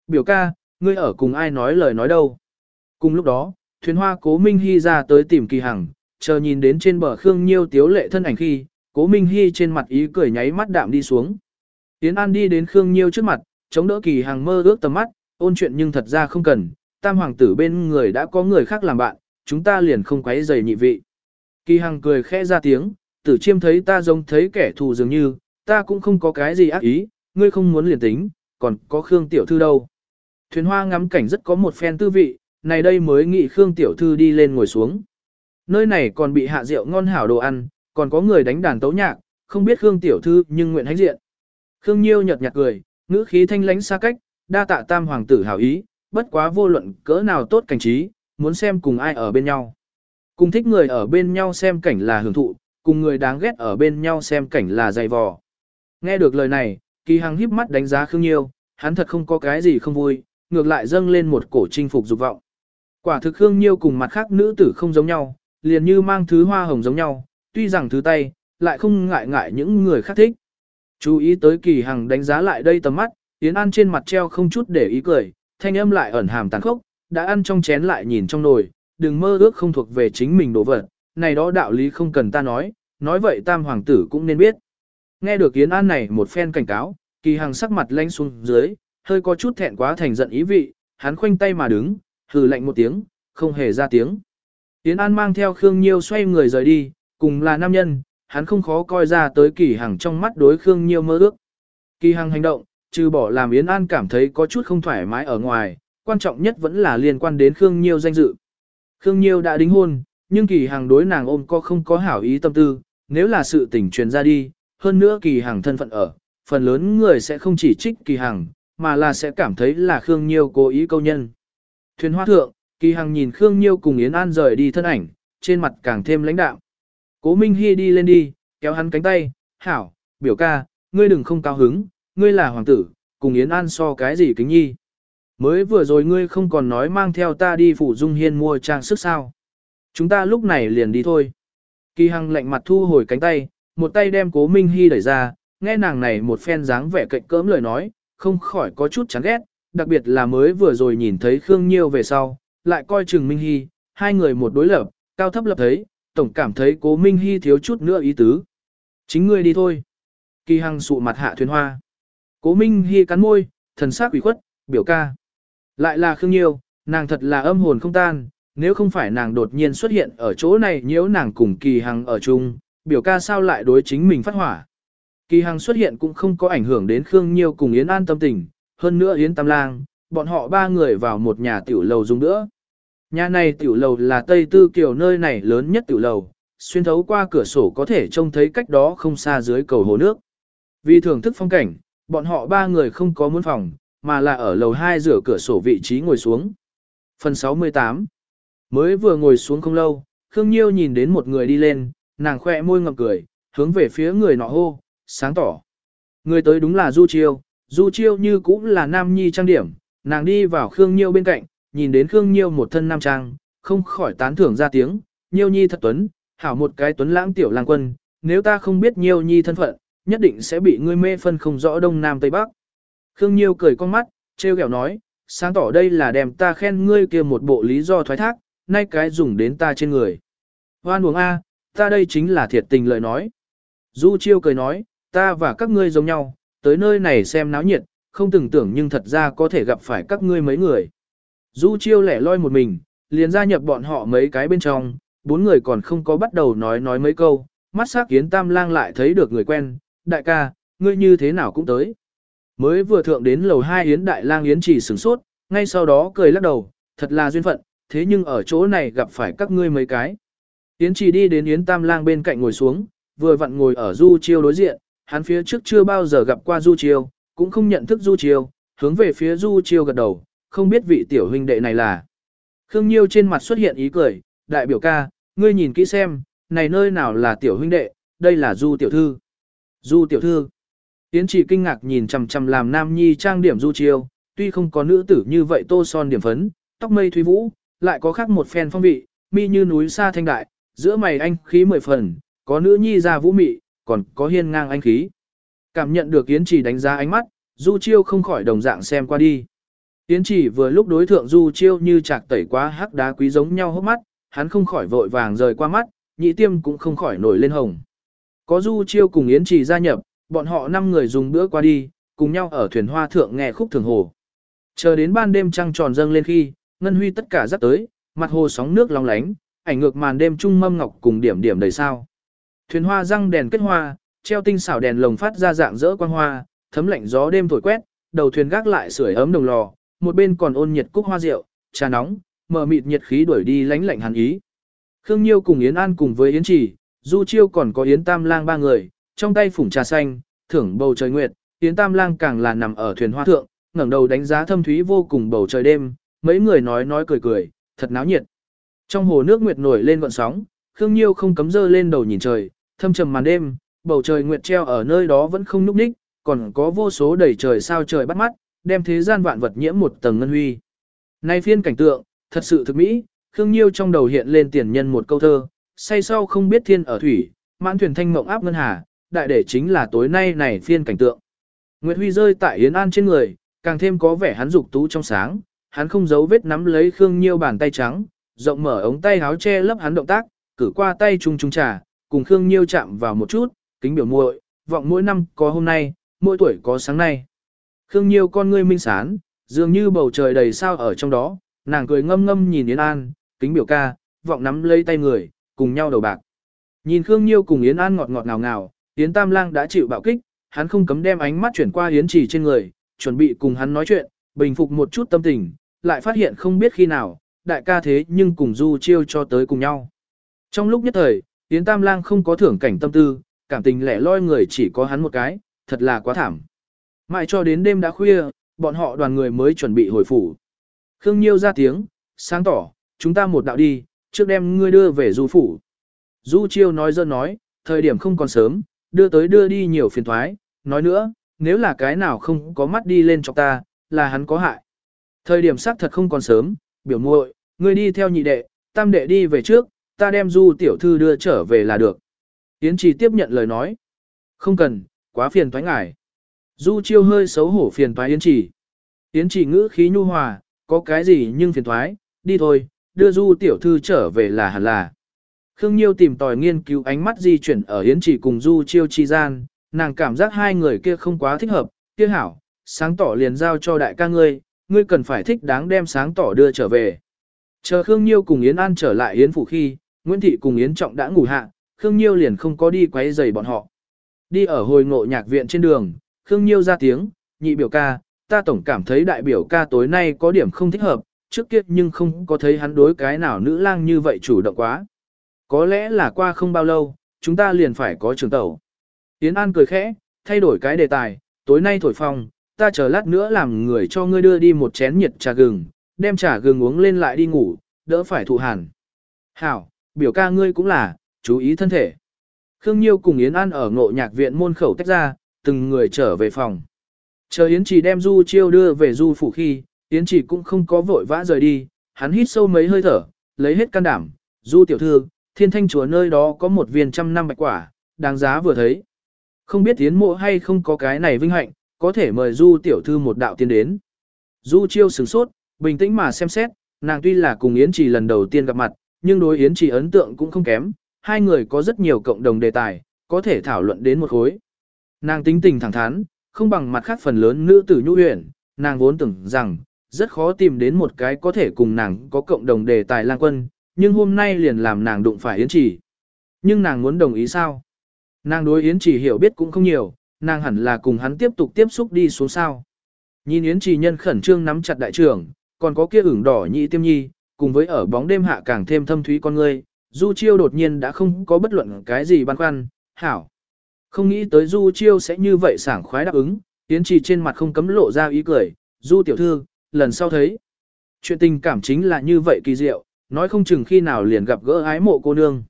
S1: Biểu ca, ngươi ở cùng ai nói lời nói đâu. Cùng lúc đó, thuyền hoa cố Minh Hy ra tới tìm kỳ hằng, chờ nhìn đến trên bờ Khương Nhiêu tiếu lệ thân ảnh khi, cố Minh Hy trên mặt ý cười nháy mắt đạm đi xuống. Tiến An đi đến Khương Nhiêu trước mặt, chống đỡ kỳ hằng mơ ước tầm mắt, ôn chuyện nhưng thật ra không cần, tam hoàng tử bên người đã có người khác làm bạn, chúng ta liền không quấy rầy nhị vị. Kỳ hằng cười khẽ ra tiếng, tử chiêm thấy ta giống thấy kẻ thù dường như, ta cũng không có cái gì ác ý, ngươi không muốn liền tính, còn có Khương tiểu thư đâu. Thuyền hoa ngắm cảnh rất có một phen tư vị, này đây mới nghị Khương tiểu thư đi lên ngồi xuống. Nơi này còn bị hạ rượu ngon hảo đồ ăn, còn có người đánh đàn tấu nhạc, không biết Khương tiểu thư nhưng nguyện hãnh diện. Khương Nhiêu nhợt nhạt cười, ngữ khí thanh lãnh xa cách, đa tạ tam hoàng tử hảo ý, bất quá vô luận cỡ nào tốt cảnh trí, muốn xem cùng ai ở bên nhau. Cùng thích người ở bên nhau xem cảnh là hưởng thụ, cùng người đáng ghét ở bên nhau xem cảnh là dày vò. Nghe được lời này, kỳ hằng híp mắt đánh giá Khương Nhiêu, hắn thật không có cái gì không vui, ngược lại dâng lên một cổ chinh phục dục vọng. Quả thực Khương Nhiêu cùng mặt khác nữ tử không giống nhau, liền như mang thứ hoa hồng giống nhau, tuy rằng thứ tay, lại không ngại ngại những người khác thích. Chú ý tới kỳ hằng đánh giá lại đây tầm mắt, Yến An trên mặt treo không chút để ý cười, thanh âm lại ẩn hàm tàn khốc, đã ăn trong chén lại nhìn trong nồi, đừng mơ ước không thuộc về chính mình đồ vật, này đó đạo lý không cần ta nói, nói vậy tam hoàng tử cũng nên biết. Nghe được Yến An này một phen cảnh cáo, kỳ hằng sắc mặt lanh xuống dưới, hơi có chút thẹn quá thành giận ý vị, hắn khoanh tay mà đứng, hừ lạnh một tiếng, không hề ra tiếng. Yến An mang theo Khương Nhiêu xoay người rời đi, cùng là nam nhân, hắn không khó coi ra tới kỳ hằng trong mắt đối Khương Nhiêu mơ ước. Kỳ hằng hành động, trừ bỏ làm Yến An cảm thấy có chút không thoải mái ở ngoài, quan trọng nhất vẫn là liên quan đến Khương Nhiêu danh dự. Khương Nhiêu đã đính hôn, nhưng kỳ hằng đối nàng ôm có không có hảo ý tâm tư, nếu là sự tình truyền ra đi, hơn nữa kỳ hằng thân phận ở, phần lớn người sẽ không chỉ trích kỳ hằng, mà là sẽ cảm thấy là Khương Nhiêu cố ý câu nhân. Thuyền hoa thượng, kỳ hằng nhìn Khương Nhiêu cùng Yến An rời đi thân ảnh, trên mặt càng thêm lãnh đạo. Cố Minh Hy đi lên đi, kéo hắn cánh tay, hảo, biểu ca, ngươi đừng không cao hứng, ngươi là hoàng tử, cùng Yến An so cái gì kính nhi. Mới vừa rồi ngươi không còn nói mang theo ta đi phủ dung hiên mua trang sức sao. Chúng ta lúc này liền đi thôi. Kỳ Hằng lạnh mặt thu hồi cánh tay, một tay đem cố Minh Hy đẩy ra, nghe nàng này một phen dáng vẻ cạnh cỡm lời nói, không khỏi có chút chán ghét, đặc biệt là mới vừa rồi nhìn thấy Khương Nhiêu về sau, lại coi chừng Minh Hy, hai người một đối lập, cao thấp lập thấy, tổng cảm thấy cố Minh Hy thiếu chút nữa ý tứ. Chính ngươi đi thôi. Kỳ Hằng sụ mặt hạ thuyền hoa. Cố Minh Hy cắn môi, thần sắc ủy khuất, biểu ca. Lại là Khương Nhiêu, nàng thật là âm hồn không tan, nếu không phải nàng đột nhiên xuất hiện ở chỗ này nhiễu nàng cùng Kỳ Hằng ở chung, biểu ca sao lại đối chính mình phát hỏa. Kỳ Hằng xuất hiện cũng không có ảnh hưởng đến Khương Nhiêu cùng Yến An tâm tình, hơn nữa Yến Tam Lang, bọn họ ba người vào một nhà tiểu lầu dùng nữa. Nhà này tiểu lầu là Tây Tư Kiều nơi này lớn nhất tiểu lầu, xuyên thấu qua cửa sổ có thể trông thấy cách đó không xa dưới cầu hồ nước. Vì thưởng thức phong cảnh, bọn họ ba người không có muốn phòng, mà là ở lầu 2 rửa cửa sổ vị trí ngồi xuống. Phần 68 Mới vừa ngồi xuống không lâu, Khương Nhiêu nhìn đến một người đi lên, nàng khoe môi ngậm cười, hướng về phía người nọ hô, sáng tỏ. Người tới đúng là Du Chiêu, Du Chiêu như cũng là nam nhi trang điểm, nàng đi vào Khương Nhiêu bên cạnh, nhìn đến Khương Nhiêu một thân nam trang, không khỏi tán thưởng ra tiếng, Nhiêu nhi thật tuấn, hảo một cái tuấn lãng tiểu lang quân, nếu ta không biết Nhiêu nhi thân phận, nhất định sẽ bị ngươi mê phân không rõ đông nam tây bắc. Khương Nhiêu cười con mắt, trêu ghẹo nói, sáng tỏ đây là đem ta khen ngươi kia một bộ lý do thoái thác, nay cái dùng đến ta trên người. Hoan uống A, ta đây chính là thiệt tình lời nói. Du Chiêu cười nói, ta và các ngươi giống nhau, tới nơi này xem náo nhiệt, không từng tưởng nhưng thật ra có thể gặp phải các ngươi mấy người. Du Chiêu lẻ loi một mình, liền gia nhập bọn họ mấy cái bên trong, bốn người còn không có bắt đầu nói nói mấy câu, mắt sắc kiến tam lang lại thấy được người quen, đại ca, ngươi như thế nào cũng tới. Mới vừa thượng đến lầu hai yến đại lang yến chỉ sửng sốt, ngay sau đó cười lắc đầu, thật là duyên phận, thế nhưng ở chỗ này gặp phải các ngươi mấy cái. Yến chỉ đi đến yến tam lang bên cạnh ngồi xuống, vừa vặn ngồi ở du chiêu đối diện, hắn phía trước chưa bao giờ gặp qua du chiêu, cũng không nhận thức du chiêu, hướng về phía du chiêu gật đầu, không biết vị tiểu huynh đệ này là. Khương Nhiêu trên mặt xuất hiện ý cười, đại biểu ca, ngươi nhìn kỹ xem, này nơi nào là tiểu huynh đệ, đây là du tiểu thư. Du tiểu thư. Yến chỉ kinh ngạc nhìn chằm chằm làm nam nhi trang điểm du chiêu, tuy không có nữ tử như vậy tô son điểm phấn, tóc mây thúy vũ, lại có khác một phen phong vị, mi như núi xa thanh đại, giữa mày anh khí mười phần, có nữ nhi ra vũ mị, còn có hiên ngang anh khí. Cảm nhận được Yến chỉ đánh giá ánh mắt, du chiêu không khỏi đồng dạng xem qua đi. Yến chỉ vừa lúc đối thượng du chiêu như chạc tẩy quá hắc đá quý giống nhau hốc mắt, hắn không khỏi vội vàng rời qua mắt, nhị tiêm cũng không khỏi nổi lên hồng. Có du chiêu cùng Yến chỉ gia nhập, bọn họ năm người dùng bữa qua đi, cùng nhau ở thuyền hoa thượng nghe khúc thường hồ. Chờ đến ban đêm trăng tròn dâng lên khi, ngân huy tất cả dắt tới, mặt hồ sóng nước long lánh, ảnh ngược màn đêm trung mâm ngọc cùng điểm điểm đầy sao. Thuyền hoa răng đèn kết hoa, treo tinh xảo đèn lồng phát ra dạng rỡ quang hoa, thấm lạnh gió đêm thổi quét, đầu thuyền gác lại sưởi ấm đồng lò, một bên còn ôn nhiệt cúc hoa rượu, trà nóng, mờ mịt nhiệt khí đuổi đi lánh lạnh hàn ý. Khương Nhiêu cùng Yến An cùng với Yến Chỉ, Du Chiêu còn có Yến Tam Lang ba người, trong tay phủng trà xanh, thưởng bầu trời nguyệt, Yến Tam Lang càng là nằm ở thuyền hoa thượng, ngẩng đầu đánh giá thâm thúy vô cùng bầu trời đêm, mấy người nói nói cười cười, thật náo nhiệt. Trong hồ nước nguyệt nổi lên gọn sóng, Khương Nhiêu không cấm dơ lên đầu nhìn trời, thâm trầm màn đêm, bầu trời nguyệt treo ở nơi đó vẫn không núp ních, còn có vô số đầy trời sao trời bắt mắt, đem thế gian vạn vật nhiễm một tầng ngân huy. Nay phiên cảnh tượng, thật sự thực mỹ, Khương Nhiêu trong đầu hiện lên tiền nhân một câu thơ, say sau không biết thiên ở thủy, mãn thuyền thanh mộng áp ngân hà, đại để chính là tối nay này phiên cảnh tượng. Nguyệt Huy rơi tại Yến An trên người, càng thêm có vẻ hắn dục tú trong sáng, hắn không giấu vết nắm lấy Khương Nhiêu bàn tay trắng, rộng mở ống tay áo che lấp hắn động tác, cử qua tay chung chung trà, cùng Khương Nhiêu chạm vào một chút, kính biểu muội, vọng mỗi năm có hôm nay, mỗi tuổi có sáng nay. Khương Nhiêu con ngươi minh sán, dường như bầu trời đầy sao ở trong đó, nàng cười ngâm ngâm nhìn Yến An, kính biểu ca, vọng nắm lấy tay người, cùng nhau đầu bạc. Nhìn Khương Nhiêu cùng Yến An ngọt ngọt ngào ngào, Yến Tam Lang đã chịu bạo kích, hắn không cấm đem ánh mắt chuyển qua Yến Chỉ trên người, chuẩn bị cùng hắn nói chuyện, bình phục một chút tâm tình, lại phát hiện không biết khi nào, đại ca thế nhưng cùng Du Chiêu cho tới cùng nhau. Trong lúc nhất thời, Yến Tam Lang không có thưởng cảnh tâm tư, cảm tình lẻ loi người chỉ có hắn một cái, thật là quá thảm. Mãi cho đến đêm đã khuya, bọn họ đoàn người mới chuẩn bị hồi phủ. Khương Nhiêu ra tiếng, sáng tỏ, chúng ta một đạo đi, trước đem ngươi đưa về du phủ. Du Chiêu nói dơ nói, thời điểm không còn sớm, đưa tới đưa đi nhiều phiền thoái, nói nữa, nếu là cái nào không có mắt đi lên cho ta, là hắn có hại. Thời điểm xác thật không còn sớm, biểu muội, ngươi đi theo nhị đệ, tam đệ đi về trước, ta đem du tiểu thư đưa trở về là được. Yến Trì tiếp nhận lời nói. Không cần, quá phiền toái ngại. Du chiêu hơi xấu hổ phiền toái Yến Trì. Yến Trì ngữ khí nhu hòa, có cái gì nhưng phiền toái, đi thôi, đưa du tiểu thư trở về là hẳn là. Khương Nhiêu tìm tòi nghiên cứu ánh mắt di chuyển ở Yến Chỉ cùng Du Chiêu chi gian, nàng cảm giác hai người kia không quá thích hợp, kia hảo, sáng tỏ liền giao cho đại ca ngươi, ngươi cần phải thích đáng đem sáng tỏ đưa trở về. Chờ Khương Nhiêu cùng Yến An trở lại Yến Phủ khi, Nguyễn Thị cùng Yến Trọng đã ngủ hạ, Khương Nhiêu liền không có đi quấy rầy bọn họ. Đi ở hồi ngộ nhạc viện trên đường, Khương Nhiêu ra tiếng, nhị biểu ca, ta tổng cảm thấy đại biểu ca tối nay có điểm không thích hợp, trước kia nhưng không có thấy hắn đối cái nào nữ lang như vậy chủ động quá. Có lẽ là qua không bao lâu, chúng ta liền phải có trường tẩu. Yến An cười khẽ, thay đổi cái đề tài, tối nay thổi phong, ta chờ lát nữa làm người cho ngươi đưa đi một chén nhiệt trà gừng, đem trà gừng uống lên lại đi ngủ, đỡ phải thụ hàn. Hảo, biểu ca ngươi cũng là, chú ý thân thể. Khương Nhiêu cùng Yến An ở ngộ nhạc viện môn khẩu tách ra, từng người trở về phòng. Chờ Yến chỉ đem Du Chiêu đưa về Du phủ khi, Yến chỉ cũng không có vội vã rời đi, hắn hít sâu mấy hơi thở, lấy hết can đảm, Du tiểu thư, thiên thanh chúa nơi đó có một viên trăm năm bạch quả, đáng giá vừa thấy. Không biết Yến mộ hay không có cái này vinh hạnh, có thể mời Du tiểu thư một đạo tiên đến. Du chiêu sửng sốt, bình tĩnh mà xem xét, nàng tuy là cùng Yến Trì lần đầu tiên gặp mặt, nhưng đối Yến Trì ấn tượng cũng không kém, hai người có rất nhiều cộng đồng đề tài, có thể thảo luận đến một khối. Nàng tính tình thẳng thắn, không bằng mặt khác phần lớn nữ tử nhu huyền, nàng vốn tưởng rằng, rất khó tìm đến một cái có thể cùng nàng có cộng đồng đề tài lang quân, nhưng hôm nay liền làm nàng đụng phải Yến Chỉ. Nhưng nàng muốn đồng ý sao? Nàng đối Yến Chỉ hiểu biết cũng không nhiều, nàng hẳn là cùng hắn tiếp tục tiếp xúc đi xuống sao. Nhìn Yến Chỉ nhân khẩn trương nắm chặt đại trưởng, còn có kia ửng đỏ nhị tiêm nhi, cùng với ở bóng đêm hạ càng thêm thâm thúy con ngươi, Du Chiêu đột nhiên đã không có bất luận cái gì băn khoăn, hảo. Không nghĩ tới Du Chiêu sẽ như vậy sảng khoái đáp ứng, Yến Chỉ trên mặt không cấm lộ ra ý cười, Du tiểu thư, lần sau thấy. Chuyện tình cảm chính là như vậy kỳ diệu, nói không chừng khi nào liền gặp gỡ ái mộ cô nương.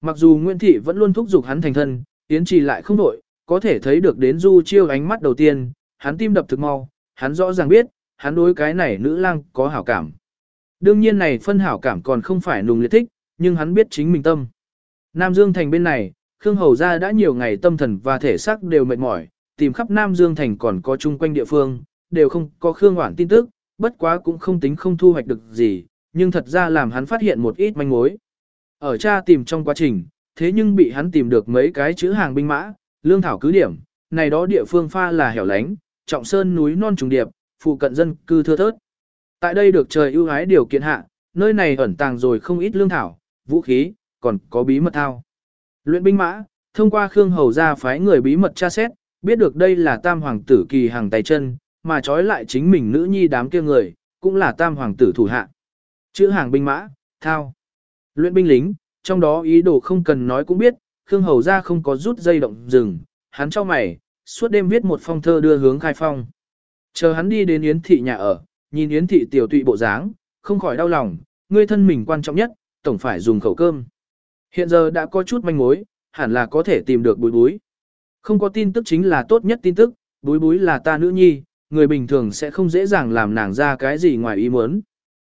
S1: Mặc dù Nguyễn Thị vẫn luôn thúc giục hắn thành thân, Yến Trì lại không đổi, có thể thấy được đến Du Chiêu ánh mắt đầu tiên, hắn tim đập thực mau, hắn rõ ràng biết, hắn đối cái này nữ lang có hảo cảm. Đương nhiên này phân hảo cảm còn không phải nùng liệt thích, nhưng hắn biết chính mình tâm. Nam Dương Thành bên này, Khương Hầu gia đã nhiều ngày tâm thần và thể xác đều mệt mỏi, tìm khắp Nam Dương Thành còn có chung quanh địa phương, đều không có Khương Hoảng tin tức, bất quá cũng không tính không thu hoạch được gì, nhưng thật ra làm hắn phát hiện một ít manh mối. Ở cha tìm trong quá trình, thế nhưng bị hắn tìm được mấy cái chữ hàng binh mã, lương thảo cứ điểm, này đó địa phương pha là hẻo lánh, trọng sơn núi non trùng điệp, phụ cận dân cư thưa thớt. Tại đây được trời ưu ái điều kiện hạ, nơi này ẩn tàng rồi không ít lương thảo, vũ khí, còn có bí mật thao. Luyện binh mã, thông qua Khương Hầu ra phái người bí mật tra xét, biết được đây là tam hoàng tử kỳ hàng tay chân, mà trói lại chính mình nữ nhi đám kia người, cũng là tam hoàng tử thủ hạ. Chữ hàng binh mã, thao. Luyện binh lính, trong đó ý đồ không cần nói cũng biết, Khương Hầu ra không có rút dây động rừng, hắn cho mày, suốt đêm viết một phong thơ đưa hướng khai phong. Chờ hắn đi đến Yến Thị nhà ở, nhìn Yến Thị tiểu tụy bộ dáng, không khỏi đau lòng, người thân mình quan trọng nhất, tổng phải dùng khẩu cơm. Hiện giờ đã có chút manh mối, hẳn là có thể tìm được búi búi. Không có tin tức chính là tốt nhất tin tức, búi búi là ta nữ nhi, người bình thường sẽ không dễ dàng làm nàng ra cái gì ngoài ý muốn.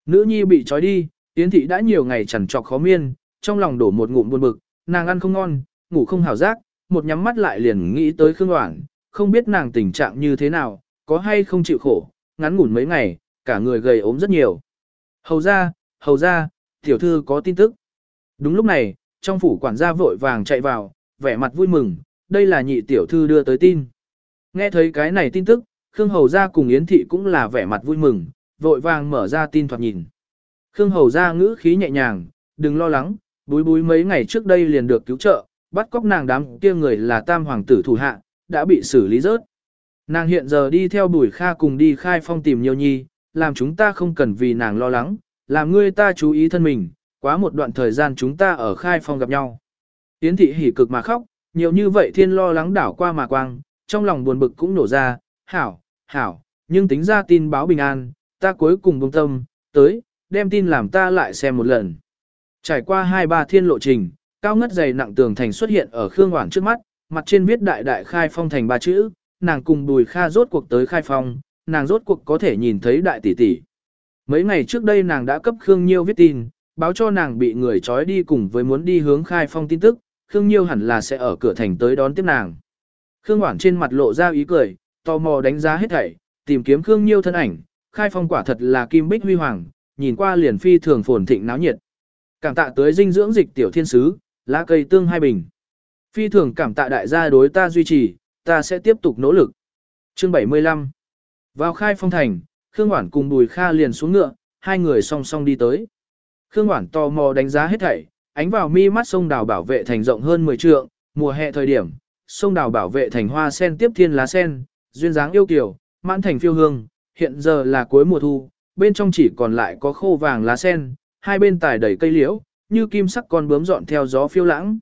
S1: Nữ nhi bị trói đi, Yến thị đã nhiều ngày chẳng trọc khó miên, trong lòng đổ một ngụm buồn bực, nàng ăn không ngon, ngủ không hào giác, một nhắm mắt lại liền nghĩ tới Khương Hoảng, không biết nàng tình trạng như thế nào, có hay không chịu khổ, ngắn ngủn mấy ngày, cả người gầy ốm rất nhiều. Hầu ra, hầu ra, tiểu thư có tin tức. Đúng lúc này, trong phủ quản gia vội vàng chạy vào, vẻ mặt vui mừng, đây là nhị tiểu thư đưa tới tin. Nghe thấy cái này tin tức, Khương Hầu Gia cùng Yến Thị cũng là vẻ mặt vui mừng, vội vàng mở ra tin thoạt nhìn. Khương Hầu Gia ngữ khí nhẹ nhàng, đừng lo lắng, búi búi mấy ngày trước đây liền được cứu trợ, bắt cóc nàng đám kia người là tam hoàng tử thủ hạ, đã bị xử lý rớt. Nàng hiện giờ đi theo bùi kha cùng đi khai phong tìm nhiều nhi, làm chúng ta không cần vì nàng lo lắng, làm ngươi ta chú ý thân mình, quá một đoạn thời gian chúng ta ở khai phong gặp nhau. Yến thị hỉ cực mà khóc, nhiều như vậy thiên lo lắng đảo qua mà quang, trong lòng buồn bực cũng nổ ra, hảo, hảo, nhưng tính ra tin báo bình an, ta cuối cùng bông tâm, tới, đem tin làm ta lại xem một lần. Trải qua hai ba thiên lộ trình, cao ngất dày nặng tường thành xuất hiện ở Khương Hoảng trước mắt, mặt trên viết đại đại khai phong thành ba chữ, nàng cùng Bùi Kha rốt cuộc tới khai phong, nàng rốt cuộc có thể nhìn thấy đại tỷ tỷ. Mấy ngày trước đây nàng đã cấp Khương Nhiêu viết tin, báo cho nàng bị người trói đi cùng với muốn đi hướng khai phong tin tức, Khương Nhiêu hẳn là sẽ ở cửa thành tới đón tiếp nàng. Khương Hoảng trên mặt lộ ra ý cười, tò mò đánh giá hết thảy, tìm kiếm Khương Nhiêu thân ảnh, khai phong quả thật là kim bích huy hoàng, nhìn qua liền phi thường phồn thịnh náo nhiệt. Cảm tạ tới dinh dưỡng dịch tiểu thiên sứ, lá cây tương hai bình. Phi thường cảm tạ đại gia đối ta duy trì, ta sẽ tiếp tục nỗ lực. Chương 75 Vào khai phong thành, Khương Hoảng cùng Bùi Kha liền xuống ngựa, hai người song song đi tới. Khương Hoản tò mò đánh giá hết thảy, ánh vào mi mắt sông đào bảo vệ thành rộng hơn 10 trượng, mùa hè thời điểm, sông đào bảo vệ thành hoa sen tiếp thiên lá sen, duyên dáng yêu kiều, mãn thành phiêu hương, hiện giờ là cuối mùa thu, bên trong chỉ còn lại có khô vàng lá sen, hai bên tải đầy cây liễu, như kim sắc con bướm dọn theo gió phiêu lãng.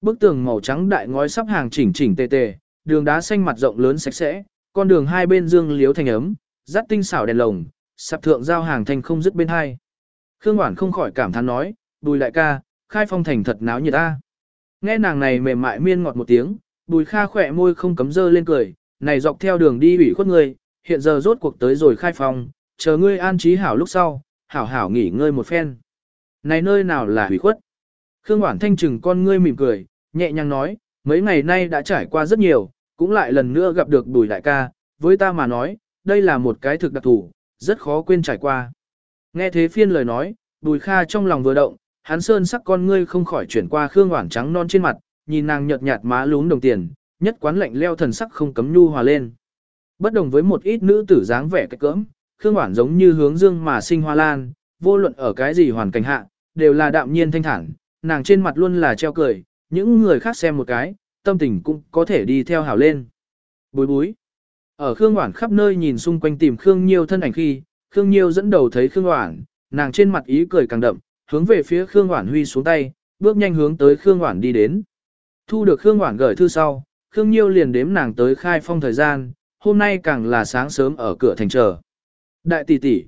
S1: Bức tường màu trắng đại ngói sắp hàng chỉnh chỉnh tề tề, đường đá xanh mặt rộng lớn sạch sẽ, con đường hai bên dương liếu thành ấm, dắt tinh xảo đèn lồng, sạp thượng giao hàng thành không dứt bên hai. Khương Hoản không khỏi cảm thán nói, bùi đại ca, khai phong thành thật náo nhiệt ta. Nghe nàng này mềm mại miên ngọt một tiếng, bùi kha khỏe môi không cấm dơ lên cười, này dọc theo đường đi ủy khuất ngươi, hiện giờ rốt cuộc tới rồi khai phong, chờ ngươi an trí hảo lúc sau, hảo hảo nghỉ ngơi một phen. Này nơi nào là ủy khuất? Khương Hoản Thanh trừng con ngươi mỉm cười, nhẹ nhàng nói, mấy ngày nay đã trải qua rất nhiều, cũng lại lần nữa gặp được bùi đại ca, với ta mà nói, đây là một cái thực đặc thủ, rất khó quên trải qua. Nghe thế phiên lời nói, Bùi Kha trong lòng vừa động, hắn sơn sắc con ngươi không khỏi chuyển qua Khương Hoản trắng non trên mặt, nhìn nàng nhợt nhạt má lún đồng tiền, nhất quán lạnh leo thần sắc không cấm nhu hòa lên. Bất đồng với một ít nữ tử dáng vẻ cách cỡm, Khương Hoản giống như hướng dương mà sinh hoa lan, vô luận ở cái gì hoàn cảnh hạ, đều là đạm nhiên thanh thản, nàng trên mặt luôn là treo cười, những người khác xem một cái, tâm tình cũng có thể đi theo hảo lên. Bối bối. Ở Khương Hoản khắp nơi nhìn xung quanh tìm Khương Nhiêu thân ảnh khi, Khương Nhiêu dẫn đầu thấy Khương Hoản, nàng trên mặt ý cười càng đậm, hướng về phía Khương Hoản huy xuống tay, bước nhanh hướng tới Khương Hoản đi đến. Thu được Khương Hoản gửi thư sau, Khương Nhiêu liền đếm nàng tới khai phong thời gian, hôm nay càng là sáng sớm ở cửa thành chờ. Đại tỷ tỷ.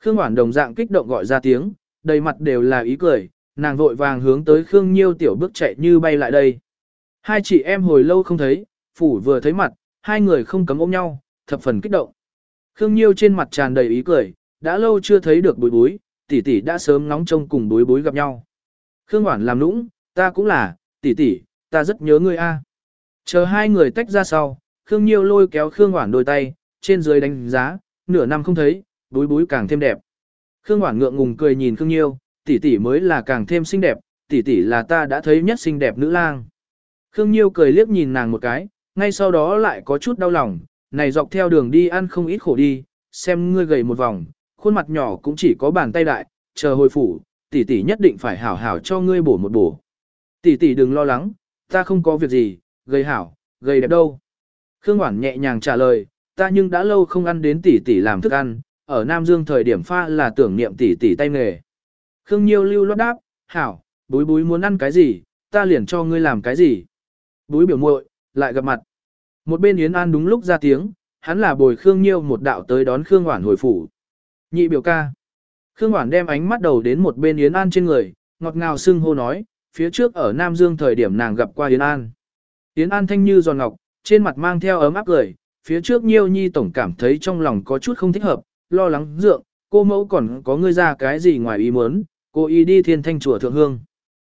S1: Khương Hoản đồng dạng kích động gọi ra tiếng, đầy mặt đều là ý cười, nàng vội vàng hướng tới Khương Nhiêu tiểu bước chạy như bay lại đây. Hai chị em hồi lâu không thấy, phủ vừa thấy mặt, hai người không cấm ôm nhau, thập phần kích động. Khương Nhiêu trên mặt tràn đầy ý cười, đã lâu chưa thấy được bối bối, tỷ tỷ đã sớm ngóng trông cùng bối bối gặp nhau. Khương Hoản làm nũng, ta cũng là, tỷ tỷ, ta rất nhớ ngươi a. Chờ hai người tách ra sau, Khương Nhiêu lôi kéo Khương Hoản đôi tay, trên dưới đánh giá, nửa năm không thấy, bối bối càng thêm đẹp. Khương Hoản ngượng ngùng cười nhìn Khương Nhiêu, tỷ tỷ mới là càng thêm xinh đẹp, tỷ tỷ là ta đã thấy nhất xinh đẹp nữ lang. Khương Nhiêu cười liếc nhìn nàng một cái, ngay sau đó lại có chút đau lòng, này dọc theo đường đi ăn không ít khổ đi, xem ngươi gầy một vòng, khuôn mặt nhỏ cũng chỉ có bàn tay đại, chờ hồi phủ, tỷ tỷ nhất định phải hảo hảo cho ngươi bổ một bổ. Tỷ tỷ đừng lo lắng, ta không có việc gì, gầy hảo, gầy đẹp đâu. Khương Hoản nhẹ nhàng trả lời, ta nhưng đã lâu không ăn đến tỷ tỷ làm thức ăn, ở Nam Dương thời điểm pha là tưởng niệm tỷ tỷ tay nghề. Khương Nhiêu lưu lót đáp, hảo, búi búi muốn ăn cái gì, ta liền cho ngươi làm cái gì. Búi biểu muội lại gặp mặt. Một bên Yến An đúng lúc ra tiếng, hắn là bồi Khương Nhiêu một đạo tới đón Khương Hoản hồi phủ. Nhị biểu ca. Khương Hoản đem ánh mắt đầu đến một bên Yến An trên người, ngọt ngào xưng hô nói, phía trước ở Nam Dương thời điểm nàng gặp qua Yến An. Yến An thanh như giòn ngọc, trên mặt mang theo ấm áp cười, phía trước Nhiêu Nhi tổng cảm thấy trong lòng có chút không thích hợp, lo lắng dượng, cô mẫu còn có ngươi ra cái gì ngoài ý muốn, cô y đi thiên thanh chùa thượng hương.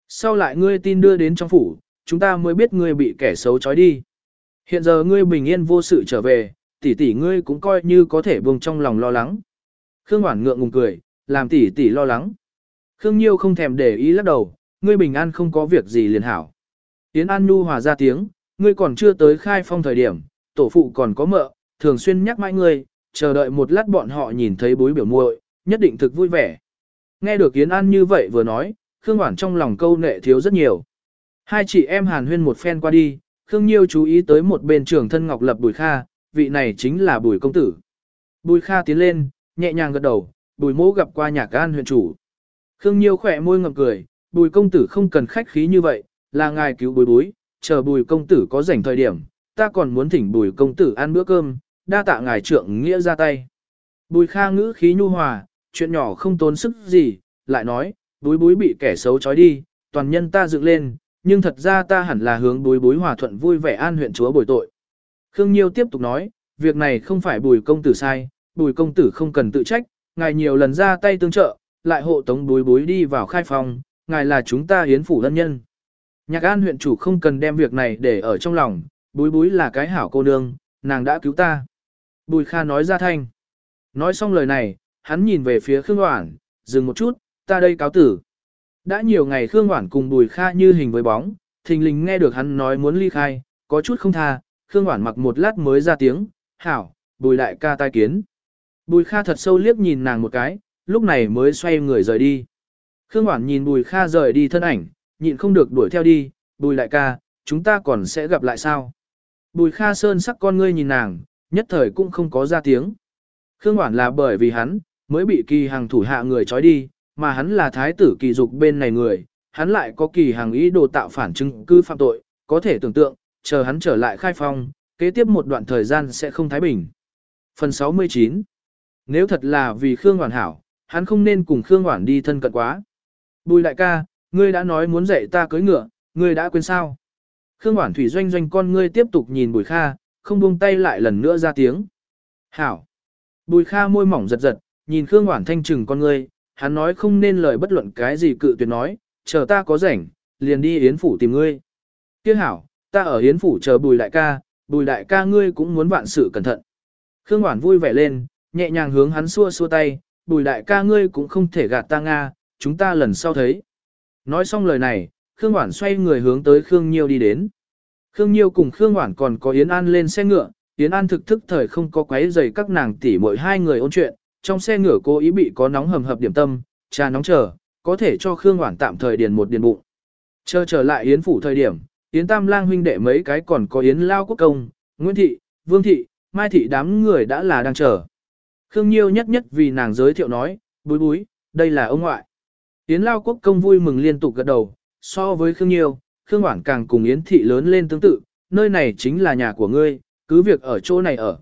S1: Sau lại ngươi tin đưa đến trong phủ, chúng ta mới biết ngươi bị kẻ xấu trói đi. Hiện giờ ngươi bình yên vô sự trở về, tỷ tỷ ngươi cũng coi như có thể buông trong lòng lo lắng. Khương Hoản ngượng ngùng cười, làm tỷ tỷ lo lắng. Khương Nhiêu không thèm để ý lắc đầu, ngươi bình an không có việc gì liền hảo. Yến An Nhu hòa ra tiếng, ngươi còn chưa tới khai phong thời điểm, tổ phụ còn có mợ, thường xuyên nhắc mãi ngươi, chờ đợi một lát bọn họ nhìn thấy bối biểu muội, nhất định thực vui vẻ. Nghe được Yến An như vậy vừa nói, Khương Hoản trong lòng câu nệ thiếu rất nhiều. Hai chị em hàn huyên một phen qua đi, Khương Nhiêu chú ý tới một bên trưởng thân Ngọc Lập Bùi Kha, vị này chính là Bùi Công Tử. Bùi Kha tiến lên, nhẹ nhàng gật đầu, Bùi mỗ gặp qua nhà gan huyện chủ. Khương Nhiêu khỏe môi ngậm cười, Bùi Công Tử không cần khách khí như vậy, là ngài cứu bùi bối, chờ Bùi Công Tử có rảnh thời điểm, ta còn muốn thỉnh Bùi Công Tử ăn bữa cơm, đa tạ ngài trượng nghĩa ra tay. Bùi Kha ngữ khí nhu hòa, chuyện nhỏ không tốn sức gì, lại nói, bùi bối bị kẻ xấu trói đi, toàn nhân ta dựng lên, nhưng thật ra ta hẳn là hướng bối bối hòa thuận vui vẻ an huyện chúa bồi tội. Khương Nhiêu tiếp tục nói, việc này không phải bùi công tử sai, bùi công tử không cần tự trách, ngài nhiều lần ra tay tương trợ, lại hộ tống bối bối đi vào khai phòng, ngài là chúng ta hiến phủ lân nhân. Nhạc an huyện chủ không cần đem việc này để ở trong lòng, bối bối là cái hảo cô nương, nàng đã cứu ta. Bùi Kha nói ra thanh. Nói xong lời này, hắn nhìn về phía Khương Hoảng, dừng một chút, ta đây cáo tử. Đã nhiều ngày Khương Hoản cùng Bùi Kha như hình với bóng, thình lình nghe được hắn nói muốn ly khai, có chút không tha, Khương Hoản mặc một lát mới ra tiếng, hảo, Bùi đại ca tai kiến. Bùi Kha thật sâu liếc nhìn nàng một cái, lúc này mới xoay người rời đi. Khương Hoản nhìn Bùi Kha rời đi thân ảnh, nhịn không được đuổi theo đi, Bùi đại ca, chúng ta còn sẽ gặp lại sao? Bùi Kha sơn sắc con ngươi nhìn nàng, nhất thời cũng không có ra tiếng. Khương Hoản là bởi vì hắn, mới bị kỳ hàng thủ hạ người trói đi, mà hắn là thái tử kỳ dục bên này người, hắn lại có kỳ hàng ý đồ tạo phản chứng cư phạm tội, có thể tưởng tượng, chờ hắn trở lại khai phong, kế tiếp một đoạn thời gian sẽ không thái bình. Phần 69 Nếu thật là vì Khương Hoàn hảo, hắn không nên cùng Khương Hoàn đi thân cận quá. Bùi đại ca, ngươi đã nói muốn dạy ta cưới ngựa, ngươi đã quên sao? Khương Hoàn thủy doanh doanh con ngươi tiếp tục nhìn Bùi Kha, không buông tay lại lần nữa ra tiếng. Hảo. Bùi Kha môi mỏng giật giật, nhìn Khương Hoàn thanh trừng con ngươi, hắn nói không nên lời bất luận cái gì cự tuyệt nói, chờ ta có rảnh, liền đi Yến Phủ tìm ngươi. Tiếc hảo, ta ở Yến Phủ chờ bùi đại ca, bùi đại ca ngươi cũng muốn vạn sự cẩn thận. Khương Hoản vui vẻ lên, nhẹ nhàng hướng hắn xua xua tay, bùi đại ca ngươi cũng không thể gạt ta Nga, chúng ta lần sau thấy. Nói xong lời này, Khương Hoản xoay người hướng tới Khương Nhiêu đi đến. Khương Nhiêu cùng Khương Hoản còn có Yến An lên xe ngựa, Yến An thực thức thời không có quấy giày các nàng tỷ mỗi hai người ôn chuyện, trong xe ngựa cố ý bị có nóng hầm hập điểm tâm, trà nóng chờ, có thể cho Khương Hoản tạm thời điền một điền bụng. Chờ trở lại Yến phủ thời điểm, Yến Tam Lang huynh đệ mấy cái còn có Yến Lao Quốc Công, Nguyễn Thị, Vương Thị, Mai Thị đám người đã là đang chờ. Khương Nhiêu nhất nhất vì nàng giới thiệu nói, búi búi, đây là ông ngoại. Yến Lao Quốc Công vui mừng liên tục gật đầu, so với Khương Nhiêu, Khương Hoảng càng cùng Yến Thị lớn lên tương tự, nơi này chính là nhà của ngươi, cứ việc ở chỗ này ở.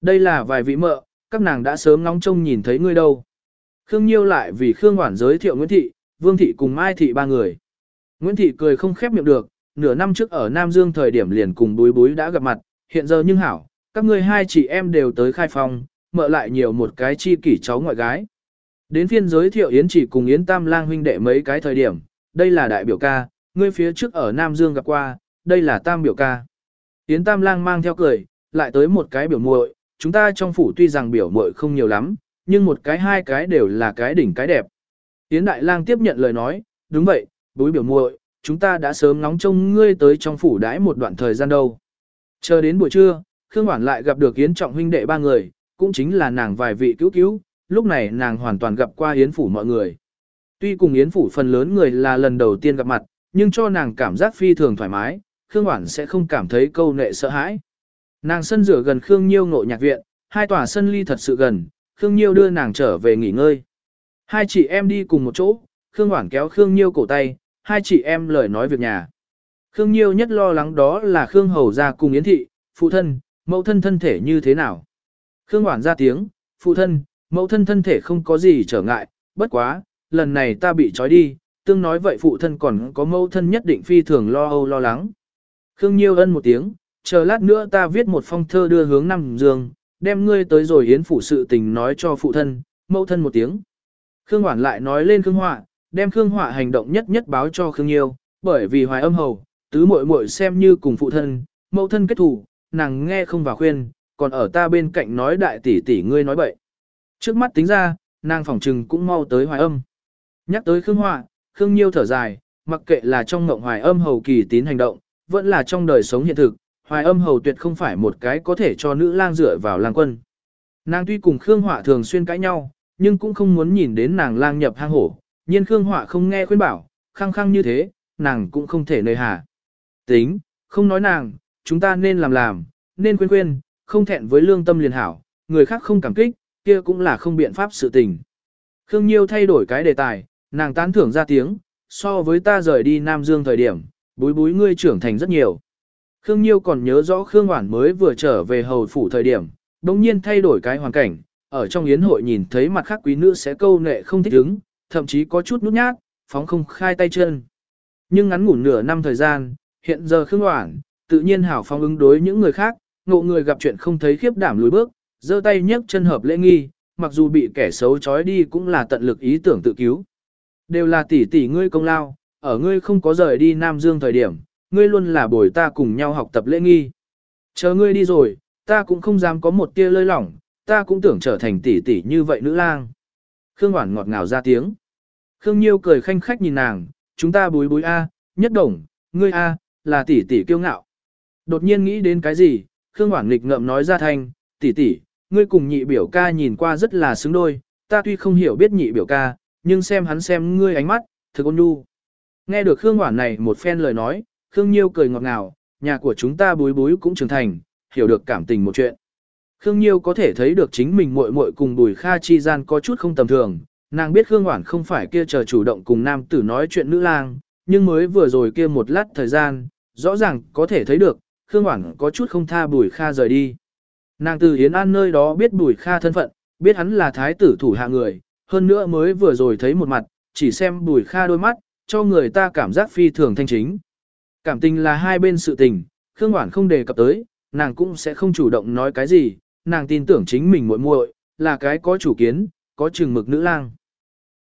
S1: Đây là vài vị mợ, các nàng đã sớm ngóng trông nhìn thấy ngươi đâu. Khương Nhiêu lại vì Khương Hoản giới thiệu Nguyễn Thị, Vương Thị cùng Mai Thị ba người. Nguyễn Thị cười không khép miệng được, nửa năm trước ở Nam Dương thời điểm liền cùng búi búi đã gặp mặt, hiện giờ nhưng hảo, các ngươi hai chị em đều tới khai phòng, mợ lại nhiều một cái chi kỷ cháu ngoại gái. Đến phiên giới thiệu Yến chỉ cùng Yến Tam Lang huynh đệ mấy cái thời điểm, đây là đại biểu ca, ngươi phía trước ở Nam Dương gặp qua, đây là Tam biểu ca. Yến Tam Lang mang theo cười, lại tới một cái biểu muội, chúng ta trong phủ tuy rằng biểu mội không nhiều lắm, nhưng một cái hai cái đều là cái đỉnh cái đẹp. Yến Đại Lang tiếp nhận lời nói, đúng vậy, bối biểu muội, chúng ta đã sớm ngóng trông ngươi tới trong phủ đãi một đoạn thời gian đâu. Chờ đến buổi trưa, Khương Hoản lại gặp được Yến Trọng huynh đệ ba người, cũng chính là nàng vài vị cứu cứu, lúc này nàng hoàn toàn gặp qua Yến phủ mọi người. Tuy cùng Yến phủ phần lớn người là lần đầu tiên gặp mặt, nhưng cho nàng cảm giác phi thường thoải mái, Khương Hoản sẽ không cảm thấy câu nệ sợ hãi. Nàng sân rửa gần Khương Nhiêu ngộ nhạc viện, hai tòa sân ly thật sự gần, Khương Nhiêu đưa nàng trở về nghỉ ngơi. Hai chị em đi cùng một chỗ, Khương Hoản kéo Khương Nhiêu cổ tay, hai chị em lời nói việc nhà. Khương Nhiêu nhất lo lắng đó là Khương Hầu ra cùng Yến Thị, phụ thân, mẫu thân thân thể như thế nào. Khương Hoản ra tiếng, phụ thân, mẫu thân thân thể không có gì trở ngại, bất quá, lần này ta bị trói đi, tương nói vậy phụ thân còn có mẫu thân nhất định phi thường lo âu lo lắng. Khương Nhiêu ân một tiếng, chờ lát nữa ta viết một phong thơ đưa hướng Nam Dương, đem ngươi tới rồi hiến phụ sự tình nói cho phụ thân, mẫu thân một tiếng. Khương Hoản lại nói lên Khương Họa, đem Khương Họa hành động nhất nhất báo cho Khương Nhiêu, bởi vì hoài âm hầu, tứ muội muội xem như cùng phụ thân, mẫu thân kết thủ, nàng nghe không vào khuyên, còn ở ta bên cạnh nói đại tỷ tỷ ngươi nói bậy. Trước mắt tính ra, nàng phỏng trừng cũng mau tới hoài âm. Nhắc tới Khương Họa, Khương Nhiêu thở dài, mặc kệ là trong ngộng hoài âm hầu kỳ tín hành động, vẫn là trong đời sống hiện thực, hoài âm hầu tuyệt không phải một cái có thể cho nữ lang dựa vào lang quân. Nàng tuy cùng Khương Họa thường xuyên cãi nhau, nhưng cũng không muốn nhìn đến nàng lang nhập hang hổ, nhiên Khương Họa không nghe khuyên bảo, khăng khăng như thế, nàng cũng không thể nơi hà. Tính, không nói nàng, chúng ta nên làm làm, nên khuyên khuyên, không thẹn với lương tâm liền hảo, người khác không cảm kích, kia cũng là không biện pháp sự tình. Khương Nhiêu thay đổi cái đề tài, nàng tán thưởng ra tiếng, so với ta rời đi Nam Dương thời điểm, búi búi ngươi trưởng thành rất nhiều. Khương Nhiêu còn nhớ rõ Khương Hoản mới vừa trở về hầu phủ thời điểm, đồng nhiên thay đổi cái hoàn cảnh, ở trong yến hội nhìn thấy mặt khác quý nữ sẽ câu nệ không thích ứng, thậm chí có chút nút nhát, phóng không khai tay chân. Nhưng ngắn ngủn nửa năm thời gian, hiện giờ Khương Hoản, tự nhiên hảo phong ứng đối những người khác, ngộ người gặp chuyện không thấy khiếp đảm lùi bước, giơ tay nhấc chân hợp lễ nghi, mặc dù bị kẻ xấu trói đi cũng là tận lực ý tưởng tự cứu. Đều là tỷ tỷ ngươi công lao, ở ngươi không có rời đi Nam Dương thời điểm, ngươi luôn là bồi ta cùng nhau học tập lễ nghi. Chờ ngươi đi rồi, ta cũng không dám có một tia lơi lỏng, ta cũng tưởng trở thành tỷ tỷ như vậy nữ lang. Khương Hoản ngọt ngào ra tiếng. Khương Nhiêu cười khanh khách nhìn nàng, chúng ta bối bối A, nhất đồng, ngươi A, là tỷ tỷ kiêu ngạo. Đột nhiên nghĩ đến cái gì, Khương Hoản nghịch ngậm nói ra thanh, tỷ tỷ, ngươi cùng nhị biểu ca nhìn qua rất là xứng đôi, ta tuy không hiểu biết nhị biểu ca, nhưng xem hắn xem ngươi ánh mắt, thực ôn nhu. Nghe được Khương Hoản này một phen lời nói, Khương Nhiêu cười ngọt ngào, nhà của chúng ta bối bối cũng trưởng thành, hiểu được cảm tình một chuyện. Khương Nhiêu có thể thấy được chính mình muội muội cùng Bùi Kha chi gian có chút không tầm thường, nàng biết Khương Hoản không phải kia chờ chủ động cùng nam tử nói chuyện nữ lang, nhưng mới vừa rồi kia một lát thời gian, rõ ràng có thể thấy được, Khương Hoản có chút không tha Bùi Kha rời đi. Nàng từ Yến An nơi đó biết Bùi Kha thân phận, biết hắn là thái tử thủ hạ người, hơn nữa mới vừa rồi thấy một mặt, chỉ xem Bùi Kha đôi mắt, cho người ta cảm giác phi thường thanh chính. Cảm tình là hai bên sự tình, Khương Hoản không đề cập tới, nàng cũng sẽ không chủ động nói cái gì, nàng tin tưởng chính mình muội muội là cái có chủ kiến, có chừng mực nữ lang.